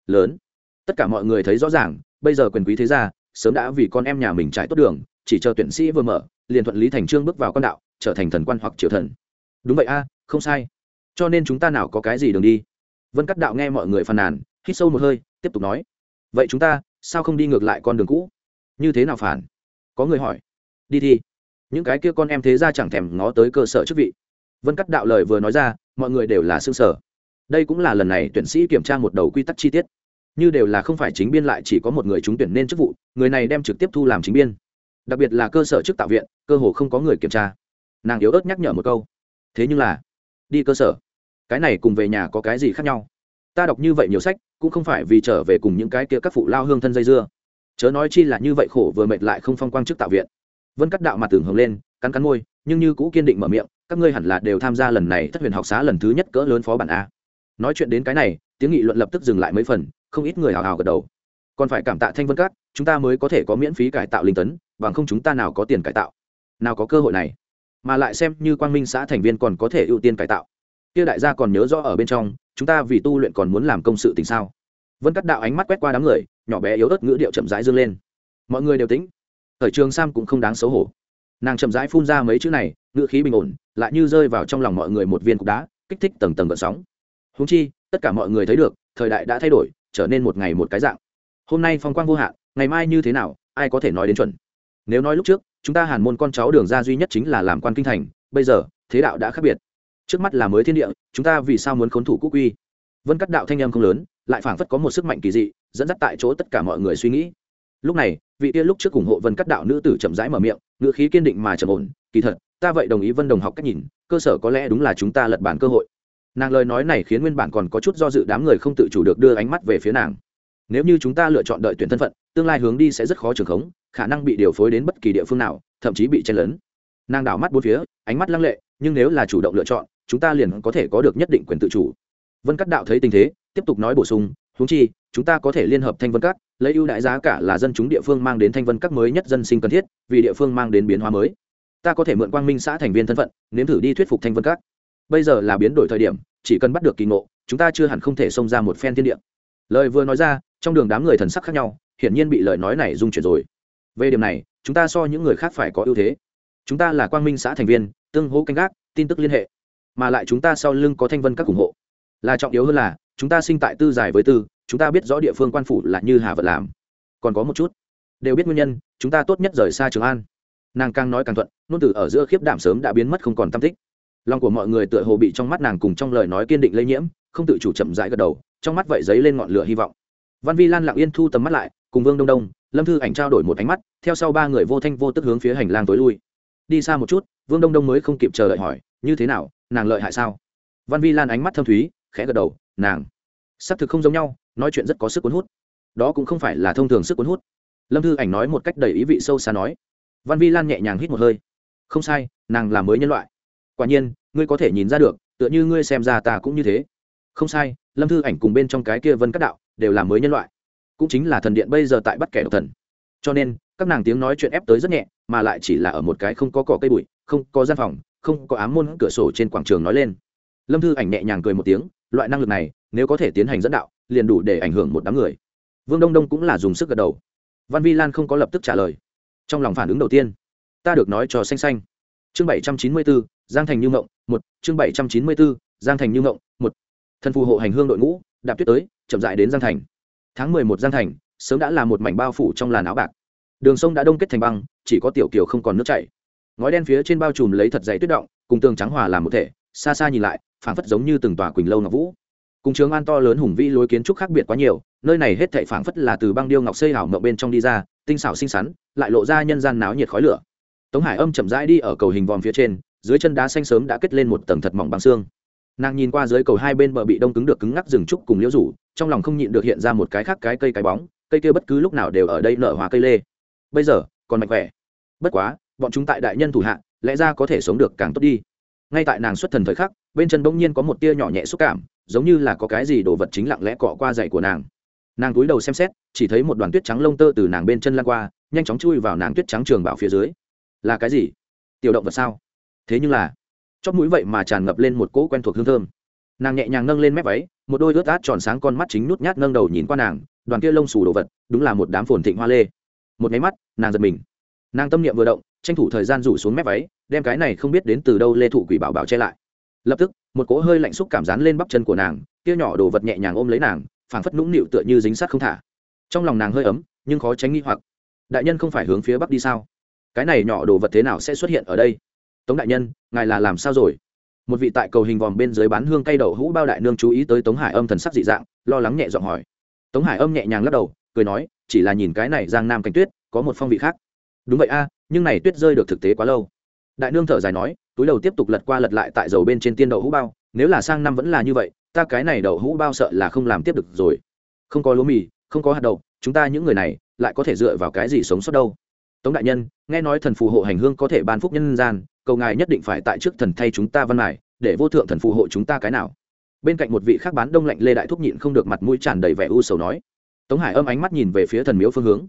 Lớn. Tất cả mọi người thấy rõ ràng, bây giờ quyền quý thế gia, sớm đã vì con em nhà mình trải tốt đường, chỉ chờ tuyển sĩ vừa mở, liền thuận lý thành trương bước vào con đạo, trở thành thần quan hoặc triều thần. Đúng vậy a, không sai cho nên chúng ta nào có cái gì đường đi? Vân cắt đạo nghe mọi người phàn nàn, hít sâu một hơi, tiếp tục nói. Vậy chúng ta, sao không đi ngược lại con đường cũ? Như thế nào phản? Có người hỏi. Đi thi những cái kia con em thế ra chẳng thèm ngó tới cơ sở chức vị. Vân cắt đạo lời vừa nói ra, mọi người đều là xương sở đây cũng là lần này tuyển sĩ kiểm tra một đầu quy tắc chi tiết. Như đều là không phải chính biên lại chỉ có một người trúng tuyển nên chức vụ, người này đem trực tiếp thu làm chính biên. Đặc biệt là cơ sở chức tạo viện, cơ hồ không có người kiểm tra. Nàng yếu ớt nhắc nhở một câu. Thế nhưng là, đi cơ sở cái này cùng về nhà có cái gì khác nhau? Ta đọc như vậy nhiều sách, cũng không phải vì trở về cùng những cái kia các phụ lao hương thân dây dưa. Chớ nói chi là như vậy khổ vừa mệt lại không phong quang chức tạo viện. Vân cắt đạo mặt tường hồng lên, cắn cắn môi, nhưng như cũ kiên định mở miệng, các ngươi hẳn là đều tham gia lần này thất huyền học xá lần thứ nhất cỡ lớn phó bản a. Nói chuyện đến cái này, tiếng nghị luận lập tức dừng lại mấy phần, không ít người hào hào gật đầu. Còn phải cảm tạ thanh vân các chúng ta mới có thể có miễn phí cải tạo linh tấn, bằng không chúng ta nào có tiền cải tạo? Nào có cơ hội này? Mà lại xem như quang minh xã thành viên còn có thể ưu tiên cải tạo kia đại gia còn nhớ rõ ở bên trong, chúng ta vì tu luyện còn muốn làm công sự tình sao? Vân cắt đạo ánh mắt quét qua đám người, nhỏ bé yếu ớt ngữ điệu chậm rãi dương lên. Mọi người đều tính Thời trường sam cũng không đáng xấu hổ. Nàng chậm rãi phun ra mấy chữ này, ngữ khí bình ổn, lại như rơi vào trong lòng mọi người một viên cục đá, kích thích tầng tầng gợn sóng. Húng chi, tất cả mọi người thấy được, thời đại đã thay đổi, trở nên một ngày một cái dạng. Hôm nay phong quang vô hạn, ngày mai như thế nào, ai có thể nói đến chuẩn? Nếu nói lúc trước, chúng ta hàn môn con cháu đường ra duy nhất chính là làm quan kinh thành, bây giờ, thế đạo đã khác biệt trước mắt là mới thiên địa, chúng ta vì sao muốn khốn thủ quốc quy? Vân cắt đạo thanh em không lớn, lại phảng phất có một sức mạnh kỳ dị, dẫn dắt tại chỗ tất cả mọi người suy nghĩ. Lúc này, vị kia lúc trước ủng hộ vân cắt đạo nữ tử chậm rãi mở miệng, ngữ khí kiên định mà trầm ổn, kỳ thật, ta vậy đồng ý vân đồng học cách nhìn, cơ sở có lẽ đúng là chúng ta lật bản cơ hội. Nàng lời nói này khiến nguyên bản còn có chút do dự đám người không tự chủ được đưa ánh mắt về phía nàng. Nếu như chúng ta lựa chọn đợi tuyển thân phận, tương lai hướng đi sẽ rất khó trường khống, khả năng bị điều phối đến bất kỳ địa phương nào, thậm chí bị chen lấn. Nàng đảo mắt bốn phía, ánh mắt lăng lệ, nhưng nếu là chủ động lựa chọn chúng ta liền có thể có được nhất định quyền tự chủ. Vân cắt đạo thấy tình thế, tiếp tục nói bổ sung húng chi, chúng ta có thể liên hợp thanh vân các lấy ưu đại giá cả là dân chúng địa phương mang đến thanh vân các mới nhất dân sinh cần thiết, vì địa phương mang đến biến hóa mới. Ta có thể mượn quang minh xã thành viên thân phận, nếm thử đi thuyết phục thanh vân các bây giờ là biến đổi thời điểm, chỉ cần bắt được kỳ ngộ, chúng ta chưa hẳn không thể xông ra một phen thiên địa. Lời vừa nói ra, trong đường đám người thần sắc khác nhau, hiển nhiên bị lời nói này dung chuyển rồi. Về điểm này, chúng ta so những người khác phải có ưu thế. Chúng ta là quang minh xã thành viên, tương hỗ canh gác, tin tức liên hệ mà lại chúng ta sau lưng có thanh vân các ủng hộ. Là trọng yếu hơn là, chúng ta sinh tại tư giải với tư, chúng ta biết rõ địa phương quan phủ là như hà vật làm. Còn có một chút, đều biết nguyên nhân, chúng ta tốt nhất rời xa trường an. Nàng càng nói càng thuận, nôn tử ở giữa khiếp đảm sớm đã biến mất không còn tâm tích. Lòng của mọi người tựa hồ bị trong mắt nàng cùng trong lời nói kiên định lây nhiễm, không tự chủ chậm rãi gật đầu, trong mắt vậy dấy lên ngọn lửa hy vọng. Văn vi lan lặng yên thu tầm mắt lại, cùng vương đông đông, lâm thư ảnh trao đổi một ánh mắt, theo sau ba người vô thanh vô tức hướng phía hành lang tối lui. Đi xa một chút, vương đông đông mới không kịp chờ đợi hỏi như thế nào, nàng lợi hại sao? Văn vi lan ánh mắt thâm thúy, khẽ gật đầu, nàng xác thực không giống nhau, nói chuyện rất có sức cuốn hút. Đó cũng không phải là thông thường sức cuốn hút. Lâm thư ảnh nói một cách đầy ý vị sâu xa nói. Văn vi lan nhẹ nhàng hít một hơi. Không sai, nàng là mới nhân loại. Quả nhiên, ngươi có thể nhìn ra được, tựa như ngươi xem ra ta cũng như thế. Không sai, lâm thư ảnh cùng bên trong cái kia vân các đạo đều là mới nhân loại. Cũng chính là thần điện bây giờ tại bắt kẻ độc thần. Cho nên, các nàng tiếng nói chuyện ép tới rất nhẹ, mà lại chỉ là ở một cái không có cỏ cây bụi, không có gian phòng không có ám môn cửa sổ trên quảng trường nói lên. Lâm thư ảnh nhẹ nhàng cười một tiếng, loại năng lực này, nếu có thể tiến hành dẫn đạo, liền đủ để ảnh hưởng một đám người. Vương đông đông cũng là dùng sức gật đầu. Văn vi lan không có lập tức trả lời. Trong lòng phản ứng đầu tiên, ta được nói cho xanh xanh. Chương bảy trăm chín mươi bốn giang thành như ngộng một. Chương bảy trăm chín mươi bốn giang thành như ngộng một. Thần phù hộ hành hương đội ngũ, đạp tuyết tới, chậm dại đến giang thành. Tháng mười một giang thành, sớm đã là một mảnh bao phủ trong làn áo bạc. Đường sông đã đông kết thành băng, chỉ có tiểu kiều không còn nước chảy ngói đen phía trên bao trùm lấy thật dày tuyết động, cùng tường trắng hòa làm một thể, xa xa nhìn lại, phảng phất giống như từng tòa quỳnh lâu ngọc vũ. Cùng trường an to lớn hùng vĩ lối kiến trúc khác biệt quá nhiều, nơi này hết thảy phảng phất là từ băng điêu ngọc xây hảo mộng bên trong đi ra, tinh xảo xinh xắn, lại lộ ra nhân gian náo nhiệt khói lửa. Tống hải âm chậm rãi đi ở cầu hình vòm phía trên, dưới chân đá xanh sớm đã kết lên một tầng thật mỏng bằng xương. Nàng nhìn qua dưới cầu hai bên bờ bị đông cứng được cứng ngắc rừng trúc cùng liễu rủ, trong lòng không nhịn được hiện ra một cái khác cái cây cái bóng, cây kia bất cứ lúc nào đều ở đây nở hoa cây lê. Bây giờ, còn mạnh khỏe. Bất quá bọn chúng tại đại nhân thủ hạ, lẽ ra có thể sống được càng tốt đi. Ngay tại nàng xuất thần thời khắc, bên chân bỗng nhiên có một tia nhỏ nhẹ xúc cảm, giống như là có cái gì đồ vật chính lặng lẽ cọ qua dậy của nàng. Nàng cúi đầu xem xét, chỉ thấy một đoàn tuyết trắng lông tơ từ nàng bên chân lan qua, nhanh chóng chui vào nàng tuyết trắng trường bảo phía dưới. Là cái gì? Tiểu động vật sao? Thế nhưng là chót mũi vậy mà tràn ngập lên một cỗ quen thuộc hương thơm. Nàng nhẹ nhàng nâng lên mép váy, một đôi ướt át tròn sáng con mắt chính nút nhát nâng đầu nhìn qua nàng, đoàn kia lông xù đồ vật, đúng là một đám phồn thịnh hoa lê. Một máy mắt, nàng giật mình. Nàng tâm niệm vừa động tranh thủ thời gian rủ xuống mép váy, đem cái này không biết đến từ đâu lê thụ quỷ bảo bảo che lại. Lập tức, một cỗ hơi lạnh xúc cảm rán lên bắp chân của nàng, kia nhỏ đồ vật nhẹ nhàng ôm lấy nàng, phảng phất nũng nịu tựa như dính sát không thả. Trong lòng nàng hơi ấm, nhưng khó tránh nghi hoặc. Đại nhân không phải hướng phía bắc đi sao? Cái này nhỏ đồ vật thế nào sẽ xuất hiện ở đây? Tống đại nhân, ngài là làm sao rồi? Một vị tại cầu hình vòm bên dưới bán hương cây đậu hũ bao đại nương chú ý tới tống hải âm thần sắc dị dạng, lo lắng nhẹ giọng hỏi. Tống hải âm nhẹ nhàng lắc đầu, cười nói, chỉ là nhìn cái này giang nam cánh tuyết, có một phong vị khác. Đúng vậy a nhưng này tuyết rơi được thực tế quá lâu. Đại nương thở dài nói, túi đầu tiếp tục lật qua lật lại tại dầu bên trên tiên đậu hũ bao, nếu là sang năm vẫn là như vậy, ta cái này đậu hũ bao sợ là không làm tiếp được rồi. Không có lúa mì, không có hạt đậu, chúng ta những người này lại có thể dựa vào cái gì sống sót đâu. Tống đại nhân, nghe nói thần phù hộ hành hương có thể ban phúc nhân gian, cầu ngài nhất định phải tại trước thần thay chúng ta văn mài, để vô thượng thần phù hộ chúng ta cái nào. Bên cạnh một vị khác bán đông lạnh lê đại thúc nhịn không được mặt mũi tràn đầy vẻ u sầu nói. Tống hải âm ánh mắt nhìn về phía thần miếu phương hướng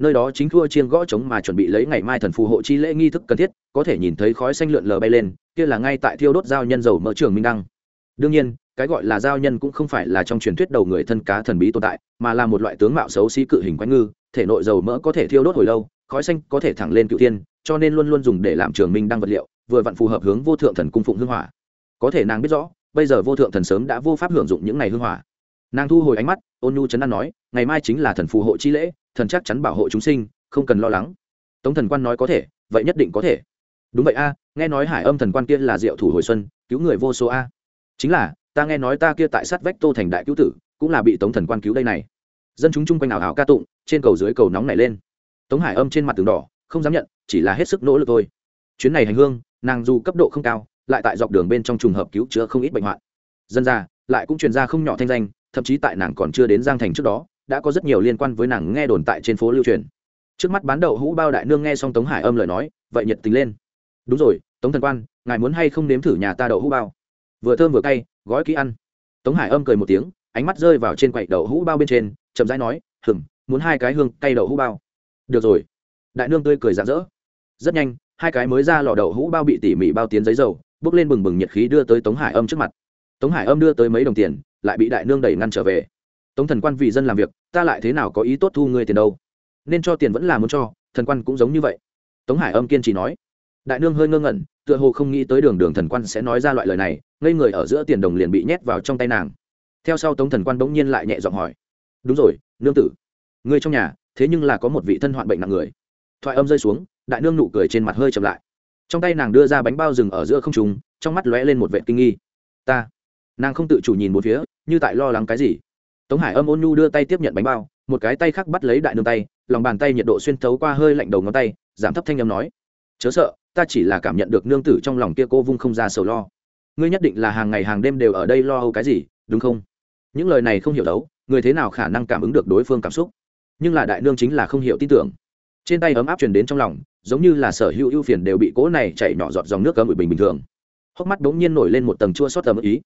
nơi đó chính thua chiên gõ trống mà chuẩn bị lấy ngày mai thần phù hộ chi lễ nghi thức cần thiết, có thể nhìn thấy khói xanh lượn lờ bay lên, kia là ngay tại thiêu đốt giao nhân dầu mỡ trường minh đăng. Đương nhiên, cái gọi là giao nhân cũng không phải là trong truyền thuyết đầu người thân cá thần bí tồn tại, mà là một loại tướng mạo xấu xí cự hình quái ngư, thể nội dầu mỡ có thể thiêu đốt hồi lâu, khói xanh có thể thẳng lên cựu tiên cho nên luôn luôn dùng để làm trường minh đăng vật liệu, vừa vặn phù hợp hướng vô thượng thần cung phụng hương hỏa. Có thể nàng biết rõ, bây giờ vô thượng thần sớm đã vô pháp hưởng dụng những ngày hương hỏa. Nàng thu hồi ánh mắt, ôn nhu chấn an nói, ngày mai chính là thần phù hộ chi lễ thần chắc chắn bảo hộ chúng sinh, không cần lo lắng. Tống thần quan nói có thể, vậy nhất định có thể. Đúng vậy a, nghe nói hải âm thần quan kia là diệu thủ hồi xuân, cứu người vô số a. Chính là, ta nghe nói ta kia tại sát vách tô thành đại cứu tử, cũng là bị tống thần quan cứu đây này. Dân chúng chung quanh ảo ảo ca tụng, trên cầu dưới cầu nóng này lên. Tống hải âm trên mặt tường đỏ, không dám nhận, chỉ là hết sức nỗ lực thôi. Chuyến này hành hương, nàng dù cấp độ không cao, lại tại dọc đường bên trong trùng hợp cứu chữa không ít bệnh hoạn. Dân ra lại cũng truyền ra không nhỏ thanh danh, thậm chí tại nàng còn chưa đến giang thành trước đó đã có rất nhiều liên quan với nàng nghe đồn tại trên phố lưu truyền. Trước mắt bán đậu hũ bao đại nương nghe xong tống hải âm lời nói, vậy nhiệt tình lên. Đúng rồi, tống thần quan, ngài muốn hay không nếm thử nhà ta đậu hũ bao? Vừa thơm vừa cay, gói kỹ ăn. Tống hải âm cười một tiếng, ánh mắt rơi vào trên quậy đậu hũ bao bên trên, chậm rãi nói hừng muốn hai cái hương cay đậu hũ bao. Được rồi. Đại nương tươi cười rạng rỡ. Rất nhanh, hai cái mới ra lò đậu hũ bao bị tỉ mỉ bao tiến giấy dầu, bước lên bừng bừng nhiệt khí đưa tới tống hải âm trước mặt. Tống hải âm đưa tới mấy đồng tiền, lại bị đại nương đẩy ngăn trở về tống thần quan vì dân làm việc, ta lại thế nào có ý tốt thu ngươi tiền đâu? Nên cho tiền vẫn là muốn cho, thần quan cũng giống như vậy. Tống hải âm kiên trì nói. Đại nương hơi ngơ ngẩn, tựa hồ không nghĩ tới đường đường thần quan sẽ nói ra loại lời này, ngây người ở giữa tiền đồng liền bị nhét vào trong tay nàng. Theo sau tống thần quan bỗng nhiên lại nhẹ giọng hỏi. Đúng rồi, nương tử, ngươi trong nhà, thế nhưng là có một vị thân hoạn bệnh nặng người. Thoại âm rơi xuống, đại nương nụ cười trên mặt hơi chậm lại. Trong tay nàng đưa ra bánh bao rừng ở giữa không trùng trong mắt lóe lên một vệ kinh nghi. Ta. Nàng không tự chủ nhìn một phía, như tại lo lắng cái gì tống hải âm ôn nhu đưa tay tiếp nhận bánh bao, một cái tay khác bắt lấy đại nương tay, lòng bàn tay nhiệt độ xuyên thấu qua hơi lạnh đầu ngón tay, giảm thấp thanh âm nói, chớ sợ, ta chỉ là cảm nhận được nương tử trong lòng kia cô vung không ra sầu lo. Ngươi nhất định là hàng ngày hàng đêm đều ở đây lo âu cái gì, đúng không? Những lời này không hiểu đấu, người thế nào khả năng cảm ứng được đối phương cảm xúc. Nhưng là đại nương chính là không hiểu tin tưởng. Trên tay ấm áp truyền đến trong lòng, giống như là sở hữu ưu phiền đều bị cỗ này chảy nhỏ giọt dòng nước cấm ủi bình bình thường. Hốc mắt bỗng nhiên nổi lên một tầng chua xót tầm ý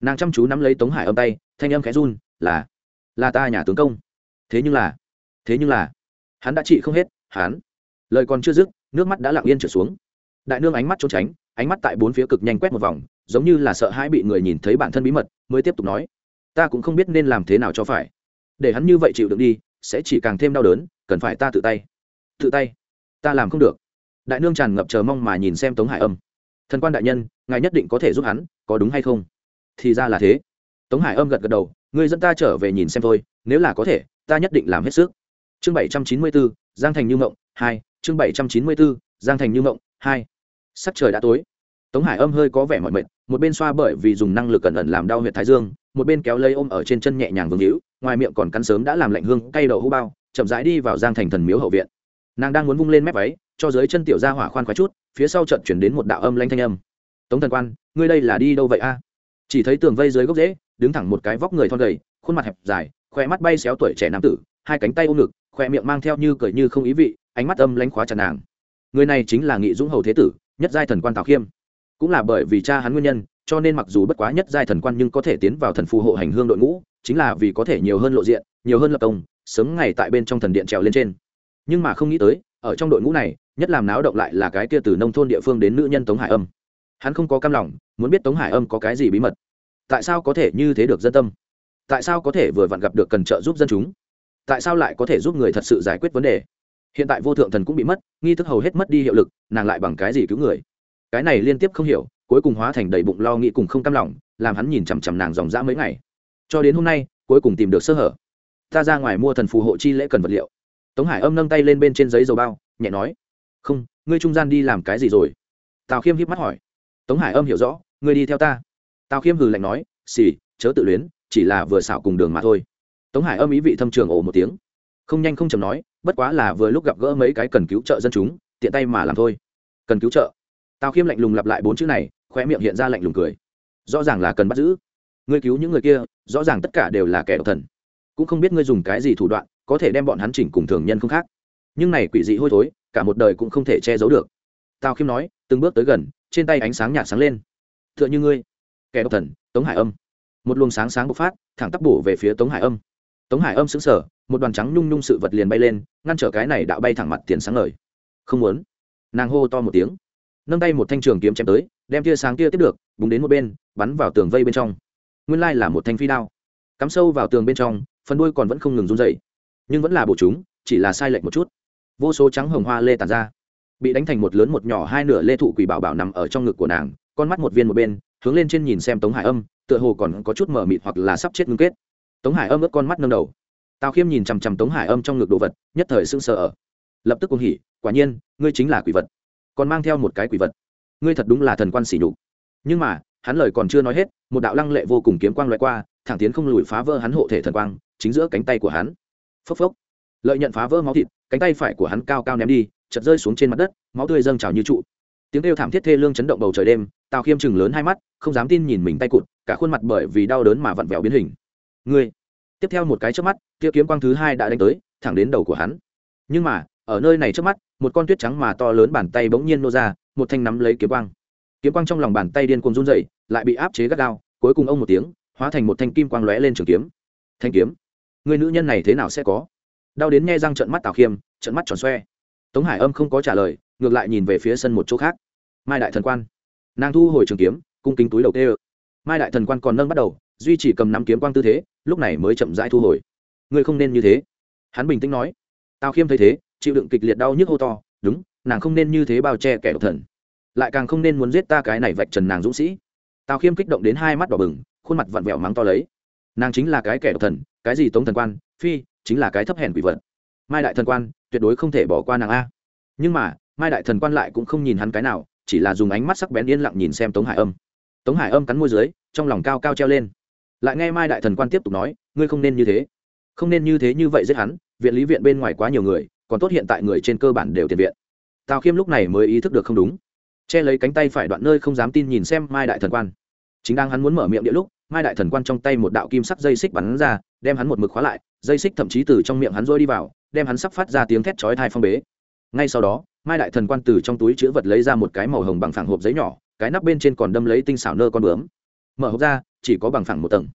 nàng chăm chú nắm lấy tống hải âm tay thanh âm khẽ run là là ta nhà tướng công thế nhưng là thế nhưng là hắn đã trị không hết hắn lời còn chưa dứt nước mắt đã lặng yên trở xuống đại nương ánh mắt trốn tránh ánh mắt tại bốn phía cực nhanh quét một vòng giống như là sợ hãi bị người nhìn thấy bản thân bí mật mới tiếp tục nói ta cũng không biết nên làm thế nào cho phải để hắn như vậy chịu đựng đi sẽ chỉ càng thêm đau đớn cần phải ta tự tay tự tay ta làm không được đại nương tràn ngập chờ mong mà nhìn xem tống hải âm thần quan đại nhân ngài nhất định có thể giúp hắn có đúng hay không thì ra là thế. Tống hải âm gật gật đầu người dẫn ta trở về nhìn xem thôi, nếu là có thể, ta nhất định làm hết sức. Chương bảy trăm chín mươi bốn giang thành như mộng, hai, chương bảy trăm chín mươi bốn giang thành như mộng, hai. Sắc trời đã tối. Tống hải âm hơi có vẻ mỏi mệt, một bên xoa bởi vì dùng năng lực cẩn ẩn làm đau huyệt thái dương, một bên kéo lấy ôm ở trên chân nhẹ nhàng vương hữu, ngoài miệng còn cắn sớm đã làm lạnh hương, cay đầu hô bao, chậm rãi đi vào giang thành thần miếu hậu viện. Nàng đang muốn vung lên mép váy, cho dưới chân tiểu ra hỏa khoan khoái chút, phía sau trận chuyển đến một đạo âm lanh thanh âm. Tống thần quan, ngươi đây là đi đâu vậy a? Chỉ thấy tường vây dưới gốc rễ, đứng thẳng một cái vóc người thon gầy, khuôn mặt hẹp dài khoe mắt bay xéo tuổi trẻ nam tử, hai cánh tay ôm ngực khoe miệng mang theo như cười như không ý vị, ánh mắt âm lánh khóa chặt nàng. Người này chính là nghị dũng hầu thế tử, nhất giai thần quan tào khiêm. Cũng là bởi vì cha hắn nguyên nhân, cho nên mặc dù bất quá nhất giai thần quan nhưng có thể tiến vào thần phù hộ hành hương đội ngũ, chính là vì có thể nhiều hơn lộ diện, nhiều hơn lập công, sớm ngày tại bên trong thần điện trèo lên trên. Nhưng mà không nghĩ tới, ở trong đội ngũ này, nhất làm náo động lại là cái kia từ nông thôn địa phương đến nữ nhân tống hải âm. Hắn không có cam lòng muốn biết tống hải âm có cái gì bí mật. Tại sao có thể như thế được dân tâm? Tại sao có thể vừa vặn gặp được cần trợ giúp dân chúng? Tại sao lại có thể giúp người thật sự giải quyết vấn đề? Hiện tại vô thượng thần cũng bị mất, nghi thức hầu hết mất đi hiệu lực, nàng lại bằng cái gì cứu người? Cái này liên tiếp không hiểu, cuối cùng hóa thành đầy bụng lo nghĩ cùng không cam lòng, làm hắn nhìn chằm chằm nàng dòng dã mấy ngày. Cho đến hôm nay, cuối cùng tìm được sơ hở. Ta ra ngoài mua thần phù hộ chi lễ cần vật liệu. Tống hải âm nâng tay lên bên trên giấy dầu bao, nhẹ nói, không, ngươi trung gian đi làm cái gì rồi? Tào khiêm hiếp mắt hỏi. Tống hải âm hiểu rõ ngươi đi theo ta. Tào khiêm hừ lạnh nói, xì, chớ tự luyến, chỉ là vừa xảo cùng đường mà thôi. Tống hải âm ý vị thâm trường ồ một tiếng. Không nhanh không chầm nói, bất quá là vừa lúc gặp gỡ mấy cái cần cứu trợ dân chúng, tiện tay mà làm thôi. Cần cứu trợ. Tào khiêm lạnh lùng lặp lại bốn chữ này khoe miệng hiện ra lạnh lùng cười. Rõ ràng là cần bắt giữ. Ngươi cứu những người kia, rõ ràng tất cả đều là kẻ độc thần. Cũng không biết ngươi dùng cái gì thủ đoạn, có thể đem bọn hắn chỉnh cùng thường nhân không khác. Nhưng này quỷ dị hôi thối, cả một đời cũng không thể che giấu được. Tào khiêm nói, từng bước tới gần, trên tay ánh sáng nhạt sáng lên tựa như ngươi. Kẻ độc thần, tống hải âm. Một luồng sáng sáng bộc phát, thẳng tắp bổ về phía tống hải âm. Tống hải âm xứng sở một đoàn trắng nhung nhung sự vật liền bay lên, ngăn trở cái này đạo bay thẳng mặt tiền sáng ngời. Không muốn. Nàng hô to một tiếng. Nâng tay một thanh trường kiếm chém tới, đem tia sáng kia tiếp được, búng đến một bên, bắn vào tường vây bên trong. Nguyên lai là một thanh phi đao. Cắm sâu vào tường bên trong, phần đuôi còn vẫn không ngừng run dậy nhưng vẫn là bổ chúng, chỉ là sai lệch một chút. Vô số trắng hồng hoa lê tàn ra. Bị đánh thành một lớn một nhỏ hai nửa lê thụ quỷ bảo bảo nằm ở trong ngực của nàng con mắt một viên một bên, hướng lên trên nhìn xem tống hải âm, tựa hồ còn có chút mở mịt hoặc là sắp chết ngưng kết. Tống hải âm ướt con mắt nâng đầu. Tào khiêm nhìn chằm chằm tống hải âm trong ngực đồ vật, nhất thời sưng sờ ở. Lập tức cuồng hỉ, quả nhiên, ngươi chính là quỷ vật. Còn mang theo một cái quỷ vật. Ngươi thật đúng là thần quan xỉ nhục. Nhưng mà, hắn lời còn chưa nói hết, một đạo lăng lệ vô cùng kiếm quang loại qua, thẳng tiến không lùi phá vỡ hắn hộ thể thần quang, chính giữa cánh tay của hắn. Phốc phốc. Lợi nhận phá vỡ máu thịt, cánh tay phải của hắn cao cao ném đi chật rơi xuống trên mặt đất, máu tươi dâng trào như trụ tiếng kêu thảm thiết thê lương chấn động bầu trời đêm, tào khiêm chừng lớn hai mắt, không dám tin nhìn mình tay cụt, cả khuôn mặt bởi vì đau đớn mà vặn vẹo biến hình. Ngươi! Tiếp theo một cái trước mắt kia kiếm quang thứ hai đã đánh tới, thẳng đến đầu của hắn. Nhưng mà, ở nơi này trước mắt, một con tuyết trắng mà to lớn bàn tay bỗng nhiên nô ra, một thanh nắm lấy kiếm quang. Kiếm quang trong lòng bàn tay điên cuồng run dậy lại bị áp chế gắt gao, cuối cùng ông một tiếng, hóa thành một thanh kim quang lóe lên trường kiếm. Thanh kiếm? Người nữ nhân này thế nào sẽ có? Đau đến nghe răng trận mắt tào khiêm trận mắt tròn xoe. Tống hải âm không có trả lời ngược lại nhìn về phía sân một chỗ khác. Mai đại thần quan. Nàng thu hồi trường kiếm, cung kính túi đầu tê ơ mai đại thần quan còn nâng bắt đầu, duy chỉ cầm nắm kiếm quang tư thế, lúc này mới chậm rãi thu hồi. Ngươi không nên như thế. Hắn bình tĩnh nói. Tào khiêm thấy thế, chịu đựng kịch liệt đau nhức hô to, đúng, nàng không nên như thế bao che kẻ độc thần. Lại càng không nên muốn giết ta cái này vạch trần nàng dũng sĩ. Tào khiêm kích động đến hai mắt đỏ bừng, khuôn mặt vặn vẹo mắng to lấy. Nàng chính là cái kẻ độc thần, cái gì tống thần quan, phi, chính là cái thấp hèn quỷ vật. Mai đại thần quan, tuyệt đối không thể bỏ qua nàng a. Nhưng mà mai đại thần quan lại cũng không nhìn hắn cái nào, chỉ là dùng ánh mắt sắc bén yên lặng nhìn xem tống hải âm. Tống hải âm cắn môi dưới, trong lòng cao cao treo lên. Lại nghe mai đại thần quan tiếp tục nói, ngươi không nên như thế. Không nên như thế như vậy giết hắn, viện lý viện bên ngoài quá nhiều người, còn tốt hiện tại người trên cơ bản đều tiền viện. Tào khiêm lúc này mới ý thức được không đúng. Che lấy cánh tay phải đoạn nơi không dám tin nhìn xem mai đại thần quan. Chính đang hắn muốn mở miệng địa lúc, mai đại thần quan trong tay một đạo kim sắc dây xích bắn ra, đem hắn một mực khóa lại, dây xích thậm chí từ trong miệng hắn rôi đi vào, đem hắn sắp phát ra tiếng thét chói thai phong bế ngay sau đó, mai đại thần quan từ trong túi chữ vật lấy ra một cái màu hồng bằng phẳng hộp giấy nhỏ, cái nắp bên trên còn đâm lấy tinh xảo nơ con bướm. Mở hộp ra, chỉ có bằng phẳng một tầng.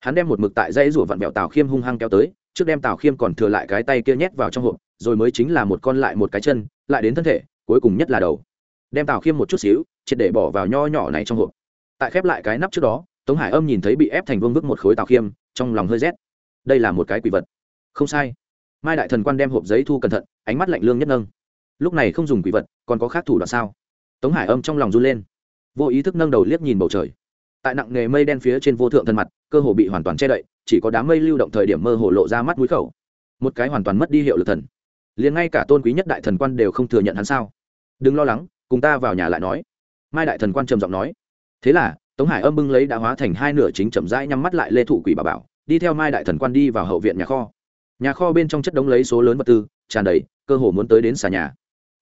Hắn đem một mực tại dây rủa vặn bẹo tào khiêm hung hăng kéo tới, trước đem tào khiêm còn thừa lại cái tay kia nhét vào trong hộp, rồi mới chính là một con lại một cái chân, lại đến thân thể, cuối cùng nhất là đầu. Đem tào khiêm một chút xíu, triệt để bỏ vào nho nhỏ này trong hộp. Tại khép lại cái nắp trước đó, tống hải âm nhìn thấy bị ép thành vương vức một khối tào khiêm, trong lòng hơi rét. Đây là một cái quỷ vật. Không sai. Mai đại thần quan đem hộp giấy thu cẩn thận, ánh mắt lạnh lương nhất nâng lúc này không dùng quỷ vật, còn có khác thủ đoạn sao? Tống hải âm trong lòng run lên, vô ý thức nâng đầu liếc nhìn bầu trời. Tại nặng nghề mây đen phía trên vô thượng thân mặt, cơ hồ bị hoàn toàn che đậy, chỉ có đám mây lưu động thời điểm mơ hồ lộ ra mắt mũi khẩu. Một cái hoàn toàn mất đi hiệu lực thần. Liền ngay cả tôn quý nhất đại thần quan đều không thừa nhận hắn sao? Đừng lo lắng, cùng ta vào nhà lại nói. Mai đại thần quan trầm giọng nói. Thế là, tống hải âm bưng lấy đã hóa thành hai nửa chính chậm rãi nhắm mắt lại lê thủ quỷ bà bảo, đi theo mai đại thần quan đi vào hậu viện nhà kho. Nhà kho bên trong chất đống lấy số lớn vật tư, tràn đầy, cơ hồ muốn tới đến xà nhà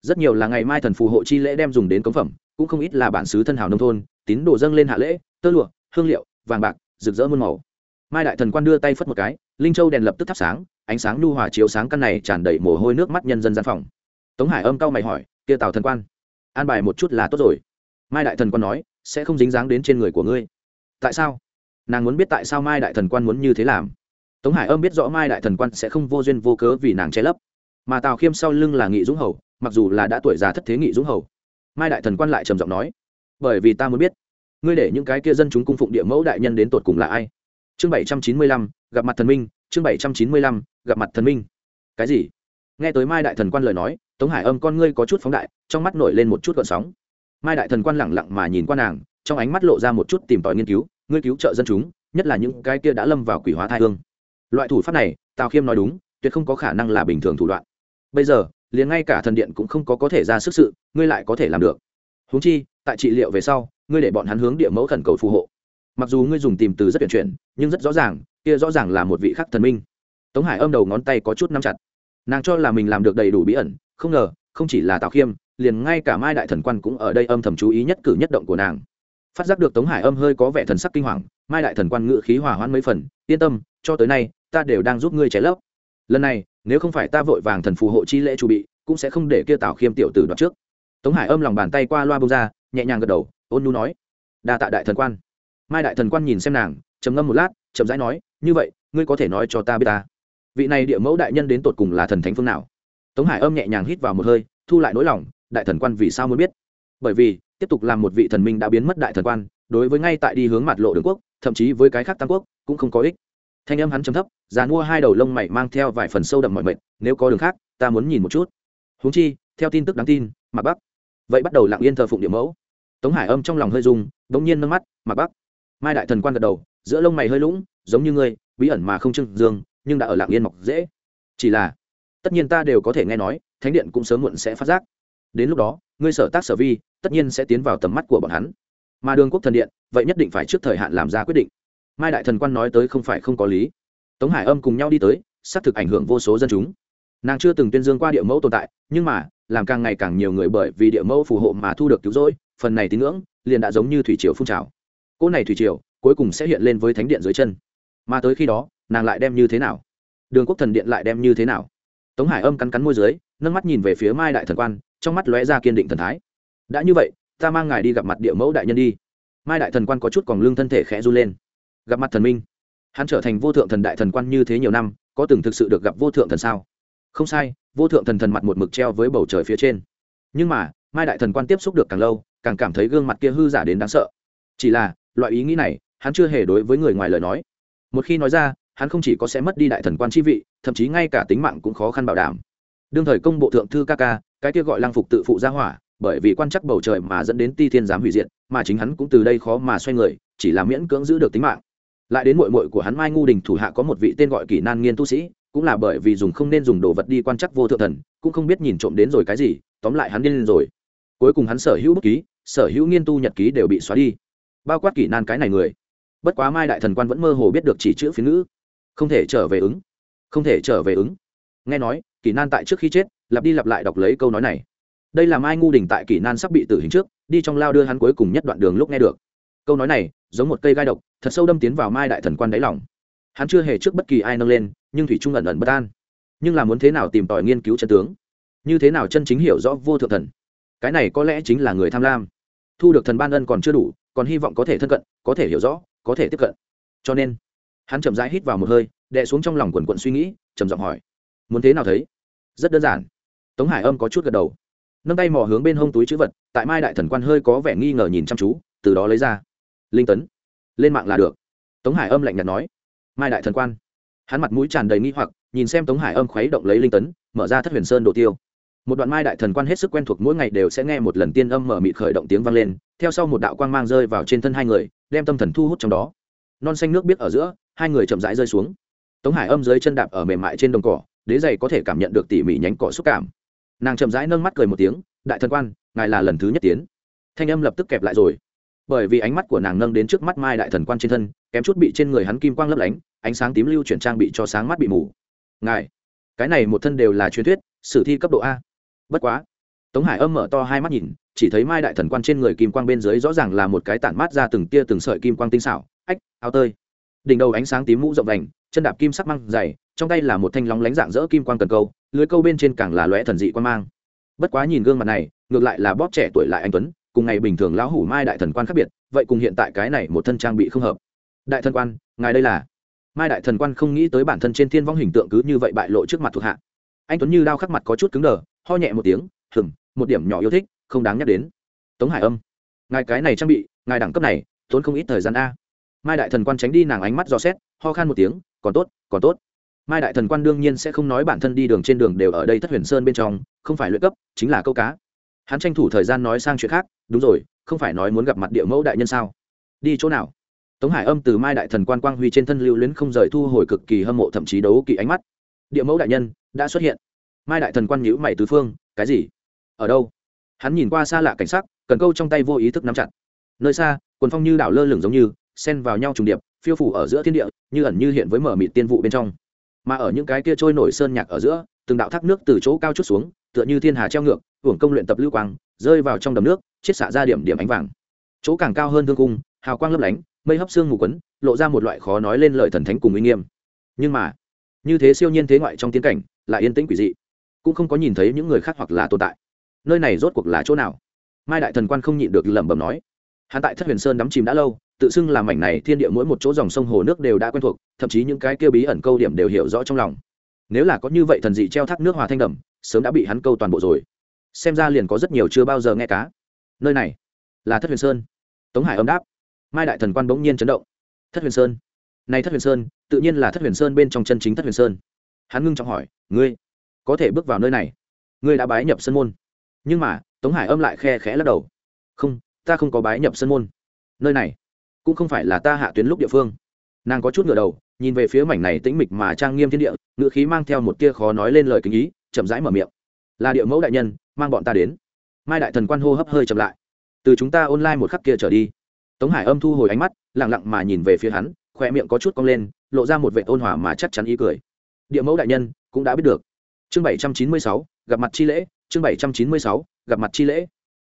rất nhiều là ngày mai thần phù hộ chi lễ đem dùng đến cống phẩm, cũng không ít là bản xứ thân hào nông thôn, tín đồ dâng lên hạ lễ, tơ lụa, hương liệu, vàng bạc, rực rỡ muôn màu. Mai đại thần quan đưa tay phất một cái, linh châu đèn lập tức thắp sáng, ánh sáng nhu hòa chiếu sáng căn này tràn đầy mồ hôi nước mắt nhân dân gian phòng. Tống hải âm cao mày hỏi, kia tào thần quan, an bài một chút là tốt rồi. Mai đại thần quan nói, sẽ không dính dáng đến trên người của ngươi. Tại sao? Nàng muốn biết tại sao mai đại thần quan muốn như thế làm. Tống hải âm biết rõ mai đại thần quan sẽ không vô duyên vô cớ vì nàng che lấp. Mà tào khiêm sau lưng là nghị dũng hầu mặc dù là đã tuổi già thất thế nghị dũng hầu, mai đại thần quan lại trầm giọng nói, bởi vì ta muốn biết, ngươi để những cái kia dân chúng cung phụng địa mẫu đại nhân đến tột cùng là ai? Chương bảy trăm chín mươi lăm, gặp mặt thần minh, chương bảy trăm chín mươi lăm, gặp mặt thần minh. Cái gì? Nghe tới mai đại thần quan lời nói, tống hải âm con ngươi có chút phóng đại, trong mắt nổi lên một chút gợn sóng. Mai đại thần quan lẳng lặng mà nhìn qua nàng, trong ánh mắt lộ ra một chút tìm tòi nghiên cứu, ngươi cứu trợ dân chúng, nhất là những cái kia đã lâm vào quỷ hóa thai hương. Loại thủ pháp này, tào khiêm nói đúng, tuyệt không có khả năng là bình thường thủ đoạn. Bây giờ liền ngay cả thần điện cũng không có có thể ra sức sự, ngươi lại có thể làm được. Húng chi, tại trị liệu về sau, ngươi để bọn hắn hướng địa mẫu thần cầu phù hộ. Mặc dù ngươi dùng tìm từ rất tuyển chuyển, nhưng rất rõ ràng, kia rõ ràng là một vị khắc thần minh. Tống hải âm đầu ngón tay có chút nắm chặt. Nàng cho là mình làm được đầy đủ bí ẩn, không ngờ, không chỉ là tào khiêm, liền ngay cả mai đại thần quan cũng ở đây âm thầm chú ý nhất cử nhất động của nàng. Phát giác được tống hải âm hơi có vẻ thần sắc kinh hoàng, mai đại thần quan ngự khí hỏa hoãn mấy phần, yên tâm, cho tới nay, ta đều đang giúp ngươi cháy lấp. Lần này nếu không phải ta vội vàng thần phù hộ chi lễ chu bị, cũng sẽ không để kia tào khiêm tiểu tử đoạt trước. Tống hải âm lòng bàn tay qua loa bông ra, nhẹ nhàng gật đầu, ôn nu nói, đa tạ đại thần quan. Mai đại thần quan nhìn xem nàng, trầm ngâm một lát, chậm rãi nói, như vậy, ngươi có thể nói cho ta biết ta, vị này địa mẫu đại nhân đến tột cùng là thần thánh phương nào? Tống hải âm nhẹ nhàng hít vào một hơi, thu lại nỗi lòng, đại thần quan vì sao muốn biết? Bởi vì, tiếp tục làm một vị thần minh đã biến mất đại thần quan, đối với ngay tại đi hướng mặt lộ đường quốc, thậm chí với cái khác tam quốc, cũng không có ích thanh âm hắn chấm thấp già mua hai đầu lông mày mang theo vài phần sâu đậm mọi mệt, nếu có đường khác ta muốn nhìn một chút. Huống chi theo tin tức đáng tin mặc bắc. Vậy bắt đầu lặng yên thờ phụng địa mẫu. Tống hải âm trong lòng hơi rung đống nhiên nâng mắt mặc bắc. Mai đại thần quan gật đầu giữa lông mày hơi lũng giống như ngươi bí ẩn mà không trưng dương nhưng đã ở lạng yên mọc dễ. Chỉ là tất nhiên ta đều có thể nghe nói thánh điện cũng sớm muộn sẽ phát giác. Đến lúc đó ngươi sở tác sở vi tất nhiên sẽ tiến vào tầm mắt của bọn hắn. Mà đường quốc thần điện vậy nhất định phải trước thời hạn làm ra quyết định mai đại thần quan nói tới không phải không có lý. Tống hải âm cùng nhau đi tới, xác thực ảnh hưởng vô số dân chúng. Nàng chưa từng tuyên dương qua địa mẫu tồn tại, nhưng mà, làm càng ngày càng nhiều người bởi vì địa mẫu phù hộ mà thu được cứu rỗi, phần này tín ngưỡng, liền đã giống như thủy triều phun trào. Cỗ này thủy triều, cuối cùng sẽ hiện lên với thánh điện dưới chân. Mà tới khi đó, nàng lại đem như thế nào? Đường quốc thần điện lại đem như thế nào? Tống hải âm cắn cắn môi dưới, nâng mắt nhìn về phía mai đại thần quan, trong mắt lóe ra kiên định thần thái. Đã như vậy, ta mang ngài đi gặp mặt địa mẫu đại nhân đi. Mai đại thần quan có chút còn lương thân thể khẽ run lên gặp mặt thần minh. Hắn trở thành vô thượng thần đại thần quan như thế nhiều năm, có từng thực sự được gặp vô thượng thần sao? Không sai, vô thượng thần thần mặt một mực treo với bầu trời phía trên. Nhưng mà, mai đại thần quan tiếp xúc được càng lâu, càng cảm thấy gương mặt kia hư giả đến đáng sợ. Chỉ là, loại ý nghĩ này, hắn chưa hề đối với người ngoài lời nói. Một khi nói ra, hắn không chỉ có sẽ mất đi đại thần quan chi vị, thậm chí ngay cả tính mạng cũng khó khăn bảo đảm. Đương thời công bộ thượng thư ca ca, cái kia gọi lang phục tự phụ ra hỏa, bởi vì quan chắc bầu trời mà dẫn đến ti thiên giám hủy diệt, mà chính hắn cũng từ đây khó mà xoay người, chỉ là miễn cưỡng giữ được tính mạng lại đến mội mội của hắn mai ngu đình thủ hạ có một vị tên gọi kỷ nan nghiên tu sĩ, cũng là bởi vì dùng không nên dùng đồ vật đi quan chắc vô thượng thần, cũng không biết nhìn trộm đến rồi cái gì, tóm lại hắn điên lên rồi. Cuối cùng hắn sở hữu bút ký, sở hữu nghiên tu nhật ký đều bị xóa đi. Bao quát kỷ nan cái này người. Bất quá mai đại thần quan vẫn mơ hồ biết được chỉ chữ phiến ngữ. Không thể trở về ứng. Không thể trở về ứng. Nghe nói, kỷ nan tại trước khi chết, lặp đi lặp lại đọc lấy câu nói này. Đây là mai ngu đình tại kỷ nan sắp bị tử hình trước, đi trong lao đưa hắn cuối cùng nhất đoạn đường lúc nghe được. Câu nói này, giống một cây gai độc thật sâu đâm tiến vào mai đại thần quan đáy lòng. Hắn chưa hề trước bất kỳ ai nâng lên, nhưng thủy trung ẩn ẩn bất an. Nhưng là muốn thế nào tìm tòi nghiên cứu chân tướng? Như thế nào chân chính hiểu rõ vô thượng thần? Cái này có lẽ chính là người tham lam. Thu được thần ban ân còn chưa đủ, còn hy vọng có thể thân cận, có thể hiểu rõ, có thể tiếp cận. Cho nên, hắn chậm rãi hít vào một hơi, đè xuống trong lòng quần quận suy nghĩ, trầm giọng hỏi, muốn thế nào thấy? Rất đơn giản. Tống hải âm có chút gật đầu. Nâng tay mò hướng bên hông túi chữ vật, tại mai đại thần quan hơi có vẻ nghi ngờ nhìn chăm chú, từ đó lấy ra. Linh tấn lên mạng là được. Tống hải âm lạnh nhạt nói. Mai đại thần quan. Hắn mặt mũi tràn đầy nghi hoặc, nhìn xem tống hải âm khuấy động lấy linh tấn, mở ra thất huyền sơn đồ tiêu. Một đoạn mai đại thần quan hết sức quen thuộc mỗi ngày đều sẽ nghe một lần tiên âm mở mịt khởi động tiếng vang lên, theo sau một đạo quang mang rơi vào trên thân hai người, đem tâm thần thu hút trong đó. Non xanh nước biết ở giữa, hai người chậm rãi rơi xuống. Tống hải âm dưới chân đạp ở mềm mại trên đồng cỏ, đế dày có thể cảm nhận được tỉ mỉ nhánh cỏ xúc cảm. Nàng chậm rãi nâng mắt cười một tiếng, đại thần quan, ngài là lần thứ nhất tiến. Thanh âm lập tức kẹp lại rồi bởi vì ánh mắt của nàng nâng đến trước mắt mai đại thần quan trên thân, kém chút bị trên người hắn kim quang lấp lánh, ánh sáng tím lưu chuyển trang bị cho sáng mắt bị mù. Ngài, cái này một thân đều là truyền thuyết, sử thi cấp độ a. Bất quá, tống hải âm mở to hai mắt nhìn, chỉ thấy mai đại thần quan trên người kim quang bên dưới rõ ràng là một cái tản mát ra từng tia từng sợi kim quang tinh xảo, ách, áo tơi. Đỉnh đầu ánh sáng tím mũ rộng đành chân đạp kim sắc măng dày, trong tay là một thanh lóng lánh dạng dỡ kim quang cần câu, lưới câu bên trên càng là lóe thần dị quan mang. Bất quá nhìn gương mặt này, ngược lại là bóp trẻ tuổi lại anh tuấn cùng ngày bình thường lão hủ mai đại thần quan khác biệt, vậy cùng hiện tại cái này một thân trang bị không hợp. Đại thần quan, ngài đây là? Mai đại thần quan không nghĩ tới bản thân trên thiên vong hình tượng cứ như vậy bại lộ trước mặt thuộc hạ. Anh tuấn như đao khắc mặt có chút cứng đờ, ho nhẹ một tiếng hừng một điểm nhỏ yêu thích, không đáng nhắc đến. Tống hải âm, ngài cái này trang bị, ngài đẳng cấp này, tốn không ít thời gian a. Mai đại thần quan tránh đi nàng ánh mắt dò xét, ho khan một tiếng, còn tốt còn tốt. Mai đại thần quan đương nhiên sẽ không nói bản thân đi đường trên đường đều ở đây thất huyền sơn bên trong, không phải luyện cấp, chính là câu cá hắn tranh thủ thời gian nói sang chuyện khác, đúng rồi, không phải nói muốn gặp mặt địa mẫu đại nhân sao? Đi chỗ nào? Tống hải âm từ mai đại thần quan quang huy trên thân lưu luyến không rời thu hồi cực kỳ hâm mộ thậm chí đấu kỵ ánh mắt. Địa mẫu đại nhân, đã xuất hiện. Mai đại thần quan nhữ mày tứ phương, cái gì? Ở đâu? Hắn nhìn qua xa lạ cảnh sắc, cần câu trong tay vô ý thức nắm chặt. Nơi xa, quần phong như đảo lơ lửng giống như, xen vào nhau trùng điệp, phiêu phủ ở giữa thiên địa, như ẩn như hiện với mở mịt tiên vụ bên trong. Mà ở những cái kia trôi nổi sơn nhạc ở giữa, từng đạo thác nước từ chỗ cao chút xuống, tựa như thiên hà treo ngược hưởng công luyện tập lưu quang, rơi vào trong đầm nước, chiết xạ ra điểm điểm ánh vàng. Chỗ càng cao hơn thương cung, hào quang lấp lánh, mây hấp xương mù quấn, lộ ra một loại khó nói lên lời thần thánh cùng uy nghiêm. Nhưng mà, như thế siêu nhiên thế ngoại trong tiến cảnh, lại yên tĩnh quỷ dị. Cũng không có nhìn thấy những người khác hoặc là tồn tại. Nơi này rốt cuộc là chỗ nào? Mai đại thần quan không nhịn được lẩm bẩm nói. Hắn tại thất huyền sơn đắm chìm đã lâu, tự xưng làm mảnh này thiên địa mỗi một chỗ dòng sông hồ nước đều đã quen thuộc, thậm chí những cái kia bí ẩn câu điểm đều hiểu rõ trong lòng. Nếu là có như vậy thần dị treo thác nước hòa thanh đầm, sớm đã bị hắn câu toàn bộ rồi xem ra liền có rất nhiều chưa bao giờ nghe cá. Nơi này là thất huyền sơn. Tống hải âm đáp. Mai đại thần quan bỗng nhiên chấn động. Thất huyền sơn? Này thất huyền sơn, tự nhiên là thất huyền sơn bên trong chân chính thất huyền sơn. Hắn ngưng trọng hỏi, ngươi có thể bước vào nơi này? Ngươi đã bái nhập sân môn. Nhưng mà, tống hải âm lại khe khẽ lắc đầu. Không, ta không có bái nhập sân môn. Nơi này cũng không phải là ta hạ tuyến lúc địa phương. Nàng có chút ngửa đầu, nhìn về phía mảnh này tĩnh mịch mà trang nghiêm thiên địa ngự khí mang theo một tia khó nói lên lời kính ý, chậm rãi mở miệng. Là địa mẫu đại nhân mang bọn ta đến. Mai đại thần quan hô hấp hơi chậm lại. Từ chúng ta online một khắc kia trở đi. Tống hải âm thu hồi ánh mắt lẳng lặng mà nhìn về phía hắn khoe miệng có chút cong lên, lộ ra một vệ ôn hòa mà chắc chắn ý cười. Địa mẫu đại nhân, cũng đã biết được. Chương bảy trăm chín mươi sáu, gặp mặt chi lễ, chương bảy trăm chín mươi sáu, gặp mặt chi lễ.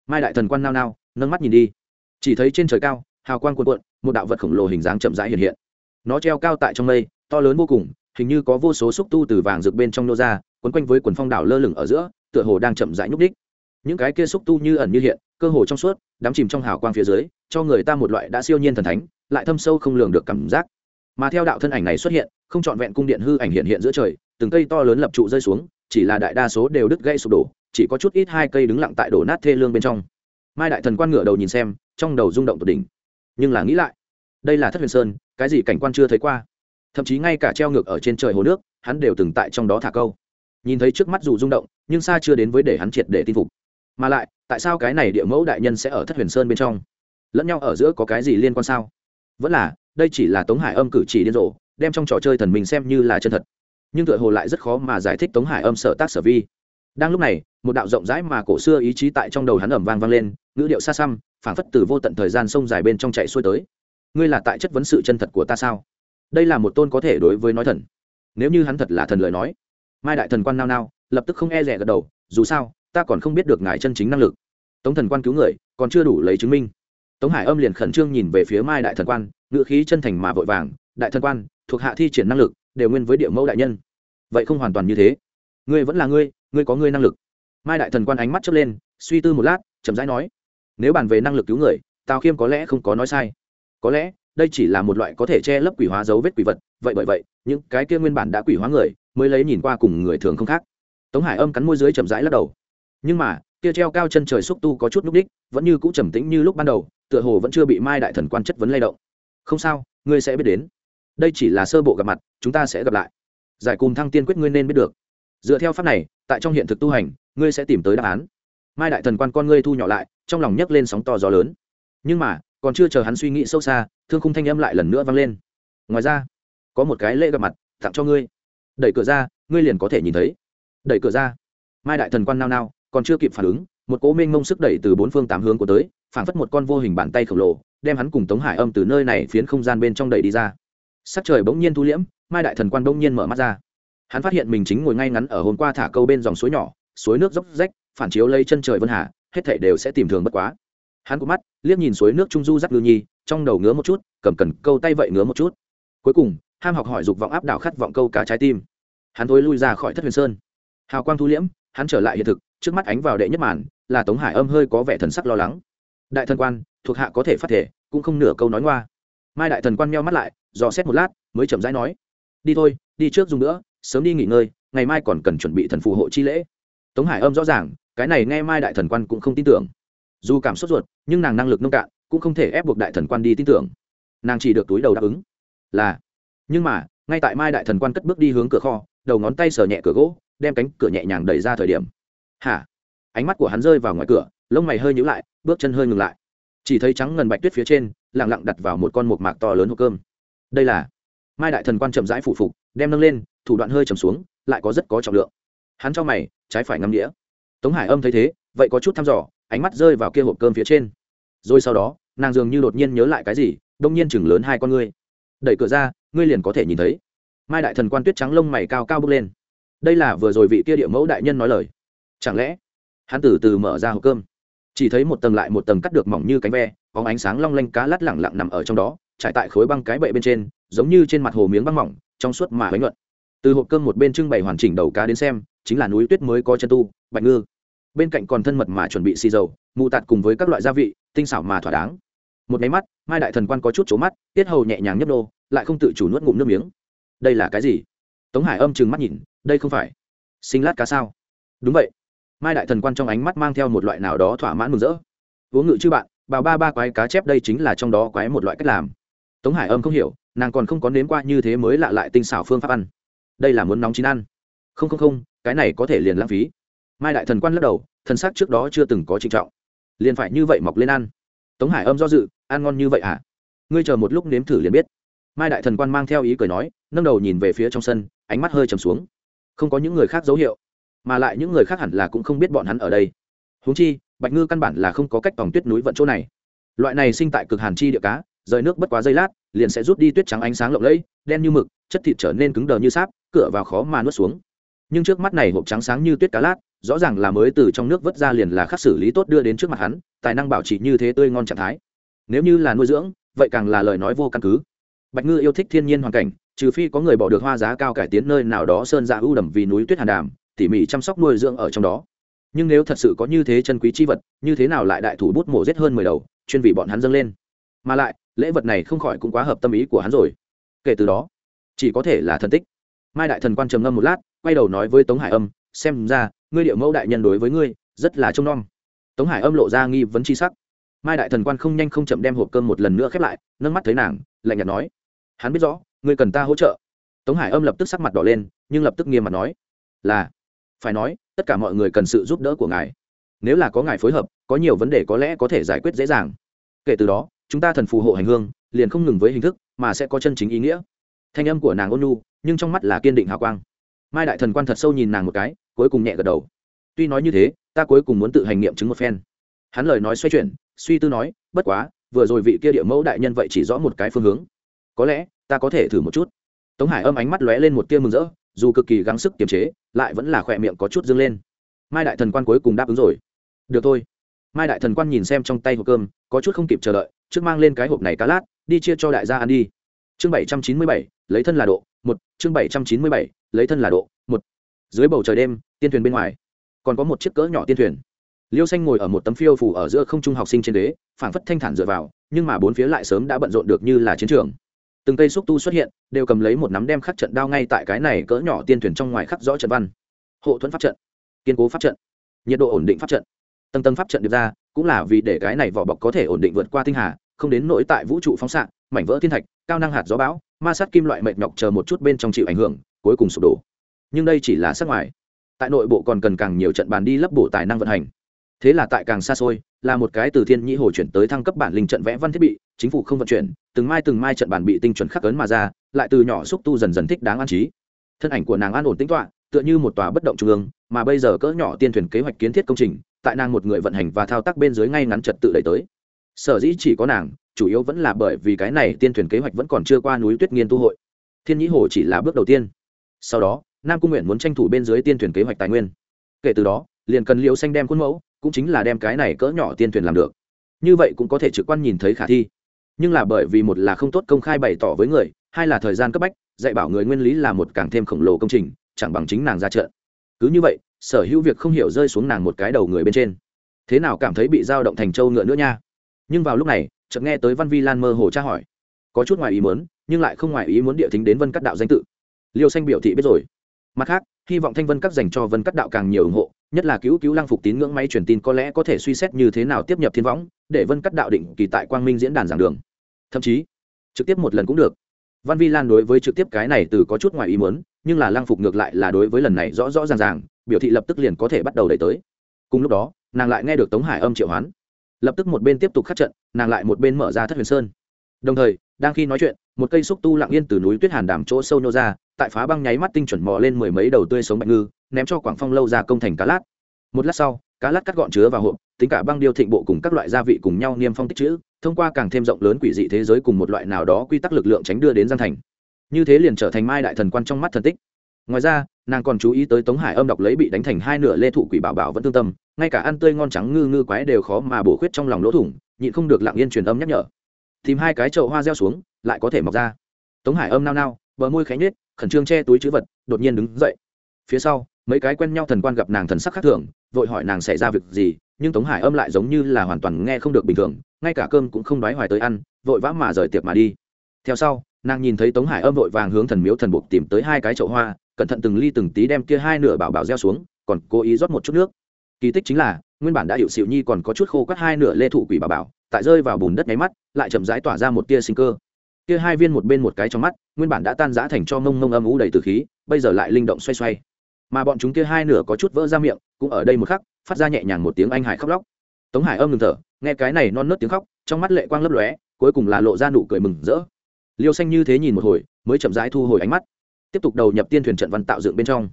Mai đại thần quan nao nao, nâng mắt nhìn đi. Chỉ thấy trên trời cao, hào quang cuộn cuộn, một đạo vật khổng lồ hình dáng chậm rãi hiện hiện. Nó treo cao tại trong mây, to lớn vô cùng, hình như có vô số xúc tu từ vàng rực bên trong nô ra, quấn quanh với quần phong đảo lơ lửng ở giữa tựa hồ đang chậm rãi nhúc đích những cái kia xúc tu như ẩn như hiện, cơ hồ trong suốt, đắm chìm trong hào quang phía dưới, cho người ta một loại đã siêu nhiên thần thánh, lại thâm sâu không lường được cảm giác. Mà theo đạo thân ảnh này xuất hiện, không trọn vẹn cung điện hư ảnh hiện hiện giữa trời, từng cây to lớn lập trụ rơi xuống, chỉ là đại đa số đều đứt gãy sụp đổ, chỉ có chút ít hai cây đứng lặng tại đổ nát thê lương bên trong. Mai đại thần quan ngửa đầu nhìn xem, trong đầu rung động tột đỉnh. Nhưng là nghĩ lại, đây là thất huyền sơn, cái gì cảnh quan chưa thấy qua? Thậm chí ngay cả treo ngược ở trên trời hồ nước, hắn đều từng tại trong đó thả câu nhìn thấy trước mắt dù rung động, nhưng xa chưa đến với để hắn triệt để tin phục. Mà lại, tại sao cái này địa mẫu đại nhân sẽ ở thất huyền sơn bên trong? Lẫn nhau ở giữa có cái gì liên quan sao? Vẫn là, đây chỉ là tống hải âm cử chỉ điên rồ, đem trong trò chơi thần mình xem như là chân thật. Nhưng tựa hồ lại rất khó mà giải thích tống hải âm sở tác sở vi. Đang lúc này, một đạo rộng rãi mà cổ xưa ý chí tại trong đầu hắn ẩm vang vang lên, ngữ điệu xa xăm, phảng phất từ vô tận thời gian sông dài bên trong chạy xuôi tới. Ngươi là tại chất vấn sự chân thật của ta sao? Đây là một tôn có thể đối với nói thần. Nếu như hắn thật là thần lời nói mai đại thần quan nao nao, lập tức không e rẻ gật đầu, dù sao, ta còn không biết được ngài chân chính năng lực. Tống thần quan cứu người, còn chưa đủ lấy chứng minh. Tống hải âm liền khẩn trương nhìn về phía mai đại thần quan ngự khí chân thành mà vội vàng, đại thần quan, thuộc hạ thi triển năng lực, đều nguyên với địa mẫu đại nhân. Vậy không hoàn toàn như thế. Ngươi vẫn là ngươi ngươi có ngươi năng lực. Mai đại thần quan ánh mắt chớp lên, suy tư một lát, chậm rãi nói, nếu bàn về năng lực cứu người, tào khiêm có lẽ không có nói sai. Có lẽ, đây chỉ là một loại có thể che lấp quỷ hóa dấu vết quỷ vật, vậy bởi vậy, những cái kia nguyên bản đã quỷ hóa người mới lấy nhìn qua cùng người thường không khác. Tống hải âm cắn môi dưới chậm rãi lắc đầu. Nhưng mà, kia treo cao chân trời xúc tu có chút núp đích vẫn như cũ trầm tĩnh như lúc ban đầu, tựa hồ vẫn chưa bị mai đại thần quan chất vấn lay động. Không sao, ngươi sẽ biết đến. Đây chỉ là sơ bộ gặp mặt, chúng ta sẽ gặp lại. Giải cùng thăng tiên quyết ngươi nên biết được. Dựa theo pháp này, tại trong hiện thực tu hành, ngươi sẽ tìm tới đáp án. Mai đại thần quan con ngươi thu nhỏ lại, trong lòng nhấc lên sóng to gió lớn. Nhưng mà, còn chưa chờ hắn suy nghĩ sâu xa, thương khung thanh âm lại lần nữa vang lên. Ngoài ra, có một cái lễ gặp mặt tặng cho ngươi đẩy cửa ra, ngươi liền có thể nhìn thấy. Đẩy cửa ra. Mai đại thần quan nao nao, còn chưa kịp phản ứng, một cố minh mông sức đẩy từ bốn phương tám hướng của tới, phảng phất một con vô hình bàn tay khổng lồ, đem hắn cùng tống hải âm từ nơi này phiến không gian bên trong đẩy đi ra. Sắc trời bỗng nhiên thu liễm, mai đại thần quan bỗng nhiên mở mắt ra. Hắn phát hiện mình chính ngồi ngay ngắn ở hôm qua thả câu bên dòng suối nhỏ, suối nước dốc rách, phản chiếu lây chân trời vân hà, hết thảy đều sẽ tìm thường bất quá. Hắn cụp mắt, liếc nhìn suối nước trung du dắt lư nhi, trong đầu ngứa một chút, cầm cần câu tay vậy ngứa một chút. Cuối cùng, ham học hỏi dục vọng áp đảo khát vọng câu cá trái tim hắn thối lui ra khỏi thất huyền sơn. Hào quang thu liễm, hắn trở lại hiện thực, trước mắt ánh vào đệ nhất màn, là tống hải âm hơi có vẻ thần sắc lo lắng. Đại thần quan, thuộc hạ có thể phát thể, cũng không nửa câu nói ngoa. Mai đại thần quan meo mắt lại, dò xét một lát, mới chậm rãi nói, đi thôi, đi trước dùng nữa, sớm đi nghỉ ngơi, ngày mai còn cần chuẩn bị thần phù hộ chi lễ. Tống hải âm rõ ràng, cái này nghe mai đại thần quan cũng không tin tưởng. Dù cảm sốt ruột, nhưng nàng năng lực nông cạn, cũng không thể ép buộc đại thần quan đi tin tưởng. Nàng chỉ được túi đầu đáp ứng, là. Nhưng mà, ngay tại mai đại thần quan cất bước đi hướng cửa kho đầu ngón tay sờ nhẹ cửa gỗ, đem cánh cửa nhẹ nhàng đẩy ra thời điểm. Hả? Ánh mắt của hắn rơi vào ngoài cửa, lông mày hơi nhíu lại, bước chân hơi ngừng lại. Chỉ thấy trắng ngần bạch tuyết phía trên, lặng lặng đặt vào một con mộc mạc to lớn hộp cơm. Đây là mai đại thần quan chậm rãi phủ phục, đem nâng lên, thủ đoạn hơi chầm xuống, lại có rất có trọng lượng. Hắn cho mày, trái phải ngắm đĩa. Tống hải âm thấy thế, vậy có chút thăm dò, ánh mắt rơi vào kia hộp cơm phía trên. Rồi sau đó, nàng dường như đột nhiên nhớ lại cái gì, đông nhiên chừng lớn hai con ngươi. Đẩy cửa ra, ngươi liền có thể nhìn thấy mai đại thần quan tuyết trắng lông mày cao cao bước lên. Đây là vừa rồi vị kia địa mẫu đại nhân nói lời. Chẳng lẽ, hắn từ từ mở ra hộp cơm? Chỉ thấy một tầng lại một tầng cắt được mỏng như cánh ve, có ánh sáng long lanh cá lát lẳng lặng nằm ở trong đó, trải tại khối băng cái bệ bên trên, giống như trên mặt hồ miếng băng mỏng, trong suốt mà bánh luận từ hộp cơm một bên trưng bày hoàn chỉnh đầu cá đến xem, chính là núi tuyết mới có chân tu, bạch ngư. Bên cạnh còn thân mật mà chuẩn bị xì dầu, mù tạt cùng với các loại gia vị, tinh xảo mà thỏa đáng. Một máy mắt, mai đại thần quan có chút trố mắt, tiết hầu nhẹ nhàng nhấp nô, lại không tự chủ nuốt ngụm nước miếng đây là cái gì? Tống hải âm chừng mắt nhìn, đây không phải sinh lát cá sao? Đúng vậy. Mai đại thần quan trong ánh mắt mang theo một loại nào đó thỏa mãn mừng rỡ. Uống ngự chứ bạn bào ba ba quái cá chép đây chính là trong đó quái một loại cách làm. Tống hải âm không hiểu, nàng còn không có nếm qua như thế mới lạ lại tinh xảo phương pháp ăn. Đây là muốn nóng chín ăn. Không không không, cái này có thể liền lãng phí. Mai đại thần quan lắc đầu, thần sắc trước đó chưa từng có trịnh trọng. Liền phải như vậy mọc lên ăn. Tống hải âm do dự, ăn ngon như vậy à? Ngươi chờ một lúc nếm thử liền biết. Mai đại thần quan mang theo ý cười nói nâng đầu nhìn về phía trong sân, ánh mắt hơi trầm xuống. Không có những người khác dấu hiệu, mà lại những người khác hẳn là cũng không biết bọn hắn ở đây. Huống chi, bạch ngư căn bản là không có cách vòng tuyết núi vận chỗ này. Loại này sinh tại cực hàn chi địa cá, rời nước bất quá giây lát, liền sẽ rút đi tuyết trắng ánh sáng lộng lẫy, đen như mực, chất thịt trở nên cứng đờ như sáp, cửa vào khó mà nuốt xuống. Nhưng trước mắt này hộp trắng sáng như tuyết cá lát, rõ ràng là mới từ trong nước vớt ra liền là khắc xử lý tốt đưa đến trước mặt hắn, tài năng bảo trì như thế tươi ngon trạng thái. Nếu như là nuôi dưỡng, vậy càng là lời nói vô căn cứ bạch ngư yêu thích thiên nhiên hoàn cảnh, trừ phi có người bỏ được hoa giá cao cải tiến nơi nào đó sơn dạ ưu đầm vì núi tuyết hàn đàm, tỉ mỉ chăm sóc nuôi dưỡng ở trong đó. Nhưng nếu thật sự có như thế chân quý chi vật, như thế nào lại đại thủ bút mổ giết hơn mười đầu, chuyên vì bọn hắn dâng lên. Mà lại, lễ vật này không khỏi cũng quá hợp tâm ý của hắn rồi. Kể từ đó, chỉ có thể là thần tích. Mai đại thần quan trầm ngâm một lát, quay đầu nói với tống hải âm, xem ra, ngươi điệu mẫu đại nhân đối với ngươi, rất là trông nom. Tống hải âm lộ ra nghi vấn c h i sắc. Mai đại thần quan không nhanh không chậm đem hộp cơm một lần nữa khép lại, nâng mắt thấy nàng, lạnh nhạt nói hắn biết rõ, ngươi cần ta hỗ trợ. Tống hải âm lập tức sắc mặt đỏ lên, nhưng lập tức nghiêm mặt nói, là, phải nói, tất cả mọi người cần sự giúp đỡ của ngài. Nếu là có ngài phối hợp, có nhiều vấn đề có lẽ có thể giải quyết dễ dàng. Kể từ đó, chúng ta thần phù hộ hành hương, liền không ngừng với hình thức, mà sẽ có chân chính ý nghĩa. Thanh âm của nàng ôn nhu, nhưng trong mắt là kiên định hào quang. Mai đại thần quan thật sâu nhìn nàng một cái, cuối cùng nhẹ gật đầu. Tuy nói như thế, ta cuối cùng muốn tự hành nghiệm chứng một phen. Hắn lời nói xoay chuyển, suy tư nói, bất quá, vừa rồi vị kia địa mẫu đại nhân vậy chỉ rõ một cái phương hướng có lẽ ta có thể thử một chút. Tống hải âm ánh mắt lóe lên một tia mừng rỡ, dù cực kỳ gắng sức kiềm chế, lại vẫn là khỏe miệng có chút dâng lên. Mai đại thần quan cuối cùng đáp ứng rồi. Được thôi. Mai đại thần quan nhìn xem trong tay hộp cơm, có chút không kịp chờ đợi, trước mang lên cái hộp này cá lát, đi chia cho đại gia ăn đi. Chương bảy trăm chín mươi bảy, lấy thân là độ, một. Chương bảy trăm chín mươi bảy, lấy thân là độ, một. Dưới bầu trời đêm, tiên thuyền bên ngoài, còn có một chiếc cỡ nhỏ tiên thuyền. Liêu xanh ngồi ở một tấm phiêu phủ ở giữa không trung học sinh trên đế phảng phất thanh thản dựa vào, nhưng mà bốn phía lại sớm đã bận rộn được như là chiến trường từng cây xúc tu xuất hiện, đều cầm lấy một nắm đem khắc trận đao ngay tại cái này cỡ nhỏ tiên thuyền trong ngoài khắc rõ trận văn. Hộ thuẫn pháp trận, kiên cố pháp trận, nhiệt độ ổn định pháp trận. Tầng tầng pháp trận được ra, cũng là vì để cái này vỏ bọc có thể ổn định vượt qua tinh hà, không đến nỗi tại vũ trụ phóng xạ, mảnh vỡ thiên thạch, cao năng hạt gió bão, ma sát kim loại mệt nhọc chờ một chút bên trong chịu ảnh hưởng, cuối cùng sụp đổ. Nhưng đây chỉ là sắc ngoài. Tại nội bộ còn cần càng nhiều trận bàn đi lấp bổ tài năng vận hành. Thế là tại càng xa xôi, là một cái từ thiên nhĩ hồ chuyển tới thăng cấp bản linh trận vẽ văn thiết bị chính phủ không vận chuyển, từng mai từng mai trận bàn bị tinh chuẩn khắc ấn mà ra, lại từ nhỏ xúc tu dần dần thích đáng an trí. Thân ảnh của nàng an ổn tính toạ tựa như một tòa bất động trung ương, mà bây giờ cỡ nhỏ tiên thuyền kế hoạch kiến thiết công trình, tại nàng một người vận hành và thao tác bên dưới ngay ngắn trật tự đẩy tới. Sở dĩ chỉ có nàng, chủ yếu vẫn là bởi vì cái này tiên thuyền kế hoạch vẫn còn chưa qua núi tuyết nghiên tu hội. Thiên nhĩ hồ chỉ là bước đầu tiên. Sau đó, nam cung nguyện muốn tranh thủ bên dưới tiên thuyền kế hoạch tài nguyên. Kể từ đó, liền cần liều xanh đem khuôn mẫu, cũng chính là đem cái này cỡ nhỏ tiên thuyền làm được. Như vậy cũng có thể trực quan nhìn thấy khả thi nhưng là bởi vì một là không tốt công khai bày tỏ với người, hai là thời gian cấp bách, dạy bảo người nguyên lý là một càng thêm khổng lồ công trình, chẳng bằng chính nàng ra trận. Cứ như vậy, sở hữu việc không hiểu rơi xuống nàng một cái đầu người bên trên. Thế nào cảm thấy bị dao động thành trâu ngựa nữa nha? Nhưng vào lúc này, chợt nghe tới văn vi lan mơ hồ tra hỏi. Có chút ngoài ý muốn, nhưng lại không ngoài ý muốn địa thính đến vân cắt đạo danh tự. Liêu xanh biểu thị biết rồi. Mặt khác, hy vọng thanh vân cắt dành cho vân cắt đạo càng nhiều ủng hộ, nhất là cứu cứu lăng phục tín ngưỡng máy truyền tin có lẽ có thể suy xét như thế nào tiếp nhập thiên võng, để vân cắt đạo định kỳ tại quang minh diễn đàn giảng đường thậm chí trực tiếp một lần cũng được. Văn vi lan đối với trực tiếp cái này từ có chút ngoài ý muốn, nhưng là Lang phục ngược lại là đối với lần này rõ rõ ràng ràng, biểu thị lập tức liền có thể bắt đầu đẩy tới. Cùng lúc đó, nàng lại nghe được tống hải âm triệu hoán. Lập tức một bên tiếp tục khắc trận, nàng lại một bên mở ra thất huyền sơn. Đồng thời, đang khi nói chuyện, một cây xúc tu lặng yên từ núi tuyết hàn đàm chỗ sâu nô ra, tại phá băng nháy mắt tinh chuẩn mò lên mười mấy đầu tươi sống bạch ngư, ném cho quảng phong lâu ra công thành cá lát. Một lát sau, cá lát cắt gọn chứa vào hộp tính cả băng điêu thịnh bộ cùng các loại gia vị cùng nhau niêm phong tích chữ, thông qua càng thêm rộng lớn quỷ dị thế giới cùng một loại nào đó quy tắc lực lượng tránh đưa đến gian thành. Như thế liền trở thành mai đại thần quan trong mắt thần tích. Ngoài ra, nàng còn chú ý tới tống hải âm đọc lấy bị đánh thành hai nửa lê thụ quỷ bảo bảo vẫn tương tâm, ngay cả ăn tươi ngon trắng ngư ngư quái đều khó mà bổ khuyết trong lòng lỗ thủng, nhịn không được lặng yên truyền âm nhắc nhở. Tìm hai cái chậu hoa gieo xuống, lại có thể mọc ra. Tống hải âm nao nao, bờ môi khánh nết khẩn trương che túi chữ vật, đột nhiên đứng dậy. Phía sau, mấy cái quen nhau thần quan gặp nàng thần sắc khác thường, vội hỏi nàng xảy ra việc gì nhưng tống hải âm lại giống như là hoàn toàn nghe không được bình thường, ngay cả cơm cũng không đoái hoài tới ăn, vội vã mà rời tiệc mà đi. Theo sau, nàng nhìn thấy tống hải âm vội vàng hướng thần miếu thần buộc tìm tới hai cái chậu hoa, cẩn thận từng ly từng tí đem kia hai nửa bảo bảo gieo xuống, còn cố ý rót một chút nước. Kỳ tích chính là, nguyên bản đã hiệu xịu nhi còn có chút khô các hai nửa lê thụ quỷ bảo bảo, tại rơi vào bùn đất nháy mắt, lại chậm rãi tỏa ra một tia sinh cơ. Kia hai viên một bên một cái trong mắt, nguyên bản đã tan rã thành cho mông mông âm ú đầy từ khí, bây giờ lại linh động xoay xoay. Mà bọn chúng kia hai nửa có chút vỡ ra miệng, cũng ở đây một khắc phát ra nhẹ nhàng một tiếng anh hải khóc lóc. Tống hải âm ngừng thở, nghe cái này non nớt tiếng khóc, trong mắt lệ quang lấp lóe, cuối cùng là lộ ra nụ cười mừng rỡ. Liêu xanh như thế nhìn một hồi, mới chậm rãi thu hồi ánh mắt, tiếp tục đầu nhập tiên thuyền trận văn tạo dựng bên trong.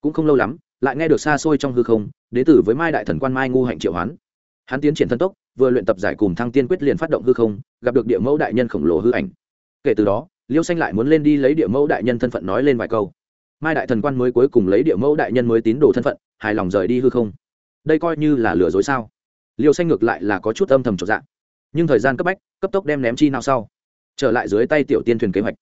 Cũng không lâu lắm, lại nghe được xa xôi trong hư không, đế tử với mai đại thần quan mai ngu hạnh triệu hoán. Hắn tiến triển thân tốc, vừa luyện tập giải cùng thăng tiên quyết liền phát động hư không, gặp được địa mẫu đại nhân khổng lồ hư ảnh. Kể từ đó, liêu xanh lại muốn lên đi lấy địa mẫu đại nhân thân phận nói lên vài câu. Mai đại thần quan mới cuối cùng lấy địa mẫu đại nhân mới tín đồ thân phận, hài lòng rời đi hư không đây coi như là lừa dối sao? Liêu xanh ngược lại là có chút âm thầm trọn dạng nhưng thời gian cấp bách, cấp tốc đem ném chi nào sau. Trở lại dưới tay tiểu tiên thuyền kế hoạch.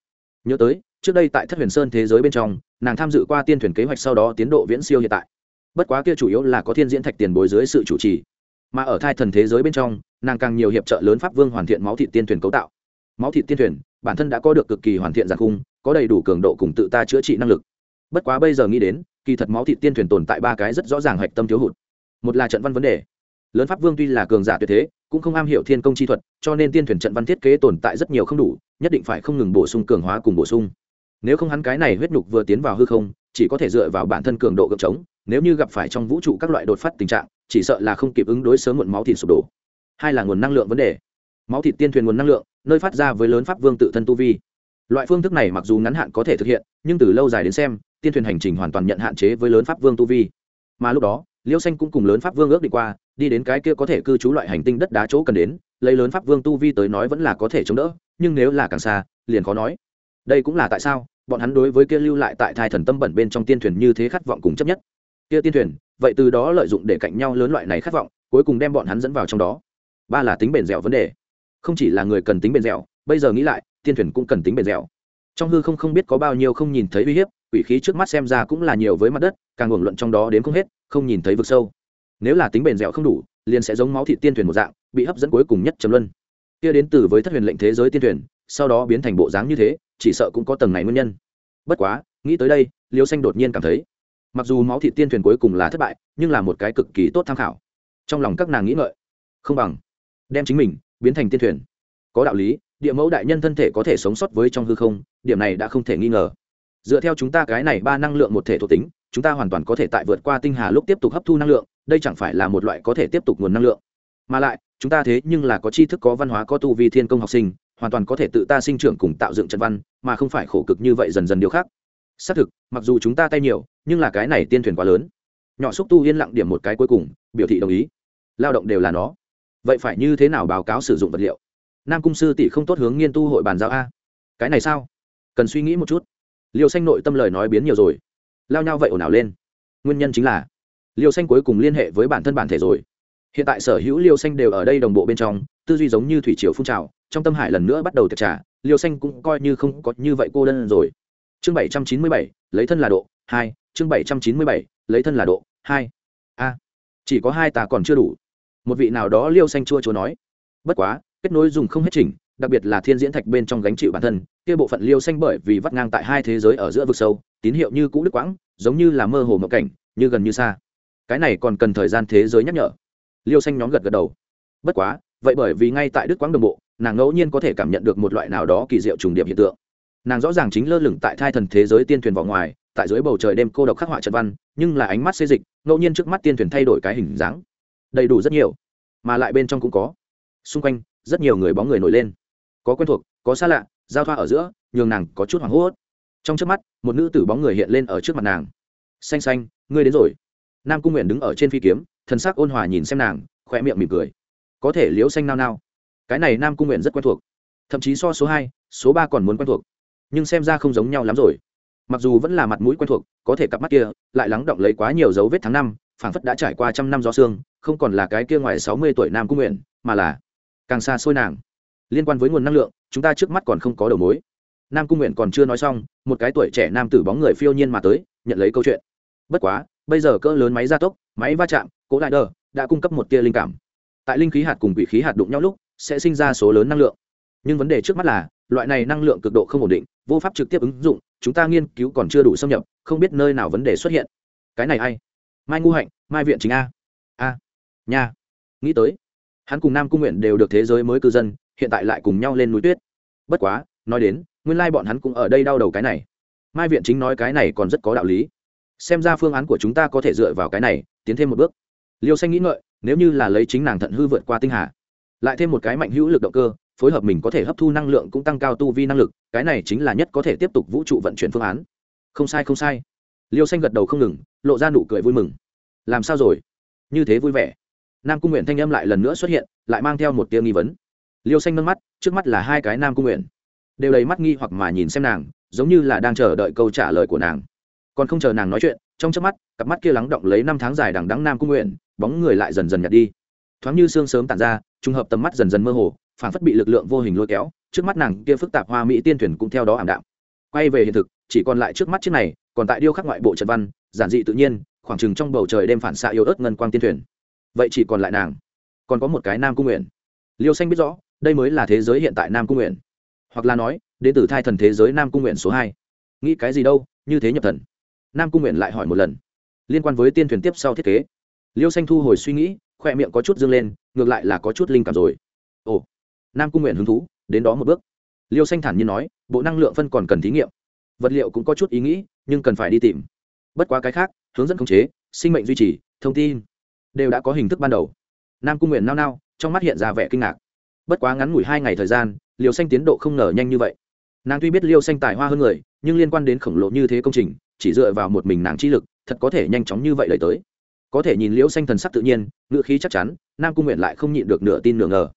Nhớ tới, trước đây tại thất huyền sơn thế giới bên trong, nàng tham dự qua tiên thuyền kế hoạch sau đó tiến độ viễn siêu hiện tại. Bất quá kia chủ yếu là có thiên diễn thạch tiền bối dưới sự chủ trì. Mà ở thai thần thế giới bên trong, nàng càng nhiều hiệp trợ lớn pháp vương hoàn thiện máu thị tiên thuyền cấu tạo. Máu thị tiên thuyền, bản thân đã có được cực kỳ hoàn thiện giặc khung, có đầy đủ cường độ cùng tự ta chữa trị năng lực. Bất quá bây giờ nghĩ đến, kỳ thật máu thị tiên thuyền tồn tại ba cái rất rõ ràng hạch tâm thiếu hụt một là trận văn vấn đề. Lớn pháp vương tuy là cường giả tuyệt thế, cũng không am hiểu thiên công chi thuật, cho nên tiên thuyền trận văn thiết kế tồn tại rất nhiều không đủ, nhất định phải không ngừng bổ sung cường hóa cùng bổ sung. Nếu không hắn cái này huyết nhục vừa tiến vào hư không, chỉ có thể dựa vào bản thân cường độ gợp trống, nếu như gặp phải trong vũ trụ các loại đột phát tình trạng, chỉ sợ là không kịp ứng đối sớm muộn máu thịt sụp đổ. Hai là nguồn năng lượng vấn đề. Máu thịt tiên thuyền nguồn năng lượng, nơi phát ra với lớn pháp vương tự thân tu vi. Loại phương thức này mặc dù ngắn hạn có thể thực hiện, nhưng từ lâu dài đến xem, tiên thuyền hành trình hoàn toàn nhận hạn chế với lớn pháp vương tu vi. Mà lúc đó liêu xanh cũng cùng lớn pháp vương ước đi qua, đi đến cái kia có thể cư trú loại hành tinh đất đá chỗ cần đến, lấy lớn pháp vương tu vi tới nói vẫn là có thể chống đỡ, nhưng nếu là càng xa, liền khó nói. Đây cũng là tại sao, bọn hắn đối với kia lưu lại tại thai thần tâm bẩn bên trong tiên thuyền như thế khát vọng cùng chấp nhất. Kia tiên thuyền, vậy từ đó lợi dụng để cạnh nhau lớn loại này khát vọng, cuối cùng đem bọn hắn dẫn vào trong đó. Ba là tính bền dẻo vấn đề. Không chỉ là người cần tính bền dẻo, bây giờ nghĩ lại, tiên thuyền cũng cần tính bền dẻo. Trong hư không không biết có bao nhiêu không nhìn thấy uy hiếp, quỷ khí trước mắt xem ra cũng là nhiều với mặt đất, càng hưởng luận trong đó đến không hết không nhìn thấy vực sâu. Nếu là tính bền dẻo không đủ, liền sẽ giống máu thị tiên thuyền một dạng, bị hấp dẫn cuối cùng nhất trầm luân. Kia đến từ với thất huyền lệnh thế giới tiên thuyền, sau đó biến thành bộ dáng như thế, chỉ sợ cũng có tầng này nguyên nhân. Bất quá, nghĩ tới đây, liêu xanh đột nhiên cảm thấy, mặc dù máu thị tiên thuyền cuối cùng là thất bại, nhưng là một cái cực kỳ tốt tham khảo. Trong lòng các nàng nghĩ ngợi, không bằng đem chính mình biến thành tiên thuyền. Có đạo lý, địa mẫu đại nhân thân thể có thể sống sót với trong hư không, điểm này đã không thể nghi ngờ. Dựa theo chúng ta cái này ba năng lượng một thể thuộc tính chúng ta hoàn toàn có thể tại vượt qua tinh hà lúc tiếp tục hấp thu năng lượng, đây chẳng phải là một loại có thể tiếp tục nguồn năng lượng. Mà lại, chúng ta thế nhưng là có tri thức, có văn hóa, có tu vi thiên công học sinh, hoàn toàn có thể tự ta sinh trưởng cùng tạo dựng trận văn, mà không phải khổ cực như vậy dần dần điều khác. Xác thực, mặc dù chúng ta tay nhiều, nhưng là cái này tiên thuyền quá lớn. Nhỏ xúc tu yên lặng điểm một cái cuối cùng, biểu thị đồng ý. Lao động đều là nó. Vậy phải như thế nào báo cáo sử dụng vật liệu? Nam cung sư tỷ không tốt hướng nghiên tu hội bàn giao a. Cái này sao? Cần suy nghĩ một chút. Liêu xanh nội tâm lời nói biến nhiều rồi lao nhau vậy ồn ào lên. Nguyên nhân chính là, liêu xanh cuối cùng liên hệ với bản thân bản thể rồi. Hiện tại sở hữu liêu xanh đều ở đây đồng bộ bên trong, tư duy giống như thủy triều phun trào, trong tâm hải lần nữa bắt đầu tiệc trả liêu xanh cũng coi như không có như vậy cô đơn rồi. Chương bảy trăm chín mươi bảy, lấy thân là độ, hai. Chương bảy trăm chín mươi bảy, lấy thân là độ, hai. A. Chỉ có hai ta còn chưa đủ. Một vị nào đó liêu xanh chua chúa nói. Bất quá, kết nối dùng không hết trình đặc biệt là thiên diễn thạch bên trong gánh chịu bản thân, kia bộ phận liêu xanh bởi vì vắt ngang tại hai thế giới ở giữa vực sâu tín hiệu như cũ đứt quãng, giống như là mơ hồ mộng cảnh, như gần như xa. Cái này còn cần thời gian thế giới nhắc nhở. Liêu xanh nhóm gật gật đầu. Bất quá, vậy bởi vì ngay tại đức quãng đồng bộ, nàng ngẫu nhiên có thể cảm nhận được một loại nào đó kỳ diệu trùng điệp hiện tượng. Nàng rõ ràng chính lơ lửng tại thai thần thế giới tiên thuyền vào ngoài, tại dưới bầu trời đêm cô độc khắc họa trận văn, nhưng là ánh mắt xê dịch, ngẫu nhiên trước mắt tiên thuyền thay đổi cái hình dáng. Đầy đủ rất nhiều, mà lại bên trong cũng có. Xung quanh, rất nhiều người bóng người nổi lên. Có quen thuộc, có xa lạ, giao thoa ở giữa, nhường nàng có chút hoảng hốt trong trước mắt, một nữ tử bóng người hiện lên ở trước mặt nàng. Xanh xanh, ngươi đến rồi. Nam cung nguyện đứng ở trên phi kiếm thân sắc ôn hòa nhìn xem nàng khỏe miệng mỉm cười. Có thể liễu xanh nao nao. Cái này nam cung nguyện rất quen thuộc. Thậm chí so số hai, số ba còn muốn quen thuộc. Nhưng xem ra không giống nhau lắm rồi. Mặc dù vẫn là mặt mũi quen thuộc, có thể cặp mắt kia lại lắng động lấy quá nhiều dấu vết tháng năm, phảng phất đã trải qua trăm năm gió xương không còn là cái kia ngoài sáu mươi tuổi nam cung nguyện mà là càng xa xôi nàng. Liên quan với nguồn năng lượng, chúng ta trước mắt còn không có đầu mối nam cung nguyện còn chưa nói xong, một cái tuổi trẻ nam tử bóng người phiêu nhiên mà tới, nhận lấy câu chuyện. Bất quá, bây giờ cỡ lớn máy gia tốc, máy va chạm, cố đại đờ, đã cung cấp một tia linh cảm. Tại linh khí hạt cùng quỷ khí hạt đụng nhau lúc, sẽ sinh ra số lớn năng lượng. Nhưng vấn đề trước mắt là, loại này năng lượng cực độ không ổn định, vô pháp trực tiếp ứng dụng, chúng ta nghiên cứu còn chưa đủ xâm nhập, không biết nơi nào vấn đề xuất hiện. Cái này ai? Mai ngu hạnh, mai viện chính a. A. Nha. Nghĩ tới, hắn cùng nam cung nguyện đều được thế giới mới cư dân, hiện tại lại cùng nhau lên núi tuyết. Bất quá, nói đến nguyên lai bọn hắn cũng ở đây đau đầu cái này. Mai viện chính nói cái này còn rất có đạo lý. Xem ra phương án của chúng ta có thể dựa vào cái này, tiến thêm một bước. Liêu xanh nghĩ ngợi, nếu như là lấy chính nàng thận hư vượt qua tinh hà, lại thêm một cái mạnh hữu lực động cơ, phối hợp mình có thể hấp thu năng lượng cũng tăng cao tu vi năng lực, cái này chính là nhất có thể tiếp tục vũ trụ vận chuyển phương án. Không sai không sai. Liêu xanh gật đầu không ngừng, lộ ra nụ cười vui mừng. Làm sao rồi? Như thế vui vẻ. Nam cung nguyện thanh âm lại lần nữa xuất hiện, lại mang theo một tiếng nghi vấn. Liêu xanh nâng mắt, trước mắt là hai cái nam cung nguyện đều đầy mắt nghi hoặc mà nhìn xem nàng, giống như là đang chờ đợi câu trả lời của nàng. Còn không chờ nàng nói chuyện, trong chớp mắt, cặp mắt kia lắng động lấy năm tháng dài đằng đắng nam cung nguyện, bóng người lại dần dần nhạt đi. Thoáng như sương sớm tàn ra, trùng hợp tầm mắt dần dần mơ hồ phản phất bị lực lượng vô hình lôi kéo, trước mắt nàng kia phức tạp hoa mỹ tiên thuyền cũng theo đó ảm đạm. Quay về hiện thực, chỉ còn lại trước mắt chiếc này, còn tại điêu khắc ngoại bộ trận văn, giản dị tự nhiên, khoảng chừng trong bầu trời đêm phản xạ yếu ớt ngân quang tiên thuyền. Vậy chỉ còn lại nàng. Còn có một cái nam cung nguyện. Liêu xanh biết rõ, đây mới là thế giới hiện tại nam cung nguyện hoặc là nói, đến từ thai thần thế giới nam cung nguyện số hai. Nghĩ cái gì đâu, như thế nhập thần. Nam cung nguyện lại hỏi một lần. Liên quan với tiên thuyền tiếp sau thiết kế. Liêu xanh thu hồi suy nghĩ, khoe miệng có chút dâng lên, ngược lại là có chút linh cảm rồi. Ồ, nam cung nguyện hứng thú, đến đó một bước. Liêu xanh thản nhiên nói, bộ năng lượng phân còn cần thí nghiệm. Vật liệu cũng có chút ý nghĩ, nhưng cần phải đi tìm. Bất quá cái khác, hướng dẫn khống chế, sinh mệnh duy trì, thông tin, đều đã có hình thức ban đầu. Nam cung nguyện nao nao, trong mắt hiện ra vẻ kinh ngạc bất quá ngắn ngủi hai ngày thời gian liều xanh tiến độ không ngờ nhanh như vậy. Nàng tuy biết liêu xanh tài hoa hơn người, nhưng liên quan đến khổng lồ như thế công trình, chỉ dựa vào một mình nàng chi lực, thật có thể nhanh chóng như vậy lời tới. Có thể nhìn Liêu xanh thần sắc tự nhiên, ngựa khí chắc chắn, nam cung nguyện lại không nhịn được nửa tin nửa ngờ.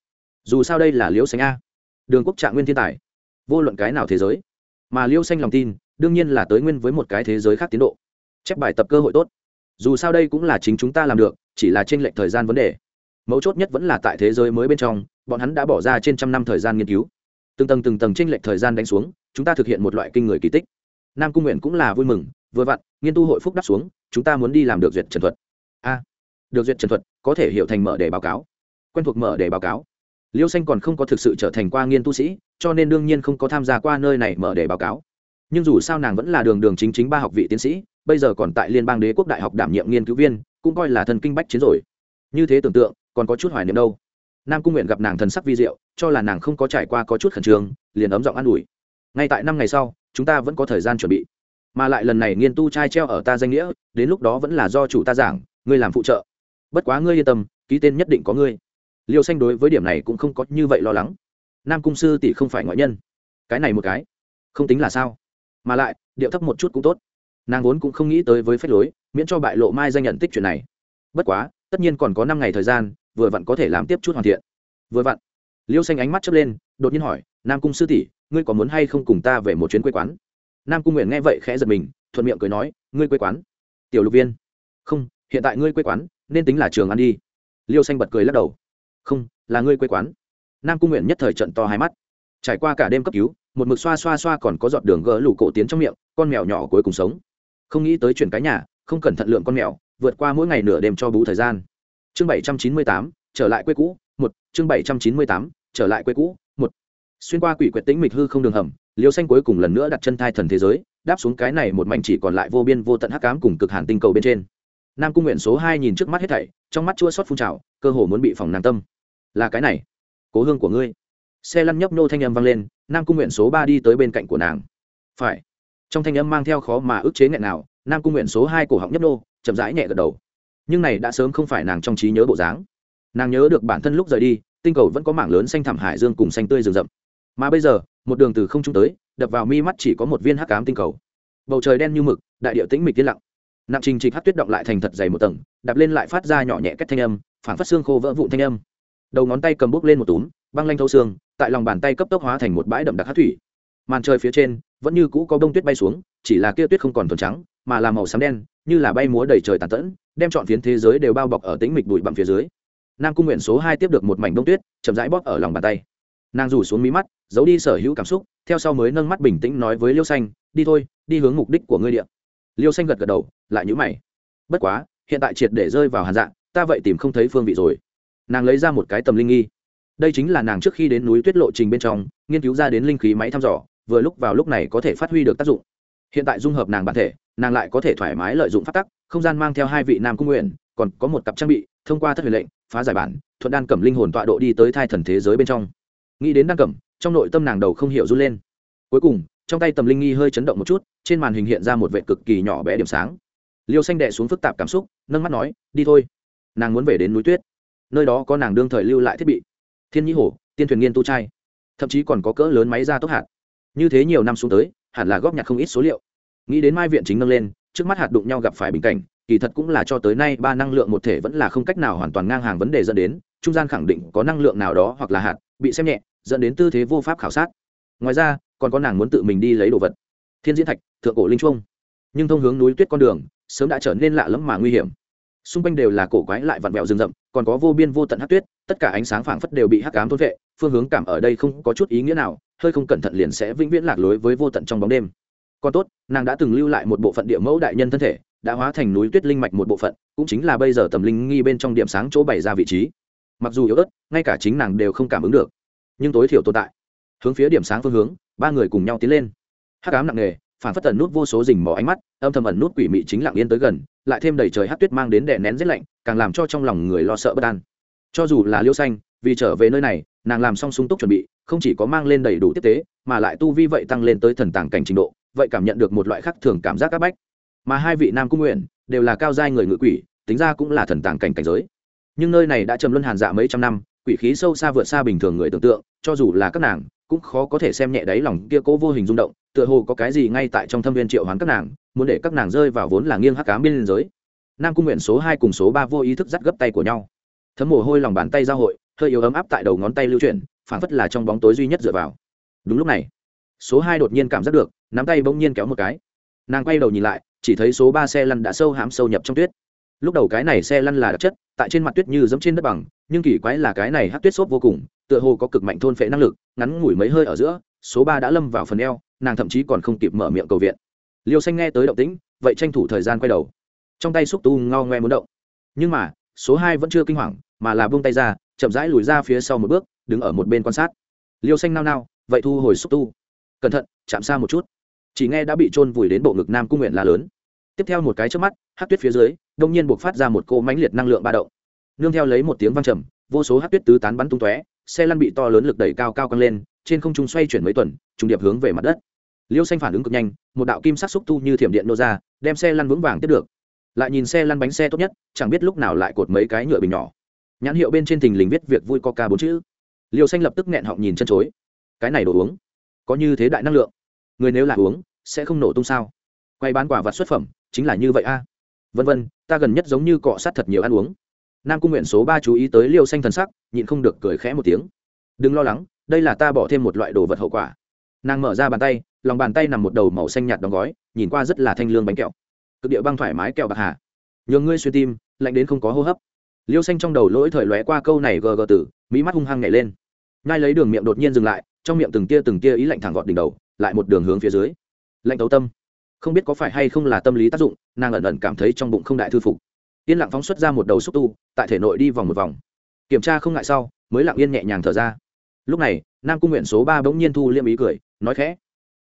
Dù sao đây là Liêu xanh a. Đường quốc trạng nguyên thiên tài. Vô luận cái nào thế giới. Mà Liêu xanh lòng tin, đương nhiên là tới nguyên với một cái thế giới khác tiến độ. Chép bài tập cơ hội tốt. Dù sao đây cũng là chính chúng ta làm được, chỉ là trên lệnh thời gian vấn đề mấu chốt nhất vẫn là tại thế giới mới bên trong, bọn hắn đã bỏ ra trên trăm năm thời gian nghiên cứu. Từng tầng từng tầng trên lệch thời gian đánh xuống, chúng ta thực hiện một loại kinh người kỳ tích. Nam cung nguyện cũng là vui mừng, vừa vặn, nghiên tu hội phúc đắp xuống, chúng ta muốn đi làm được duyệt trần thuật. A, được duyệt trần thuật, có thể hiểu thành mở đề báo cáo. Quen thuộc mở đề báo cáo. Liêu xanh còn không có thực sự trở thành qua nghiên tu sĩ, cho nên đương nhiên không có tham gia qua nơi này mở đề báo cáo. Nhưng dù sao nàng vẫn là đường đường chính chính ba học vị tiến sĩ, bây giờ còn tại liên bang đế quốc đại học đảm nhiệm nghiên cứu viên, cũng coi là thần kinh bách chiến rồi. Như thế tưởng tượng còn có chút hoài niệm đâu. Nam cung nguyện gặp nàng thần sắc vi diệu, cho là nàng không có trải qua có chút khẩn trương, liền ấm giọng an ủi. Ngay tại năm ngày sau, chúng ta vẫn có thời gian chuẩn bị. Mà lại lần này nghiên tu trai treo ở ta danh nghĩa, đến lúc đó vẫn là do chủ ta giảng, ngươi làm phụ trợ. Bất quá ngươi yên tâm, ký tên nhất định có ngươi. Liêu xanh đối với điểm này cũng không có như vậy lo lắng. Nam cung sư tỷ không phải ngoại nhân. Cái này một cái, không tính là sao. Mà lại, điệu thấp một chút cũng tốt. Nàng vốn cũng không nghĩ tới với phép lối, miễn cho bại lộ mai danh nhận tích chuyện này. Bất quá, tất nhiên còn có năm ngày thời gian vừa vặn có thể làm tiếp chút hoàn thiện. Vừa vặn. Liêu xanh ánh mắt chớp lên, đột nhiên hỏi, nam cung sư tỷ, ngươi có muốn hay không cùng ta về một chuyến quê quán? Nam cung nguyện nghe vậy khẽ giật mình, thuận miệng cười nói, ngươi quê quán? Tiểu lục viên. Không, hiện tại ngươi quê quán, nên tính là trường ăn đi. Liêu xanh bật cười lắc đầu. Không, là ngươi quê quán. Nam cung nguyện nhất thời trận to hai mắt. Trải qua cả đêm cấp cứu, một mực xoa xoa xoa còn có giọt đường gỡ lủ cổ tiến trong miệng, con mèo nhỏ cuối cùng sống. Không nghĩ tới chuyển cái nhà, không cẩn thận lượng con mèo, vượt qua mỗi ngày nửa đêm cho bú thời gian chương bảy trăm chín mươi tám, trở lại quê cũ, một. Chương bảy trăm chín mươi tám, trở lại quê cũ, một. Xuyên qua quỷ quyệt tĩnh mịch hư không đường hầm, liêu xanh cuối cùng lần nữa đặt chân thai thần thế giới, đáp xuống cái này một mảnh chỉ còn lại vô biên vô tận hắc cám cùng cực hàn tinh cầu bên trên. Nam cung nguyện số hai nhìn trước mắt hết thảy, trong mắt chua xót phun trào, cơ hồ muốn bị phòng nàng tâm. Là cái này, cố hương của ngươi. Xe lăn nhấp nô thanh âm vang lên, nam cung nguyện số ba đi tới bên cạnh của nàng. Phải. Trong thanh âm mang theo khó mà ức chế nghẹn nào, nam cung nguyện số hai cổ họng nhấp nô, chậm rãi nhẹ gật đầu nhưng này đã sớm không phải nàng trong trí nhớ bộ dáng. Nàng nhớ được bản thân lúc rời đi, tinh cầu vẫn có mảng lớn xanh thảm hải dương cùng xanh tươi rừng rậm. Mà bây giờ, một đường từ không trung tới, đập vào mi mắt chỉ có một viên hắc cám tinh cầu. Bầu trời đen như mực, đại điệu tĩnh mịch yên lặng. Nặng trình trịch hát tuyết động lại thành thật dày một tầng, đạp lên lại phát ra nhỏ nhẹ cách thanh âm phản phát xương khô vỡ vụn thanh âm. Đầu ngón tay cầm bút lên một túm, băng lanh thâu xương, tại lòng bàn tay cấp tốc hóa thành một bãi đậm đặc hát thủy. Màn trời phía trên, vẫn như cũ có bông tuyết bay xuống, chỉ là kia tuyết không còn thuần trắng, mà là màu xám đen như là bay múa đầy trời tàn tẫn, đem chọn phiến thế giới đều bao bọc ở tính mịch bụi bặm phía dưới. Nam cung nguyện số hai tiếp được một mảnh đông tuyết, chậm rãi bóp ở lòng bàn tay. Nàng rủ xuống mí mắt, giấu đi sở hữu cảm xúc, theo sau mới nâng mắt bình tĩnh nói với liêu xanh, đi thôi, đi hướng mục đích của ngươi điện liêu xanh gật gật đầu, lại nhữ mày. Bất quá, hiện tại triệt để rơi vào hàn dạng, ta vậy tìm không thấy phương vị rồi. Nàng lấy ra một cái tầm linh nghi. Đây chính là nàng trước khi đến núi tuyết lộ trình bên trong, nghiên cứu ra đến linh khí máy thăm dò, vừa lúc vào lúc này có thể phát huy được tác dụng hiện tại dung hợp nàng bản thể, nàng lại có thể thoải mái lợi dụng phát tắc, không gian mang theo hai vị nam cung nguyện, còn có một cặp trang bị, thông qua thất huyền lệnh, phá giải bản, thuận đan cẩm linh hồn tọa độ đi tới thai thần thế giới bên trong. Nghĩ đến đan cẩm, trong nội tâm nàng đầu không hiểu run lên. Cuối cùng, trong tay tầm linh nghi hơi chấn động một chút, trên màn hình hiện ra một vệ cực kỳ nhỏ bé điểm sáng. Liêu xanh đệ xuống phức tạp cảm xúc, nâng mắt nói, đi thôi. Nàng muốn về đến núi tuyết. Nơi đó có nàng đương thời lưu lại thiết bị. Thiên nhĩ hổ, tiên thuyền nghiên tu trai. Thậm chí còn có cỡ lớn máy ra tốc hạt. Như thế nhiều năm xuống tới hẳn là góp nhặt không ít số liệu. Nghĩ đến mai viện chính nâng lên, trước mắt hạt đụng nhau gặp phải bình cảnh, kỳ thật cũng là cho tới nay ba năng lượng một thể vẫn là không cách nào hoàn toàn ngang hàng vấn đề dẫn đến, trung gian khẳng định có năng lượng nào đó hoặc là hạt bị xem nhẹ, dẫn đến tư thế vô pháp khảo sát. Ngoài ra, còn có nàng muốn tự mình đi lấy đồ vật. Thiên diễn thạch, thượng cổ linh trung nhưng thông hướng núi tuyết con đường, sớm đã trở nên lạ lẫm mà nguy hiểm. Xung quanh đều là cổ quái lại vặn vẹo rừng rậm, còn có vô biên vô tận hát tuyết, tất cả ánh sáng phảng phất đều bị hắc cám thôn vệ, phương hướng cảm ở đây không có chút ý nghĩa nào hơi không cẩn thận liền sẽ vĩnh viễn lạc lối với vô tận trong bóng đêm. Còn tốt, nàng đã từng lưu lại một bộ phận địa mẫu đại nhân thân thể, đã hóa thành núi tuyết linh mạch một bộ phận, cũng chính là bây giờ tầm linh nghi bên trong điểm sáng chỗ bày ra vị trí. Mặc dù yếu ớt, ngay cả chính nàng đều không cảm ứng được. Nhưng tối thiểu tồn tại. Hướng phía điểm sáng phương hướng, ba người cùng nhau tiến lên. Hắc ám nặng nề, phản phất tần nút vô số rình mò ánh mắt, âm thầm ẩn nút quỷ mị chính lặng yên tới gần, lại thêm đầy trời hát tuyết mang đến đè nén rét lạnh, càng làm cho trong lòng người lo sợ bất an. Cho dù là liêu xanh vì trở về nơi này, nàng làm xong sung túc chuẩn bị, không chỉ có mang lên đầy đủ tiếp tế, mà lại tu vi vậy tăng lên tới thần tàng cảnh trình độ, vậy cảm nhận được một loại khác thường cảm giác áp bách. Mà hai vị nam cung nguyện đều là cao giai người ngự quỷ, tính ra cũng là thần tàng cảnh cảnh giới. Nhưng nơi này đã trầm luân hàn dạ mấy trăm năm, quỷ khí sâu xa vượt xa bình thường người tưởng tượng, cho dù là các nàng, cũng khó có thể xem nhẹ đáy lòng kia cố vô hình rung động, tựa hồ có cái gì ngay tại trong thâm viên triệu hoán các nàng, muốn để các nàng rơi vào vốn là nghiêng hắc cám biên giới. Nam cung nguyện số hai cùng số ba vô ý thức dắt gấp tay của nhau. Thấm mồ hôi lòng bàn tay giao hội hơi yếu ấm áp tại đầu ngón tay lưu chuyển, phảng phất là trong bóng tối duy nhất dựa vào. Đúng lúc này, số hai đột nhiên cảm giác được, nắm tay bỗng nhiên kéo một cái. Nàng quay đầu nhìn lại, chỉ thấy số ba xe lăn đã sâu hãm sâu nhập trong tuyết. Lúc đầu cái này xe lăn là đặc chất, tại trên mặt tuyết như giống trên đất bằng, nhưng kỳ quái là cái này hát tuyết xốp vô cùng, tựa hồ có cực mạnh thôn phệ năng lực, ngắn ngủi mấy hơi ở giữa, số ba đã lâm vào phần eo, nàng thậm chí còn không kịp mở miệng cầu viện. Liêu xanh nghe tới động tĩnh, vậy tranh thủ thời gian quay đầu. Trong tay xúc tu ngao ngoe muốn động. Nhưng mà, số hai vẫn chưa kinh hoàng, mà là buông tay ra chậm rãi lùi ra phía sau một bước, đứng ở một bên quan sát. Liêu xanh nao nao, vậy thu hồi xúc tu. Cẩn thận, chạm xa một chút. Chỉ nghe đã bị trôn vùi đến bộ ngực nam cung nguyện là lớn. Tiếp theo một cái trước mắt hát tuyết phía dưới, đông nhiên buộc phát ra một cỗ mãnh liệt năng lượng ba động. Nương theo lấy một tiếng văng trầm, vô số hát tuyết tứ tán bắn tung tóe, xe lăn bị to lớn lực đẩy cao cao căng lên, trên không trung xoay chuyển mấy tuần, trùng điệp hướng về mặt đất. Liêu xanh phản ứng cực nhanh, một đạo kim sắc xúc tu như thiểm điện nô ra, đem xe lăn vững vàng tiếp được. Lại nhìn xe lăn bánh xe tốt nhất, chẳng biết lúc nào lại cột mấy cái nhựa bình nhỏ nhãn hiệu bên trên thình lình viết việc vui coca bốn chữ. Liêu xanh lập tức nghẹn họng nhìn chân chối. Cái này đồ uống, có như thế đại năng lượng. Người nếu là uống, sẽ không nổ tung sao? Quay bán quả vặt xuất phẩm, chính là như vậy a. Vân vân, ta gần nhất giống như cọ sát thật nhiều ăn uống. Nam cung nguyện số ba chú ý tới liêu xanh thần sắc, nhịn không được cười khẽ một tiếng. Đừng lo lắng, đây là ta bỏ thêm một loại đồ vật hậu quả. Nàng mở ra bàn tay, lòng bàn tay nằm một đầu màu xanh nhạt đóng gói, nhìn qua rất là thanh lương bánh kẹo. Cực địa băng thoải mái kẹo bạc hà. Nhường ngươi xuyên tim, lạnh đến không có hô hấp liêu xanh trong đầu lỗi thời lóe qua câu này gờ gờ tử mỹ mắt hung hăng nhảy lên. Ngay lấy đường miệng đột nhiên dừng lại, trong miệng từng tia từng tia ý lạnh thẳng vọt đỉnh đầu, lại một đường hướng phía dưới. Lạnh tấu tâm. Không biết có phải hay không là tâm lý tác dụng, nàng ẩn ẩn cảm thấy trong bụng không đại thư phục. Yên lặng phóng xuất ra một đầu xúc tu, tại thể nội đi vòng một vòng. Kiểm tra không ngại sau, mới lặng yên nhẹ nhàng thở ra. Lúc này, nam cung nguyện số ba bỗng nhiên thu liêm ý cười, nói khẽ.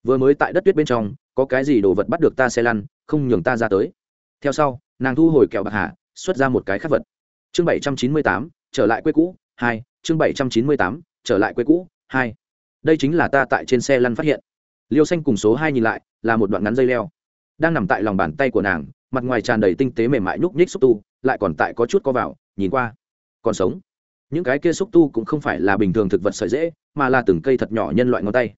Vừa mới tại đất tuyết bên trong, có cái gì đồ vật bắt được ta xe lăn, không nhường ta ra tới. Theo sau, nàng thu hồi kẹo bạc hà, xuất ra một cái khắc vật chương bảy trăm chín mươi tám, trở lại quê cũ, hai, chương bảy trăm chín mươi tám, trở lại quê cũ, hai. Đây chính là ta tại trên xe lăn phát hiện. Liêu xanh cùng số hai nhìn lại, là một đoạn ngắn dây leo. Đang nằm tại lòng bàn tay của nàng, mặt ngoài tràn đầy tinh tế mềm mại nhúc nhích xúc tu, lại còn tại có chút có vào, nhìn qua, còn sống. Những cái kia xúc tu cũng không phải là bình thường thực vật sợi dễ, mà là từng cây thật nhỏ nhân loại ngón tay.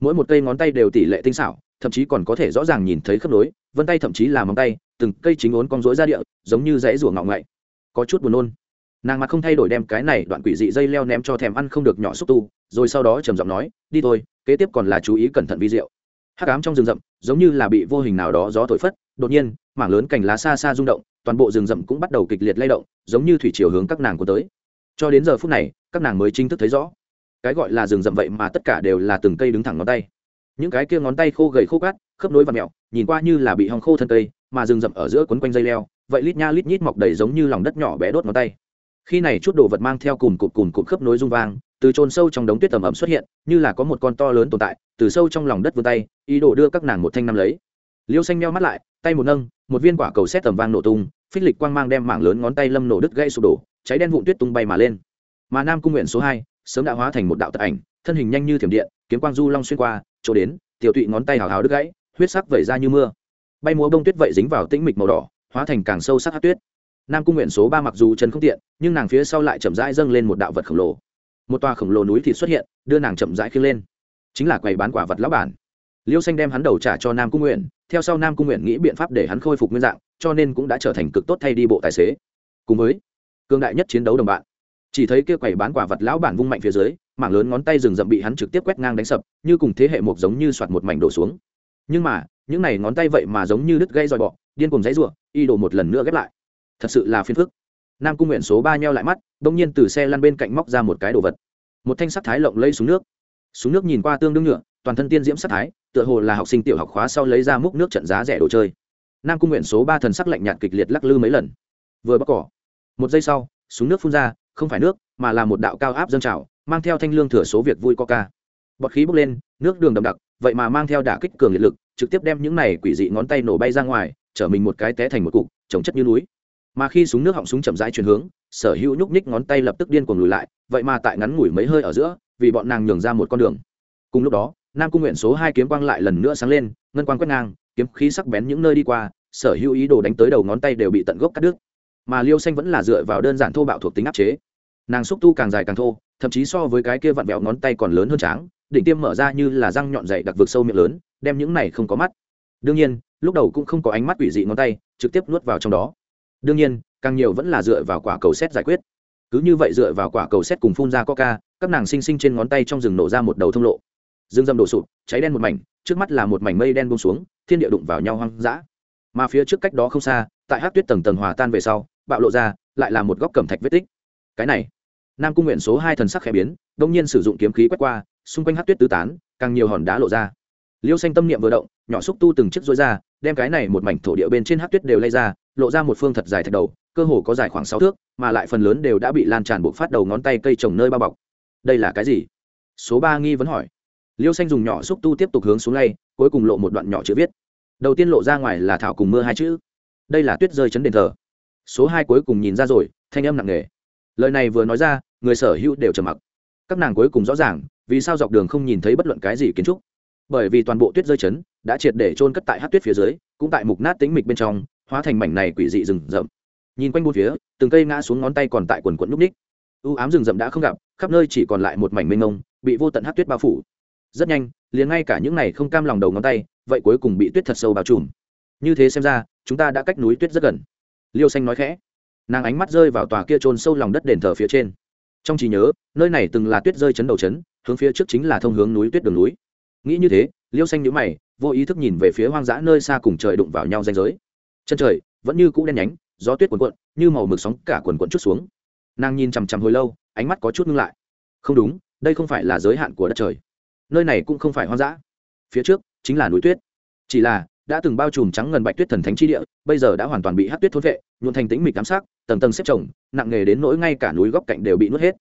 Mỗi một cây ngón tay đều tỷ lệ tinh xảo, thậm chí còn có thể rõ ràng nhìn thấy khớp nối, vân tay thậm chí là móng tay, từng cây chính ốn cong rối ra địa, giống như dãy ruộng ngọng ngậy có chút buồn nôn. Nàng mặt không thay đổi đem cái này đoạn quỷ dị dây leo ném cho thèm ăn không được nhỏ xúc tu, rồi sau đó trầm giọng nói, đi thôi, kế tiếp còn là chú ý cẩn thận vi rượu hắc ám trong rừng rậm, giống như là bị vô hình nào đó gió thổi phất, đột nhiên, mảng lớn cành lá xa xa rung động, toàn bộ rừng rậm cũng bắt đầu kịch liệt lay động, giống như thủy chiều hướng các nàng có tới. Cho đến giờ phút này, các nàng mới chính thức thấy rõ. Cái gọi là rừng rậm vậy mà tất cả đều là từng cây đứng thẳng ngón tay. Những cái kia ngón tay khô gầy khô cát khớp nối và mẹo, nhìn qua như là bị hong khô thân cây, mà rừng rậm ở giữa quấn quanh dây leo vậy lít nha lít nhít mọc đầy giống như lòng đất nhỏ bé đốt ngón tay. Khi này chút đồ vật mang theo cùng cụm cùm cụm khớp nối rung vang, từ trôn sâu trong đống tuyết tầm ẩm xuất hiện, như là có một con to lớn tồn tại, từ sâu trong lòng đất vươn tay, ý đồ đưa các nàng một thanh năm lấy. Liêu xanh meo mắt lại, tay một nâng, một viên quả cầu xét tầm vang nổ tung, phích lịch quang mang đem mảng lớn ngón tay lâm nổ đứt gây sụp đổ, cháy đen vụn tuyết tung bay mà lên. Mà nam cung nguyện số hai, sớm đã hóa thành một đạo tật ảnh, thân hình nhanh như thiểm điện, kiếm quang du long xuyên qua, chỗ đến, tiểu tụy ngón tay hào hào đứt gãy, huyết sắc vẩy ra như mưa. Bay múa bông tuyết vậy dính vào tĩnh mịch màu đỏ hóa thành càng sâu sắc hát tuyết. Nam cung nguyện số ba mặc dù chân không tiện, nhưng nàng phía sau lại chậm rãi dâng lên một đạo vật khổng lồ. Một tòa khổng lồ núi thịt xuất hiện, đưa nàng chậm rãi khiêng lên. Chính là quầy bán quả vật lão bản. Liêu xanh đem hắn đầu trả cho nam cung nguyện, theo sau nam cung nguyện nghĩ biện pháp để hắn khôi phục nguyên dạng, cho nên cũng đã trở thành cực tốt thay đi bộ tài xế. Cùng với cương đại nhất chiến đấu đồng bạn, chỉ thấy kia quầy bán quả vật lão bản vung mạnh phía dưới, mảng lớn ngón tay rừng rậm bị hắn trực tiếp quét ngang đánh sập, như cùng thế hệ một giống như soạt một mảnh đổ xuống. Nhưng mà, những này ngón tay vậy mà giống như đứt gây dòi bọ điên cùng dãy rủa, y đổ một lần nữa ghép lại. Thật sự là phiền phức. Nam cung nguyện số ba nheo lại mắt đông nhiên từ xe lăn bên cạnh móc ra một cái đồ vật. Một thanh sắt thái lộng lấy xuống nước. Xuống nước nhìn qua tương đương nhựa toàn thân tiên diễm sắc thái tựa hồ là học sinh tiểu học khóa sau lấy ra múc nước trận giá rẻ đồ chơi. Nam cung nguyện số ba thần sắc lạnh nhạt kịch liệt lắc lư mấy lần. Vừa bắt cỏ một giây sau xuống nước phun ra không phải nước mà là một đạo cao áp dâng trào mang theo thanh lương thừa số việc vui coca. Bọt khí bốc lên nước đường đậm đặc vậy mà mang theo đả kích cường liệt lực trực tiếp đem những này quỷ dị ngón tay nổ bay ra ngoài chở mình một cái té thành một cục, trồng chất như núi. Mà khi súng nước họng súng chậm rãi chuyển hướng, sở hữu nhúc nhích ngón tay lập tức điên cuồng lùi lại, vậy mà tại ngắn ngủi mấy hơi ở giữa, vì bọn nàng nhường ra một con đường. Cùng lúc đó, nam cung nguyện số hai kiếm quang lại lần nữa sáng lên, ngân quang quét ngang, kiếm khí sắc bén những nơi đi qua, sở hữu ý đồ đánh tới đầu ngón tay đều bị tận gốc cắt đứt. Mà liêu xanh vẫn là dựa vào đơn giản thô bạo thuộc tính áp chế. Nàng xúc tu càng dài càng thô, thậm chí so với cái kia vặn vẹo ngón tay còn lớn hơn tráng, đỉnh tiêm mở ra như là răng nhọn dày đặc vực sâu miệng lớn, đem những này không có mắt. Đương nhiên lúc đầu cũng không có ánh mắt quỷ dị ngón tay, trực tiếp nuốt vào trong đó. Đương nhiên, càng nhiều vẫn là dựa vào quả cầu xét giải quyết. Cứ như vậy dựa vào quả cầu xét cùng phun ra coca, các nàng sinh sinh trên ngón tay trong rừng nổ ra một đầu thông lộ. Rừng rậm đổ sụp, cháy đen một mảnh, trước mắt là một mảnh mây đen bông xuống, thiên địa đụng vào nhau hoang dã. Mà phía trước cách đó không xa, tại hát tuyết tầng tầng hòa tan về sau, bạo lộ ra, lại là một góc cẩm thạch vết tích. Cái này, nam cung nguyện số hai thần sắc khẽ biến, đông nhiên sử dụng kiếm khí quét qua, xung quanh hát tuyết tứ tán, càng nhiều hòn đá lộ ra liêu xanh tâm niệm vừa động, nhỏ xúc tu từng chiếc rối ra, đem cái này một mảnh thổ địa bên trên hát tuyết đều lay ra, lộ ra một phương thật dài thạch đầu, cơ hồ có dài khoảng sáu thước, mà lại phần lớn đều đã bị lan tràn buộc phát đầu ngón tay cây trồng nơi bao bọc. Đây là cái gì? Số ba nghi vấn hỏi. Liêu xanh dùng nhỏ xúc tu tiếp tục hướng xuống lay, cuối cùng lộ một đoạn nhỏ chữ viết. Đầu tiên lộ ra ngoài là thảo cùng mưa hai chữ. Đây là tuyết rơi chấn đền thờ. Số hai cuối cùng nhìn ra rồi, thanh âm nặng nề. Lời này vừa nói ra, người sở hữu đều trầm mặc. Các nàng cuối cùng rõ ràng, vì sao dọc đường không nhìn thấy bất luận cái gì kiến trúc bởi vì toàn bộ tuyết rơi chấn đã triệt để trôn cất tại hát tuyết phía dưới, cũng tại mục nát tính mịch bên trong, hóa thành mảnh này quỷ dị rừng rậm. Nhìn quanh bốn phía, từng cây ngã xuống ngón tay còn tại quần quận núp ních. U ám rừng rậm đã không gặp, khắp nơi chỉ còn lại một mảnh mênh mông, bị vô tận hát tuyết bao phủ. Rất nhanh, liền ngay cả những này không cam lòng đầu ngón tay, vậy cuối cùng bị tuyết thật sâu bao trùm. Như thế xem ra, chúng ta đã cách núi tuyết rất gần. Liêu xanh nói khẽ. Nàng ánh mắt rơi vào tòa kia trôn sâu lòng đất đền thờ phía trên. Trong trí nhớ, nơi này từng là tuyết rơi chấn đầu chấn, hướng phía trước chính là thông hướng núi tuyết đường núi nghĩ như thế, liêu xanh nhữ mày, vô ý thức nhìn về phía hoang dã nơi xa cùng trời đụng vào nhau danh giới. Chân trời vẫn như cũ đen nhánh, gió tuyết quần quận như màu mực sóng cả quần quận chút xuống. Nàng nhìn chằm chằm hồi lâu, ánh mắt có chút ngưng lại. Không đúng, đây không phải là giới hạn của đất trời. Nơi này cũng không phải hoang dã. Phía trước chính là núi tuyết. Chỉ là, đã từng bao trùm trắng ngần bạch tuyết thần thánh chi địa, bây giờ đã hoàn toàn bị hát tuyết thốt vệ, nhuộn thành tĩnh mịch cám sát, tầng tầng xếp chồng, nặng nghề đến nỗi ngay cả núi góc cạnh đều bị nuốt hết.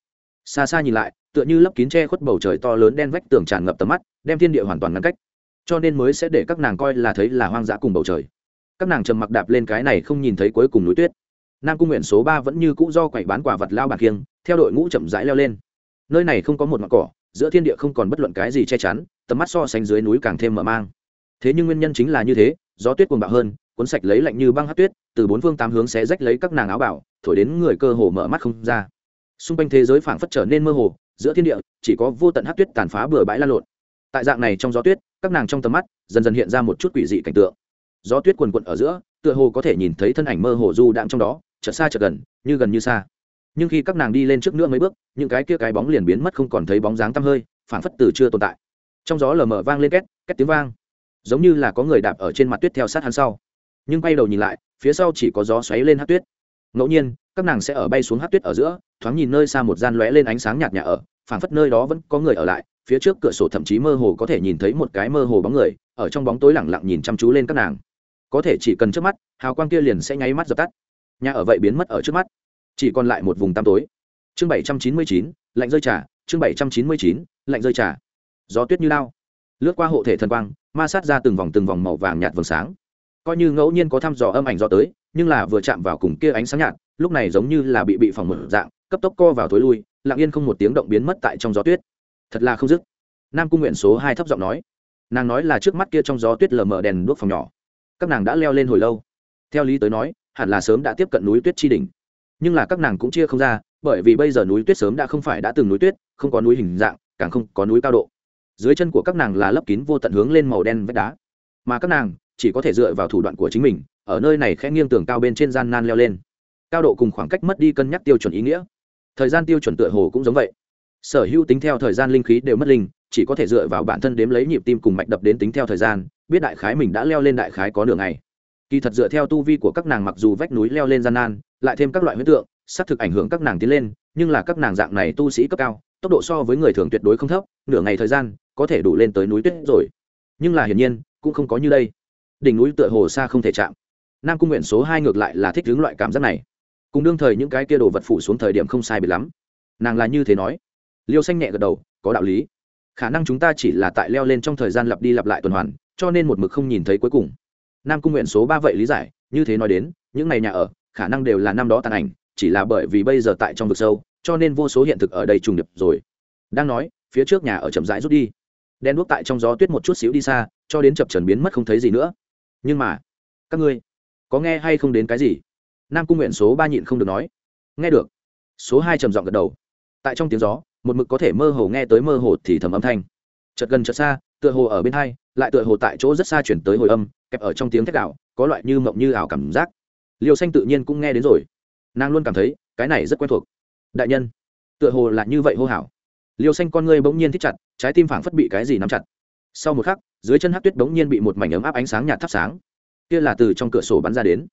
Xa xa nhìn lại tựa như lấp kín che khuất bầu trời to lớn đen vách tường tràn ngập tầm mắt, đem thiên địa hoàn toàn ngăn cách. Cho nên mới sẽ để các nàng coi là thấy là hoang dã cùng bầu trời. Các nàng trầm mặc đạp lên cái này không nhìn thấy cuối cùng núi tuyết. Nam cung nguyện số ba vẫn như cũ do quẩy bán quả vật lao bạc kiêng, theo đội ngũ chậm rãi leo lên. Nơi này không có một mặt cỏ, giữa thiên địa không còn bất luận cái gì che chắn, tầm mắt so sánh dưới núi càng thêm mở mang. Thế nhưng nguyên nhân chính là như thế, gió tuyết cuồng bạo hơn, cuốn sạch lấy lạnh như băng hát tuyết, từ bốn phương tám hướng sẽ rách lấy các nàng áo bảo, thổi đến người cơ hồ mở mắt không ra. Xung quanh thế giới phảng phất trở nên mơ hồ giữa thiên địa, chỉ có vô tận hát tuyết tàn phá bừa bãi lan lộn. Tại dạng này trong gió tuyết, các nàng trong tầm mắt dần dần hiện ra một chút quỷ dị cảnh tượng. Gió tuyết quần quận ở giữa, tựa hồ có thể nhìn thấy thân ảnh mơ hồ du đạm trong đó, chợt xa chợt gần, như gần như xa. Nhưng khi các nàng đi lên trước nữa mấy bước, những cái kia cái bóng liền biến mất không còn thấy bóng dáng tăm hơi phản phất từ chưa tồn tại. Trong gió lờ mờ vang lên két két tiếng vang. Giống như là có người đạp ở trên mặt tuyết theo sát hắn sau. Nhưng bay đầu nhìn lại, phía sau chỉ có gió xoáy lên hát tuyết. Ngẫu nhiên, các nàng sẽ ở bay xuống hát tuyết ở giữa thoáng nhìn nơi xa một gian lóe lên ánh sáng nhạt nhà ở, phảng phất nơi đó vẫn có người ở lại, phía trước cửa sổ thậm chí mơ hồ có thể nhìn thấy một cái mơ hồ bóng người, ở trong bóng tối lẳng lặng nhìn chăm chú lên các nàng. Có thể chỉ cần trước mắt, hào quang kia liền sẽ nháy mắt dập tắt. Nhà ở vậy biến mất ở trước mắt. Chỉ còn lại một vùng tăm tối. Chương bảy trăm chín mươi chín, lạnh rơi trà, chương bảy trăm chín mươi chín, lạnh rơi trà. Gió tuyết như lao. Lướt qua hộ thể thần quang, ma sát ra từng vòng từng vòng màu vàng nhạt vầng sáng. Coi như ngẫu nhiên có thăm dò âm ảnh do tới, nhưng là vừa chạm vào cùng kia ánh sáng nhạt, lúc này giống như là bị bị phòng mở dạng cấp tốc co vào thối lui, lặng yên không một tiếng động biến mất tại trong gió tuyết. Thật là không dứt. Nam cung nguyện số hai thấp giọng nói. Nàng nói là trước mắt kia trong gió tuyết lờ mờ đèn đuốc phòng nhỏ. Các nàng đã leo lên hồi lâu. Theo lý tới nói, hẳn là sớm đã tiếp cận núi tuyết chi đỉnh. Nhưng là các nàng cũng chia không ra, bởi vì bây giờ núi tuyết sớm đã không phải đã từng núi tuyết, không có núi hình dạng, càng không có núi cao độ. Dưới chân của các nàng là lấp kín vô tận hướng lên màu đen vách đá. Mà các nàng chỉ có thể dựa vào thủ đoạn của chính mình, ở nơi này khẽ nghiêng tường cao bên trên gian nan leo lên. Cao độ cùng khoảng cách mất đi cân nhắc tiêu chuẩn ý nghĩa thời gian tiêu chuẩn tựa hồ cũng giống vậy. Sở hữu tính theo thời gian linh khí đều mất linh, chỉ có thể dựa vào bản thân đếm lấy nhịp tim cùng mạch đập đến tính theo thời gian, biết đại khái mình đã leo lên đại khái có nửa ngày. Kỳ thật dựa theo tu vi của các nàng mặc dù vách núi leo lên gian nan, lại thêm các loại huyết tượng, xác thực ảnh hưởng các nàng tiến lên, nhưng là các nàng dạng này tu sĩ cấp cao, tốc độ so với người thường tuyệt đối không thấp, nửa ngày thời gian, có thể đủ lên tới núi tuyết rồi. Nhưng là hiển nhiên, cũng không có như đây. Đỉnh núi tựa hồ xa không thể chạm. Nam cung nguyện số hai ngược lại là thích hướng loại cảm giác này cùng đương thời những cái kia đồ vật phủ xuống thời điểm không sai bị lắm. Nàng là như thế nói. Liêu xanh nhẹ gật đầu, có đạo lý. Khả năng chúng ta chỉ là tại leo lên trong thời gian lặp đi lặp lại tuần hoàn, cho nên một mực không nhìn thấy cuối cùng. Nam cung nguyện số ba vậy lý giải, như thế nói đến, những ngày nhà ở, khả năng đều là năm đó tàn ảnh, chỉ là bởi vì bây giờ tại trong vực sâu, cho nên vô số hiện thực ở đây trùng điệp rồi. Đang nói, phía trước nhà ở chậm rãi rút đi. Đen đuốc tại trong gió tuyết một chút xíu đi xa, cho đến chập trần biến mất không thấy gì nữa. Nhưng mà, các ngươi, có nghe hay không đến cái gì? Nam cung nguyện số ba nhịn không được nói. Nghe được. Số hai trầm giọng gật đầu. Tại trong tiếng gió, một mực có thể mơ hồ nghe tới mơ hồ thì thầm âm thanh. Chợt gần chợt xa, tựa hồ ở bên hai, lại tựa hồ tại chỗ rất xa chuyển tới hồi âm, kẹp ở trong tiếng thét đạo có loại như mộng như ảo cảm giác. Liều xanh tự nhiên cũng nghe đến rồi. Nàng luôn cảm thấy, cái này rất quen thuộc. Đại nhân, tựa hồ là như vậy hô hảo liều xanh con ngươi bỗng nhiên thích chặt, trái tim phảng phất bị cái gì nắm chặt. Sau một khắc, dưới chân hát tuyết bỗng nhiên bị một mảnh ấm áp ánh sáng nhạt thắp sáng. Kia là từ trong cửa sổ bắn ra đến.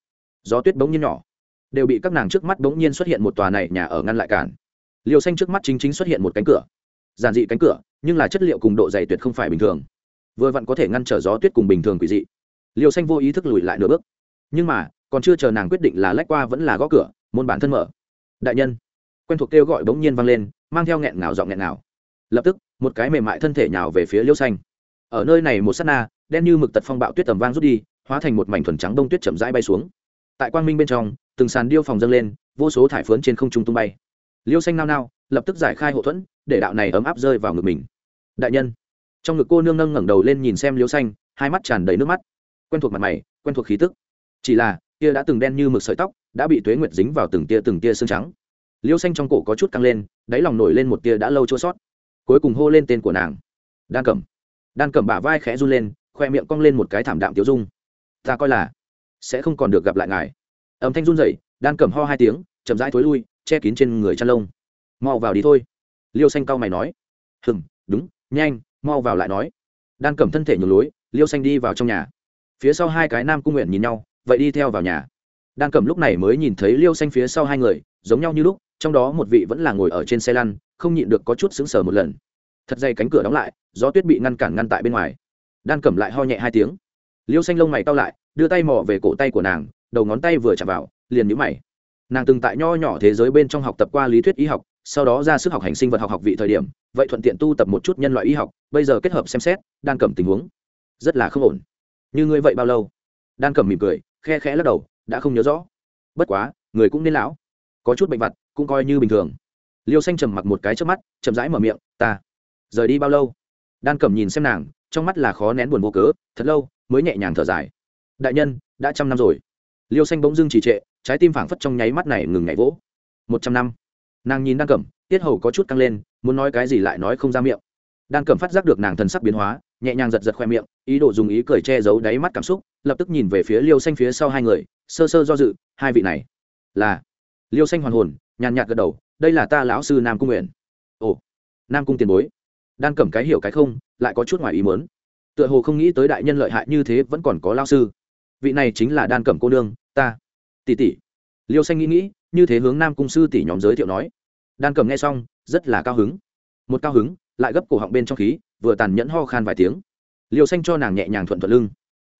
Gió tuyết bỗng nhiên nhỏ đều bị các nàng trước mắt bỗng nhiên xuất hiện một tòa này nhà ở ngăn lại cản. Liều xanh trước mắt chính chính xuất hiện một cánh cửa. Giản dị cánh cửa, nhưng là chất liệu cùng độ dày tuyệt không phải bình thường. Vừa vặn có thể ngăn trở gió tuyết cùng bình thường quỷ dị. Liều xanh vô ý thức lùi lại nửa bước. Nhưng mà, còn chưa chờ nàng quyết định là lách qua vẫn là gõ cửa, môn bản thân mở. Đại nhân. Quen thuộc kêu gọi bỗng nhiên vang lên, mang theo nghẹn ngào giọng nghẹn ngào. Lập tức, một cái mềm mại thân thể nhào về phía liêu xanh. Ở nơi này một s á t na, đen như mực tật phong bạo tuyết tầm vang rút đi, hóa thành một mảnh thuần trắng đông tuyết chậm rãi bay xuống. Tại quang minh bên trong từng sàn điêu phòng dâng lên, vô số thải phướn trên không trung tung bay. Liêu xanh nao nao, lập tức giải khai hậu thuẫn, để đạo này ấm áp rơi vào ngực mình. Đại nhân, trong ngực cô nương nâng ngẩng đầu lên nhìn xem liêu xanh, hai mắt tràn đầy nước mắt. Quen thuộc mặt mày, quen thuộc khí tức. Chỉ là, tia đã từng đen như mực sợi tóc, đã bị tuế nguyệt dính vào từng tia từng tia xương trắng. Liêu xanh trong cổ có chút căng lên, đáy lòng nổi lên một tia đã lâu chua sót. Cuối cùng hô lên tên của nàng. Đan cẩm. Đan cẩm bả vai khẽ run lên, khoe miệng cong lên một cái thảm đạm tiêu dung. Ta coi là sẽ không còn được gặp lại ngài âm thanh run rẩy, đan cẩm ho hai tiếng, chậm rãi thối lui, che kín trên người chăn lông. Mau vào đi thôi. Liêu xanh cau mày nói. Hừng đúng, nhanh, mau vào lại nói. Đan cẩm thân thể nhường lối, liêu xanh đi vào trong nhà. Phía sau hai cái nam cung nguyện nhìn nhau, vậy đi theo vào nhà. Đan cẩm lúc này mới nhìn thấy liêu xanh phía sau hai người, giống nhau như lúc, trong đó một vị vẫn là ngồi ở trên xe lăn, không nhịn được có chút sững sờ một lần. Thật dày cánh cửa đóng lại, gió tuyết bị ngăn cản ngăn tại bên ngoài. Đan cẩm lại ho nhẹ hai tiếng. Liêu xanh lông mày cau lại, đưa tay mò về cổ tay của nàng đầu ngón tay vừa chạm vào, liền nhũ mày. Nàng từng tại nho nhỏ thế giới bên trong học tập qua lý thuyết y học, sau đó ra sức học hành sinh vật học học vị thời điểm, vậy thuận tiện tu tập một chút nhân loại y học, bây giờ kết hợp xem xét, đan cầm tình huống, rất là không ổn. Như ngươi vậy bao lâu? Đan cầm mỉm cười, khe khẽ lắc đầu, đã không nhớ rõ. Bất quá, người cũng nên lão. Có chút bệnh vặt, cũng coi như bình thường. Liêu xanh trầm mặc một cái trước mắt, chậm rãi mở miệng, ta, rời đi bao lâu? Đan cầm nhìn xem nàng, trong mắt là khó nén buồn vô cớ, thật lâu, mới nhẹ nhàng thở dài. Đại nhân, đã trăm năm rồi liêu xanh bỗng dưng trì trệ, trái tim phảng phất trong nháy mắt này ngừng nhảy vỗ. Một trăm năm. Nàng nhìn đan cẩm, tiết hầu có chút căng lên, muốn nói cái gì lại nói không ra miệng. Đan cẩm phát giác được nàng thần sắc biến hóa, nhẹ nhàng giật giật khoe miệng, ý đồ dùng ý cười che giấu đáy mắt cảm xúc, lập tức nhìn về phía liêu xanh phía sau hai người, sơ sơ do dự, hai vị này là liêu xanh hoàn hồn, nhàn nhạt gật đầu, đây là ta lão sư nam cung nguyện. Ồ, nam cung tiền bối. Đan cẩm cái hiểu cái không, lại có chút ngoài ý mớn tựa hồ không nghĩ tới đại nhân lợi hại như thế vẫn còn có lao sư vị này chính là đan cẩm cô nương, ta. Tỷ tỷ. Liêu xanh nghĩ nghĩ, như thế hướng nam cung sư tỷ nhóm giới thiệu nói. Đan cẩm nghe xong, rất là cao hứng. Một cao hứng, lại gấp cổ họng bên trong khí, vừa tàn nhẫn ho khan vài tiếng. Liêu xanh cho nàng nhẹ nhàng thuận thuận lưng.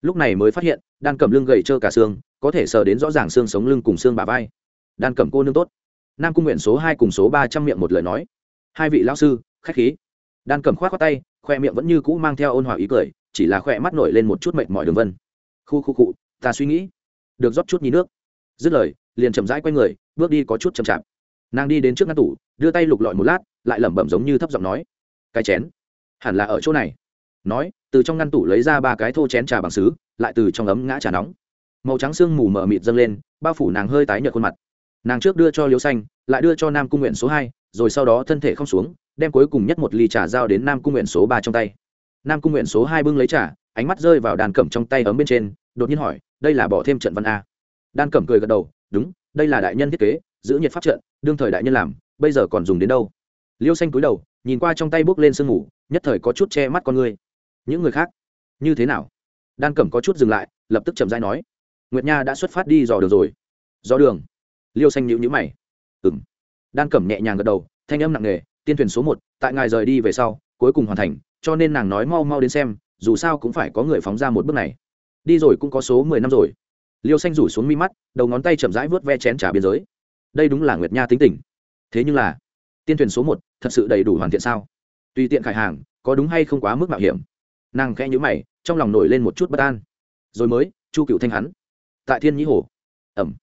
Lúc này mới phát hiện, đan cẩm lưng gầy trơ cả xương, có thể sờ đến rõ ràng xương sống lưng cùng xương bà vai. Đan cẩm cô nương tốt. Nam cung nguyện số hai cùng số ba trăm miệng một lời nói. Hai vị lão sư, khách khí. Đan cẩm khoát qua tay, khoe miệng vẫn như cũ mang theo ôn hòa ý cười, chỉ là khoe mắt nổi lên một chút mệt mỏi đường vân khu khu cụ, ta suy nghĩ. Được rót chút nhí nước. Dứt lời, liền chậm rãi quay người, bước đi có chút chậm chạp. Nàng đi đến trước ngăn tủ, đưa tay lục lọi một lát, lại lẩm bẩm giống như thấp giọng nói, cái chén, hẳn là ở chỗ này. Nói, từ trong ngăn tủ lấy ra ba cái thô chén trà bằng xứ lại từ trong ấm ngã trà nóng. Màu trắng sương mù mờ mịt dâng lên, bao phủ nàng hơi tái nhợt khuôn mặt. Nàng trước đưa cho liêu xanh, lại đưa cho nam cung nguyện số hai, rồi sau đó thân thể không xuống, đem cuối cùng nhất một ly trà giao đến nam cung nguyện số ba trong tay nam cung nguyện số hai bưng lấy trà, ánh mắt rơi vào đàn cẩm trong tay ấm bên trên, đột nhiên hỏi, đây là bỏ thêm trận văn a. Đan cẩm cười gật đầu, đúng, đây là đại nhân thiết kế, giữ nhiệt pháp trận, đương thời đại nhân làm, bây giờ còn dùng đến đâu? Liêu xanh cúi đầu, nhìn qua trong tay bước lên sương mù, nhất thời có chút che mắt con người. Những người khác, như thế nào? Đan cẩm có chút dừng lại, lập tức chậm dai nói, nguyệt nha đã xuất phát đi dò đường rồi. Dò đường? Liêu xanh nhịu nhữ mày. Ừ m đan cẩm nhẹ nhàng gật đầu, thanh âm nặng nề, tiên thuyền số một, tại ngài rời đi về sau, cuối cùng hoàn thành cho nên nàng nói mau mau đến xem, dù sao cũng phải có người phóng ra một bước này. Đi rồi cũng có số mười năm rồi. Liêu xanh rủ xuống mi mắt, đầu ngón tay chậm rãi vớt ve chén trà biên giới. Đây đúng là nguyệt nha tính tình. Thế nhưng là, tiên thuyền số một, thật sự đầy đủ hoàn thiện sao? Tùy tiện khải hàng, có đúng hay không quá mức mạo hiểm? Nàng khẽ nhữ mày, trong lòng nổi lên một chút bất an. Rồi mới, chu cựu thanh hắn. Tại thiên nhĩ hồ. Ẩm.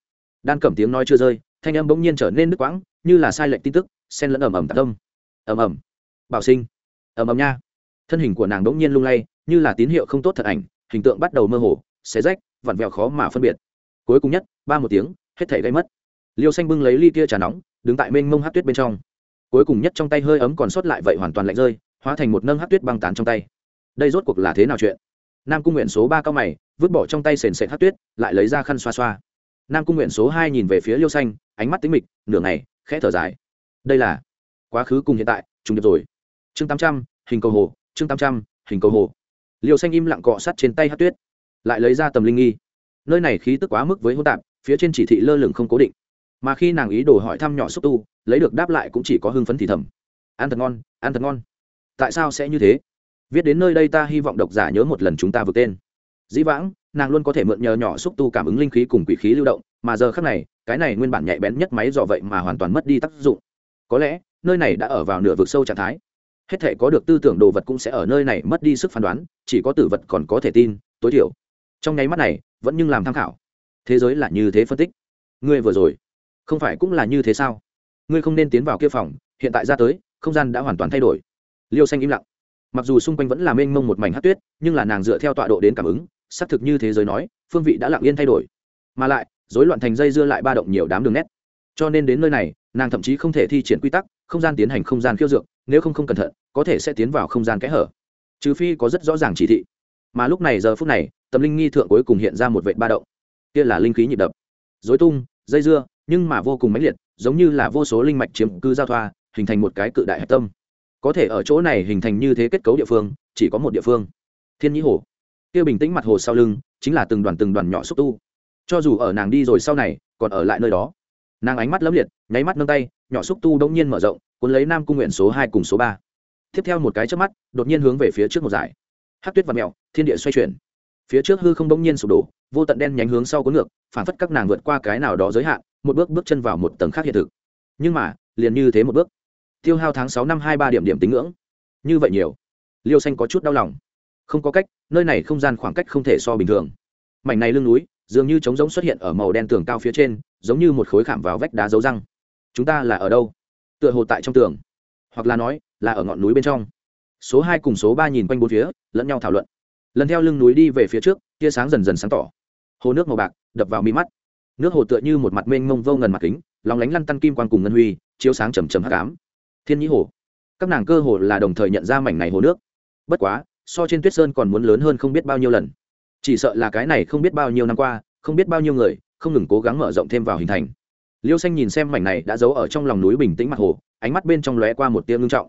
Đan cẩm tiếng nói chưa rơi, thanh âm bỗng nhiên trở nên nước quãng, như là sai lệch tin tức sen lẫn ẩm ẩm tạc tâm ẩm ẩm bảo sinh. Ẩm ẩm nha thân hình của nàng bỗng nhiên lung lay, như là tín hiệu không tốt thật ảnh, hình tượng bắt đầu mơ hồ, xé rách, vặn vẹo khó mà phân biệt. Cuối cùng nhất, ba một tiếng, hết thể gây mất. Liêu xanh bưng lấy ly tia trà nóng, đứng tại mênh mông hát tuyết bên trong. Cuối cùng nhất trong tay hơi ấm còn sót lại vậy hoàn toàn lạnh rơi, hóa thành một nâng hát tuyết băng tán trong tay. Đây rốt cuộc là thế nào chuyện? Nam cung nguyện số ba cao mày, vứt bỏ trong tay sền sệt hát tuyết, lại lấy ra khăn xoa xoa. Nam cung nguyện số hai nhìn về phía liêu xanh, ánh mắt tính mịch, nửa ngày, khẽ thở dài. Đây là quá khứ cùng hiện tại, trùng điệp rồi. Chương tám trăm, hình cầu hồ chương tám trăm, hình cầu hồ. Liều xanh im lặng cọ sắt trên tay hát tuyết, lại lấy ra tầm linh nghi. Nơi này khí tức quá mức với hỗn tạp, phía trên chỉ thị lơ lửng không cố định. Mà khi nàng ý đồ hỏi thăm nhỏ xúc tu, lấy được đáp lại cũng chỉ có hưng phấn thì thầm. Ăn thật ngon, ăn thật ngon. Tại sao sẽ như thế? Viết đến nơi đây ta hy vọng độc giả nhớ một lần chúng ta vượt tên. Dĩ vãng, nàng luôn có thể mượn nhờ nhỏ xúc tu cảm ứng linh khí cùng quỷ khí lưu động, mà giờ khác này, cái này nguyên bản nhạy bén nhất máy dò vậy mà hoàn toàn mất đi tác dụng. Có lẽ, nơi này đã ở vào nửa vực sâu trạng thái hết thể có được tư tưởng đồ vật cũng sẽ ở nơi này mất đi sức phán đoán, chỉ có tử vật còn có thể tin, tối thiểu. Trong nháy mắt này, vẫn nhưng làm tham khảo. Thế giới là như thế phân tích. Ngươi vừa rồi, không phải cũng là như thế sao? Ngươi không nên tiến vào kia phòng, hiện tại ra tới, không gian đã hoàn toàn thay đổi. Liêu xanh im lặng. Mặc dù xung quanh vẫn là mênh mông một mảnh hát tuyết, nhưng là nàng dựa theo tọa độ đến cảm ứng, xác thực như thế giới nói, phương vị đã lặng yên thay đổi. Mà lại dối loạn thành dây dưa lại ba động nhiều đám đường nét. Cho nên đến nơi này nàng thậm chí không thể thi triển quy tắc, không gian tiến hành không gian khiêu dược, nếu không không cẩn thận, có thể sẽ tiến vào không gian kẽ hở. Trừ phi có rất rõ ràng chỉ thị. Mà lúc này giờ phút này, tâm linh nghi thượng cuối cùng hiện ra một vệ ba động. Kia là linh khí nhịp đập. Dối tung, dây dưa, nhưng mà vô cùng mãnh liệt, giống như là vô số linh mạch chiếm cư giao thoa, hình thành một cái cự đại hạch tâm. Có thể ở chỗ này hình thành như thế kết cấu địa phương, chỉ có một địa phương. Thiên nhĩ hồ. Kia bình tĩnh mặt hồ sau lưng, chính là từng đoàn từng đoàn nhỏ xúc tu. Cho dù ở nàng đi rồi sau này, còn ở lại nơi đó nàng ánh mắt lấm liệt, nháy mắt nâng tay, nhỏ xúc tu đông nhiên mở rộng, cuốn lấy nam cung nguyện số hai cùng số ba. Tiếp theo một cái trước mắt, đột nhiên hướng về phía trước một giải hát tuyết và mẹo thiên địa xoay chuyển. Phía trước hư không đông nhiên sụp đổ, vô tận đen nhánh hướng sau cuốn ngược phản phất các nàng vượt qua cái nào đó giới hạn, một bước bước chân vào một tầng khác hiện thực. Nhưng mà, liền như thế một bước. Tiêu hao tháng sáu năm hai ba điểm điểm tính ngưỡng. Như vậy nhiều. Liêu xanh có chút đau lòng. Không có cách, nơi này không gian khoảng cách không thể so bình thường. Mảnh này lưng núi, dường như trống giống xuất hiện ở màu đen tường cao phía trên giống như một khối khảm vào vách đá dấu răng. Chúng ta là ở đâu? Tựa hồ tại trong tường. Hoặc là nói, là ở ngọn núi bên trong. Số hai cùng số ba nhìn quanh bốn phía, lẫn nhau thảo luận. Lần theo lưng núi đi về phía trước, tia sáng dần dần sáng tỏ. Hồ nước màu bạc, đập vào mi mắt. Nước hồ tựa như một mặt mênh mông vô ngần mặt kính, lóng lánh lăn tăn kim quan cùng ngân huy, chiếu sáng trầm trầm hắc ám. Thiên nhĩ hồ. Các nàng cơ hồ là đồng thời nhận ra mảnh này hồ nước. Bất quá, so trên tuyết sơn còn muốn lớn hơn không biết bao nhiêu lần. Chỉ sợ là cái này không biết bao nhiêu năm qua, không biết bao nhiêu người không ngừng cố gắng mở rộng thêm vào hình thành. Liêu xanh nhìn xem mảnh này đã giấu ở trong lòng núi bình tĩnh mặt hồ, ánh mắt bên trong lóe qua một tia ngưng trọng.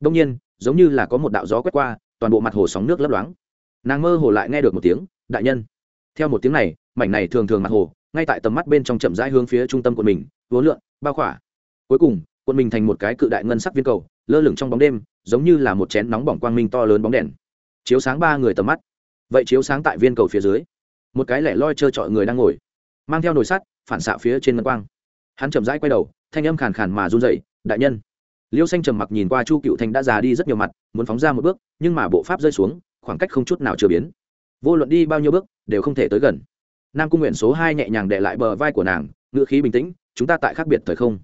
Đông nhiên, giống như là có một đạo gió quét qua, toàn bộ mặt hồ sóng nước lấp loáng. Nàng mơ hồ lại nghe được một tiếng, đại nhân. Theo một tiếng này, mảnh này thường thường mặt hồ, ngay tại tầm mắt bên trong chậm rãi hướng phía trung tâm của mình vốn lượn, bao khỏa. Cuối cùng, quận mình thành một cái cự đại ngân sắc viên cầu, lơ lửng trong bóng đêm, giống như là một chén nóng bỏng quang minh to lớn bóng đèn. Chiếu sáng ba người tầm mắt. Vậy chiếu sáng tại viên cầu phía dưới, một cái lẻ loi trơ trọi người đang ngồi mang theo nồi sắt, phản xạ phía trên ngân quang. Hắn chậm rãi quay đầu, thanh âm khàn khàn mà run dậy đại nhân. Liêu xanh trầm mặc nhìn qua chu cựu thanh đã già đi rất nhiều mặt, muốn phóng ra một bước, nhưng mà bộ pháp rơi xuống, khoảng cách không chút nào chưa biến. Vô luận đi bao nhiêu bước, đều không thể tới gần. Nam cung nguyện số hai nhẹ nhàng đệ lại bờ vai của nàng, ngựa khí bình tĩnh, chúng ta tại khác biệt thời không.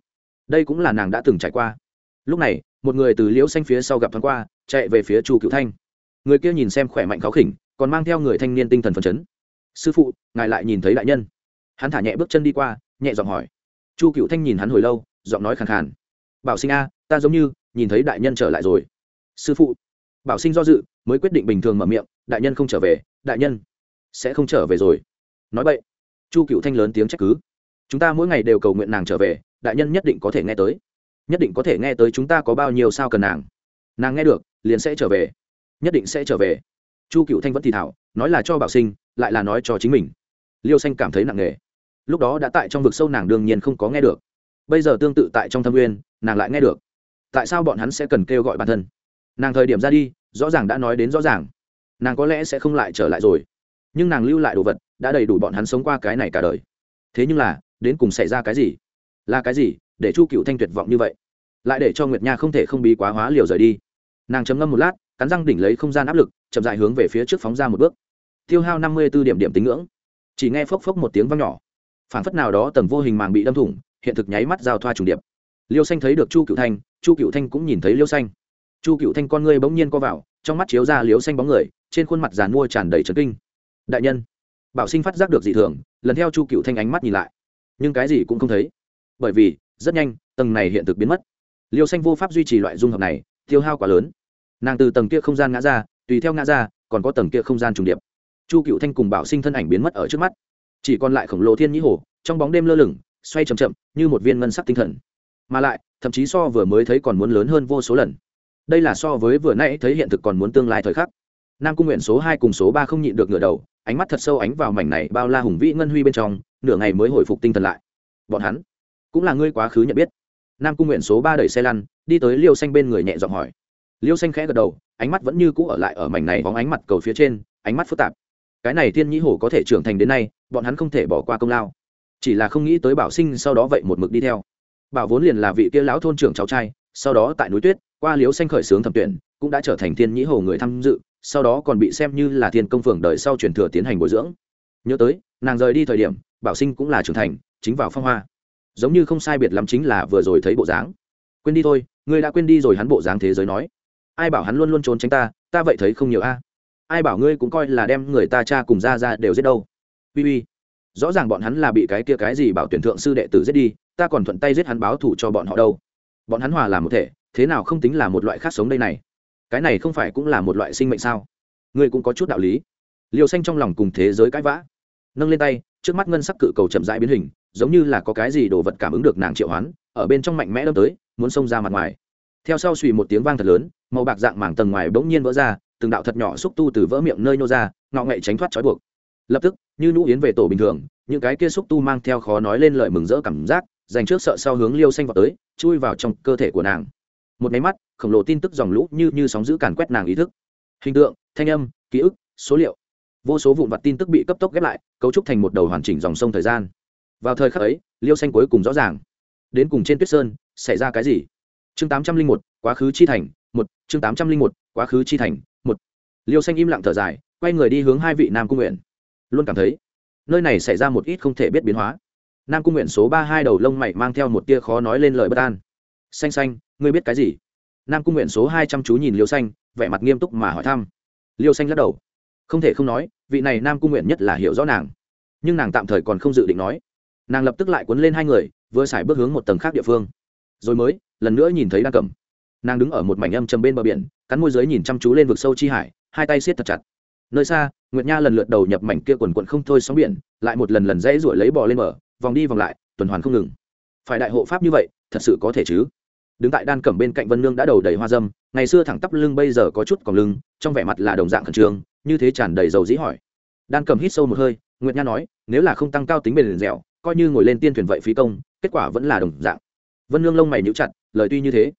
Đây cũng là nàng đã từng trải qua. Lúc này, một người từ liễu xanh phía sau gặp thoáng qua, chạy về phía chu cựu thanh người kia nhìn xem khỏe mạnh khó khỉnh, còn mang theo người thanh niên tinh thần phấn chấn. Sư phụ, ngài lại nhìn thấy đại nhân hắn thả nhẹ bước chân đi qua, nhẹ giọng hỏi. Chu cựu thanh nhìn hắn hồi lâu, giọng nói khàn khàn. Bảo sinh a, ta giống như nhìn thấy đại nhân trở lại rồi. Sư phụ. Bảo sinh do dự, mới quyết định bình thường mở miệng, đại nhân không trở về, đại nhân sẽ không trở về rồi. Nói vậy, chu cựu thanh lớn tiếng trách cứ. Chúng ta mỗi ngày đều cầu nguyện nàng trở về, đại nhân nhất định có thể nghe tới. Nhất định có thể nghe tới chúng ta có bao nhiêu sao cần nàng. Nàng nghe được, liền sẽ trở về. Nhất định sẽ trở về. Chu cựu thanh vẫn thì thảo, nói là cho bảo sinh, lại là nói cho chính mình. Liêu xanh cảm thấy nặng nề lúc đó đã tại trong vực sâu nàng đương nhiên không có nghe được. Bây giờ tương tự tại trong thâm nguyên, nàng lại nghe được. Tại sao bọn hắn sẽ cần kêu gọi bản thân? Nàng thời điểm ra đi, rõ ràng đã nói đến rõ ràng. Nàng có lẽ sẽ không lại trở lại rồi. Nhưng nàng lưu lại đồ vật, đã đầy đủ bọn hắn sống qua cái này cả đời. Thế nhưng là, đến cùng xảy ra cái gì? Là cái gì, để chu cựu thanh tuyệt vọng như vậy? Lại để cho nguyệt nha không thể không bí quá hóa liều rời đi. Nàng chấm ngâm một lát, cắn răng đỉnh lấy không gian áp lực, chậm dại hướng về phía trước phóng ra một bước. Tiêu hao năm mươi b ố điểm điểm tính ngưỡng. Chỉ nghe phốc phốc một tiếng văng nhỏ phản phất nào đó tầng vô hình màng bị đâm thủng, hiện thực nháy mắt giao thoa trùng điệp. Liêu xanh thấy được chu cựu thanh, chu cựu thanh cũng nhìn thấy liêu xanh. Chu cựu thanh con ngươi bỗng nhiên co vào, trong mắt chiếu ra liêu xanh bóng người, trên khuôn mặt giàn mua tràn đầy trấn kinh. Đại nhân, bảo sinh phát giác được dị thường, lần theo chu cựu thanh ánh mắt nhìn lại. Nhưng cái gì cũng không thấy. Bởi vì, rất nhanh, tầng này hiện thực biến mất. Liêu xanh vô pháp duy trì loại dung hợp này, tiêu hao quá lớn. Nàng từ tầng kia không gian ngã ra, tùy theo ngã ra, còn có tầng kia không gian trùng điệp. Chu cựu thanh cùng bảo sinh thân ảnh biến mất ở trước mắt chỉ còn lại khổng lồ thiên nhĩ hồ, trong bóng đêm lơ lửng, xoay c h ậ m chậm, như một viên ngân sắc tinh thần. Mà lại, thậm chí so vừa mới thấy còn muốn lớn hơn vô số lần. Đây là so với vừa nãy thấy hiện thực còn muốn tương lai thời khắc. Nam cung nguyện số hai cùng số ba không nhịn được ngửa đầu, ánh mắt thật sâu ánh vào mảnh này bao la hùng vĩ ngân huy bên trong, nửa ngày mới hồi phục tinh thần lại. Bọn hắn, cũng là ngươi quá khứ nhận biết. Nam cung nguyện số ba đẩy xe lăn, đi tới liêu xanh bên người nhẹ giọng hỏi. Liêu xanh khẽ gật đầu, ánh mắt vẫn như cũ ở lại ở mảnh này bóng ánh mặt cầu phía trên, ánh mắt phức tạp cái này thiên nhĩ hổ có thể trưởng thành đến nay, bọn hắn không thể bỏ qua công lao. Chỉ là không nghĩ tới bảo sinh sau đó vậy một mực đi theo. Bảo vốn liền là vị kia lão thôn trưởng cháu trai, sau đó tại núi tuyết, qua liếu xanh khởi xướng thẩm tuyển, cũng đã trở thành thiên nhĩ hồ người tham dự, sau đó còn bị xem như là thiên công phường đời sau truyền thừa tiến hành bồi dưỡng. Nhớ tới, nàng rời đi thời điểm, bảo sinh cũng là trưởng thành, chính vào phong hoa. Giống như không sai biệt lắm chính là vừa rồi thấy bộ dáng. Quên đi thôi, ngươi đã quên đi rồi hắn bộ dáng thế giới nói. Ai bảo hắn luôn luôn trốn tránh ta ta vậy thấy không nhiều a ai bảo ngươi cũng coi là đem người ta cha cùng ra ra đều giết đâu. Uy uy, rõ ràng bọn hắn là bị cái kia cái gì bảo tuyển thượng sư đệ tử giết đi, ta còn thuận tay giết hắn báo thủ cho bọn họ đâu. Bọn hắn hòa làm một thể, thế nào không tính là một loại khác sống đây này? Cái này không phải cũng là một loại sinh mệnh sao? Ngươi cũng có chút đạo lý. Liều xanh trong lòng cùng thế giới cãi vã, nâng lên tay, trước mắt ngân sắc cự cầu chậm rãi biến hình, giống như là có cái gì đồ vật cảm ứng được nàng triệu hoán, ở bên trong mạnh mẽ đâm tới, muốn xông ra mặt ngoài theo sau suy một tiếng vang thật lớn, màu bạc dạng mảng tầng ngoài bỗng nhiên vỡ ra, từng đạo thật nhỏ xúc tu từ vỡ miệng nơi nô ra, ngọ nghệ tránh thoát trói buộc. Lập tức, như nhũ yến về tổ bình thường, những cái kia xúc tu mang theo khó nói lên lời mừng rỡ cảm giác, dành trước sợ sau hướng liêu xanh vào tới, chui vào trong cơ thể của nàng. Một máy mắt, khổng lồ tin tức dòng lũ như như sóng giữ càn quét nàng ý thức. Hình tượng, thanh âm, ký ức, số liệu. Vô số vụn vặt tin tức bị cấp tốc ghép lại, cấu trúc thành một đầu hoàn chỉnh dòng sông thời gian. Vào thời khắc ấy, liêu xanh cuối cùng rõ ràng. Đến cùng trên tuyết sơn, xảy ra cái gì? Chương tám trăm linh một, quá khứ chi thành, một, chương tám trăm linh một, quá khứ chi thành, một. Liêu xanh im lặng thở dài, quay người đi hướng hai vị nam cung nguyện. Luôn cảm thấy, nơi này xảy ra một ít không thể biết biến hóa. Nam cung nguyện số ba hai đầu lông mày mang theo một tia khó nói lên lời bất an. Xanh xanh, ngươi biết cái gì? Nam cung nguyện số hai chăm chú nhìn liêu xanh, vẻ mặt nghiêm túc mà hỏi thăm. Liêu xanh lắc đầu. Không thể không nói, vị này nam cung nguyện nhất là hiểu rõ nàng. Nhưng nàng tạm thời còn không dự định nói. Nàng lập tức lại cuốn lên hai người, vừa xài bước hướng một tầng khác địa phương. Rồi mới lần nữa nhìn thấy đan cẩm. Nàng đứng ở một mảnh âm trầm bên bờ biển, cắn môi giới nhìn chăm chú lên vực sâu chi hải, hai tay siết thật chặt. Nơi xa, nguyệt nha lần lượt đầu nhập mảnh kia quần quận không thôi sóng biển, lại một lần lần dãy ruổi lấy bò lên bờ, vòng đi vòng lại, tuần hoàn không ngừng. Phải đại hộ pháp như vậy, thật sự có thể chứ? Đứng tại đan cẩm bên cạnh vân nương đã đầu đầy hoa dâm, ngày xưa thẳng tắp lưng bây giờ có chút còn lưng, trong vẻ mặt là đồng dạng khẩn trương, như thế tràn đầy dầu dĩ hỏi. Đan cầm hít sâu một hơi, nguyệt nha nói, nếu là không tăng cao tính bền dẻo, coi như ngồi lên tiên thuyền vậy phí công, kết quả vẫn là đồng dạng. Vân nương lông mày nhíu chặt lời tuy như thế,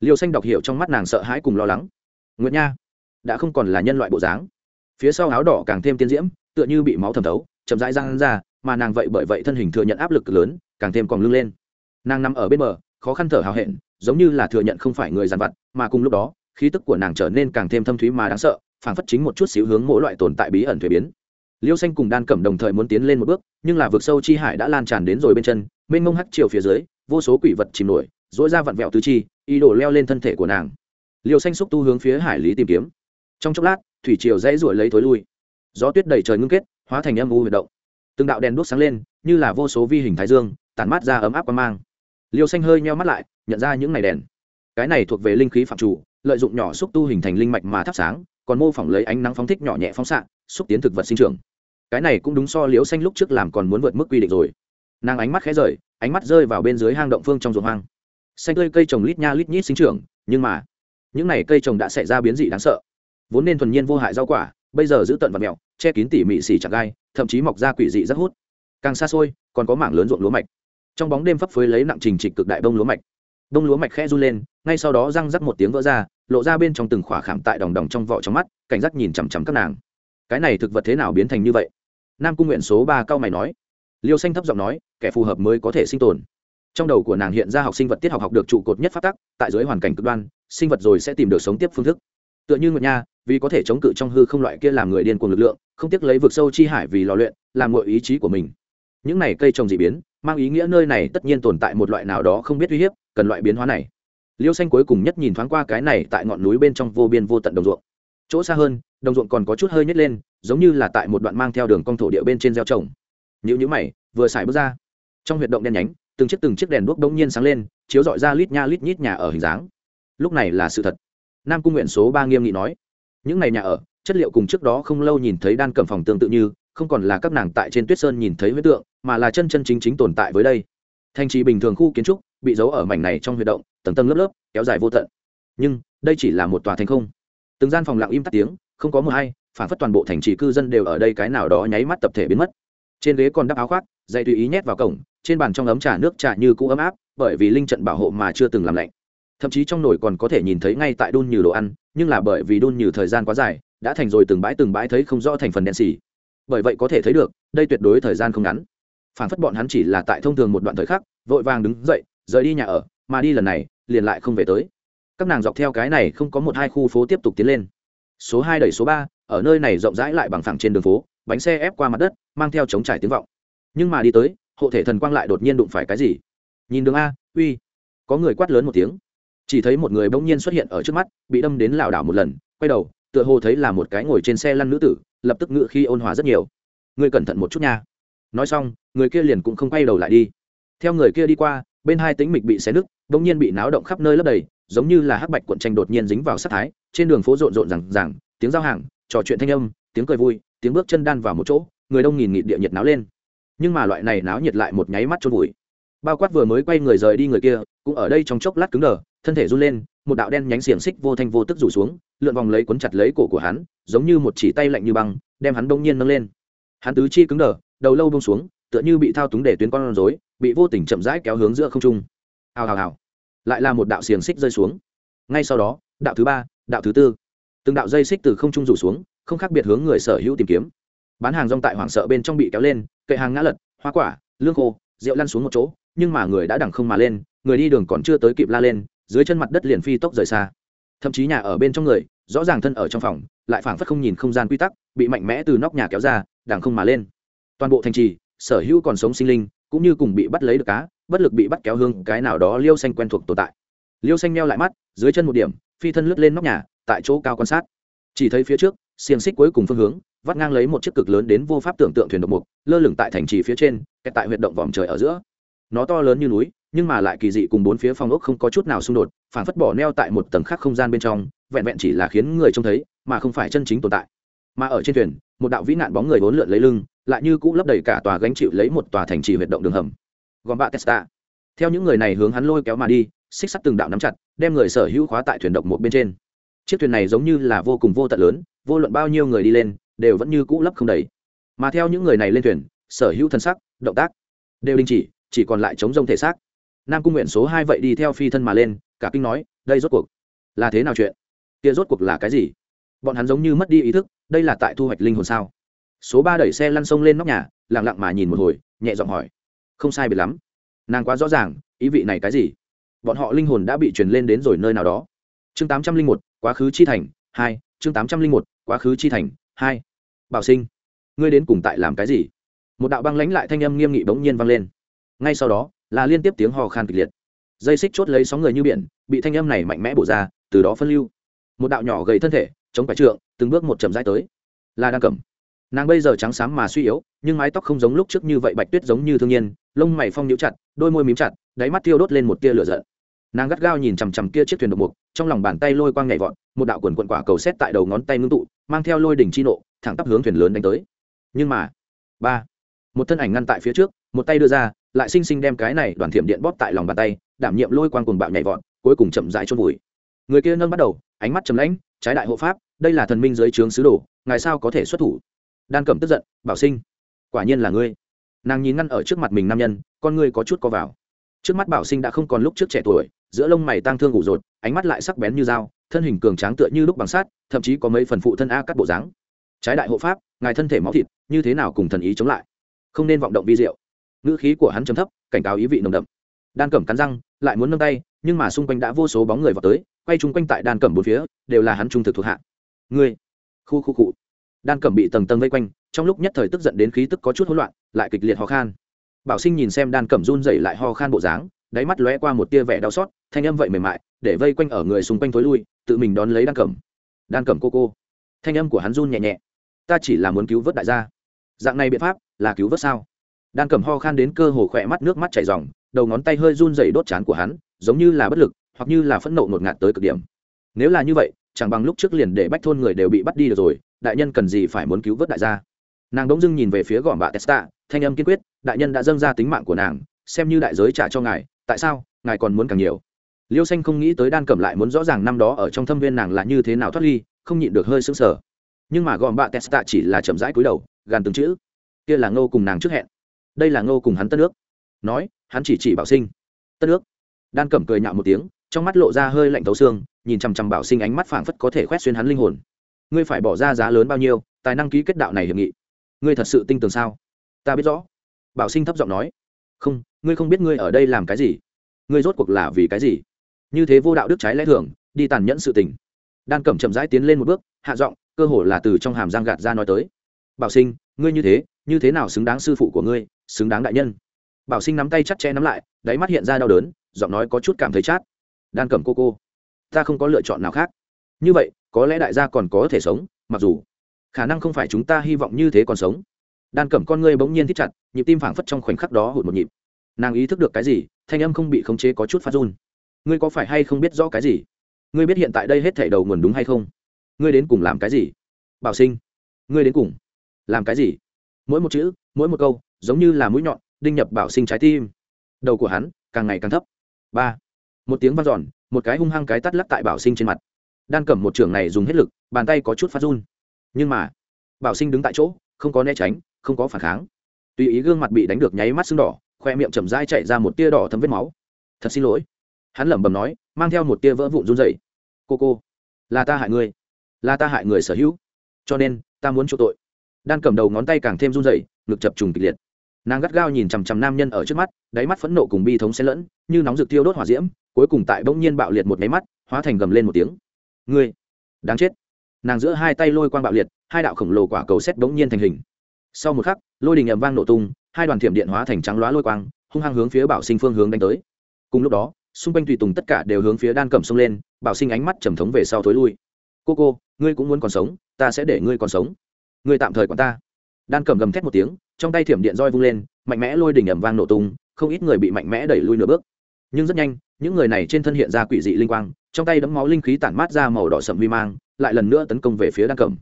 liêu xanh đọc hiểu trong mắt nàng sợ hãi cùng lo lắng. Nguyệt nha, đã không còn là nhân loại bộ dáng. Phía sau áo đỏ càng thêm tiên diễm, tựa như bị máu thẩm thấu, chậm rãi răng ra, mà nàng vậy bởi vậy thân hình thừa nhận áp lực lớn, càng thêm còn lưng lên. Nàng nằm ở bên bờ, khó khăn thở hào hẹn, giống như là thừa nhận không phải người dàn vặt, mà cùng lúc đó, khí tức của nàng trở nên càng thêm thâm thúy mà đáng sợ, phảng phất chính một chút xíu hướng mỗi loại tồn tại bí ẩn thuế biến. Liêu xanh cùng đan cẩm đồng thời muốn tiến lên một bước, nhưng là vực sâu chi hải đã lan tràn đến rồi bên chân, mênh mông hắc chiều phía dưới, vô số quỷ vật chìm nổi dỗi ra vặn vẹo tứ chi, ý đồ leo lên thân thể của nàng. Liêu xanh xúc tu hướng phía hải lý tìm kiếm. Trong chốc lát, thủy triều dãy ruổi lấy thối lui. Gió tuyết đầy trời ngưng kết, hóa thành âm u huyệt động. Từng đạo đèn đuốc sáng lên, như là vô số vi hình thái dương, tản mát ra ấm áp qua mang. Liêu xanh hơi nheo mắt lại, nhận ra những này đèn. Cái này thuộc về linh khí phạm chủ, lợi dụng nhỏ xúc tu hình thành linh mạch mà thắp sáng, còn mô phỏng lấy ánh nắng phóng thích nhỏ nhẹ phóng xạ, xúc tiến thực vật sinh trưởng. Cái này cũng đúng so liễu xanh lúc trước làm còn muốn vượt mức quy định rồi. Nàng ánh mắt khẽ rời, ánh mắt rơi vào bên dưới hang động phương trong ruộng hoang xanh tươi cây trồng lít nha lít nhít sinh trưởng, nhưng mà, những này cây trồng đã xảy ra biến dị đáng sợ. Vốn nên thuần nhiên vô hại rau quả, bây giờ giữ tận vật mèo, che kín tỉ mị xỉ chặt gai, thậm chí mọc ra quỷ dị rất hút. Càng xa xôi, còn có mảng lớn ruộng lúa mạch. Trong bóng đêm phấp phới lấy nặng trình trịch cực đại bông lúa mạch. Bông lúa mạch khẽ run lên, ngay sau đó răng rắc một tiếng vỡ ra, lộ ra bên trong từng khỏa khảm tại đồng đồng trong vỏ trong mắt, cảnh giác nhìn chằm chằm các nàng. Cái này thực vật thế nào biến thành như vậy? Nam cung nguyện số ba cao mày nói. Liêu xanh thấp giọng nói, kẻ phù hợp mới có thể sinh tồn trong đầu của nàng hiện ra học sinh vật tiết học học được trụ cột nhất phát tắc, tại dưới hoàn cảnh cực đoan, sinh vật rồi sẽ tìm được sống tiếp phương thức. Tựa như nguyệt nha, vì có thể chống cự trong hư không loại kia làm người điên cuồng lực lượng, không tiếc lấy vực sâu chi hải vì lò luyện, làm ngội ý chí của mình. Những này cây trồng dị biến, mang ý nghĩa nơi này tất nhiên tồn tại một loại nào đó không biết uy hiếp, cần loại biến hóa này. Liêu xanh cuối cùng nhất nhìn thoáng qua cái này tại ngọn núi bên trong vô biên vô tận đồng ruộng. Chỗ xa hơn, đồng ruộng còn có chút hơi nhét lên, giống như là tại một đoạn mang theo đường cong thổ địa bên trên gieo trồng. Nhữ nhữ mày, vừa xài bước ra. Trong huyệt động đen nhánh từng chiếc từng chiếc đèn đuốc đông nhiên sáng lên, chiếu dọi ra lít nha lít nhít nhà ở hình dáng. Lúc này là sự thật. Nam cung nguyện số ba nghiêm nghị nói, những này nhà ở, chất liệu cùng trước đó không lâu nhìn thấy đan cầm phòng tương tự như, không còn là các nàng tại trên tuyết sơn nhìn thấy huyết tượng, mà là chân chân chính chính tồn tại với đây. Thành trì bình thường khu kiến trúc, bị giấu ở mảnh này trong huy động, tầng tầng lớp lớp, kéo dài vô tận. Nhưng, đây chỉ là một tòa thành không. Từng gian phòng lặng im tắt tiếng, không có mưa hay, phản phất toàn bộ thành trì cư dân đều ở đây cái nào đó nháy mắt tập thể biến mất. Trên ghế còn đắp áo khoác dây tùy ý nhét vào cổng trên bàn trong ấm trà nước trà như cũ ấm áp, bởi vì linh trận bảo hộ mà chưa từng làm lạnh. Thậm chí trong nồi còn có thể nhìn thấy ngay tại đun nhừ đồ ăn, nhưng là bởi vì đun nhừ thời gian quá dài, đã thành rồi từng bãi từng bãi thấy không rõ thành phần đen xì. Bởi vậy có thể thấy được, đây tuyệt đối thời gian không ngắn. Phản phất bọn hắn chỉ là tại thông thường một đoạn thời khắc, vội vàng đứng dậy, rời đi nhà ở, mà đi lần này, liền lại không về tới. Các nàng dọc theo cái này không có một hai khu phố tiếp tục tiến lên. Số hai đẩy số ba, ở nơi này rộng rãi lại bằng phẳng trên đường phố, bánh xe ép qua mặt đất, mang theo chống trải tiếng vọng. Nhưng mà đi tới hộ thể thần quang lại đột nhiên đụng phải cái gì? Nhìn đường a, uy. Có người quát lớn một tiếng. Chỉ thấy một người bỗng nhiên xuất hiện ở trước mắt, bị đâm đến lảo đảo một lần, quay đầu, tựa hồ thấy là một cái ngồi trên xe lăn nữ tử, lập tức ngự khi ôn hòa rất nhiều. Người cẩn thận một chút nha. Nói xong, người kia liền cũng không quay đầu lại đi. Theo người kia đi qua, bên hai tính mịch bị xé nứt, bỗng nhiên bị náo động khắp nơi lấp đầy, giống như là hắc bạch cuộn tranh đột nhiên dính vào sát thái, trên đường phố rộn rộn rằng rằng tiếng giao hàng, trò chuyện thanh âm, tiếng cười vui, tiếng bước chân đan vào một chỗ, người đông nghìn nghị địa nhiệt náo lên nhưng mà loại này náo nhiệt lại một nháy mắt trôn vùi. Bao quát vừa mới quay người rời đi người kia, cũng ở đây trong chốc lát cứng đờ, thân thể run lên, một đạo đen nhánh xiềng xích vô thanh vô tức rủ xuống, lượn vòng lấy cuốn chặt lấy cổ của hắn, giống như một chỉ tay lạnh như băng, đem hắn đông nhiên nâng lên. Hắn tứ chi cứng đờ, đầu lâu bông xuống, tựa như bị thao túng để tuyến con rối, bị vô tình chậm rãi kéo hướng giữa không trung. Hào hào hào. Lại là một đạo xiềng xích rơi xuống. Ngay sau đó, đạo thứ ba, đạo thứ tư. Từng đạo dây xích từ không trung rủ xuống, không khác biệt hướng người sở hữu tìm kiếm. Bán hàng rong tại hoảng sợ bên trong bị kéo lên kệ hàng ngã lật, hoa quả, lương khô, rượu lăn xuống một chỗ, nhưng mà người đã đẳng không mà lên, người đi đường còn chưa tới kịp la lên, dưới chân mặt đất liền phi tốc rời xa. Thậm chí nhà ở bên trong người, rõ ràng thân ở trong phòng, lại phảng phất không nhìn không gian quy tắc, bị mạnh mẽ từ nóc nhà kéo ra, đằng không mà lên. Toàn bộ thành trì, sở hữu còn sống sinh linh, cũng như cùng bị bắt lấy được cá, bất lực bị bắt kéo hương cái nào đó liêu xanh quen thuộc tồn tại. Liêu xanh meo lại mắt, dưới chân một điểm, phi thân lướt lên nóc nhà, tại chỗ cao quan sát. Chỉ thấy phía trước xiềng xích cuối cùng phương hướng, vắt ngang lấy một chiếc cực lớn đến vô pháp tưởng tượng thuyền độc mục, lơ lửng tại thành trì phía trên, kẹt tại huyệt động vòm trời ở giữa. Nó to lớn như núi, nhưng mà lại kỳ dị cùng bốn phía phong ốc không có chút nào xung đột, phản phất bỏ neo tại một tầng khác không gian bên trong, vẹn vẹn chỉ là khiến người trông thấy, mà không phải chân chính tồn tại. Mà ở trên thuyền, một đạo vĩ nạn bóng người vốn lượn lấy lưng, lại như cũ lấp đầy cả tòa gánh chịu lấy một tòa thành trì huyệt động đường hầm. Gom bạ testa theo những người này hướng hắn lôi kéo mà đi, xích sắt từng đạo nắm chặt, đem người sở hữu khóa tại thuyền động một bên trên chiếc thuyền này giống như là vô cùng vô tận lớn, vô luận bao nhiêu người đi lên, đều vẫn như cũ lấp không đầy. Mà theo những người này lên thuyền, sở hữu thân sắc động tác đều đình chỉ chỉ còn lại chống rông thể xác. Nam cung nguyện số hai vậy đi theo phi thân mà lên, cả kinh nói, đây rốt cuộc là thế nào chuyện? Kia rốt cuộc là cái gì? Bọn hắn giống như mất đi ý thức, đây là tại thu hoạch linh hồn sao? Số ba đẩy xe lăn sông lên nóc nhà lẳng lặng mà nhìn một hồi, nhẹ giọng hỏi, không sai biệt lắm. Nàng quá rõ ràng, ý vị này cái gì? Bọn họ linh hồn đã bị truyền lên đến rồi nơi nào đó chương tám trăm linh một, quá khứ chi thành, hai, chương tám trăm linh một, quá khứ chi thành, hai. Bảo sinh, ngươi đến cùng tại làm cái gì? Một đạo băng lãnh lại thanh âm nghiêm nghị bỗng nhiên vang lên. Ngay sau đó, là liên tiếp tiếng hò khan kịch liệt. Dây xích chốt lấy sóng người như biển, bị thanh âm này mạnh mẽ bổ ra, từ đó phân lưu. Một đạo nhỏ gầy thân thể, chống phải trượng, từng bước một chậm rãi tới. Là đang cầm. Nàng bây giờ trắng xám mà suy yếu, nhưng mái tóc không giống lúc trước như vậy bạch tuyết giống như thương nhiên, lông mày phong nhũ chặt, đôi môi mím chặt, đáy mắt tiêu đốt lên một tia lửa giận. Nàng gắt gao nhìn chằm chằm kia chiếc thuyền độc mục trong lòng bàn tay lôi quang nhảy vọt, một đạo quần quận quả cầu xét tại đầu ngón tay ngưng tụ, mang theo lôi đỉnh chi nộ, thẳng tắp hướng thuyền lớn đánh tới. Nhưng mà, ba, một thân ảnh ngăn tại phía trước, một tay đưa ra, lại xinh xinh đem cái này đoàn thiểm điện bóp tại lòng bàn tay, đảm nhiệm lôi quang cuồng bạo nhảy vọt, cuối cùng chậm rãi chôn vùi. Người kia nâng bắt đầu, ánh mắt trầm lãnh, trái đại hộ pháp, đây là thần minh dưới trướng sứ đồ, ngài sao có thể xuất thủ? Đan cẩm tức giận, bảo sinh, quả nhiên là ngươi. Nàng nhìn ngăn ở trước mặt mình nam nhân, con ngươi có chút co vào. Trước mắt bảo sinh đã không còn lúc trước trẻ tuổi giữa lông mày tang thương ủ rột, ánh mắt lại sắc bén như dao, thân hình cường tráng tựa như lúc bằng sát thậm chí có mấy phần phụ thân a cắt bộ dáng. Trái đại hộ pháp, ngài thân thể máu thịt, như thế nào cùng thần ý chống lại? Không nên vọng động vi diệu. Ngữ khí của hắn chấm thấp, cảnh cáo ý vị nồng đậm. Đan cẩm cắn răng, lại muốn nâng tay, nhưng mà xung quanh đã vô số bóng người vào tới, quay chung quanh tại đan cẩm bốn phía, đều là hắn trung thực thuộc hạ. Ngươi! Khu khu cụ đan cẩm bị tầng tầng vây quanh, trong lúc nhất thời tức giận đến khí tức có chút hỗn loạn, lại kịch liệt ho khan. Bảo sinh nhìn xem đan cẩm run rẩy lại ho khan bộ dáng đáy mắt lóe qua một tia vẻ đau xót thanh âm vậy mềm mại để vây quanh ở người xung quanh thối lui tự mình đón lấy đan cẩm. Đan cẩm cô cô. Thanh âm của hắn run nhẹ nhẹ. Ta chỉ là muốn cứu vớt đại gia. Dạng này biện pháp là cứu vớt sao? Đan cẩm ho khan đến cơ hồ khỏe mắt nước mắt chảy ròng, đầu ngón tay hơi run dày đốt chán của hắn giống như là bất lực hoặc như là phẫn nộ ngột ngạt tới cực điểm. Nếu là như vậy chẳng bằng lúc trước liền để bách thôn người đều bị bắt đi được rồi đại nhân cần gì phải muốn cứu vớt đại gia? Nàng đ ỗ n g dưng nhìn về phía gọn bạ testa thanh âm kiên quyết đại nhân đã dâng ra tính mạng của nàng xem như đại giới trả cho ngài tại sao, ngài còn muốn càng nhiều? Liêu xanh không nghĩ tới đan cẩm lại muốn rõ ràng năm đó ở trong thâm viên nàng là như thế nào thoát ly, không nhịn được hơi sững sờ. Nhưng mà gọn bạ testa chỉ là chậm rãi cúi đầu, gàn từng chữ. Kia là ngô cùng nàng trước hẹn. Đây là ngô cùng hắn tân nước nói, hắn chỉ chỉ bảo sinh. Tân nước đan cẩm cười nhạo một tiếng, trong mắt lộ ra hơi lạnh thấu xương, nhìn chằm chằm bảo sinh ánh mắt phảng phất có thể khoét xuyên hắn linh hồn. Ngươi phải bỏ ra giá lớn bao nhiêu, tài năng ký kết đạo này hiệp nghị. Ngươi thật sự tin tưởng sao? Ta biết rõ. Bảo sinh thấp giọng nói không, ngươi không biết ngươi ở đây làm cái gì. Ngươi rốt cuộc là vì cái gì? Như thế vô đạo đức trái lẽ thường, đi tàn nhẫn sự tình. Đan cẩm chậm rãi tiến lên một bước, hạ giọng, cơ hồ là từ trong hàm giang gạt ra nói tới. Bảo sinh, ngươi như thế như thế nào xứng đáng sư phụ của ngươi, xứng đáng đại nhân? Bảo sinh nắm tay chắt che nắm lại, đáy mắt hiện ra đau đớn, giọng nói có chút cảm thấy chát. Đan cẩm cô cô, ta không có lựa chọn nào khác. Như vậy, có lẽ đại gia còn có thể sống, mặc dù khả năng không phải chúng ta hy vọng như thế còn sống đan cẩm con ngươi bỗng nhiên thích chặt nhịp tim phảng phất trong khoảnh khắc đó hụt một nhịp. Nàng ý thức được cái gì thanh âm không bị khống chế có chút phát run. Ngươi có phải hay không biết rõ cái gì? Ngươi biết hiện tại đây hết thảy đầu nguồn đúng hay không? Ngươi đến cùng làm cái gì? Bảo sinh ngươi đến cùng làm cái gì? Mỗi một chữ mỗi một câu giống như là mũi nhọn đinh nhập bảo sinh trái tim. Đầu của hắn càng ngày càng thấp. Ba. Một tiếng vang dòn, một cái hung hăng cái tắt lắc tại bảo sinh trên mặt. Đan cẩm một trường này dùng hết lực bàn tay có chút phát run. Nhưng mà bảo sinh đứng tại chỗ không có né tránh không có phản kháng. Tùy ý gương mặt bị đánh được nháy mắt sưng đỏ, khoe miệng chầm dai chạy ra một tia đỏ thấm vết máu. Thật xin lỗi. Hắn lẩm bẩm nói, mang theo một tia vỡ vụn run dậy cô cô, là ta hại người là ta hại người sở hữu, cho nên ta muốn chỗ tội. Đan cầm đầu ngón tay càng thêm run dậy ngực chập trùng kịch liệt. Nàng gắt gao nhìn chằm chằm nam nhân ở trước mắt, đáy mắt phẫn nộ cùng bi thống xen lẫn, như nóng rực tiêu đốt hỏa diễm, cuối cùng tại bỗng nhiên bạo liệt một máy mắt, hóa thành gầm lên một tiếng. Ngươi, đáng chết. Nàng giữa hai tay lôi quang bạo liệt, hai đạo khổng lồ quả cầu xét bỗng nhiên thành hình sau một khắc, lôi đình ầm vang nổ tung, hai đoàn thiểm điện hóa thành trắng loá lôi quang, hung hăng hướng phía bảo sinh phương hướng đánh tới. Cùng lúc đó, xung quanh tùy tùng tất cả đều hướng phía đan cẩm xông lên, bảo sinh ánh mắt trầm thống về sau thối lui. Cô cô, ngươi cũng muốn còn sống, ta sẽ để ngươi còn sống. Ngươi tạm thời còn ta. Đan cẩm gầm thét một tiếng, trong tay thiểm điện roi vung lên, mạnh mẽ lôi đỉnh ẩm vang nổ tung, không ít người bị mạnh mẽ đẩy lui nửa bước. Nhưng rất nhanh, những người này trên thân hiện ra quỷ dị linh quang, trong tay đấm máu linh khí tản mát ra màu đỏ sậm vi mang, lại lần nữa tấn công về phía đan cẩm.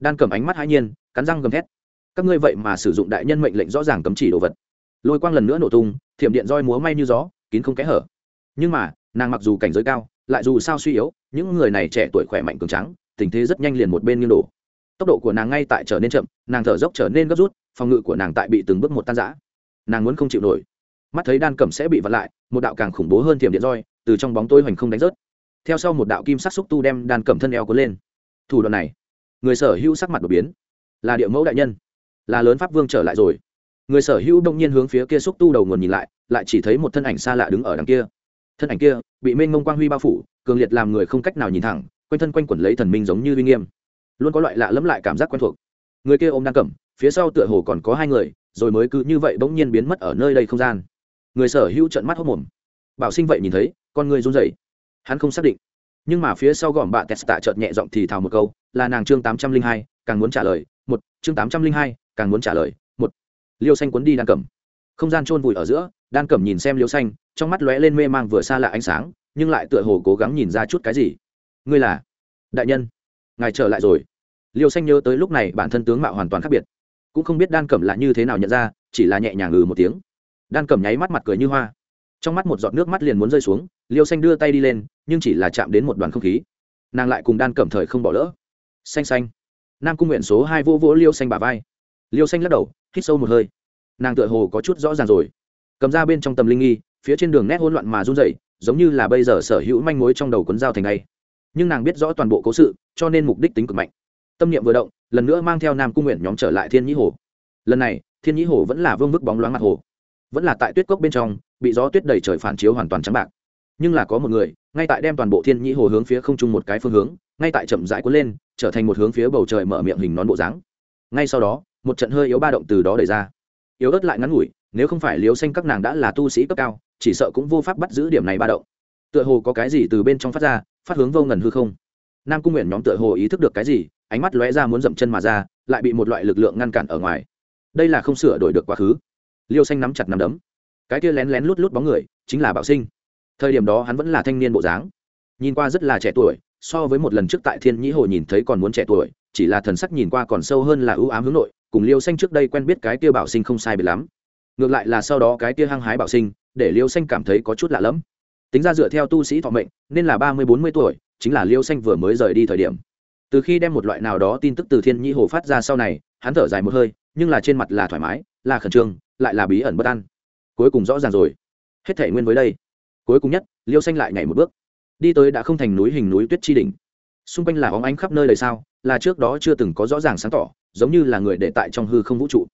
Đan cẩm ánh mắt hãi nhiên, cắn răng gầm thét các ngươi vậy mà sử dụng đại nhân mệnh lệnh rõ ràng cấm chỉ đồ vật. Lôi quang lần nữa nổ tung, thiểm điện roi múa may như gió, kín không kẽ hở. Nhưng mà, nàng mặc dù cảnh giới cao, lại dù sao suy yếu, những người này trẻ tuổi khỏe mạnh cường trắng tình thế rất nhanh liền một bên nghiêng đổ. Tốc độ của nàng ngay tại trở nên chậm, nàng thở dốc trở nên gấp rút, phòng ngự của nàng tại bị từng bước một tan giã nàng muốn không chịu nổi. Mắt thấy đan cẩm sẽ bị vặn lại, một đạo càng khủng bố hơn thiểm điện roi từ trong bóng tôi hoành không đánh rớt. Theo sau một đạo kim sắc xúc tu đem đan cẩm thân eo cuốn lên. Thủ đoạn này, người sở hữu sắc mặt đột biến, là địa mẫu đại nhân là lớn pháp vương trở lại rồi. Người sở hữu đông nhiên hướng phía kia xúc tu đầu nguồn nhìn lại lại chỉ thấy một thân ảnh xa lạ đứng ở đằng kia. Thân ảnh kia, bị mênh mông quang huy bao phủ, cường liệt làm người không cách nào nhìn thẳng, quanh thân quanh quẩn lấy thần minh giống như uy nghiêm. Luôn có loại lạ lẫm lại cảm giác quen thuộc. Người kia ôm đang cầm, phía sau tựa hồ còn có hai người, rồi mới cứ như vậy bỗng nhiên biến mất ở nơi đây không gian. Người sở hữu trận mắt hốc mồm bảo sinh vậy nhìn thấy, con người run rẩy. Hắn không xác định. Nhưng mà phía sau gòm bạ testa chợt nhẹ giọng thì thào một câu, là nàng chương tám trăm linh hai, càng muốn trả lời, một, chương tám trăm linh hai càng muốn trả lời, một, liêu xanh cuốn đi đan cẩm. Không gian chôn vùi ở giữa, đan cẩm nhìn xem liêu xanh, trong mắt lóe lên mê mang vừa xa lạ ánh sáng, nhưng lại tựa hồ cố gắng nhìn ra chút cái gì. Ngươi là đại nhân, ngài trở lại rồi. Liêu xanh nhớ tới lúc này bản thân tướng mạo hoàn toàn khác biệt, cũng không biết đan cẩm là như thế nào nhận ra, chỉ là nhẹ nhàng ngừ một tiếng. Đan cẩm nháy mắt mặt cười như hoa. Trong mắt một giọt nước mắt liền muốn rơi xuống, liêu xanh đưa tay đi lên, nhưng chỉ là chạm đến một đoàn không khí. Nàng lại cùng đan cẩm thời không bỏ lỡ. Xanh xanh. Nam cung nguyện số hai vô vỗ liêu xanh bà vai liêu xanh lắc đầu, hít sâu một hơi. Nàng tựa hồ có chút rõ ràng rồi. Cầm ra bên trong tầm linh nghi, phía trên đường nét hỗn loạn mà run dậy giống như là bây giờ sở hữu manh mối trong đầu cuốn dao thành ngay. Nhưng nàng biết rõ toàn bộ cố sự, cho nên mục đích tính cực mạnh. Tâm niệm vừa động, lần nữa mang theo nam cung nguyện nhóm trở lại thiên nhĩ hồ. Lần này, thiên nhĩ hồ vẫn là vương vức bóng loáng mặt hồ. Vẫn là tại tuyết cốc bên trong, bị gió tuyết đầy trời phản chiếu hoàn toàn trắng bạc. Nhưng là có một người, ngay tại đem toàn bộ thiên nhĩ hồ hướng phía không trung một cái phương hướng, ngay tại chậm rãi cuốn lên, trở thành một hướng phía bầu trời mở miệng hình nón bộ dáng. Ngay sau đó một trận hơi yếu ba động từ đó đẩy ra. Yếu ớt lại ngắn ngủi, nếu không phải liều xanh các nàng đã là tu sĩ cấp cao, chỉ sợ cũng vô pháp bắt giữ điểm này ba động. Tựa hồ có cái gì từ bên trong phát ra, phát hướng vô ngần hư không. Nam cung nguyện nhóm tựa hồ ý thức được cái gì, ánh mắt lóe ra muốn dậm chân mà ra, lại bị một loại lực lượng ngăn cản ở ngoài. Đây là không sửa đổi được quá khứ. Liêu xanh nắm chặt nắm đấm. Cái kia lén lén lút lút bóng người, chính là bảo sinh. Thời điểm đó hắn vẫn là thanh niên bộ dáng. Nhìn qua rất là trẻ tuổi, so với một lần trước tại thiên nhĩ hồ nhìn thấy còn muốn trẻ tuổi, chỉ là thần sắc nhìn qua còn sâu hơn là ưu ám hướng nội cùng liêu xanh trước đây quen biết cái kia bảo sinh không sai biệt lắm. Ngược lại là sau đó cái kia hăng hái bảo sinh, để liêu xanh cảm thấy có chút lạ lẫm. Tính ra dựa theo tu sĩ thọ mệnh, nên là ba mươi bốn mươi tuổi, chính là liêu xanh vừa mới rời đi thời điểm. Từ khi đem một loại nào đó tin tức từ thiên nhĩ hồ phát ra sau này, hắn thở dài một hơi, nhưng là trên mặt là thoải mái, là khẩn trương, lại là bí ẩn bất an. Cuối cùng rõ ràng rồi. Hết thể nguyên với đây. Cuối cùng nhất, liêu xanh lại nhảy một bước. Đi tới đã không thành núi hình núi tuyết chi đỉnh. Xung quanh là óng ánh khắp nơi đời sao, là trước đó chưa từng có rõ ràng sáng tỏ giống như là người để tại trong hư không vũ trụ.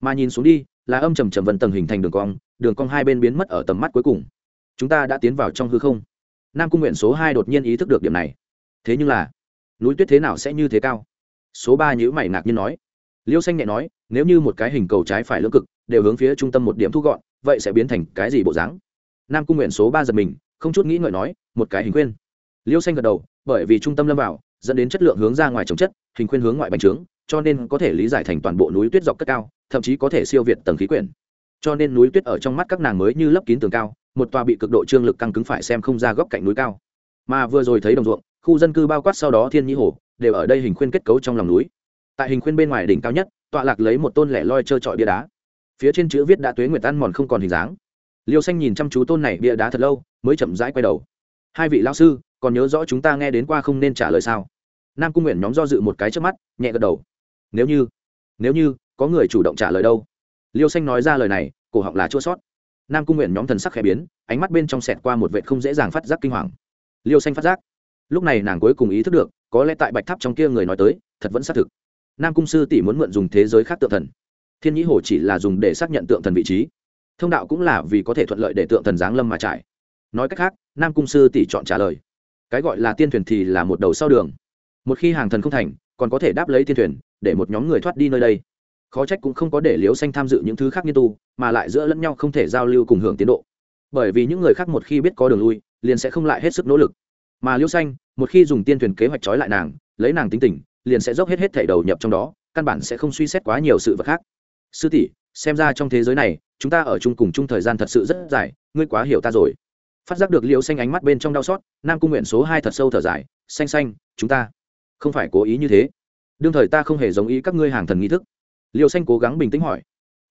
Mà nhìn xuống đi, là âm trầm trầm vần tầng hình thành đường cong đường cong hai bên biến mất ở tầm mắt cuối cùng. Chúng ta đã tiến vào trong hư không. Nam cung nguyện số hai đột nhiên ý thức được điểm này. Thế nhưng là, núi tuyết thế nào sẽ như thế cao? Số ba nhữ mày ngạc nhiên nói. Liêu xanh nhẹ nói, nếu như một cái hình cầu trái phải lưỡng cực đều hướng phía trung tâm một điểm thu gọn, vậy sẽ biến thành cái gì bộ dáng? Nam cung nguyện số ba giật mình, không chút nghĩ ngợi nói, một cái hình khuyên. Liêu xanh gật đầu, bởi vì trung tâm lâm vào, dẫn đến chất lượng hướng ra ngoài trồng chất, hình khuyên hướng ngoại bành trướng cho nên có thể lý giải thành toàn bộ núi tuyết dọc cất cao, thậm chí có thể siêu việt tầng khí quyển. Cho nên núi tuyết ở trong mắt các nàng mới như lấp kín tường cao, một tòa bị cực độ trương lực căng cứng phải xem không ra góc cạnh núi cao. Mà vừa rồi thấy đồng ruộng, khu dân cư bao quát sau đó thiên nhĩ hồ, đều ở đây hình khuyên kết cấu trong lòng núi. Tại hình khuyên bên ngoài đỉnh cao nhất, tọa lạc lấy một tôn lẻ loi trơ trọi bia đá. Phía trên chữ viết đã tuế nguyệt ăn mòn không còn hình dáng. Liêu xanh nhìn chăm chú tôn này bia đá thật lâu, mới chậm rãi quay đầu. Hai vị lao sư, còn nhớ rõ chúng ta nghe đến qua không nên trả lời sao? Nam cung nguyện nhóm do dự một cái trước mắt, nhẹ gật đầu nếu như nếu như có người chủ động trả lời đâu? Liêu xanh nói ra lời này, cổ họng là chua sót. Nam cung nguyện nhóm thần sắc khẽ biến, ánh mắt bên trong sẹt qua một vệ không dễ dàng phát giác kinh hoàng. Liêu xanh phát giác, lúc này nàng cuối cùng ý thức được, có lẽ tại bạch tháp trong kia người nói tới, thật vẫn xác thực. Nam cung sư tỷ muốn mượn dùng thế giới khác tượng thần. Thiên nhĩ hồ chỉ là dùng để xác nhận tượng thần vị trí. Thông đạo cũng là vì có thể thuận lợi để tượng thần giáng lâm mà trải. Nói cách khác, nam cung sư tỷ chọn trả lời. Cái gọi là tiên thuyền thì là một đầu sau đường. Một khi hàng thần không thành còn có thể đáp lấy thiên thuyền, để một nhóm người thoát đi nơi đây. Khó trách cũng không có để liếu xanh tham dự những thứ khác nghiên tu, mà lại giữa lẫn nhau không thể giao lưu cùng hưởng tiến độ. Bởi vì những người khác một khi biết có đường lui, liền sẽ không lại hết sức nỗ lực. Mà liêu xanh, một khi dùng tiên thuyền kế hoạch trói lại nàng, lấy nàng tính tình, liền sẽ dốc hết hết thảy đầu nhập trong đó, căn bản sẽ không suy xét quá nhiều sự vật khác. Sư tỷ, xem ra trong thế giới này, chúng ta ở chung cùng chung thời gian thật sự rất dài, ngươi quá hiểu ta rồi. Phát giác được liêu xanh ánh mắt bên trong đau xót, nam cung nguyện số hai thật sâu thở dài, xanh xanh, chúng ta không phải cố ý như thế. Đương thời ta không hề giống ý các ngươi hàng thần nghi thức. Liêu xanh cố gắng bình tĩnh hỏi.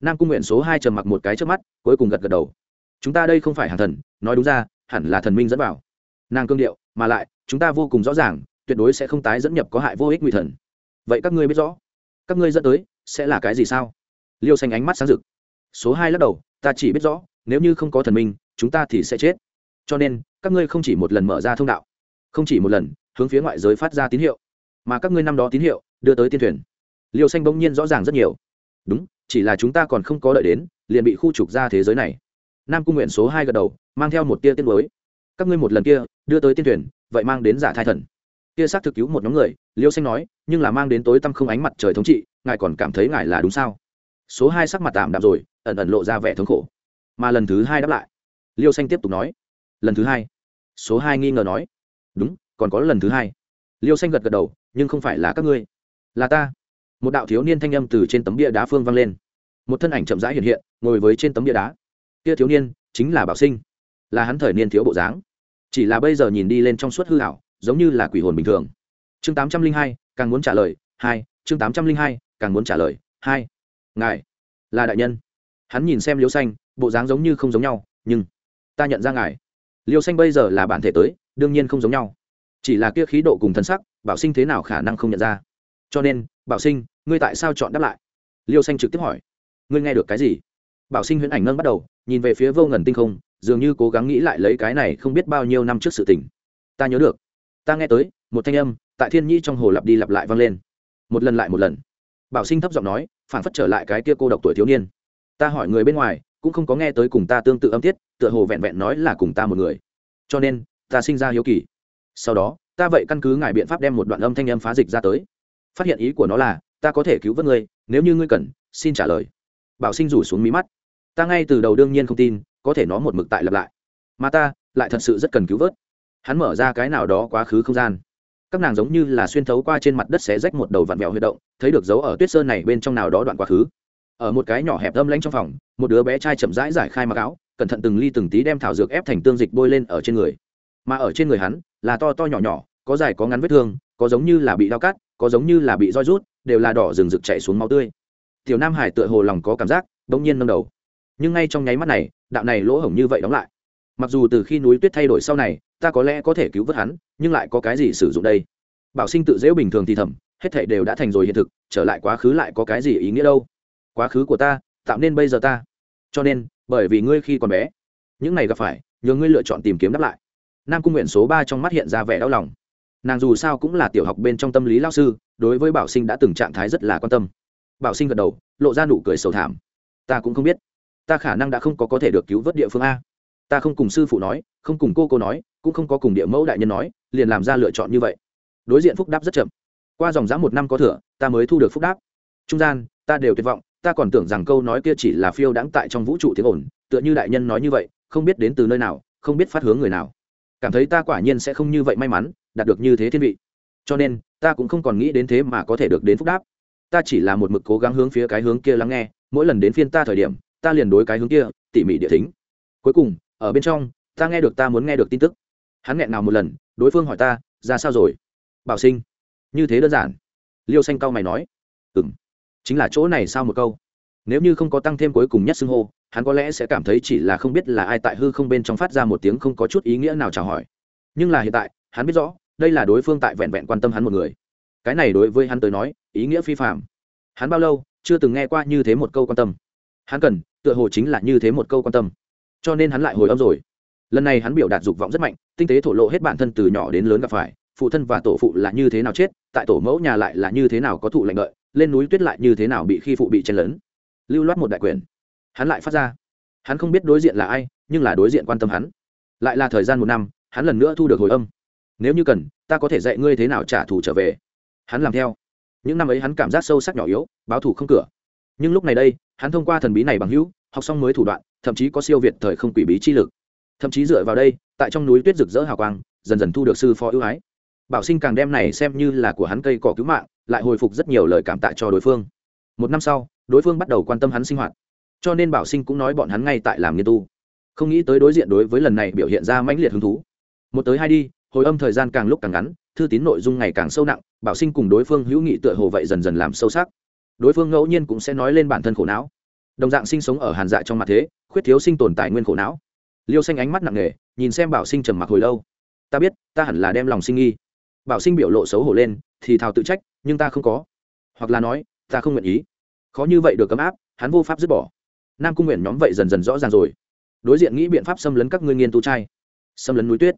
Nam cung nguyện số hai trầm mặc một cái trước mắt, cuối cùng gật gật đầu. Chúng ta đây không phải hàng thần, nói đúng ra, hẳn là thần minh dẫn vào. Nàng cương điệu, mà lại, chúng ta vô cùng rõ ràng, tuyệt đối sẽ không tái dẫn nhập có hại vô ích nguy thần. Vậy các ngươi biết rõ, các ngươi dẫn tới, sẽ là cái gì sao? Liêu xanh ánh mắt sáng rực. Số hai lắc đầu, ta chỉ biết rõ, nếu như không có thần minh, chúng ta thì sẽ chết. Cho nên, các ngươi không chỉ một lần mở ra thông đạo, không chỉ một lần, hướng phía ngoại giới phát ra tín hiệu mà các ngươi năm đó tín hiệu đưa tới tiên thuyền. Liêu xanh bỗng nhiên rõ ràng rất nhiều. Đúng, chỉ là chúng ta còn không có đợi đến, liền bị khu trục ra thế giới này. Nam cung nguyện số hai gật đầu, mang theo một tia tiên mới các ngươi một lần kia, đưa tới tiên thuyền, vậy mang đến giả thai thần. Kia xác thực cứu một nhóm người, liêu xanh nói, nhưng là mang đến tối tăm không ánh mặt trời thống trị, ngài còn cảm thấy ngài là đúng sao? Số hai sắc mặt tạm đạm rồi, ẩn ẩn lộ ra vẻ thống khổ. Mà lần thứ hai đáp lại. Liêu xanh tiếp tục nói. Lần thứ hai. Số hai nghi ngờ nói. Đúng, còn có lần thứ hai. Liêu xanh gật gật đầu nhưng không phải là các ngươi, là ta. Một đạo thiếu niên thanh âm từ trên tấm bia đá phương vang lên. Một thân ảnh chậm rãi hiện hiện, ngồi với trên tấm bia đá. Kia thiếu niên chính là bảo sinh, là hắn thời niên thiếu bộ dáng. Chỉ là bây giờ nhìn đi lên trong suốt hư hảo giống như là quỷ hồn bình thường. Chương tám trăm linh hai, càng muốn trả lời, hai, chương tám trăm linh hai, càng muốn trả lời, hai. Ngài là đại nhân. Hắn nhìn xem liêu xanh, bộ dáng giống như không giống nhau, nhưng ta nhận ra ngài. Liêu xanh bây giờ là bản thể tới, đương nhiên không giống nhau. Chỉ là kia khí độ cùng thân sắc bảo sinh thế nào khả năng không nhận ra. Cho nên, bảo sinh, ngươi tại sao chọn đáp lại? Liêu xanh trực tiếp hỏi. Ngươi nghe được cái gì? Bảo sinh huyễn ảnh nâng bắt đầu, nhìn về phía vô ngần tinh không, dường như cố gắng nghĩ lại lấy cái này không biết bao nhiêu năm trước sự tình. Ta nhớ được. Ta nghe tới, một thanh âm, tại thiên nhi trong hồ lặp đi lặp lại vang lên. Một lần lại một lần. Bảo sinh thấp giọng nói phản phất trở lại cái kia cô độc tuổi thiếu niên. Ta hỏi người bên ngoài, cũng không có nghe tới cùng ta tương tự âm tiết, tựa hồ vẹn vẹn nói là cùng ta một người. Cho nên, ta sinh ra hiếu kỳ. Sau đó ta vậy căn cứ ngài biện pháp đem một đoạn âm thanh âm phá dịch ra tới. Phát hiện ý của nó là, ta có thể cứu vớt ngươi, nếu như ngươi cần, xin trả lời. Bảo sinh rủ xuống mí mắt. Ta ngay từ đầu đương nhiên không tin, có thể nó một mực tại lặp lại. Mà ta, lại thật sự rất cần cứu vớt. Hắn mở ra cái nào đó quá khứ không gian. Các nàng giống như là xuyên thấu qua trên mặt đất xé rách một đầu vặn vẹo huy động, thấy được dấu ở tuyết sơn này bên trong nào đó đoạn quá khứ. Ở một cái nhỏ hẹp âm lãnh trong phòng, một đứa bé trai chậm rãi giải khai mặc áo, cẩn thận từng ly từng tí đem thảo dược ép thành tương dịch bôi lên ở trên người. Mà ở trên người hắn là to to nhỏ nhỏ, có dài có ngắn vết thương, có giống như là bị đau cắt, có giống như là bị roi rút, đều là đỏ rừng rực chạy xuống máu tươi. Tiểu nam hải tựa hồ lòng có cảm giác bỗng nhiên nâng đầu. Nhưng ngay trong nháy mắt này, đạo này lỗ hổng như vậy đóng lại. Mặc dù từ khi núi tuyết thay đổi sau này, ta có lẽ có thể cứu vớt hắn, nhưng lại có cái gì sử dụng đây? Bảo sinh tự dễu bình thường thì thầm, hết thảy đều đã thành rồi hiện thực, trở lại quá khứ lại có cái gì ý nghĩa đâu? Quá khứ của ta tạo nên bây giờ ta. Cho nên, bởi vì ngươi khi còn bé, những này gặp phải, nhờ ngươi lựa chọn tìm kiếm đáp lại nam cung nguyện số ba trong mắt hiện ra vẻ đau lòng. Nàng dù sao cũng là tiểu học bên trong tâm lý lao sư, đối với bảo sinh đã từng trạng thái rất là quan tâm. Bảo sinh gật đầu, lộ ra nụ cười sầu thảm. Ta cũng không biết. Ta khả năng đã không có có thể được cứu vớt địa phương a. Ta không cùng sư phụ nói, không cùng cô cô nói, cũng không có cùng địa mẫu đại nhân nói, liền làm ra lựa chọn như vậy. Đối diện phúc đáp rất chậm. Qua dòng dã một năm có thừa, ta mới thu được phúc đáp. Trung gian, ta đều tuyệt vọng, ta còn tưởng rằng câu nói kia chỉ là phiêu đãng tại trong vũ trụ tiếng ồn, tựa như đại nhân nói như vậy, không biết đến từ nơi nào, không biết phát hướng người nào cảm thấy ta quả nhiên sẽ không như vậy may mắn, đạt được như thế thiên vị. Cho nên, ta cũng không còn nghĩ đến thế mà có thể được đến phúc đáp. Ta chỉ là một mực cố gắng hướng phía cái hướng kia lắng nghe, mỗi lần đến phiên ta thời điểm, ta liền đối cái hướng kia, tỉ mỉ địa thính. Cuối cùng, ở bên trong, ta nghe được ta muốn nghe được tin tức. Hắn nghẹn nào một lần, đối phương hỏi ta, ra sao rồi? Bảo sinh. Như thế đơn giản. Liêu xanh cao mày nói. Ừ m chính là chỗ này sao một câu? Nếu như không có tăng thêm cuối cùng nhất xưng hô hắn có lẽ sẽ cảm thấy chỉ là không biết là ai tại hư không bên trong phát ra một tiếng không có chút ý nghĩa nào chào hỏi. Nhưng là hiện tại, hắn biết rõ, đây là đối phương tại vẹn vẹn quan tâm hắn một người. Cái này đối với hắn tới nói, ý nghĩa phi phạm hắn bao lâu, chưa từng nghe qua như thế một câu quan tâm. Hắn cần, tựa hồ chính là như thế một câu quan tâm. Cho nên hắn lại hồi âm rồi. Lần này hắn biểu đạt dục vọng rất mạnh, tinh tế thổ lộ hết bản thân từ nhỏ đến lớn gặp phải, phụ thân và tổ phụ là như thế nào chết, tại tổ mẫu nhà lại là như thế nào có thụ lệnh lợi lên núi tuyết lại như thế nào bị khi phụ bị chen lớn lưu loát một đại quyền hắn lại phát ra. Hắn không biết đối diện là ai, nhưng là đối diện quan tâm hắn. Lại là thời gian một năm, hắn lần nữa thu được hồi âm. Nếu như cần, ta có thể dạy ngươi thế nào trả thù trở về. Hắn làm theo. Những năm ấy hắn cảm giác sâu sắc nhỏ yếu, báo thù không cửa. Nhưng lúc này đây, hắn thông qua thần bí này bằng hữu, học xong mới thủ đoạn, thậm chí có siêu việt thời không quỷ bí chi lực. Thậm chí dựa vào đây, tại trong núi tuyết rực rỡ hào quang, dần dần thu được sư phó ưu ái. Bảo sinh càng đem này xem như là của hắn cây cỏ cứu mạng, lại hồi phục rất nhiều lời cảm tạ cho đối phương. Một năm sau, đối phương bắt đầu quan tâm hắn sinh hoạt cho nên bảo sinh cũng nói bọn hắn ngay tại làm nghiên tu. Không nghĩ tới đối diện đối với lần này biểu hiện ra mãnh liệt hứng thú. Một tới hai đi, hồi âm thời gian càng lúc càng ngắn, thư tín nội dung ngày càng sâu nặng, bảo sinh cùng đối phương hữu nghị tựa hồ vậy dần dần làm sâu sắc. Đối phương ngẫu nhiên cũng sẽ nói lên bản thân khổ não. Đồng dạng sinh sống ở hàn dạ trong mặt thế, khuyết thiếu sinh tồn tài nguyên khổ não. Liêu xanh ánh mắt nặng nề, nhìn xem bảo sinh trầm mặc hồi lâu. Ta biết, ta hẳn là đem lòng sinh nghi. Bảo sinh biểu lộ xấu hổ lên, thì thào tự trách, nhưng ta không có. Hoặc là nói, ta không nguyện ý. Khó như vậy được cấm áp, hắn vô pháp dứt bỏ nam cung nguyện nhóm vậy dần dần rõ ràng rồi đối diện nghĩ biện pháp xâm lấn các ngươi nghiên tu trai xâm lấn núi tuyết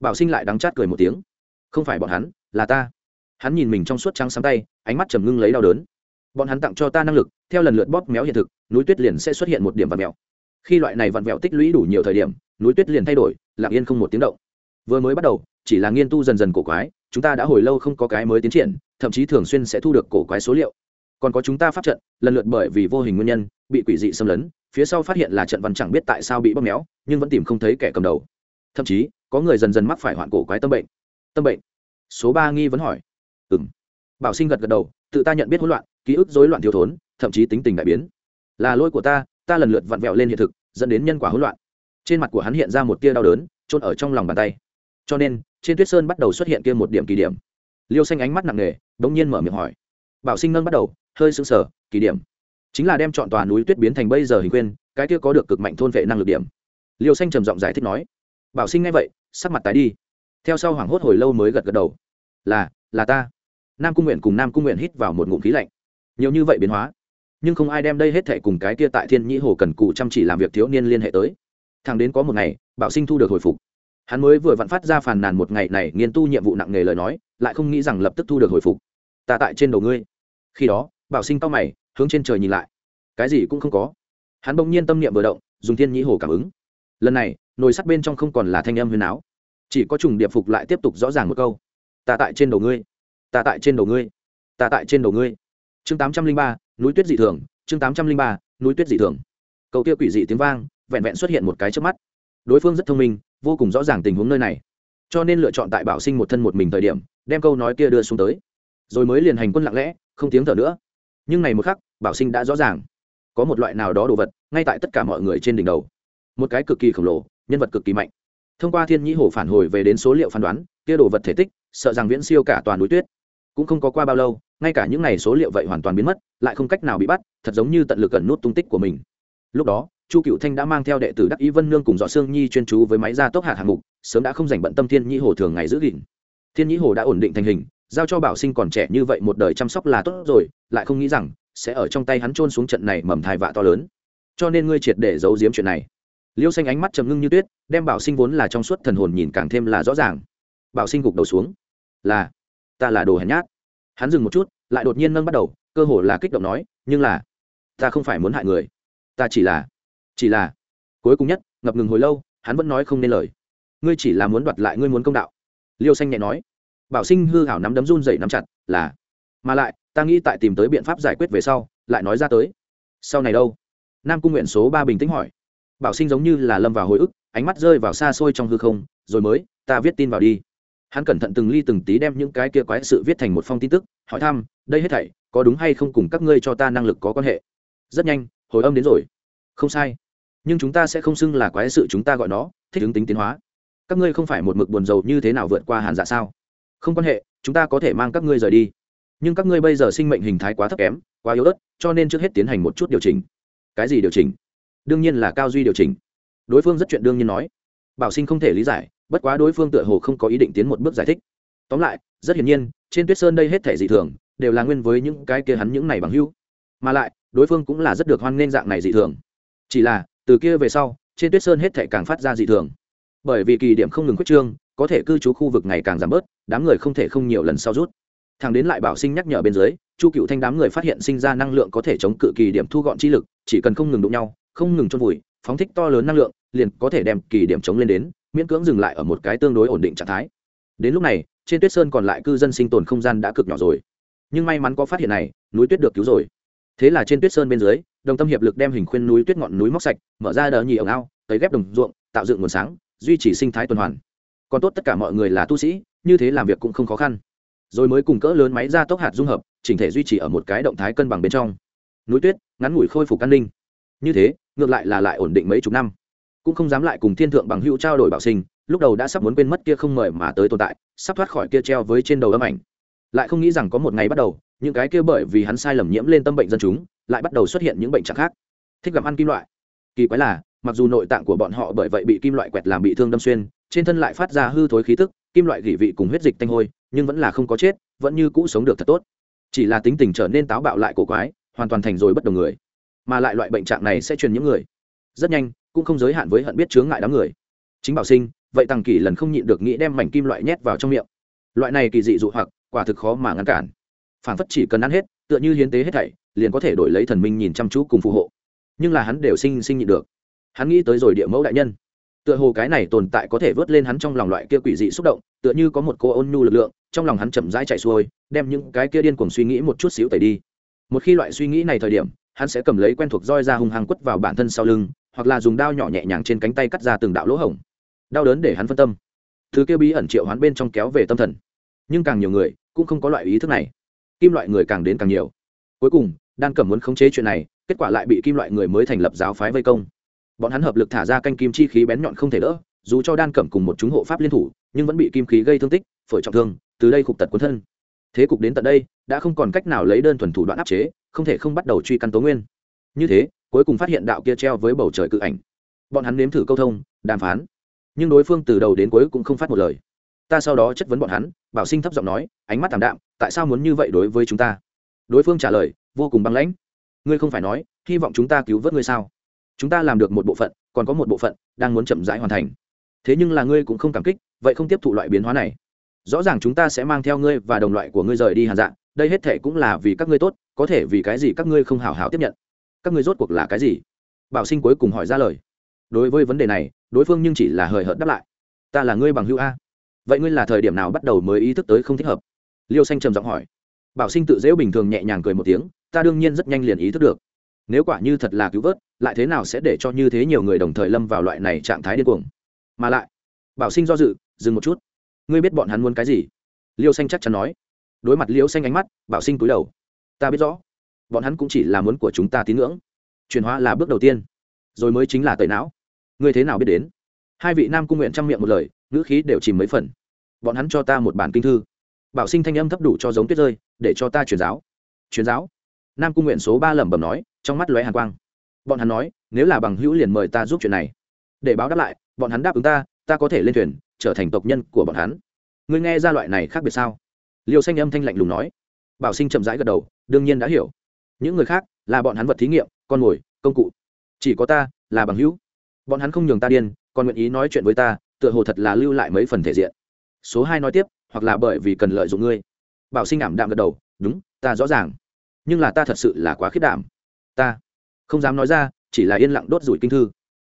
bảo sinh lại đắng chát cười một tiếng không phải bọn hắn là ta hắn nhìn mình trong suốt trắng sáng tay ánh mắt trầm ngưng lấy đau đớn bọn hắn tặng cho ta năng lực theo lần lượt bóp méo hiện thực núi tuyết liền sẽ xuất hiện một điểm vặn vẹo khi loại này vặn vẹo tích lũy đủ nhiều thời điểm núi tuyết liền thay đổi lặng yên không một tiếng động vừa mới bắt đầu chỉ là nghiên tu dần dần cổ quái chúng ta đã hồi lâu không có cái mới tiến triển thậm chí thường xuyên sẽ thu được cổ quái số liệu còn có chúng ta pháp trận lần lượt bởi vì vô hình nguyên nhân bị quỷ dị xâm lấn, phía sau phát hiện là trận văn chẳng biết tại sao bị bóp méo, nhưng vẫn tìm không thấy kẻ cầm đầu. Thậm chí, có người dần dần mắc phải hoạn cổ quái tâm bệnh. Tâm bệnh? Số ba nghi vấn hỏi. Ừ m bảo sinh gật gật đầu, tự ta nhận biết hỗn loạn, ký ức rối loạn thiếu thốn, thậm chí tính tình đại biến. Là lỗi của ta ta lần lượt vặn vẹo lên hiện thực, dẫn đến nhân quả hỗn loạn. Trên mặt của hắn hiện ra một tia đau đớn trôn ở trong lòng bàn tay. Cho nên, trên tuyết sơn bắt đầu xuất hiện kia một điểm kỳ điểm. Liêu xanh ánh mắt nặng nề đ ỗ n g nhiên mở miệng hỏi. Bảo sinh nâng bắt đầu, hơi sững sờ, kỳ điểm chính là đem chọn tòa núi tuyết biến thành bây giờ hình quyên cái kia có được cực mạnh thôn vệ năng lực điểm. Liêu xanh trầm giọng giải thích nói. Bảo sinh ngay vậy, sắc mặt tái đi. Theo sau hoảng hốt hồi lâu mới gật gật đầu. Là là ta. Nam cung nguyện cùng nam cung nguyện hít vào một ngụm khí lạnh. Nhiều như vậy biến hóa. Nhưng không ai đem đây hết thệ cùng cái kia tại thiên nhĩ hồ cần cụ chăm chỉ làm việc thiếu niên liên hệ tới. Thằng đến có một ngày, bảo sinh thu được hồi phục. Hắn mới vừa vặn phát ra phàn nàn một ngày này nghiên tu nhiệm vụ nặng nề lời nói, lại không nghĩ rằng lập tức thu được hồi phục. Ta tại trên đầu ngươi. Khi đó, bảo sinh tao mày hướng trên trời nhìn lại. Cái gì cũng không có. Hắn bỗng nhiên tâm niệm vừa động, dùng thiên nhĩ hồ cảm ứng. Lần này, nồi sắt bên trong không còn là thanh âm huyền áo. Chỉ có trùng điệp phục lại tiếp tục rõ ràng một câu. Ta tại trên đầu ngươi. Ta tại trên đầu ngươi. Ta tại trên đầu ngươi. Chương tám trăm linh ba, núi tuyết dị thường. Chương tám trăm linh ba, núi tuyết dị thường. Câu kia quỷ dị tiếng vang, vẹn vẹn xuất hiện một cái trước mắt. Đối phương rất thông minh, vô cùng rõ ràng tình huống nơi này. Cho nên lựa chọn tại bảo sinh một thân một mình thời điểm, đem câu nói kia đưa xuống tới. Rồi mới liền hành quân lặng lẽ, không tiếng thở nữa nhưng này một khắc, bảo sinh đã rõ ràng. Có một loại nào đó đồ vật, ngay tại tất cả mọi người trên đỉnh đầu. Một cái cực kỳ khổng lồ, nhân vật cực kỳ mạnh. Thông qua thiên nhĩ hồ phản hồi về đến số liệu phán đoán, kia đồ vật thể tích, sợ rằng viễn siêu cả toàn núi tuyết. Cũng không có qua bao lâu, ngay cả những n à y số liệu vậy hoàn toàn biến mất, lại không cách nào bị bắt, thật giống như tận lực cẩn nút tung tích của mình. Lúc đó, chu cựu thanh đã mang theo đệ tử đắc ý vân nương cùng dọ sương nhi chuyên chú với máy gia tốc hạt hạng mục, sớm đã không dành bận tâm thiên nhĩ hồ thường ngày giữ gìn. Thiên nhĩ hồ đã ổn định thành hình giao cho bảo sinh còn trẻ như vậy một đời chăm sóc là tốt rồi, lại không nghĩ rằng sẽ ở trong tay hắn trôn xuống trận này mầm thai vạ to lớn. Cho nên ngươi triệt để giấu giếm chuyện này. Liêu xanh ánh mắt trầm ngưng như tuyết, đem bảo sinh vốn là trong suốt thần hồn nhìn càng thêm là rõ ràng. Bảo sinh gục đầu xuống. Là, ta là đồ hèn nhát. Hắn dừng một chút, lại đột nhiên nâng bắt đầu, cơ hồ là kích động nói, nhưng là, ta không phải muốn hại người. Ta chỉ là chỉ là cuối cùng nhất, ngập ngừng hồi lâu, hắn vẫn nói không nên lời. Ngươi chỉ là muốn đoạt lại ngươi muốn công đạo. Liêu xanh nhẹ nói bảo sinh hư hảo nắm đấm run dậy nắm chặt, là, mà lại, ta nghĩ tại tìm tới biện pháp giải quyết về sau, lại nói ra tới. Sau này đâu? Nam cung nguyện số ba bình tĩnh hỏi. Bảo sinh giống như là lâm vào hồi ức, ánh mắt rơi vào xa xôi trong hư không, rồi mới, ta viết tin vào đi. Hắn cẩn thận từng ly từng tí đem những cái kia quái sự viết thành một phong tin tức, hỏi thăm, đây hết thảy, có đúng hay không cùng các ngươi cho ta năng lực có quan hệ? Rất nhanh, hồi âm đến rồi. Không sai. Nhưng chúng ta sẽ không xưng là quái sự chúng ta gọi nó, thích ứng tính tiến hóa. Các ngươi không phải một mực buồn rầu như thế nào vượt qua hàn dạ sao? Không quan hệ, chúng ta có thể mang các ngươi rời đi. Nhưng các ngươi bây giờ sinh mệnh hình thái quá thấp kém, quá yếu ớt, cho nên trước hết tiến hành một chút điều chỉnh. Cái gì điều chỉnh? Đương nhiên là cao duy điều chỉnh. Đối phương rất chuyện đương nhiên nói. Bảo sinh không thể lý giải, bất quá đối phương tựa hồ không có ý định tiến một bước giải thích. Tóm lại, rất hiển nhiên, trên tuyết sơn đây hết thể dị thường, đều là nguyên với những cái kia hắn những này bằng hưu. mà lại, đối phương cũng là rất được hoan nghênh dạng này dị thường. Chỉ là, từ kia về sau, trên tuyết sơn hết thể càng phát ra dị thường. Bởi vì kỳ điểm không ngừng quyết trương có thể cư trú khu vực ngày càng giảm bớt, đám người không thể không nhiều lần sau rút. Thằng đến lại bảo sinh nhắc nhở bên dưới, chu cựu thanh đám người phát hiện sinh ra năng lượng có thể chống cự kỳ điểm thu gọn chi lực, chỉ cần không ngừng đụng nhau, không ngừng trôn vùi, phóng thích to lớn năng lượng, liền có thể đem kỳ điểm chống lên đến, miễn cưỡng dừng lại ở một cái tương đối ổn định trạng thái. Đến lúc này, trên tuyết sơn còn lại cư dân sinh tồn không gian đã cực nhỏ rồi. Nhưng may mắn có phát hiện này, núi tuyết được cứu rồi. Thế là trên tuyết sơn bên dưới, đồng tâm hiệp lực đem hình khuyên núi tuyết ngọn núi móc sạch, mở ra đờ nhì ổng ao tới ghép đồng ruộng, tạo dựng nguồn sáng, duy trì sinh thái tuần hoàn còn tốt tất cả mọi người là tu sĩ, như thế làm việc cũng không khó khăn. Rồi mới cùng cỡ lớn máy ra tốc hạt dung hợp, chỉnh thể duy trì ở một cái động thái cân bằng bên trong. Núi tuyết, ngắn ngủi khôi phục an ninh. Như thế, ngược lại là lại ổn định mấy chục năm. Cũng không dám lại cùng thiên thượng bằng hữu trao đổi bảo sinh, lúc đầu đã sắp muốn quên mất kia không mời mà tới tồn tại, sắp thoát khỏi kia treo với trên đầu âm ảnh. Lại không nghĩ rằng có một ngày bắt đầu, những cái kia bởi vì hắn sai lầm nhiễm lên tâm bệnh dân chúng, lại bắt đầu xuất hiện những bệnh trạng khác. Thích gặm ăn kim loại. Kỳ quái là, mặc dù nội tạng của bọn họ bởi vậy bị kim loại quẹt làm bị thương đâm xuyên trên thân lại phát ra hư thối khí tức, kim loại gỉ vị cùng huyết dịch tanh hôi, nhưng vẫn là không có chết, vẫn như cũ sống được thật tốt. Chỉ là tính tình trở nên táo bạo lại cổ quái, hoàn toàn thành rồi bất đồng người. Mà lại loại bệnh trạng này sẽ truyền những người. Rất nhanh, cũng không giới hạn với hận biết chướng ngại đám người. Chính bảo sinh, vậy tăng kỷ lần không nhịn được nghĩ đem mảnh kim loại nhét vào trong miệng. Loại này kỳ dị dụ hoặc, quả thực khó mà ngăn cản. Phản phất chỉ cần ăn hết, tựa như hiến tế hết thảy, liền có thể đổi lấy thần minh nhìn chăm chú cùng phù hộ. Nhưng là hắn đều sinh sinh nhịn được. Hắn nghĩ tới rồi địa mẫu đại nhân tựa hồ cái này tồn tại có thể vớt lên hắn trong lòng loại kia quỷ dị xúc động, tựa như có một cô ôn nhu lực lượng, trong lòng hắn chậm rãi chạy xuôi, đem những cái kia điên cuồng suy nghĩ một chút xíu tẩy đi. Một khi loại suy nghĩ này thời điểm, hắn sẽ cầm lấy quen thuộc roi ra hung hăng quất vào bản thân sau lưng, hoặc là dùng đao nhỏ nhẹ nhàng trên cánh tay cắt ra từng đạo lỗ hổng. Đau đớn để hắn phân tâm. Thứ kia bí ẩn triệu hắn bên trong kéo về tâm thần. Nhưng càng nhiều người, cũng không có loại ý thức này. Kim loại người càng đến càng nhiều. Cuối cùng, đan cẩm muốn khống chế chuyện này, kết quả lại bị kim loại người mới thành lập giáo phái vây công bọn hắn hợp lực thả ra canh kim chi khí bén nhọn không thể đỡ, dù cho đan cẩm cùng một chúng hộ pháp liên thủ, nhưng vẫn bị kim khí gây thương tích, phổi trọng thương, từ đây khục tật cuốn thân. Thế cục đến tận đây, đã không còn cách nào lấy đơn thuần thủ đoạn áp chế, không thể không bắt đầu truy căn tố nguyên. Như thế, cuối cùng phát hiện đạo kia treo với bầu trời cự ảnh. Bọn hắn nếm thử câu thông, đàm phán. Nhưng đối phương từ đầu đến cuối cũng không phát một lời. Ta sau đó chất vấn bọn hắn, bảo sinh thấp giọng nói, ánh mắt thảm đạm, tại sao muốn như vậy đối với chúng ta? Đối phương trả lời, vô cùng băng lãnh. Ngươi không phải nói, hy vọng chúng ta cứu vớt ngươi sao? Chúng ta làm được một bộ phận, còn có một bộ phận đang muốn chậm rãi hoàn thành. Thế nhưng là ngươi cũng không cảm kích, vậy không tiếp thụ loại biến hóa này. Rõ ràng chúng ta sẽ mang theo ngươi và đồng loại của ngươi rời đi hàn dạng đây hết thể cũng là vì các ngươi tốt, có thể vì cái gì các ngươi không hào hào tiếp nhận. Các ngươi rốt cuộc là cái gì? Bảo sinh cuối cùng hỏi ra lời. Đối với vấn đề này, đối phương nhưng chỉ là hời hợt đáp lại. Ta là ngươi bằng hữu a. Vậy ngươi là thời điểm nào bắt đầu mới ý thức tới không thích hợp? Liêu xanh trầm giọng hỏi. Bảo sinh tự dễu bình thường nhẹ nhàng cười một tiếng, ta đương nhiên rất nhanh liền ý thức được nếu quả như thật là cứu vớt, lại thế nào sẽ để cho như thế nhiều người đồng thời lâm vào loại này trạng thái điên cuồng? Mà lại, bảo sinh do dự, dừng một chút. Ngươi biết bọn hắn muốn cái gì? Liêu xanh chắc chắn nói. Đối mặt liêu xanh ánh mắt, bảo sinh cúi đầu. Ta biết rõ, bọn hắn cũng chỉ là muốn của chúng ta tín ngưỡng. Chuyển hóa là bước đầu tiên, rồi mới chính là tẩy não. Ngươi thế nào biết đến? Hai vị nam cung nguyện trang miệng một lời, ngữ khí đều chìm mấy phần. Bọn hắn cho ta một bản kinh thư. Bảo sinh thanh âm thấp đủ cho giống tuyết rơi, để cho ta truyền giáo. Truyền giáo? Nam cung nguyện số ba lẩm bẩm nói trong mắt lóe hàn quang. Bọn hắn nói, nếu là bằng hữu liền mời ta giúp chuyện này. Để báo đáp lại, bọn hắn đáp ứng ta ta có thể lên thuyền, trở thành tộc nhân của bọn hắn. Ngươi nghe ra loại này khác biệt sao? Liêu xanh âm thanh lạnh lùng nói. Bảo sinh chậm rãi gật đầu, đương nhiên đã hiểu. Những người khác là bọn hắn vật thí nghiệm, con mồi, công cụ. Chỉ có ta là bằng hữu. Bọn hắn không nhường ta điên, còn nguyện ý nói chuyện với ta, tựa hồ thật là lưu lại mấy phần thể diện. Số hai nói tiếp, hoặc là bởi vì cần lợi dụng ngươi. Bảo sinh ảm đạm gật đầu, đúng, ta rõ ràng. Nhưng là ta thật sự là quá khiết đảm ta. Không dám nói ra, chỉ là yên lặng đốt rủi kinh thư.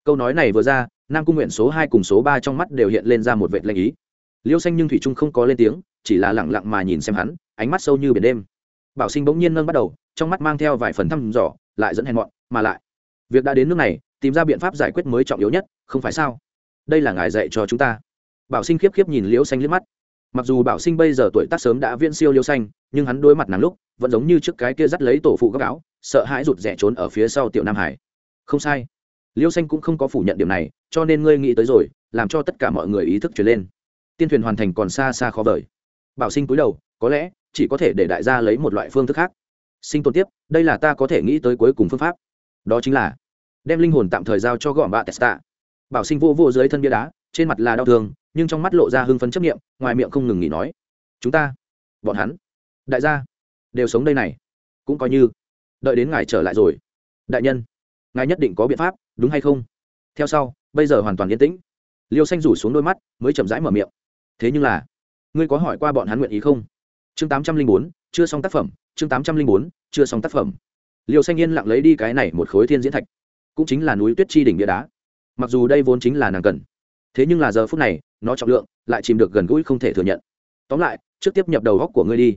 Câu nói này vừa ra, nam cung nguyện số hai cùng số ba trong mắt đều hiện lên ra một vệt lanh ý. Liêu xanh nhưng thủy trung không có lên tiếng, chỉ là lẳng lặng mà nhìn xem hắn, ánh mắt sâu như biển đêm. Bảo sinh bỗng nhiên nâng bắt đầu, trong mắt mang theo vài phần thăm dò, lại dẫn hèn mọn, mà lại. Việc đã đến nước này, tìm ra biện pháp giải quyết mới trọng yếu nhất, không phải sao? Đây là ngài dạy cho chúng ta. Bảo sinh khiếp khiếp nhìn liễu xanh liếc mắt. Mặc dù bảo sinh bây giờ tuổi tác sớm đã viễn siêu liễu xanh, nhưng hắn đối mặt nắng lúc, vẫn giống như trước cái kia dắt lấy tổ phụ gấp áo sợ hãi rụt rẻ trốn ở phía sau tiểu nam hải. Không sai. Liêu xanh cũng không có phủ nhận điểm này, cho nên ngươi nghĩ tới rồi, làm cho tất cả mọi người ý thức chuyển lên. Tiên thuyền hoàn thành còn xa xa khó vời. Bảo sinh cúi đầu, có lẽ chỉ có thể để đại gia lấy một loại phương thức khác. Sinh tồn tiếp, đây là ta có thể nghĩ tới cuối cùng phương pháp. Đó chính là đem linh hồn tạm thời giao cho gọn bạ testa bảo sinh vô vô dưới thân bia đá, trên mặt là đau thương, nhưng trong mắt lộ ra hưng phấn chấp nghiệm ngoài miệng không ngừng nghỉ nói, chúng ta, bọn hắn, đại gia đều sống đây này, cũng coi như đợi đến ngài trở lại rồi. Đại nhân, ngài nhất định có biện pháp, đúng hay không? Theo sau, bây giờ hoàn toàn yên tĩnh. Liêu xanh rủ xuống đôi mắt, mới chậm rãi mở miệng. Thế nhưng là, ngươi có hỏi qua bọn hắn nguyện ý không? Chương tám trăm linh bốn, chưa xong tác phẩm, chương tám trăm linh bốn, chưa xong tác phẩm. Liêu xanh yên lặng lấy đi cái này một khối thiên diễn thạch. Cũng chính là núi tuyết chi đỉnh bia đá. Mặc dù đây vốn chính là nàng cần, thế nhưng là giờ phút này, nó trọng lượng lại chìm được gần gũi không thể thừa nhận. Tóm lại, trước tiếp nhập đầu góc của ngươi đi,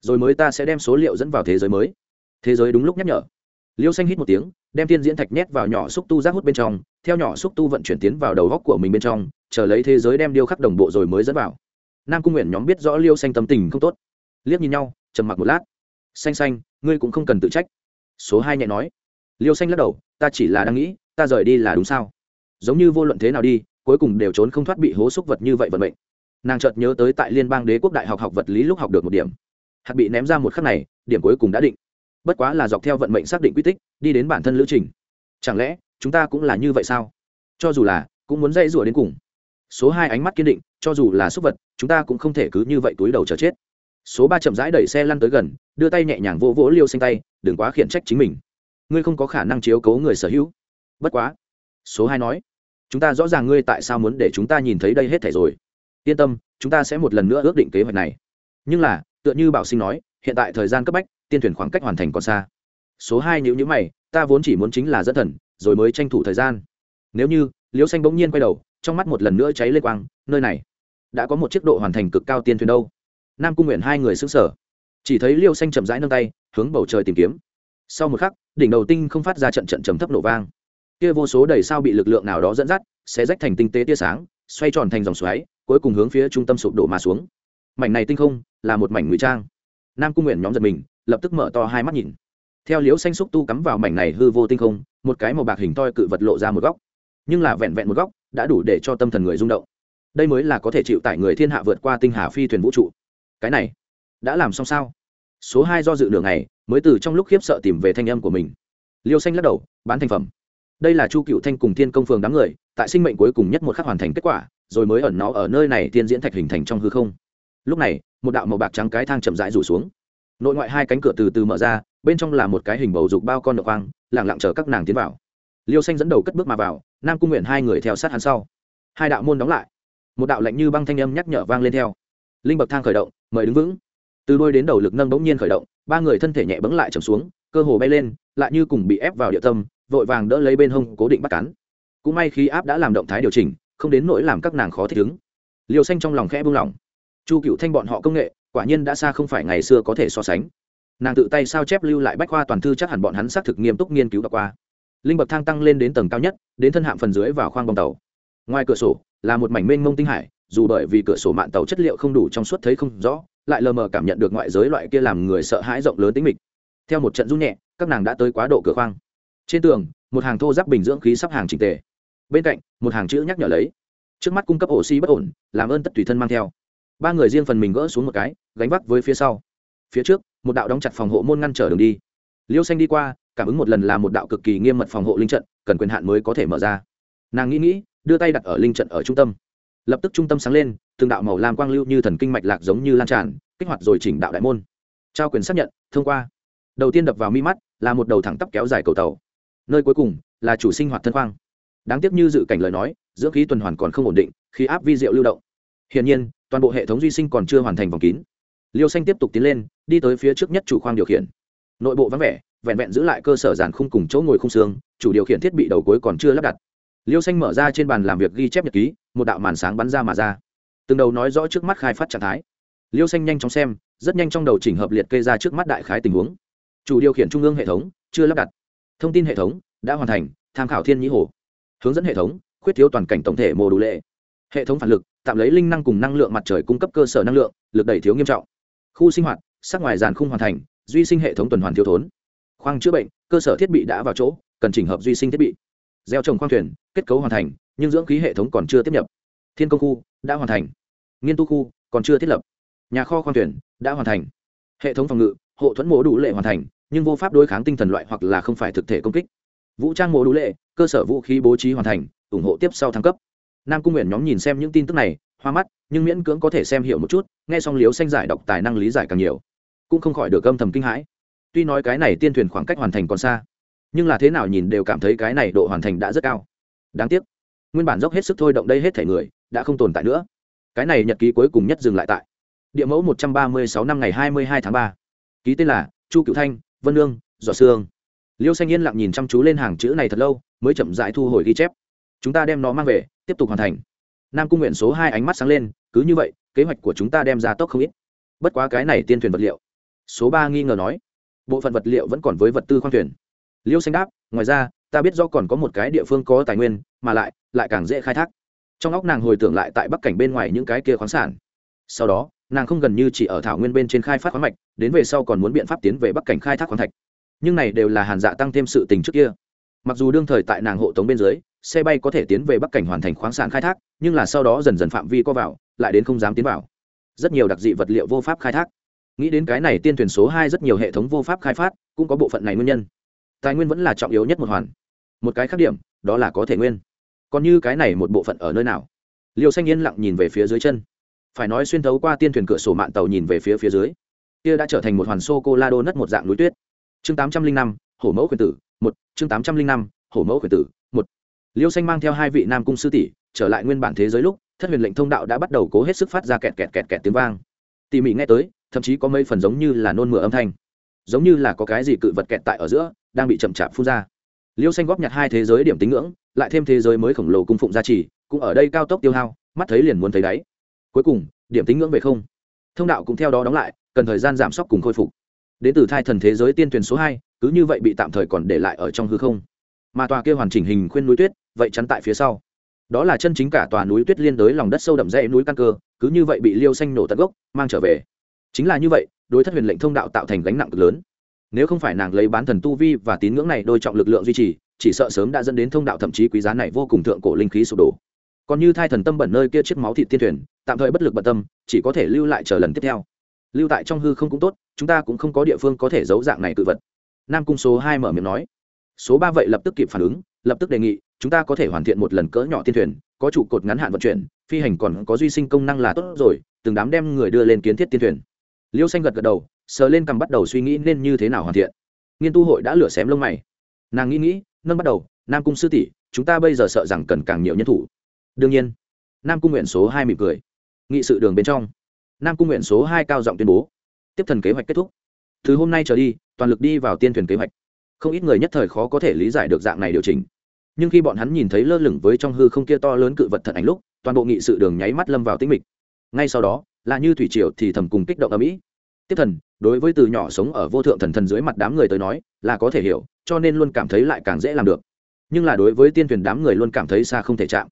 rồi mới ta sẽ đem số liệu dẫn vào thế giới mới thế giới đúng lúc nhắc nhở. Liêu xanh hít một tiếng, đem tiên diễn thạch nhét vào nhỏ xúc tu rác hút bên trong, theo nhỏ xúc tu vận chuyển tiến vào đầu góc của mình bên trong, chờ lấy thế giới đem điêu khắc đồng bộ rồi mới dẫn vào. Nam cung nguyện nhóm biết rõ liêu xanh tâm tình không tốt. Liếc nhìn nhau, trầm mặc một lát. Xanh xanh, ngươi cũng không cần tự trách. Số hai nhẹ nói. Liêu xanh lắc đầu, ta chỉ là đang nghĩ, ta rời đi là đúng sao? Giống như vô luận thế nào đi, cuối cùng đều trốn không thoát bị hố xúc vật như vậy vận mệnh. Nàng chợt nhớ tới tại liên bang đế quốc đại học học vật lý lúc học được một điểm. Hạt bị ném ra một khắc này, điểm cuối cùng đã định bất quá là dọc theo vận mệnh xác định quy tích, đi đến bản thân lữ trình. Chẳng lẽ, chúng ta cũng là như vậy sao? Cho dù là, cũng muốn dây rủa đến cùng. Số hai ánh mắt kiên định, cho dù là súc vật, chúng ta cũng không thể cứ như vậy túi đầu chờ chết. Số ba chậm rãi đẩy xe lăn tới gần, đưa tay nhẹ nhàng vỗ vỗ liêu xanh tay, đừng quá khiển trách chính mình. Ngươi không có khả năng chiếu cố người sở hữu. Bất quá, số hai nói, chúng ta rõ ràng ngươi tại sao muốn để chúng ta nhìn thấy đây hết thể rồi. Yên tâm, chúng ta sẽ một lần nữa ước định kế hoạch này. Nhưng là, tựa như bảo sinh nói, hiện tại thời gian cấp bách tiên thuyền khoảng cách hoàn thành còn xa. Số hai nhữ nhữ mày, ta vốn chỉ muốn chính là dẫn thần, rồi mới tranh thủ thời gian. Nếu như, liễu xanh bỗng nhiên quay đầu, trong mắt một lần nữa cháy lên quang, nơi này, đã có một chiếc độ hoàn thành cực cao tiên thuyền đâu. Nam cung nguyện hai người xứng sở chỉ thấy liêu xanh chậm rãi nâng tay, hướng bầu trời tìm kiếm. Sau một khắc, đỉnh đầu tinh không phát ra trận trận trầm thấp nổ vang. Kia vô số đầy sao bị lực lượng nào đó dẫn dắt sẽ rách thành tinh tế tia sáng, xoay tròn thành dòng xoáy, cuối cùng hướng phía trung tâm sụp đổ mà xuống. Mảnh này tinh không là một mảnh ngụy trang. Nam cung nguyện nhóm giật mình lập tức mở to hai mắt nhìn. Theo liễu xanh xúc tu cắm vào mảnh này hư vô tinh không, một cái màu bạc hình toi cự vật lộ ra một góc. Nhưng là vẹn vẹn một góc, đã đủ để cho tâm thần người rung động. Đây mới là có thể chịu tải người thiên hạ vượt qua tinh hà phi thuyền vũ trụ. Cái này, đã làm xong sao? Số hai do dự nửa ngày, mới từ trong lúc khiếp sợ tìm về thanh âm của mình. Liêu xanh lắc đầu, bán thành phẩm. Đây là chu cựu thanh cùng thiên công phường đám người, tại sinh mệnh cuối cùng nhất một khắc hoàn thành kết quả, rồi mới ẩn nó ở nơi này tiên diễn thạch hình thành trong hư không. Lúc này, một đạo màu bạc trắng cái thang chậm rãi rủ xuống nội ngoại hai cánh cửa từ từ mở ra, bên trong là một cái hình bầu dục bao con đậu hoang lẳng lặng chờ các nàng tiến vào. Liêu xanh dẫn đầu cất bước mà vào, nam cung nguyện hai người theo sát hắn sau. Hai đạo môn đóng lại. Một đạo lạnh như băng thanh âm nhắc nhở vang lên theo. Linh bậc thang khởi động, mời đứng vững. Từ đôi đến đầu lực nâng bỗng nhiên khởi động, ba người thân thể nhẹ bẫng lại trầm xuống, cơ hồ bay lên, lại như cùng bị ép vào địa tâm, vội vàng đỡ lấy bên hông cố định bắt cắn cũng may khi áp đã làm động thái điều chỉnh, không đến nỗi làm các nàng khó thích ứng. Liều xanh trong lòng khẽ buông lỏng. Chu cựu thanh bọn họ công nghệ quả nhiên đã xa không phải ngày xưa có thể so sánh. Nàng tự tay sao chép lưu lại bách khoa toàn thư chắc hẳn bọn hắn xác thực nghiêm túc nghiên cứu và qua. Linh bậc thang tăng lên đến tầng cao nhất, đến thân hạm phần dưới vào khoang bong tàu. Ngoài cửa sổ, là một mảnh mênh mông tinh hải, dù bởi vì cửa sổ mạng tàu chất liệu không đủ trong suốt thấy không rõ, lại lờ mờ cảm nhận được ngoại giới loại kia làm người sợ hãi rộng lớn tính mịch. Theo một trận rung nhẹ, các nàng đã tới quá độ cửa khoang. Trên tường, một hàng thô giáp bình dưỡng khí sắp hàng trình tề. Bên cạnh, một hàng chữ nhắc nhở lấy. Trước mắt cung cấp oxy bất ổn, làm ơn tất tùy thân mang theo ba người riêng phần mình gỡ xuống một cái, gánh vác với phía sau. Phía trước, một đạo đóng chặt phòng hộ môn ngăn trở đường đi. Liêu xanh đi qua, cảm ứng một lần là một đạo cực kỳ nghiêm mật phòng hộ linh trận, cần quyền hạn mới có thể mở ra. Nàng nghĩ nghĩ, đưa tay đặt ở linh trận ở trung tâm. Lập tức trung tâm sáng lên, từng đạo màu lam quang lưu như thần kinh mạch lạc giống như lan tràn, kích hoạt rồi chỉnh đạo đại môn. Trao quyền xác nhận, thông qua. Đầu tiên đập vào mi mắt, là một đầu thẳng tắp kéo dài cầu tàu. Nơi cuối cùng, là chủ sinh hoạt thân khoang đáng tiếc như dự cảnh lời nói, dưỡng khí tuần hoàn còn không ổn định khi áp vi diệu lưu động hiển nhiên, toàn bộ hệ thống duy sinh còn chưa hoàn thành vòng kín. Liêu xanh tiếp tục tiến lên, đi tới phía trước nhất chủ khoang điều khiển. Nội bộ vắng vẻ, vẹn vẹn giữ lại cơ sở giàn khung cùng chỗ ngồi khung xương, chủ điều khiển thiết bị đầu cuối còn chưa lắp đặt. Liêu xanh mở ra trên bàn làm việc ghi chép nhật ký, một đạo màn sáng bắn ra mà ra. Từng đầu nói rõ trước mắt khai phát trạng thái. Liêu xanh nhanh chóng xem, rất nhanh trong đầu chỉnh hợp liệt kê ra trước mắt đại khái tình huống. Chủ điều khiển trung ương hệ thống, chưa lắp đặt. Thông tin hệ thống, đã hoàn thành, tham khảo thiên nhĩ hồ. Hướng dẫn hệ thống, khuyết thiếu toàn cảnh tổng thể mô đủ lệ. Hệ thống phản lực tạm lấy linh năng cùng năng lượng mặt trời cung cấp cơ sở năng lượng, lực đẩy thiếu nghiêm trọng. Khu sinh hoạt, sắc ngoài giàn khung hoàn thành, duy sinh hệ thống tuần hoàn thiếu thốn. Khoang chữa bệnh, cơ sở thiết bị đã vào chỗ, cần chỉnh hợp duy sinh thiết bị. Gieo trồng khoang thuyền, kết cấu hoàn thành, nhưng dưỡng khí hệ thống còn chưa tiếp nhập. Thiên công khu, đã hoàn thành. Nghiên tu khu, còn chưa thiết lập. Nhà kho khoang thuyền, đã hoàn thành. Hệ thống phòng ngự, hộ thuẫn mổ đủ lệ hoàn thành, nhưng vô pháp đối kháng tinh thần loại hoặc là không phải thực thể công kích. Vũ trang mổ đủ lệ, cơ sở vũ khí bố trí hoàn thành, ủng hộ tiếp sau thăng cấp nam cung nguyện nhóm nhìn xem những tin tức này, hoa mắt, nhưng miễn cưỡng có thể xem hiểu một chút, nghe xong liếu xanh giải đọc tài năng lý giải càng nhiều, cũng không khỏi được âm thầm kinh hãi. Tuy nói cái này tiên thuyền khoảng cách hoàn thành còn xa, nhưng là thế nào nhìn đều cảm thấy cái này độ hoàn thành đã rất cao. Đáng tiếc, nguyên bản dốc hết sức thôi động đây hết thể người, đã không tồn tại nữa. Cái này nhật ký cuối cùng nhất dừng lại tại địa mẫu một trăm ba mươi sáu năm ngày hai mươi hai tháng ba. Ký tên là chu cựu thanh, vân lương giọt sương. Liêu xanh yên lặng nhìn chăm chú lên hàng chữ này thật lâu, mới chậm dại thu hồi ghi chép. Chúng ta đem nó mang về tiếp tục hoàn thành. Nam cung nguyện số hai ánh mắt sáng lên, cứ như vậy, kế hoạch của chúng ta đem ra tốc không ít. Bất quá cái này tiên thuyền vật liệu. Số ba nghi ngờ nói, bộ phận vật liệu vẫn còn với vật tư khoang thuyền. Liêu xanh đáp, ngoài ra, ta biết do còn có một cái địa phương có tài nguyên, mà lại lại càng dễ khai thác. Trong óc nàng hồi tưởng lại tại bắc cảnh bên ngoài những cái kia khoáng sản. Sau đó, nàng không gần như chỉ ở thảo nguyên bên trên khai phát khoáng mạch, đến về sau còn muốn biện pháp tiến về bắc cảnh khai thác khoáng thạch. Nhưng này đều là hàn dạ tăng thêm sự tình trước kia. Mặc dù đương thời tại nàng hộ tống bên dưới xe bay có thể tiến về bắc cảnh hoàn thành khoáng sản khai thác, nhưng là sau đó dần dần phạm vi co vào, lại đến không dám tiến vào. Rất nhiều đặc dị vật liệu vô pháp khai thác. Nghĩ đến cái này tiên thuyền số hai rất nhiều hệ thống vô pháp khai phát, cũng có bộ phận này nguyên nhân. Tài nguyên vẫn là trọng yếu nhất một hoàn. Một cái khác điểm, đó là có thể nguyên. Còn như cái này một bộ phận ở nơi nào? Liêu xanh yên lặng nhìn về phía dưới chân. Phải nói xuyên thấu qua tiên thuyền cửa sổ mạng tàu nhìn về phía phía dưới. Kia đã trở thành một hoàn sô cô la đô nất một dạng núi tuyết. Chương tám trăm linh năm, hổ mẫu khuyển tử, một. Chương tám trăm linh năm, hổ mẫu khuyển tử, một liêu xanh mang theo hai vị nam cung sư tỷ trở lại nguyên bản thế giới lúc, thất huyền lệnh thông đạo đã bắt đầu cố hết sức phát ra kẹt kẹt kẹt kẹt tiếng vang. Tỉ mỉ nghe tới, thậm chí có mấy phần giống như là nôn mửa âm thanh. Giống như là có cái gì cự vật kẹt tại ở giữa, đang bị chậm chạp phun ra. Liêu xanh góp nhặt hai thế giới điểm tính ngưỡng, lại thêm thế giới mới khổng lồ cung phụng gia trì, cũng ở đây cao tốc tiêu hao, mắt thấy liền muốn thấy đáy. Cuối cùng, điểm tính ngưỡng về không. Thông đạo cũng theo đó đóng lại, cần thời gian giảm sốc cùng khôi phục. Đến từ thai thần thế giới tiên tuyển số hai, cứ như vậy bị tạm thời còn để lại ở trong hư không. Mà tòa kia hoàn chỉnh hình khuyên núi tuyết vậy chắn tại phía sau. Đó là chân chính cả tòa núi tuyết liên đới lòng đất sâu đậm rẽ núi căn cơ, cứ như vậy bị liêu xanh nổ tận gốc, mang trở về. Chính là như vậy, đối thất huyền lệnh thông đạo tạo thành gánh nặng cực lớn. Nếu không phải nàng lấy bán thần tu vi và tín ngưỡng này đôi trọng lực lượng duy trì, chỉ sợ sớm đã dẫn đến thông đạo thậm chí quý giá này vô cùng thượng cổ linh khí sụp đổ. Còn như thai thần tâm bẩn nơi kia chiếc máu thịt tiên thuyền, tạm thời bất lực bận tâm, chỉ có thể lưu lại chờ lần tiếp theo. Lưu tại trong hư không cũng tốt, chúng ta cũng không có địa phương có thể giấu dạng này tự vật. Nam cung số hai mở miệng nói. Số ba vậy lập tức kịp phản ứng, lập tức đề nghị chúng ta có thể hoàn thiện một lần cỡ nhỏ tiên thuyền, có trụ cột ngắn hạn vận chuyển, phi hành còn có duy sinh công năng là tốt rồi, từng đám đem người đưa lên kiến thiết tiên thuyền. Liêu xanh gật gật đầu, sờ lên cầm bắt đầu suy nghĩ nên như thế nào hoàn thiện. Nghiên tu hội đã lửa xém lông mày. Nàng nghĩ nghĩ, nâng bắt đầu, nam cung sư tỷ, chúng ta bây giờ sợ rằng cần càng nhiều nhân thủ. Đương nhiên, nam cung nguyện số hai mỉm cười. Nghị sự đường bên trong, nam cung nguyện số hai cao giọng tuyên bố. Tiếp thần kế hoạch kết thúc. Từ hôm nay trở đi, toàn lực đi vào tiên thuyền kế hoạch. Không ít người nhất thời khó có thể lý giải được dạng này điều chỉnh nhưng khi bọn hắn nhìn thấy lơ lửng với trong hư không kia to lớn cự vật thật ảnh lúc, toàn bộ nghị sự đường nháy mắt lâm vào tĩnh mịch. Ngay sau đó, là như thủy triều thì thầm cùng kích động ở mỹ tiếp thần, đối với từ nhỏ sống ở vô thượng thần thần dưới mặt đám người tới nói, là có thể hiểu, cho nên luôn cảm thấy lại càng dễ làm được. Nhưng là đối với tiên thuyền đám người luôn cảm thấy xa không thể chạm.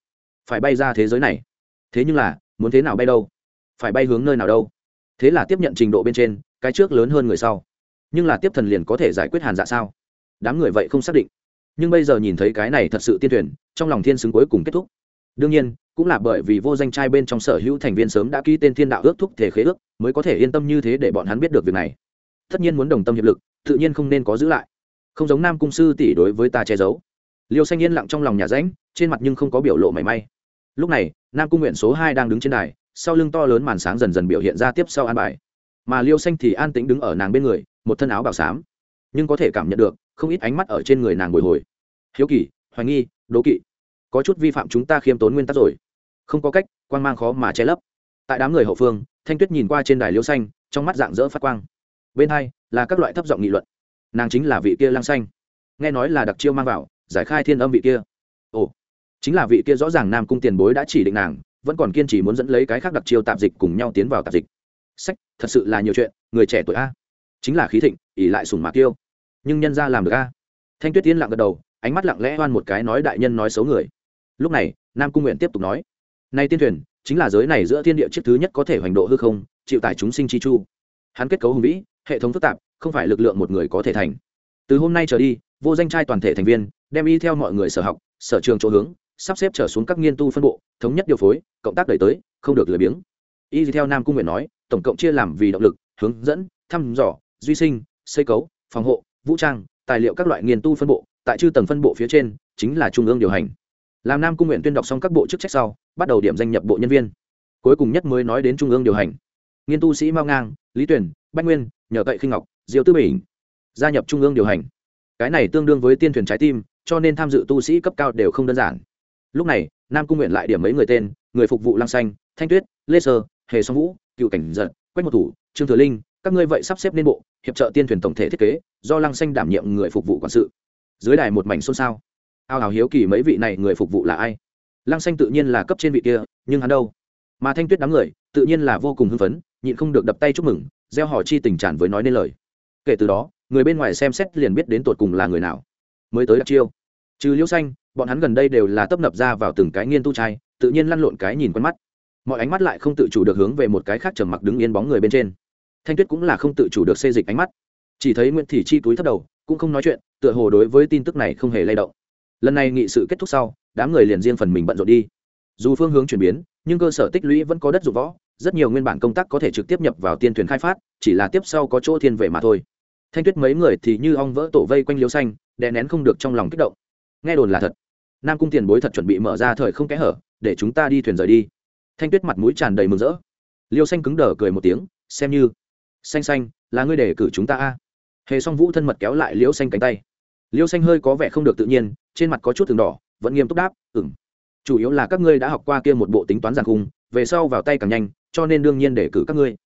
Phải bay ra thế giới này. Thế nhưng là, muốn thế nào bay đâu? Phải bay hướng nơi nào đâu? Thế là tiếp nhận trình độ bên trên, cái trước lớn hơn người sau. Nhưng là tiếp thần liền có thể giải quyết hàn dạ sao? Đám người vậy không xác định nhưng bây giờ nhìn thấy cái này thật sự tiên thuyền, trong lòng thiên xứng cuối cùng kết thúc. Đương nhiên, cũng là bởi vì vô danh trai bên trong sở hữu thành viên sớm đã ký tên thiên đạo ước thúc thể khế ước, mới có thể yên tâm như thế để bọn hắn biết được việc này. Tất nhiên muốn đồng tâm hiệp lực, tự nhiên không nên có giữ lại. Không giống nam cung sư tỷ đối với ta che giấu. Liêu xanh yên lặng trong lòng nhà ránh trên mặt nhưng không có biểu lộ mảy may. Lúc này, nam cung nguyện số hai đang đứng trên đài, sau lưng to lớn màn sáng dần dần biểu hiện ra tiếp sau an bài. Mà liêu xanh thì an tĩnh đứng ở nàng bên người, một thân áo bảo xám. Nhưng có thể cảm nhận được không ít ánh mắt ở trên người nàng bồi hồi. Hiếu kỳ, hoài nghi, đố kỵ. Có chút vi phạm chúng ta khiêm tốn nguyên tắc rồi. Không có cách quan g mang khó mà che lấp. Tại đám người hậu phương, thanh tuyết nhìn qua trên đài liêu xanh, trong mắt dạng dỡ phát quang. Bên hai, là các loại thấp giọng nghị luận. Nàng chính là vị kia lang xanh. Nghe nói là đặc chiêu mang vào, giải khai thiên âm vị kia. Ồ, chính là vị kia rõ ràng nam cung tiền bối đã chỉ định nàng, vẫn còn kiên trì muốn dẫn lấy cái khác đặc chiêu tạp dịch cùng nhau tiến vào tạp dịch. Sách, thật sự là nhiều chuyện, người trẻ tuổi a. Chính là khí thịnh ỉ lại sùng mạc tiêu nhưng nhân ra làm được a? Thanh tuyết tiên lặng gật đầu, ánh mắt lặng lẽ oan một cái nói đại nhân nói xấu người. Lúc này, nam cung nguyện tiếp tục nói nay tiên thuyền, chính là giới này giữa thiên địa chiếc thứ nhất có thể hoành độ hư không, chịu tải chúng sinh chi chu. Hắn kết cấu hùng vĩ, hệ thống phức tạp, không phải lực lượng một người có thể thành. Từ hôm nay trở đi, vô danh trai toàn thể thành viên, đem y theo mọi người sở học, sở trường chỗ hướng, sắp xếp trở xuống các nghiên tu phân bộ, thống nhất điều phối, cộng tác đẩy tới, không được lười biếng. Y theo nam cung nguyện nói, tổng cộng chia làm vì động lực, hướng dẫn, thăm dò, duy sinh, xây cấu, phòng hộ vũ trang, tài liệu các loại nghiên tu phân bộ, tại chư tầng phân bộ phía trên, chính là trung ương điều hành. Làm nam cung nguyện tuyên đọc xong các bộ chức trách sau, bắt đầu điểm danh nhập bộ nhân viên. Cuối cùng nhất mới nói đến trung ương điều hành. Nghiên tu sĩ mao ngang, lý tuyển, bách nguyên, nhờ cậy khinh ngọc diệu tư bình, gia nhập trung ương điều hành. Cái này tương đương với tiên thuyền trái tim, cho nên tham dự tu sĩ cấp cao đều không đơn giản. Lúc này, nam cung nguyện lại điểm mấy người tên, người phục vụ Lang xanh, thanh tuyết, lê sơ, hề song vũ, cựu cảnh giật, quách một thủ, trương thừa linh các ngươi vậy sắp xếp nên bộ, hiệp trợ tiên thuyền tổng thể thiết kế, do lăng xanh đảm nhiệm người phục vụ quản sự. Dưới đài một mảnh xôn xao. Ao hào hiếu kỳ mấy vị này người phục vụ là ai? Lăng xanh tự nhiên là cấp trên vị kia, nhưng hắn đâu? Mà thanh tuyết đám người, tự nhiên là vô cùng hưng phấn, nhịn không được đập tay chúc mừng, gieo hỏi chi tình tràn với nói nên lời. Kể từ đó, người bên ngoài xem xét liền biết đến tột cùng là người nào. Mới tới đặc chiêu. Trừ liễu xanh, bọn hắn gần đây đều là tấp nập ra vào từng cái nghiên tu trai, tự nhiên lăn lộn cái nhìn quen mắt. Mọi ánh mắt lại không tự chủ được hướng về một cái khác trầm mặc đứng yên bóng người bên trên thanh tuyết cũng là không tự chủ được xê dịch ánh mắt. Chỉ thấy nguyễn thị chi túi thấp đầu, cũng không nói chuyện, tựa hồ đối với tin tức này không hề lay động. Lần này nghị sự kết thúc sau, đám người liền riêng phần mình bận rộn đi. Dù phương hướng chuyển biến, nhưng cơ sở tích lũy vẫn có đất dụng võ, rất nhiều nguyên bản công tác có thể trực tiếp nhập vào tiên thuyền khai phát, chỉ là tiếp sau có chỗ thiên về mà thôi. Thanh tuyết mấy người thì như ong vỡ tổ vây quanh liêu xanh, đè nén không được trong lòng kích động. Nghe đồn là thật. Nam cung tiền bối thật chuẩn bị mở ra thời không kẽ hở, để chúng ta đi thuyền rời đi. Thanh tuyết mặt mũi tràn đầy mừng rỡ. Liêu xanh cứng đờ cười một tiếng, xem như xanh xanh, là ngươi để cử chúng ta a. Hề song vũ thân mật kéo lại liêu xanh cánh tay. Liêu xanh hơi có vẻ không được tự nhiên, trên mặt có chút từng đỏ, vẫn nghiêm túc đáp ừng chủ yếu là các ngươi đã học qua kia một bộ tính toán giàn khung, về sau vào tay càng nhanh, cho nên đương nhiên để cử các ngươi.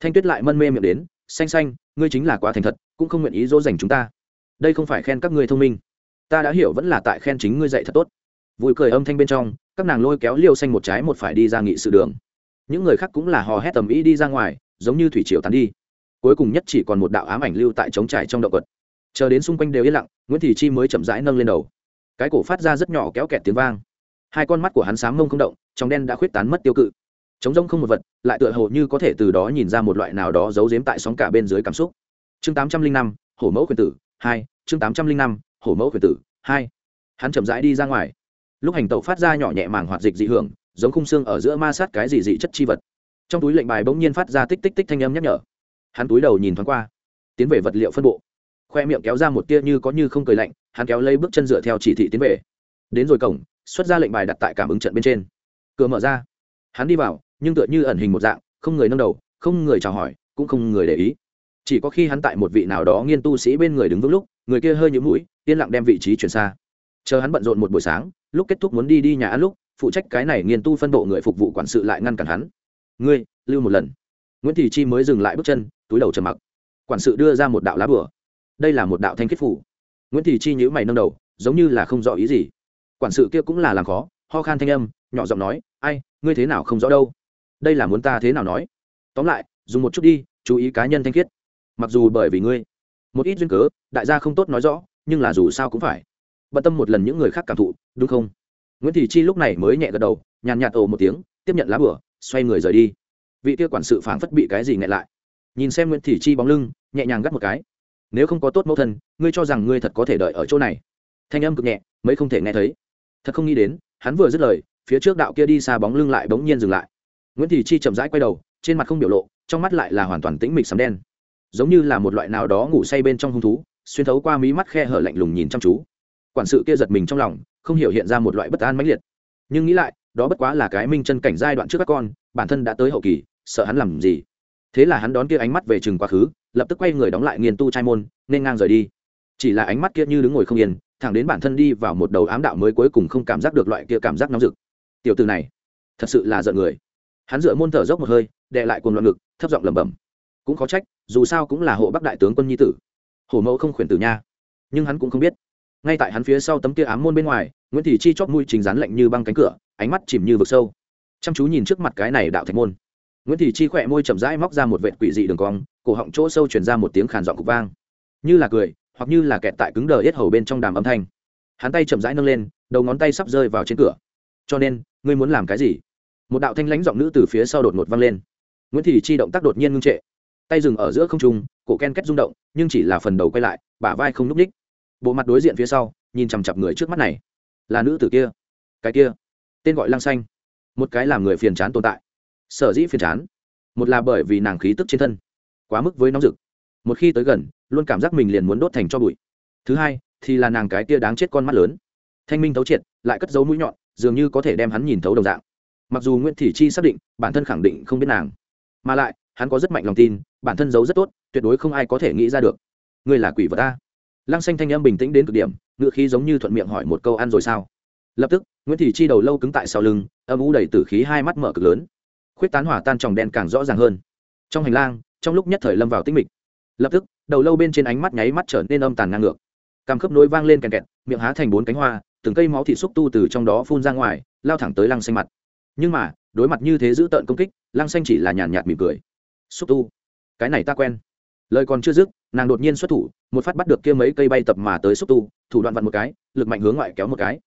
Thanh tuyết lại mân mê miệng đến, xanh xanh, ngươi chính là quá thành thật, cũng không nguyện ý dỗ dành chúng ta. Đây không phải khen các ngươi thông minh. Ta đã hiểu vẫn là tại khen chính ngươi dạy thật tốt. Vui cười âm thanh bên trong, các nàng lôi kéo liêu xanh một trái một phải đi ra nghị sự đường. Những người khác cũng là hò hét tầm ý đi ra ngoài, giống như thủy triều tán đi cuối cùng nhất chỉ còn một đạo ám ảnh lưu tại trống trải trong động vật chờ đến xung quanh đều yên lặng, nguyễn thị chi mới chậm rãi nâng lên đầu. Cái cổ phát ra rất nhỏ kéo kẹt tiếng vang. Hai con mắt của hắn sáng mông không động, trong đen đã khuyết tán mất tiêu cự. Chống rông không một vật, lại tựa hồ như có thể từ đó nhìn ra một loại nào đó giấu giếm tại sóng cả bên dưới cảm xúc. Chương tám trăm linh năm, hổ mẫu quyền tử, hai, chương tám trăm linh năm, hổ mẫu quyền tử, hai. Hắn chậm rãi đi ra ngoài. Lúc hành tẩu phát ra nhỏ nhẹ màng hoạt dịch dị hưởng, giống khung xương ở giữa ma sát cái gì dị chất chi vật. Trong túi lệnh bài bỗng nhiên phát ra tích tích tích thanh âm nhắc nhở hắn túi đầu nhìn thoáng qua, tiến về vật liệu phân bộ. Khoe miệng kéo ra một tia như có như không cười lạnh, hắn kéo lấy bước chân dựa theo chỉ thị tiến về. Đến rồi cổng, xuất ra lệnh bài đặt tại cảm ứng trận bên trên. Cửa mở ra. Hắn đi vào, nhưng tựa như ẩn hình một dạng, không người nâng đầu, không người chào hỏi, cũng không người để ý. Chỉ có khi hắn tại một vị nào đó nghiên tu sĩ bên người đứng vững lúc, người kia hơi nhũ mũi, yên lặng đem vị trí chuyển xa. Chờ hắn bận rộn một buổi sáng, lúc kết thúc muốn đi đi nhà ăn lúc, phụ trách cái này nghiên tu phân bộ người phục vụ quản sự lại ngăn cản hắn. Ngươi, lưu một lần nguyễn thị chi mới dừng lại bước chân túi đầu trầm mặc quản sự đưa ra một đạo lá bửa đây là một đạo thanh kết phủ nguyễn thị chi nhữ mày nâng đầu giống như là không rõ ý gì quản sự kia cũng là làm khó ho khan thanh âm nhỏ giọng nói ai ngươi thế nào không rõ đâu đây là muốn ta thế nào nói tóm lại dùng một chút đi chú ý cá nhân thanh khiết mặc dù bởi vì ngươi một ít duyên cớ đại gia không tốt nói rõ nhưng là dù sao cũng phải bận tâm một lần những người khác cảm thụ đúng không nguyễn thị chi lúc này mới nhẹ gật đầu nhàn nhạt ồ một tiếng tiếp nhận lá bửa xoay người rời đi vị kia quản sự phảng phất bị cái gì nghẹn lại. Nhìn xem nguyễn thị chi bóng lưng, nhẹ nhàng gắt một cái. Nếu không có tốt mẫu thân, ngươi cho rằng ngươi thật có thể đợi ở chỗ này? Thanh âm cực nhẹ, mấy không thể nghe thấy. Thật không nghĩ đến, hắn vừa dứt lời, phía trước đạo kia đi xa bóng lưng lại bỗng nhiên dừng lại. Nguyễn thị chi chậm rãi quay đầu, trên mặt không biểu lộ, trong mắt lại là hoàn toàn tĩnh mịch sấm đen. Giống như là một loại nào đó ngủ say bên trong hung thú, xuyên thấu qua mí mắt khe hở lạnh lùng nhìn chăm chú. Quản sự kia giật mình trong lòng, không hiểu hiện ra một loại bất an mãnh liệt. Nhưng nghĩ lại, đó bất quá là cái minh chân cảnh giai đoạn trước các con, bản thân đã tới hậu kỳ sợ hắn làm gì? Thế là hắn đón kia ánh mắt về chừng quá khứ, lập tức quay người đóng lại nghiền tu trai môn, nên ngang rời đi. Chỉ là ánh mắt kia như đứng ngồi không yên, thẳng đến bản thân đi vào một đầu ám đạo mới cuối cùng không cảm giác được loại kia cảm giác nóng rực. Tiểu từ này, thật sự là giận người. Hắn dựa môn thở dốc một hơi đệ lại cùng loạn ngực, thấp giọng lẩm bẩm. Cũng khó trách, dù sao cũng là hộ bắc đại tướng quân nhi tử. Hổ mẫu không khuyển tử nha. Nhưng hắn cũng không biết. Ngay tại hắn phía sau tấm kia ám môn bên ngoài, nguyễn thị chi chót mũi chính rán lạnh như băng cánh cửa, ánh mắt chìm như vực sâu. Chăm chú nhìn trước mặt cái này đạo thạch môn nguyễn thị chi khỏe môi chậm rãi móc ra một vệt quỷ dị đường cong, cổ họng chỗ sâu chuyển ra một tiếng khàn giọng cục vang. Như là cười, hoặc như là kẹt tại cứng đờ yết hầu bên trong đàm âm thanh. Hắn tay chậm rãi nâng lên, đầu ngón tay sắp rơi vào trên cửa. Cho nên, ngươi muốn làm cái gì? Một đạo thanh lãnh giọng nữ từ phía sau đột ngột vang lên. Nguyễn thị chi động tác đột nhiên ngưng trệ. Tay dừng ở giữa không trung, cổ ken kết rung động, nhưng chỉ là phần đầu quay lại, bả vai không n ú c ních. Bộ mặt đối diện phía sau, nhìn chằm chặp người trước mắt này. Là nữ tử kia. Cái kia? Tên gọi lăng xanh. Một cái làm người phiền chán tồn tại sở dĩ phiền chán. Một là bởi vì nàng khí tức trên thân quá mức với nóng rực. Một khi tới gần, luôn cảm giác mình liền muốn đốt thành cho bụi. Thứ hai, thì là nàng cái tia đáng chết con mắt lớn. Thanh minh thấu triệt, lại cất dấu mũi nhọn, dường như có thể đem hắn nhìn thấu đồng dạng. Mặc dù nguyễn thị chi xác định, bản thân khẳng định không biết nàng. Mà lại, hắn có rất mạnh lòng tin, bản thân giấu rất tốt, tuyệt đối không ai có thể nghĩ ra được. Ngươi là quỷ vật ta. Lăng xanh thanh âm bình tĩnh đến cực điểm ngựa khí giống như thuận miệng hỏi một câu ăn rồi sao? Lập tức, nguyễn thị chi đầu lâu cứng tại sau lưng, âm u đầy tử khí hai mắt mở cực lớn khuyết tán hỏa tan tròng đen càng rõ ràng hơn. Trong hành lang, trong lúc nhất thời lâm vào tinh mịch. Lập tức, đầu lâu bên trên ánh mắt nháy mắt trở nên âm tàn ngang ngược. Cằm khớp nối vang lên kèn kẹt, miệng há thành bốn cánh hoa, từng cây máu thị xúc tu từ trong đó phun ra ngoài, lao thẳng tới lăng xanh mặt. Nhưng mà, đối mặt như thế giữ tợn công kích, lăng xanh chỉ là nhàn nhạt mỉm cười. Xúc tu, cái này ta quen. Lời còn chưa dứt, nàng đột nhiên xuất thủ, một phát bắt được kia mấy cây bay tập mà tới xúc tu, thủ đoạn vặn một cái, lực mạnh hướng ngoại kéo một cái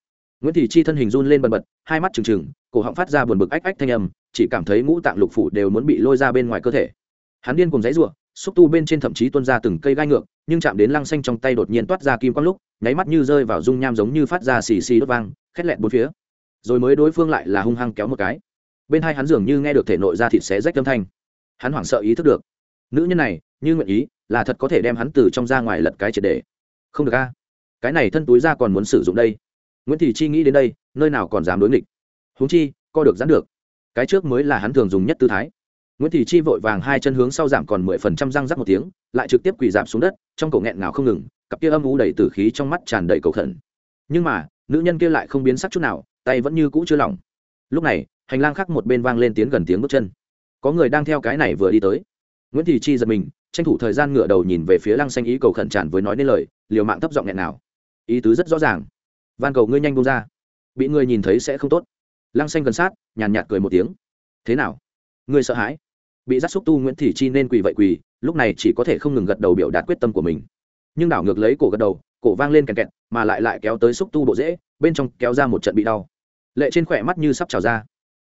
nguyễn thị chi thân hình run lên bần bật, hai mắt trừng trừng, cổ họng phát ra buồn bực ách ách thanh âm, chỉ cảm thấy ngũ tạng lục phủ đều muốn bị lôi ra bên ngoài cơ thể. Hắn điên cùng giấy rủa xúc tu bên trên thậm chí tuôn ra từng cây gai ngược, nhưng chạm đến lăng xanh trong tay đột nhiên toát ra kim quang lúc, nháy mắt như rơi vào dung nham giống như phát ra xì xì đốt vang, khét lẹn bốn phía. Rồi mới đối phương lại là hung hăng kéo một cái. Bên hai hắn dường như nghe được thể nội ra thịt xé rách âm thanh. Hắn hoảng sợ ý thức được. Nữ nhân này, như nguyện ý, là thật có thể đem hắn từ trong ra ngoài lật cái triệt đề không được a. Cái này thân túi ra còn muốn sử dụng đây nguyễn thị chi nghĩ đến đây, nơi nào còn dám đối nghịch. Huống chi, co được dán được. Cái trước mới là hắn thường dùng nhất tư thái. Nguyễn thị chi vội vàng hai chân hướng sau giảm còn mười phần trăm răng rắc một tiếng, lại trực tiếp quỳ giảm xuống đất, trong cổ nghẹn nào không ngừng, cặp kia âm u đầy tử khí trong mắt tràn đầy cầu khẩn. Nhưng mà, nữ nhân kia lại không biến sắc chút nào, tay vẫn như cũ chưa lỏng. Lúc này, hành lang khác một bên vang lên tiếng gần tiếng bước chân. Có người đang theo cái này vừa đi tới. Nguyễn thị chi giật mình, tranh thủ thời gian ngửa đầu nhìn về phía lăng xanh ý cầu khẩn tràn với nói nên lời, liều mạng thấp giọng nghẹn nào ý tứ rất rõ ràng van cầu ngươi nhanh bông ra. Bị người nhìn thấy sẽ không tốt. Lăng xanh gần sát, nhàn nhạt cười một tiếng. Thế nào? Ngươi sợ hãi? Bị giác xúc tu nguyễn thị chi nên quỳ vậy quỳ, lúc này chỉ có thể không ngừng gật đầu biểu đạt quyết tâm của mình. Nhưng đảo ngược lấy cổ gật đầu, cổ vang lên kẹt kẹt, mà lại lại kéo tới xúc tu bộ dễ bên trong kéo ra một trận bị đau. Lệ trên khỏe mắt như sắp trào ra.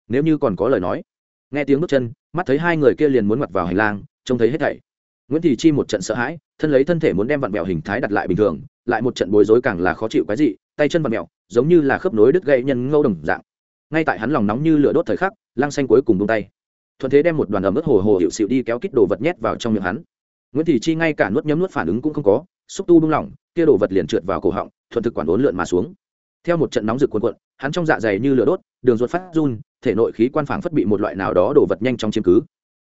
Nếu như còn có lời nói, nghe tiếng bước chân, mắt thấy hai người kia liền muốn mặt vào hành lang, trông thấy hết thảy. Nguyễn thị chi một trận sợ hãi, thân lấy thân thể muốn đem vặn vẹo hình thái đặt lại bình thường lại một trận bối rối càng là khó chịu cái gì, tay chân và mẹo, giống như là khớp nối đứt gãy nhân ngâu đồng dạng. Ngay tại hắn lòng nóng như lửa đốt thời khắc, lăng xanh cuối cùng buông tay. Thuận thế đem một đoàn ẩm ướt hồ hồ hiệu xịu đi kéo kít đồ vật nhét vào trong miệng hắn. Nguyễn thị chi ngay cả nuốt nhấm nuốt phản ứng cũng không có, xúc tu bung lỏng, kia đồ vật liền trượt vào cổ họng, thuận thực quản uốn lượn mà xuống. Theo một trận nóng rực cuồn cuộn, hắn trong dạ dày như lửa đốt, đường ruột phát run, thể nội khí quan phảng phất bị một loại nào đó đồ vật nhanh chóng chiếm cứ.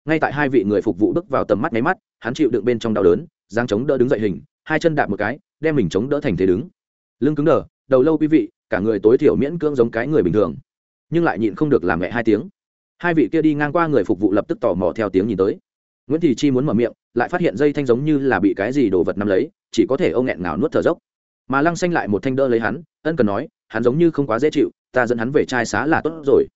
Ngay tại hai vị người phục vụ bước vào tầm mắt nháy mắt, hắn chịu đựng bên trong đau đớn giang chống đỡ đứng dậy hình, hai chân đạp một cái đem mình chống đỡ thành thế đứng. Lưng cứng đờ, đầu lâu quý vị, cả người tối thiểu miễn cưỡng giống cái người bình thường. Nhưng lại nhịn không được làm mẹ hai tiếng. Hai vị kia đi ngang qua người phục vụ lập tức tò mò theo tiếng nhìn tới. Nguyễn thị chi muốn mở miệng, lại phát hiện dây thanh giống như là bị cái gì đồ vật nắm lấy, chỉ có thể ông nghẹn ngào nuốt thở dốc. Mà lăng xanh lại một thanh đỡ lấy hắn, ân cần nói, hắn giống như không quá dễ chịu, ta dẫn hắn về trai xá là tốt rồi.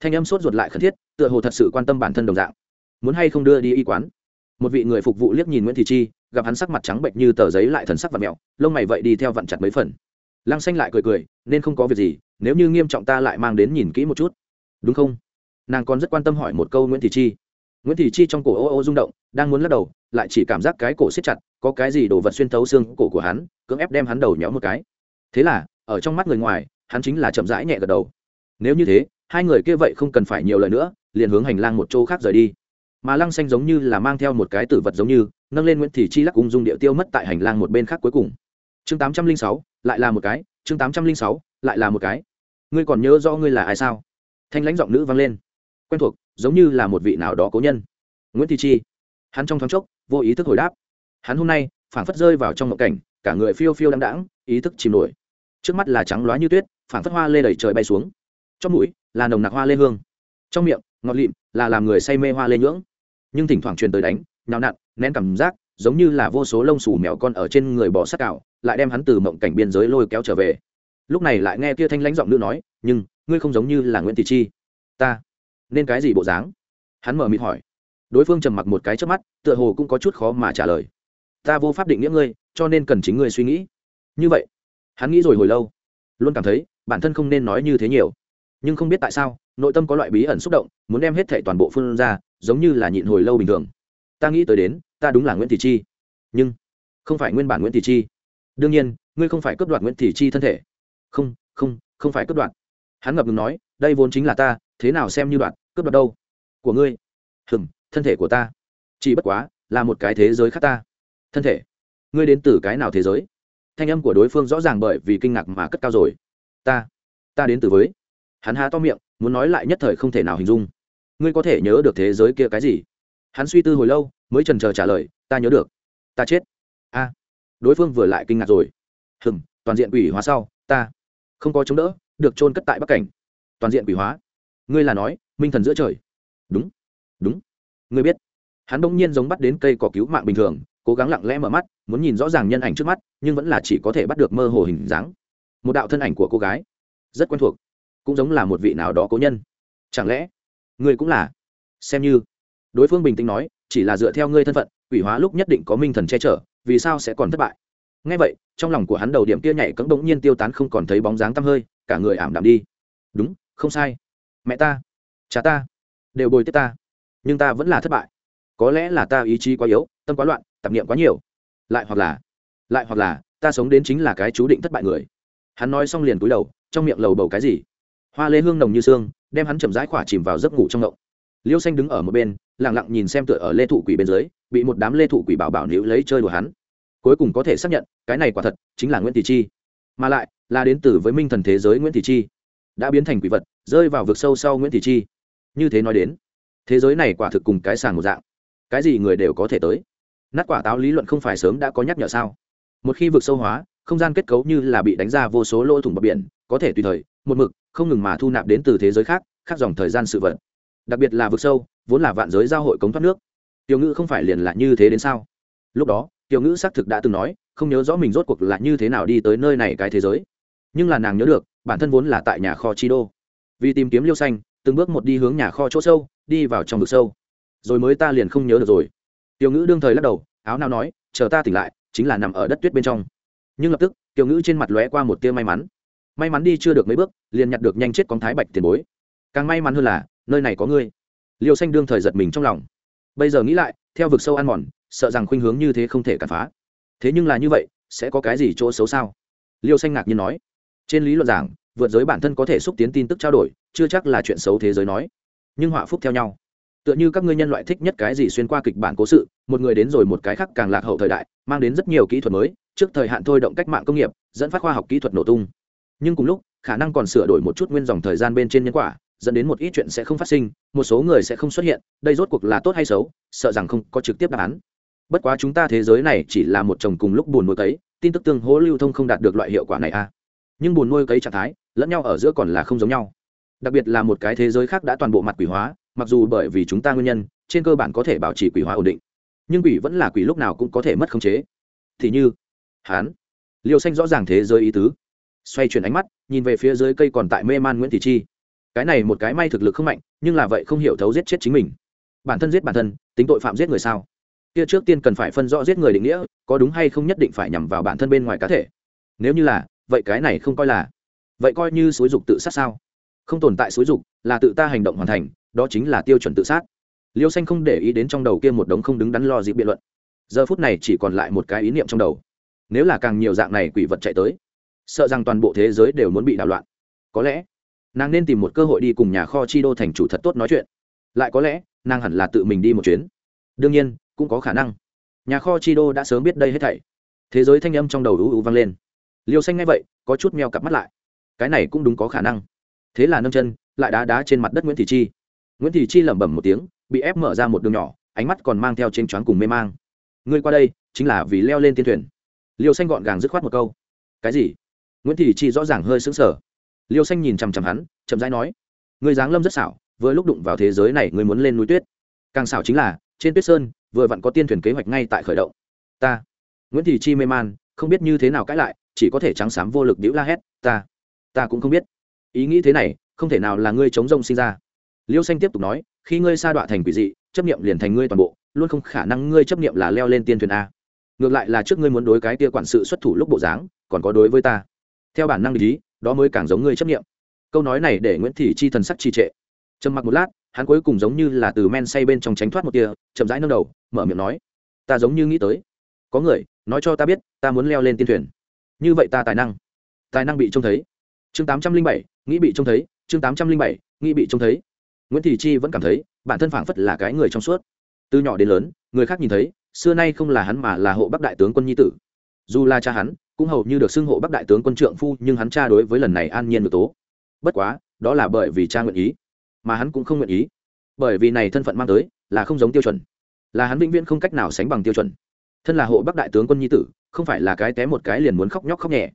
Thanh âm sốt ruột lại khẩn thiết, tựa hồ thật sự quan tâm bản thân đồng dạng. Muốn hay không đưa đi y quán? Một vị người phục vụ liếc nhìn nguyễn thị chi gặp hắn sắc mặt trắng bệnh như tờ giấy lại thần sắc và mẹo, lông mày vậy đi theo vặn chặt mấy phần. Lăng xanh lại cười cười, nên không có việc gì, nếu như nghiêm trọng ta lại mang đến nhìn kỹ một chút. Đúng không? Nàng còn rất quan tâm hỏi một câu nguyễn thị chi. Nguyễn thị chi trong cổ ô ô rung động, đang muốn lắc đầu, lại chỉ cảm giác cái cổ siết chặt, có cái gì đổ vật xuyên thấu xương cổ của hắn, cưỡng ép đem hắn đầu nhéo một cái. Thế là, ở trong mắt người ngoài, hắn chính là chậm rãi nhẹ gật đầu. Nếu như thế, hai người kia vậy không cần phải nhiều lời nữa, liền hướng hành lang một chỗ khác rời đi mà lăng xanh giống như là mang theo một cái tử vật giống như, nâng lên nguyễn thị chi lắc ung dung điệu tiêu mất tại hành lang một bên khác cuối cùng. Chương tám trăm linh sáu, lại là một cái, chương tám trăm linh sáu, lại là một cái. Ngươi còn nhớ rõ ngươi là ai sao? Thanh lãnh giọng nữ vang lên. Quen thuộc, giống như là một vị nào đó cố nhân. Nguyễn thị chi. Hắn trong thoáng chốc, vô ý thức hồi đáp. Hắn hôm nay, phảng phất rơi vào trong ngộ cảnh, cả người phiêu phiêu đăng đãng, ý thức chìm nổi. Trước mắt là trắng loá như tuyết, phảng phất hoa lê đầy trời bay xuống. Trong mũi, là nồng nặc hoa lê hương. Trong miệng, ngọt lịm, là làm người say mê hoa lê nhưỡng nhưng thỉnh thoảng truyền tới đánh, nhào nặn, nén cảm giác, giống như là vô số lông xù mèo con ở trên người bò sát cạo lại đem hắn từ mộng cảnh biên giới lôi kéo trở về. Lúc này lại nghe kia thanh lãnh giọng nữ nói, nhưng, ngươi không giống như là nguyễn thị chi. Ta? Nên cái gì bộ dáng? Hắn mở mịt hỏi. Đối phương trầm mặc một cái trước mắt, tựa hồ cũng có chút khó mà trả lời. Ta vô pháp định nghĩa ngươi, cho nên cần chính ngươi suy nghĩ. Như vậy? Hắn nghĩ rồi hồi lâu, luôn cảm thấy bản thân không nên nói như thế nhiều. Nhưng không biết tại sao nội tâm có loại bí ẩn xúc động, muốn đem hết thệ toàn bộ phương ra, giống như là nhịn hồi lâu bình thường. Ta nghĩ tới đến, ta đúng là nguyễn thị chi. Nhưng, không phải nguyên bản nguyễn thị chi. Đương nhiên, ngươi không phải cướp đoạt nguyễn thị chi thân thể. Không không không phải cướp đoạt. Hắn ngập ngừng nói, đây vốn chính là ta, thế nào xem như đoạt, cướp đoạt đâu? Của ngươi. Hừng thân thể của ta. Chỉ bất quá, là một cái thế giới khác ta. Thân thể. Ngươi đến từ cái nào thế giới? Thanh âm của đối phương rõ ràng bởi vì kinh ngạc mà cất cao rồi. Ta ta đến từ với. Hắn há to miệng muốn nói lại nhất thời không thể nào hình dung. Ngươi có thể nhớ được thế giới kia cái gì? Hắn suy tư hồi lâu, mới trần trờ trả lời, ta nhớ được. Ta chết. A. Đối phương vừa lại kinh ngạc rồi. Hừm, toàn diện quỷ hóa sau, ta không có chống đỡ, được trôn cất tại bắc cảnh. Toàn diện quỷ hóa? Ngươi là nói, minh thần giữa trời. Đúng đúng. Ngươi biết. Hắn bỗng nhiên giống bắt đến cây cỏ cứu mạng bình thường, cố gắng lặng lẽ mở mắt, muốn nhìn rõ ràng nhân ảnh trước mắt, nhưng vẫn là chỉ có thể bắt được mơ hồ hình dáng. Một đạo thân ảnh của cô gái, rất quen thuộc cũng giống là một vị nào đó cố nhân. Chẳng lẽ, ngươi cũng là? Xem như. Đối phương bình tĩnh nói, chỉ là dựa theo ngươi thân phận, quỷ hóa lúc nhất định có minh thần che chở, vì sao sẽ còn thất bại? Ngay vậy, trong lòng của hắn đầu điểm kia nhảy cấm bỗng nhiên tiêu tán không còn thấy bóng dáng tăm hơi, cả người ảm đạm đi. Đúng, không sai. Mẹ ta, cha ta, đều bồi tiếp ta. Nhưng ta vẫn là thất bại. Có lẽ là ta ý chí quá yếu, tâm quá loạn, tạp niệm quá nhiều. Lại hoặc là, lại hoặc là, ta sống đến chính là cái chú định thất bại người. Hắn nói xong liền cúi đầu, trong miệng lầu bầu cái gì? Hoa lê hương nồng như xương, đem hắn chậm rãi khỏa chìm vào giấc ngủ trong ngộng. Liêu xanh đứng ở một bên lẳng lặng nhìn xem tựa ở lê thụ quỷ bên dưới, bị một đám lê thụ quỷ bảo bảo níu lấy chơi đùa hắn. Cuối cùng có thể xác nhận, cái này quả thật chính là nguyễn thị chi. Mà lại, là đến từ với minh thần thế giới nguyễn thị chi. Đã biến thành quỷ vật, rơi vào vực sâu sau nguyễn thị chi. Như thế nói đến, thế giới này quả thực cùng cái sàng một dạng. Cái gì người đều có thể tới. Nát quả táo lý luận không phải sớm đã có nhắc nhở sao? Một khi vực sâu hóa, không gian kết cấu như là bị đánh ra vô số lỗ thủng bờ biển, có thể tùy thời, một mực không ngừng mà thu nạp đến từ thế giới khác khác dòng thời gian sự vật. Đặc biệt là vực sâu, vốn là vạn giới giao hội cống thoát nước. Tiểu ngữ không phải liền là như thế đến sao? Lúc đó, tiểu ngữ xác thực đã từng nói, không nhớ rõ mình rốt cuộc là như thế nào đi tới nơi này cái thế giới. Nhưng là nàng nhớ được, bản thân vốn là tại nhà kho chi đô. Vì tìm kiếm liêu xanh, từng bước một đi hướng nhà kho chỗ sâu, đi vào trong vực sâu. Rồi mới ta liền không nhớ được rồi. Tiểu ngữ đương thời lắc đầu, áo nào nói, chờ ta tỉnh lại, chính là nằm ở đất tuyết bên trong. Nhưng lập tức, tiểu ngữ trên mặt lóe qua một tia may mắn may mắn đi chưa được mấy bước, liền nhặt được nhanh chết con thái bạch tiền bối. Càng may mắn hơn là, nơi này có ngươi. Liêu xanh đương thời giật mình trong lòng. Bây giờ nghĩ lại, theo vực sâu ăn mòn, sợ rằng khuynh hướng như thế không thể cản phá. Thế nhưng là như vậy, sẽ có cái gì chỗ xấu sao? Liêu xanh ngạc nhiên nói. Trên lý luận giảng, vượt giới bản thân có thể xúc tiến tin tức trao đổi, chưa chắc là chuyện xấu thế giới nói. Nhưng họa phúc theo nhau. Tựa như các ngươi nhân loại thích nhất cái gì xuyên qua kịch bản cố sự, một người đến rồi một cái khác càng lạc hậu thời đại, mang đến rất nhiều kỹ thuật mới, trước thời hạn thôi động cách mạng công nghiệp, dẫn phát khoa học kỹ thuật nổ tung nhưng cùng lúc, khả năng còn sửa đổi một chút nguyên dòng thời gian bên trên nhân quả, dẫn đến một ít chuyện sẽ không phát sinh, một số người sẽ không xuất hiện, đây rốt cuộc là tốt hay xấu, sợ rằng không có trực tiếp đáp án. Bất quá chúng ta thế giới này chỉ là một chồng cùng lúc buồn nuôi cấy, tin tức tương hỗ lưu thông không đạt được loại hiệu quả này a à. nhưng buồn nuôi cấy trạng thái, lẫn nhau ở giữa còn là không giống nhau. Đặc biệt là một cái thế giới khác đã toàn bộ mặt quỷ hóa, mặc dù bởi vì chúng ta nguyên nhân, trên cơ bản có thể bảo trì quỷ hóa ổn định. Nhưng quỷ vẫn là quỷ lúc nào cũng có thể mất khống chế. Thì như, hán, liêu xanh rõ ràng thế giới ý tứ xoay chuyển ánh mắt, nhìn về phía dưới cây còn tại mê man nguyễn thị chi. Cái này một cái may thực lực không mạnh, nhưng là vậy không hiểu thấu giết chết chính mình. Bản thân giết bản thân, tính tội phạm giết người sao? Kia trước tiên cần phải phân rõ giết người định nghĩa, có đúng hay không nhất định phải nhằm vào bản thân bên ngoài cá thể. Nếu như là, vậy cái này không coi là. Vậy coi như xúi dục tự sát sao? Không tồn tại xúi dục là tự ta hành động hoàn thành, đó chính là tiêu chuẩn tự sát. Liêu xanh không để ý đến trong đầu kia một đống không đứng đắn lo dịp biện luận. Giờ phút này chỉ còn lại một cái ý niệm trong đầu. Nếu là càng nhiều dạng này quỷ vật chạy tới sợ rằng toàn bộ thế giới đều muốn bị đảo loạn. Có lẽ, nàng nên tìm một cơ hội đi cùng nhà kho chi đô thành chủ thật tốt nói chuyện. Lại có lẽ, nàng hẳn là tự mình đi một chuyến. Đương nhiên, cũng có khả năng. Nhà kho chi đô đã sớm biết đây hết thảy. Thế giới thanh âm trong đầu ú ú vang lên. Liêu xanh ngay vậy, có chút meo cặp mắt lại. Cái này cũng đúng có khả năng. Thế là nâng chân, lại đá đá trên mặt đất nguyễn thị chi. Nguyễn thị chi lẩm bẩm một tiếng, bị ép mở ra một đường nhỏ, ánh mắt còn mang theo trên choáng cùng mê mang. Ngươi qua đây, chính là vì leo lên tiên thuyền. Liêu xanh gọn gàng dứt khoát một câu. Cái gì? Nguyễn thị chi rõ ràng hơi sững sờ. Liêu xanh nhìn chằm chằm hắn, chậm rãi nói người dáng lâm rất xảo, vừa lúc đụng vào thế giới này người muốn lên núi tuyết. Càng xảo chính là, trên tuyết sơn, vừa vặn có tiên thuyền kế hoạch ngay tại khởi động. Ta. Nguyễn thị chi mê man, không biết như thế nào cãi lại, chỉ có thể trắng xám vô lực đĩu la hét, ta ta cũng không biết. Ý nghĩ thế này, không thể nào là ngươi chống rông sinh ra. Liêu xanh tiếp tục nói, khi ngươi sa đọa thành quỷ dị, chấp nghiệm liền thành ngươi toàn bộ, luôn không khả năng ngươi chấp nghiệm là leo lên tiên thuyền a. Ngược lại là trước ngươi muốn đối cái tia quản sự xuất thủ lúc bộ dáng, còn có đối với ta theo bản năng lý, đó mới càng giống ngươi chấp nghiệm câu nói này để nguyễn thị chi thần sắc trì trệ. Trầm mặc một lát, hắn cuối cùng giống như là từ men say bên trong tránh thoát một tia, chậm rãi nâng đầu, mở miệng nói, ta giống như nghĩ tới, có người, nói cho ta biết, ta muốn leo lên tiên thuyền. Như vậy ta tài năng tài năng bị trông thấy. Chương tám trăm linh bảy, nghĩ bị trông thấy, chương tám trăm linh bảy, nghĩ bị trông thấy. Nguyễn thị chi vẫn cảm thấy, bản thân phảng phất là cái người trong suốt. Từ nhỏ đến lớn, người khác nhìn thấy, xưa nay không là hắn mà là hộ bắc đại tướng quân nhi tử. Dù là cha hắn cũng hầu như được xưng hộ bắc đại tướng quân trượng phu, nhưng hắn cha đối với lần này an nhiên được tố. Bất quá, đó là bởi vì cha nguyện ý, mà hắn cũng không nguyện ý. Bởi vì này thân phận mang tới là không giống tiêu chuẩn, là hắn vĩnh viễn không cách nào sánh bằng tiêu chuẩn. Thân là hộ bắc đại tướng quân nhi tử, không phải là cái té một cái liền muốn khóc nhóc khóc nhẹ.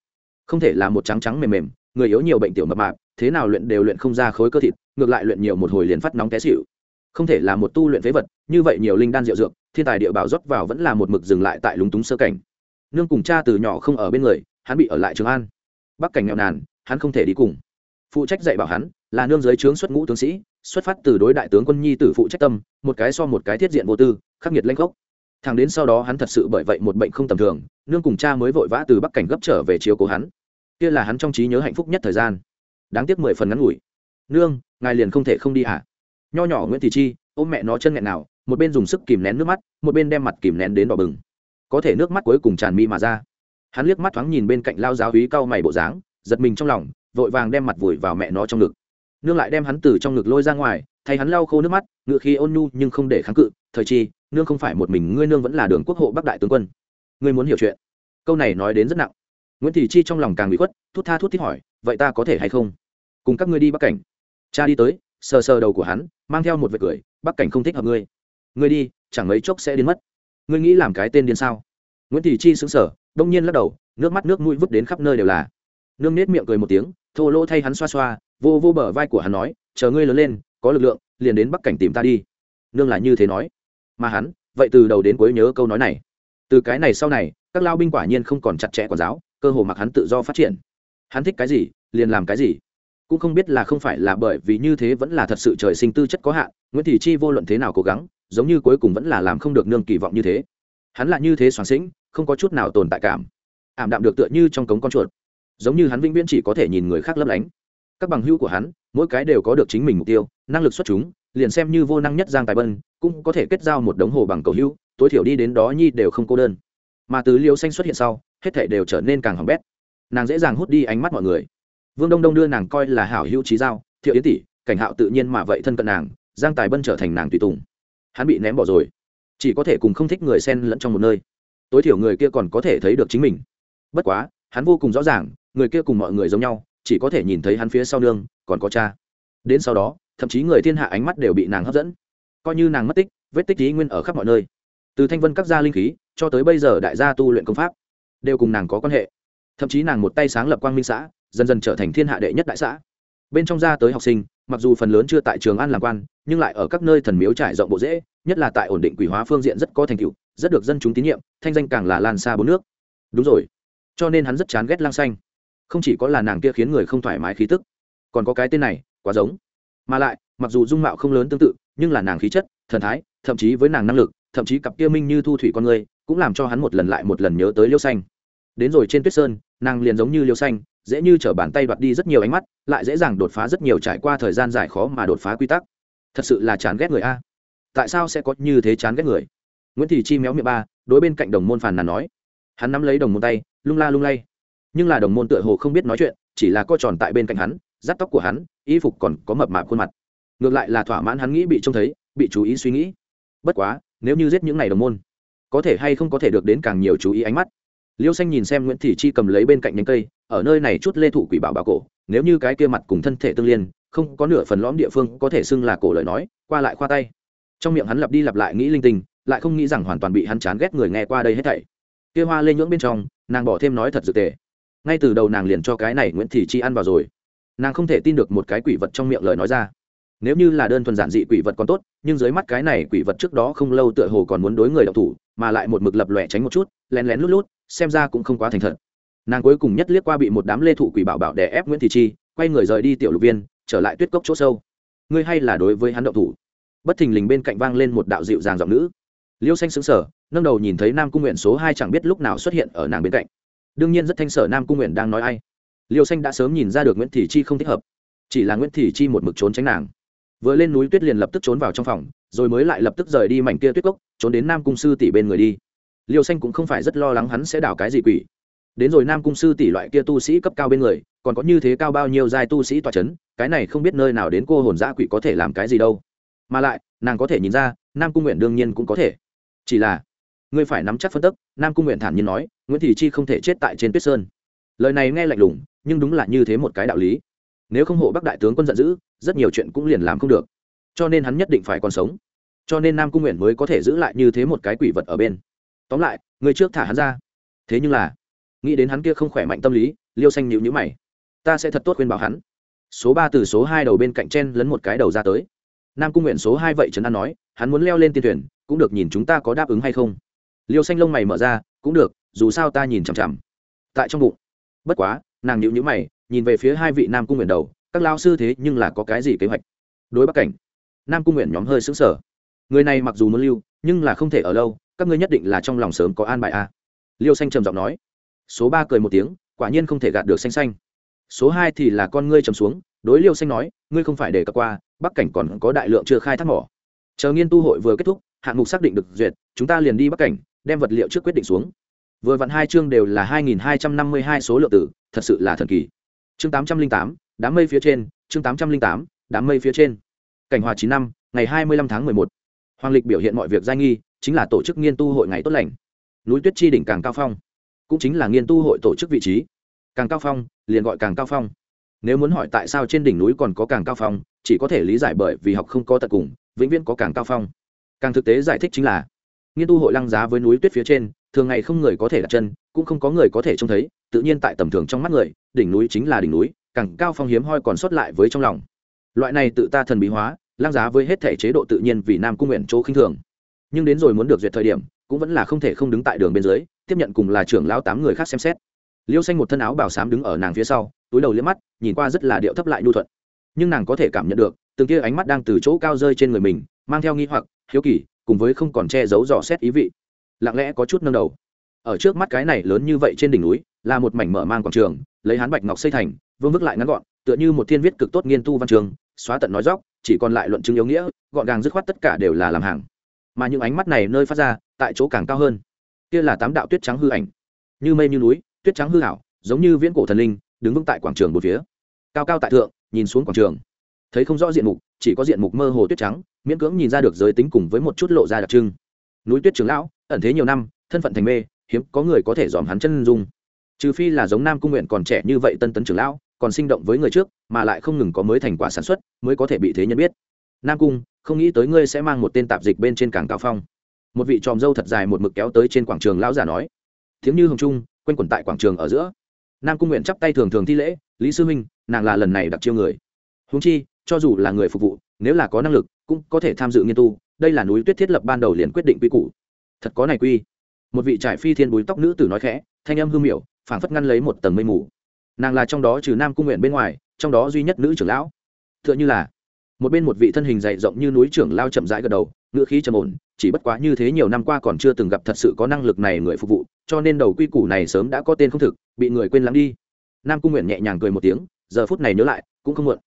Không thể là một trắng trắng mềm mềm, người yếu nhiều bệnh tiểu mập mạp, thế nào luyện đều luyện không ra khối cơ thịt, ngược lại luyện nhiều một hồi liền phát nóng té xịu không thể là một tu luyện phế vật, như vậy nhiều linh đan rượu dược, thiên tài địa bảo rót vào vẫn là một mực dừng lại tại lúng túng sơ cảnh nương cùng cha từ nhỏ không ở bên người, hắn bị ở lại trường an. Bắc cảnh nghèo nàn, hắn không thể đi cùng. Phụ trách dạy bảo hắn là nương giới trướng xuất ngũ tướng sĩ, xuất phát từ đối đại tướng quân nhi tử phụ trách tâm, một cái so một cái thiết diện vô tư, khắc nghiệt lanh gốc thằng đến sau đó hắn thật sự bởi vậy một bệnh không tầm thường, nương cùng cha mới vội vã từ bắc cảnh gấp trở về chiếu cố hắn. Kia là hắn trong trí nhớ hạnh phúc nhất thời gian. Đáng tiếc mười phần ngắn ngủi. Nương, ngài liền không thể không đi hả? Nho nhỏ nguyễn thị chi, ôm mẹ nó chân nghẹn nào, một bên dùng sức kìm nén nước mắt, một bên đem mặt kìm nén đến đỏ bừng có thể nước mắt cuối cùng tràn mi mà ra. Hắn liếc mắt thoáng nhìn bên cạnh lao giáo húy cau mày bộ dáng, giật mình trong lòng, vội vàng đem mặt vùi vào mẹ nó trong ngực. Nương lại đem hắn từ trong ngực lôi ra ngoài, thay hắn lau khô nước mắt, ngựa khi ôn nhu nhưng không để kháng cự, thời chi, nương không phải một mình ngươi, nương vẫn là đường quốc hộ bắc đại tướng quân. Ngươi muốn hiểu chuyện. Câu này nói đến rất nặng. Nguyễn thị chi trong lòng càng bị khuất, thút tha thút thít hỏi, vậy ta có thể hay không? Cùng các ngươi đi bắc cảnh. Cha đi tới. Sờ sờ đầu của hắn, mang theo một vệt cười, bắc cảnh không thích hợp ngươi. Ngươi đi, chẳng mấy chốc sẽ đến mất ngươi nghĩ làm cái tên điên sao? Nguyễn thị chi xứng sở đông nhiên lắc đầu, nước mắt nước mũi vứt đến khắp nơi đều là. Nương nết miệng cười một tiếng, thô lỗ thay hắn xoa xoa, vô vô bờ vai của hắn nói, chờ ngươi lớn lên, có lực lượng, liền đến bắc cảnh tìm ta đi. Nương là như thế nói. Mà hắn, vậy từ đầu đến cuối nhớ câu nói này. Từ cái này sau này, các lao binh quả nhiên không còn chặt chẽ quản giáo, cơ hồ mặc hắn tự do phát triển. Hắn thích cái gì, liền làm cái gì. Cũng không biết là không phải là bởi vì như thế vẫn là thật sự trời sinh tư chất có hạn, nguyễn thị chi vô luận thế nào cố gắng giống như cuối cùng vẫn là làm không được nương kỳ vọng như thế. Hắn là như thế soàn sĩnh, không có chút nào tồn tại cảm. Ảm đạm được tựa như trong cống con chuột. Giống như hắn vĩnh viễn chỉ có thể nhìn người khác lấp lánh. Các bằng hữu của hắn, mỗi cái đều có được chính mình mục tiêu, năng lực xuất chúng, liền xem như vô năng nhất giang tài bân, cũng có thể kết giao một đống hồ bằng cầu hữu, tối thiểu đi đến đó nhi đều không cô đơn. Mà từ liêu xanh xuất hiện sau, hết thể đều trở nên càng hỏng bét. Nàng dễ dàng hút đi ánh mắt mọi người. Vương đông đông đưa nàng coi là hảo hữu trí giao, thiệu yến tỷ, cảnh hạo tự nhiên mà vậy thân cận nàng, giang tài bân trở thành nàng tùy tùng hắn bị ném bỏ rồi. Chỉ có thể cùng không thích người xen lẫn trong một nơi. Tối thiểu người kia còn có thể thấy được chính mình. Bất quá, hắn vô cùng rõ ràng, người kia cùng mọi người giống nhau, chỉ có thể nhìn thấy hắn phía sau nương, còn có cha. Đến sau đó, thậm chí người thiên hạ ánh mắt đều bị nàng hấp dẫn. Coi như nàng mất tích, vết tích lý nguyên ở khắp mọi nơi. Từ thanh vân các gia linh khí, cho tới bây giờ đại gia tu luyện công pháp, đều cùng nàng có quan hệ. Thậm chí nàng một tay sáng lập quang minh xã, dần dần trở thành thiên hạ đệ nhất đại xã. Bên trong gia tới học sinh, mặc dù phần lớn chưa tại trường an làm quan nhưng lại ở các nơi thần miếu trải rộng bộ dễ, nhất là tại ổn định quỷ hóa phương diện rất có thành tựu, rất được dân chúng tín nhiệm, thanh danh càng là lan xa bốn nước. Đúng rồi. Cho nên hắn rất chán ghét lang xanh. Không chỉ có là nàng kia khiến người không thoải mái khí tức, còn có cái tên này, quá giống. Mà lại, mặc dù dung mạo không lớn tương tự, nhưng là nàng khí chất, thần thái, thậm chí với nàng năng lực, thậm chí cặp kia minh như thu thủy con người, cũng làm cho hắn một lần lại một lần nhớ tới liêu xanh. Đến rồi trên tuyết sơn, nàng liền giống như liêu xanh, dễ như t r ở bàn tay đoạt đi rất nhiều ánh mắt, lại dễ dàng đột phá rất nhiều trải qua thời gian dài khó mà đột phá quy tắc thật sự là chán ghét người a. Tại sao sẽ có như thế chán ghét người? Nguyễn thị chi méo miệng ba, đối bên cạnh đồng môn phàn nàn nói. Hắn nắm lấy đồng môn tay, lung la lung lay. Nhưng là đồng môn tựa hồ không biết nói chuyện, chỉ là co tròn tại bên cạnh hắn, dắt tóc của hắn, y phục còn có mập mạp khuôn mặt. Ngược lại là thỏa mãn hắn nghĩ bị trông thấy, bị chú ý suy nghĩ. Bất quá, nếu như giết những này đồng môn, có thể hay không có thể được đến càng nhiều chú ý ánh mắt. Liêu xanh nhìn xem nguyễn thị chi cầm lấy bên cạnh nhánh cây, ở nơi này chút lê thủ quỷ bảo bảo cổ, nếu như cái kia mặt cùng thân thể tương liên không có nửa phần lõm địa phương có thể xưng là cổ lời nói, qua lại khoa tay. Trong miệng hắn lặp đi lặp lại nghĩ linh tinh, lại không nghĩ rằng hoàn toàn bị hắn chán ghét người nghe qua đây hết thảy. Kia hoa lê nhưỡng bên trong, nàng bỏ thêm nói thật dự tề. Ngay từ đầu nàng liền cho cái này nguyễn thị chi ăn vào rồi. Nàng không thể tin được một cái quỷ vật trong miệng lời nói ra. Nếu như là đơn thuần giản dị quỷ vật còn tốt, nhưng dưới mắt cái này quỷ vật trước đó không lâu tựa hồ còn muốn đối người đọc thủ, mà lại một mực lập lòe tránh một chút, lén lén lút lút, xem ra cũng không quá thành thật. Nàng cuối cùng nhất liếc qua bị một đám lê thụ quỷ bảo bảo đè ép nguyễn thị chi, quay người rời đi tiểu lục viên trở lại tuyết cốc chỗ sâu. Ngươi hay là đối với hắn động thủ? Bất thình lình bên cạnh vang lên một đạo dịu dàng giọng nữ. Liêu xanh xứng sở nâng đầu nhìn thấy nam cung nguyện số hai chẳng biết lúc nào xuất hiện ở nàng bên cạnh. Đương nhiên rất thanh sở nam cung nguyện đang nói ai. Liêu xanh đã sớm nhìn ra được nguyễn thị chi không thích hợp. Chỉ là nguyễn thị chi một mực trốn tránh nàng. Vừa lên núi tuyết liền lập tức trốn vào trong phòng, rồi mới lại lập tức rời đi mảnh kia tuyết cốc, trốn đến nam cung sư tỷ bên người đi. Liêu xanh cũng không phải rất lo lắng hắn sẽ đảo cái gì quỷ. Đến rồi nam cung sư tỷ loại kia tu sĩ cấp cao bên người còn có như thế cao bao nhiêu giai tu sĩ tòa chấn, cái này không biết nơi nào đến cô hồn dã quỷ có thể làm cái gì đâu. Mà lại, nàng có thể nhìn ra, nam cung nguyện đương nhiên cũng có thể. Chỉ là, ngươi phải nắm chắc phân tức, nam cung nguyện thản nhiên nói, nguyễn thị chi không thể chết tại trên tuyết sơn. Lời này nghe lạnh lùng, nhưng đúng là như thế một cái đạo lý. Nếu không hộ bắc đại tướng quân giận dữ, rất nhiều chuyện cũng liền làm không được. Cho nên hắn nhất định phải còn sống. Cho nên nam cung nguyện mới có thể giữ lại như thế một cái quỷ vật ở bên. Tóm lại người trước thả hắn ra. Thế nhưng là, nghĩ đến hắn kia không khỏe mạnh tâm lý, liêu xanh nhịu nhữ mày ta sẽ thật tốt khuyên bảo hắn. Số ba từ số hai đầu bên cạnh chen lấn một cái đầu ra tới. Nam cung nguyện số hai vậy trấn an nói, hắn muốn leo lên tiên thuyền, cũng được nhìn chúng ta có đáp ứng hay không. Liêu xanh lông mày mở ra, cũng được, dù sao ta nhìn chằm chằm. Tại trong bụng. Bất quá, nàng nhịu nhữ mày, nhìn về phía hai vị nam cung nguyện đầu, các lao sư thế nhưng là có cái gì kế hoạch? Đối bắc cảnh. Nam cung nguyện nhóm hơi xứng sở người này mặc dù muốn lưu, nhưng là không thể ở lâu, các ngươi nhất định là trong lòng sớm có an bài a liêu xanh trầm giọng nói. Số ba cười một tiếng, quả nhiên không thể gạt được xanh xanh số hai thì là con ngươi trầm xuống, đối liêu xanh nói, ngươi không phải để cập qua, bắc cảnh còn có đại lượng chưa khai thác mỏ. Chờ nghiên tu hội vừa kết thúc, hạng mục xác định được duyệt, chúng ta liền đi bắc cảnh, đem vật liệu trước quyết định xuống. Vừa vặn hai chương đều là hai nghìn hai trăm năm mươi hai số lượng tử, thật sự là thần kỳ. Chương tám trăm linh tám, đám mây phía trên, chương tám trăm linh tám, đám mây phía trên. Cảnh hòa chín năm, ngày hai mươi lăm tháng mười một. Hoàng lịch biểu hiện mọi việc giai nghi, chính là tổ chức nghiên tu hội ngày tốt lành. Núi tuyết chi đỉnh càng cao phong, cũng chính là nghiên tu hội tổ chức vị trí càng cao phong, liền gọi càng cao phong. Nếu muốn hỏi tại sao trên đỉnh núi còn có càng cao phong, chỉ có thể lý giải bởi vì học không có tận cùng, vĩnh viễn có càng cao phong. Càng thực tế giải thích chính là, nghiên tu hội lăng giá với núi tuyết phía trên, thường ngày không người có thể đặt chân, cũng không có người có thể trông thấy, tự nhiên tại tầm thường trong mắt người, đỉnh núi chính là đỉnh núi, càng cao phong hiếm hoi còn sót lại với trong lòng. Loại này tự ta thần bí hóa, lăng giá với hết thể chế độ tự nhiên vì nam cung nguyện chỗ khinh thường. Nhưng đến rồi muốn được duyệt thời điểm, cũng vẫn là không thể không đứng tại đường bên dưới, tiếp nhận cùng là trưởng lão tám người khác xem xét liêu xanh một thân áo bảo sám đứng ở nàng phía sau, túi đầu liếc mắt, nhìn qua rất là điệu thấp lại nhu thuận. Nhưng nàng có thể cảm nhận được, từng kia ánh mắt đang từ chỗ cao rơi trên người mình, mang theo nghi hoặc, hiếu kỳ, cùng với không còn che giấu dò xét ý vị. Lặng lẽ có chút nâng đầu. Ở trước mắt cái này lớn như vậy trên đỉnh núi, là một mảnh mở mang quảng trường, lấy hán bạch ngọc xây thành, vương vức lại ngắn gọn, tựa như một thiên viết cực tốt nghiên tu văn trường, xóa tận nói dóc chỉ còn lại luận chứng yếu nghĩa, gọn gàng dứt khoát tất cả đều là làm hàng. Mà những ánh mắt này nơi phát ra, tại chỗ càng cao hơn. Kia là tám đạo tuyết trắng hư ảnh. Như mây như núi tuyết trắng hư hảo, giống như viễn cổ thần linh, đứng vững tại quảng trường một phía. Cao cao tại thượng, nhìn xuống quảng trường. Thấy không rõ diện mục, chỉ có diện mục mơ hồ tuyết trắng, miễn cưỡng nhìn ra được giới tính cùng với một chút lộ ra đặc trưng. Núi tuyết trường lão, ẩn thế nhiều năm, thân phận thành mê, hiếm có người có thể dòm hắn chân dung. Trừ phi là giống nam cung nguyện còn trẻ như vậy tân tấn trưởng lão, còn sinh động với người trước, mà lại không ngừng có mới thành quả sản xuất, mới có thể bị thế nhân biết. Nam cung, không nghĩ tới ngươi sẽ mang một tên tạp dịch bên trên cảng cao phong. Một vị tròm dâu thật dài một mực kéo tới trên quảng trường lão giả nói. Tiếng như hồng trung quanh quẩn tại quảng trường ở giữa. Nam cung nguyện chắp tay thường thường thi lễ lý sư huynh nàng là lần này đặc chiêu người. Húng chi cho dù là người phục vụ nếu là có năng lực cũng có thể tham dự nghiên tu đây là núi tuyết thiết lập ban đầu liền quyết định quy củ. Thật có này quy. Một vị trải phi thiên búi tóc nữ tử nói khẽ thanh âm hư miểu, phảng phất ngăn lấy một tầng mây mù. Nàng là trong đó trừ nam cung nguyện bên ngoài trong đó duy nhất nữ trưởng lão. T h ư ợ n h ư là một bên một vị thân hình dày rộng như núi trưởng lao chậm rãi gật đầu ngữ khí trầm ổn, chỉ bất quá như thế nhiều năm qua còn chưa từng gặp thật sự có năng lực này người phục vụ, cho nên đầu quy củ này sớm đã có tên không thực, bị người quên lắng đi. Nam cung nguyện nhẹ nhàng cười một tiếng, giờ phút này nhớ lại, cũng không muộn.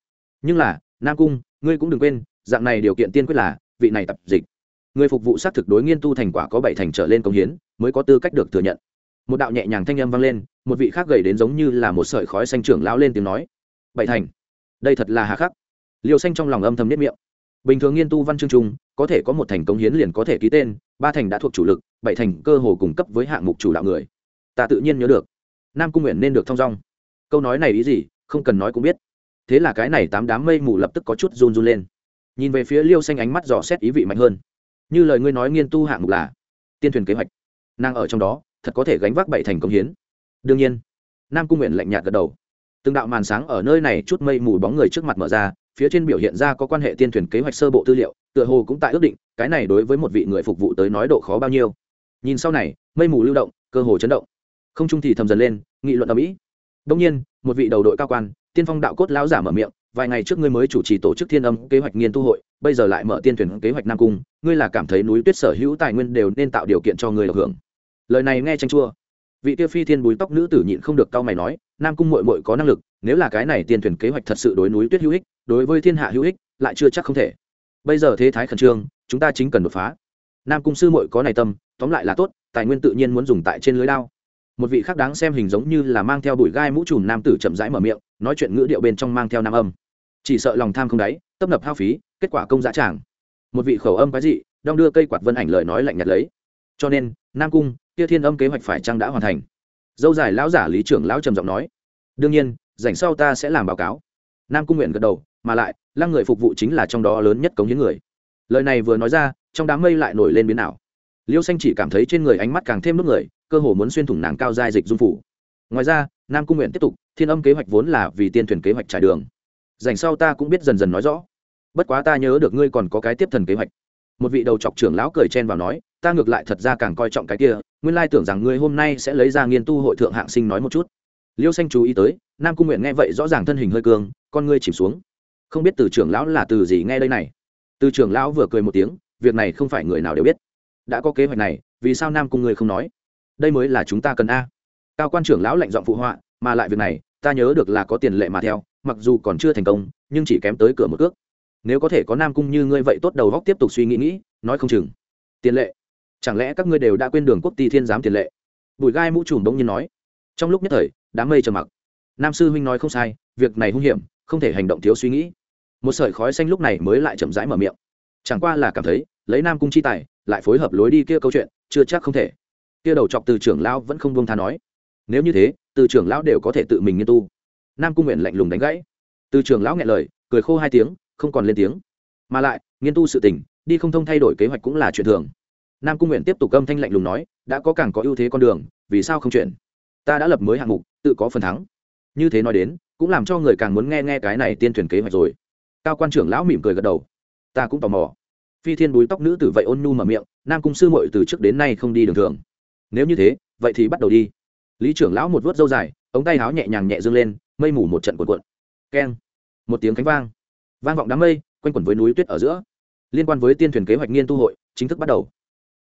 Nhưng là, nam cung, ngươi cũng đừng quên, dạng này điều kiện tiên quyết là, vị này tập dịch. Người phục vụ xác thực đối nghiên tu thành quả có bảy thành trở lên công hiến, mới có tư cách được thừa nhận. Một đạo nhẹ nhàng thanh âm vang lên, một vị khác gầy đến giống như là một sợi khói xanh trưởng lão lên tiếng nói. Bảy thành. Đây thật là hà khắc. Liều xanh trong lòng âm thầm nhất miệng bình thường nghiên tu văn chương trung có thể có một thành công hiến liền có thể ký tên, ba thành đã thuộc chủ lực, bảy thành cơ hồ cung cấp với hạng mục chủ đạo người. Ta tự nhiên nhớ được. Nam cung nguyện nên được thong dong. Câu nói này ý gì, không cần nói cũng biết. Thế là cái này tám đám mây mù lập tức có chút run run lên. Nhìn về phía liêu xanh ánh mắt dò xét ý vị mạnh hơn. Như lời ngươi nói nghiên tu hạng mục là tiên thuyền kế hoạch. Nàng ở trong đó, thật có thể gánh vác bảy thành công hiến. Đương nhiên, nam cung nguyện lạnh nhạt gật đầu. Từng đạo màn sáng ở nơi này chút mây mù bóng người trước mặt mở ra phía trên biểu hiện ra có quan hệ tiên thuyền kế hoạch sơ bộ tư liệu, tựa hồ cũng tại ước định, cái này đối với một vị người phục vụ tới nói độ khó bao nhiêu. Nhìn sau này, mây mù lưu động, cơ hồ chấn động. Không trung thì thầm dần lên, nghị luận ở mỹ đông nhiên, một vị đầu đội cao quan, tiên phong đạo cốt lão giả mở miệng, vài ngày trước ngươi mới chủ trì tổ chức thiên âm kế hoạch nghiên tu hội, bây giờ lại mở tiên thuyền kế hoạch nam cung, ngươi là cảm thấy núi tuyết sở hữu tài nguyên đều nên tạo điều kiện cho người được hưởng. Lời này nghe tranh chua. Vị tiêu phi thiên búi tóc nữ tử nhịn không được cau mày nói, nam cung mội mội có năng lực, nếu là cái này tiên thuyền kế hoạch thật sự đối núi tuyết hữu ích đối với thiên hạ hữu ích, lại chưa chắc không thể. Bây giờ thế thái khẩn trương, chúng ta chính cần đột phá. Nam cung sư mội có này tâm, tóm lại là tốt, tài nguyên tự nhiên muốn dùng tại trên lưới lao một vị khác đáng xem hình giống như là mang theo bụi gai mũ trùm nam tử chậm rãi mở miệng, nói chuyện ngữ điệu bên trong mang theo nam âm. Chỉ sợ lòng tham không đáy, tấp nập hao phí, kết quả công giá tràng. Một vị khẩu âm cái gì đong đưa cây quạt vân ảnh lời nói lạnh nhạt lấy. Cho nên, nam cung, kia thiên âm kế hoạch phải chăng đã hoàn thành? Dâu dài lão giả lý trưởng lão trầm giọng nói. Đương nhiên, rảnh sau ta sẽ làm báo cáo nam cung nguyện gật đầu, mà lại, lăng người phục vụ chính là trong đó lớn nhất cống hiến người. Lời này vừa nói ra, trong đám mây lại nổi lên biến ảo. Liêu xanh chỉ cảm thấy trên người ánh mắt càng thêm nước người, cơ hồ muốn xuyên thủng nàng cao giai dịch dung phủ. Ngoài ra, nam cung nguyện tiếp tục, thiên âm kế hoạch vốn là vì tiên thuyền kế hoạch trải đường. Dành sau ta cũng biết dần dần nói rõ. Bất quá ta nhớ được ngươi còn có cái tiếp thần kế hoạch. Một vị đầu chọc trưởng lão cười chen vào nói, ta ngược lại thật ra càng coi trọng cái kia, nguyên lai tưởng rằng ngươi hôm nay sẽ lấy ra nghiên tu hội thượng hạng sinh nói một chút. Liêu xanh chú ý tới nam cung nguyện nghe vậy rõ ràng thân hình hơi cương, con ngươi chìm xuống. Không biết từ trưởng lão là từ gì nghe đây này. Từ trưởng lão vừa cười một tiếng, việc này không phải người nào đều biết. Đã có kế hoạch này, vì sao nam cung ngươi không nói? Đây mới là chúng ta cần a. Cao quan trưởng lão lệnh giọng phụ họa, mà lại việc này, ta nhớ được là có tiền lệ mà theo, mặc dù còn chưa thành công, nhưng chỉ kém tới cửa một cước. Nếu có thể có nam cung như ngươi vậy tốt đầu góc tiếp tục suy nghĩ nghĩ, nói không chừng. Tiền lệ. Chẳng lẽ các ngươi đều đã quên đường quốc ti thiên giám tiền lệ? Bùi gai mũ trùm bỗng nhiên nói. Trong lúc nhất thời, đám mây trầm mặc nam sư huynh nói không sai, việc này hung hiểm, không thể hành động thiếu suy nghĩ. Một sợi khói xanh lúc này mới lại chậm rãi mở miệng. Chẳng qua là cảm thấy, lấy nam cung chi tài, lại phối hợp lối đi kia câu chuyện, chưa chắc không thể. Kia đầu chọc từ trưởng lão vẫn không buông tha nói. Nếu như thế, từ trưởng lão đều có thể tự mình nghiên tu. Nam cung nguyện lạnh lùng đánh gãy. Từ trưởng lão nghe lời, cười khô hai tiếng, không còn lên tiếng. Mà lại, nghiên tu sự tình, đi không thông thay đổi kế hoạch cũng là chuyện thường. Nam cung nguyện tiếp tục âm thanh lạnh lùng nói, đã có càng có ưu thế con đường, vì sao không chuyển? Ta đã lập mới hạng mục, tự có phần thắng như thế nói đến, cũng làm cho người càng muốn nghe nghe cái này tiên thuyền kế hoạch rồi. Cao quan trưởng lão mỉm cười gật đầu. Ta cũng tò mò. Phi thiên búi tóc nữ tử vậy ôn nhu mở miệng, nam cung sư mội từ trước đến nay không đi đường thường. Nếu như thế, vậy thì bắt đầu đi. Lý trưởng lão một vớt dâu dài, ống tay áo nhẹ nhàng nhẹ dương lên, mây mù một trận cuộn cuộn. Keng. Một tiếng cánh vang. Vang vọng đám mây, quanh quẩn với núi tuyết ở giữa. Liên quan với tiên thuyền kế hoạch nghiên tu hội, chính thức bắt đầu.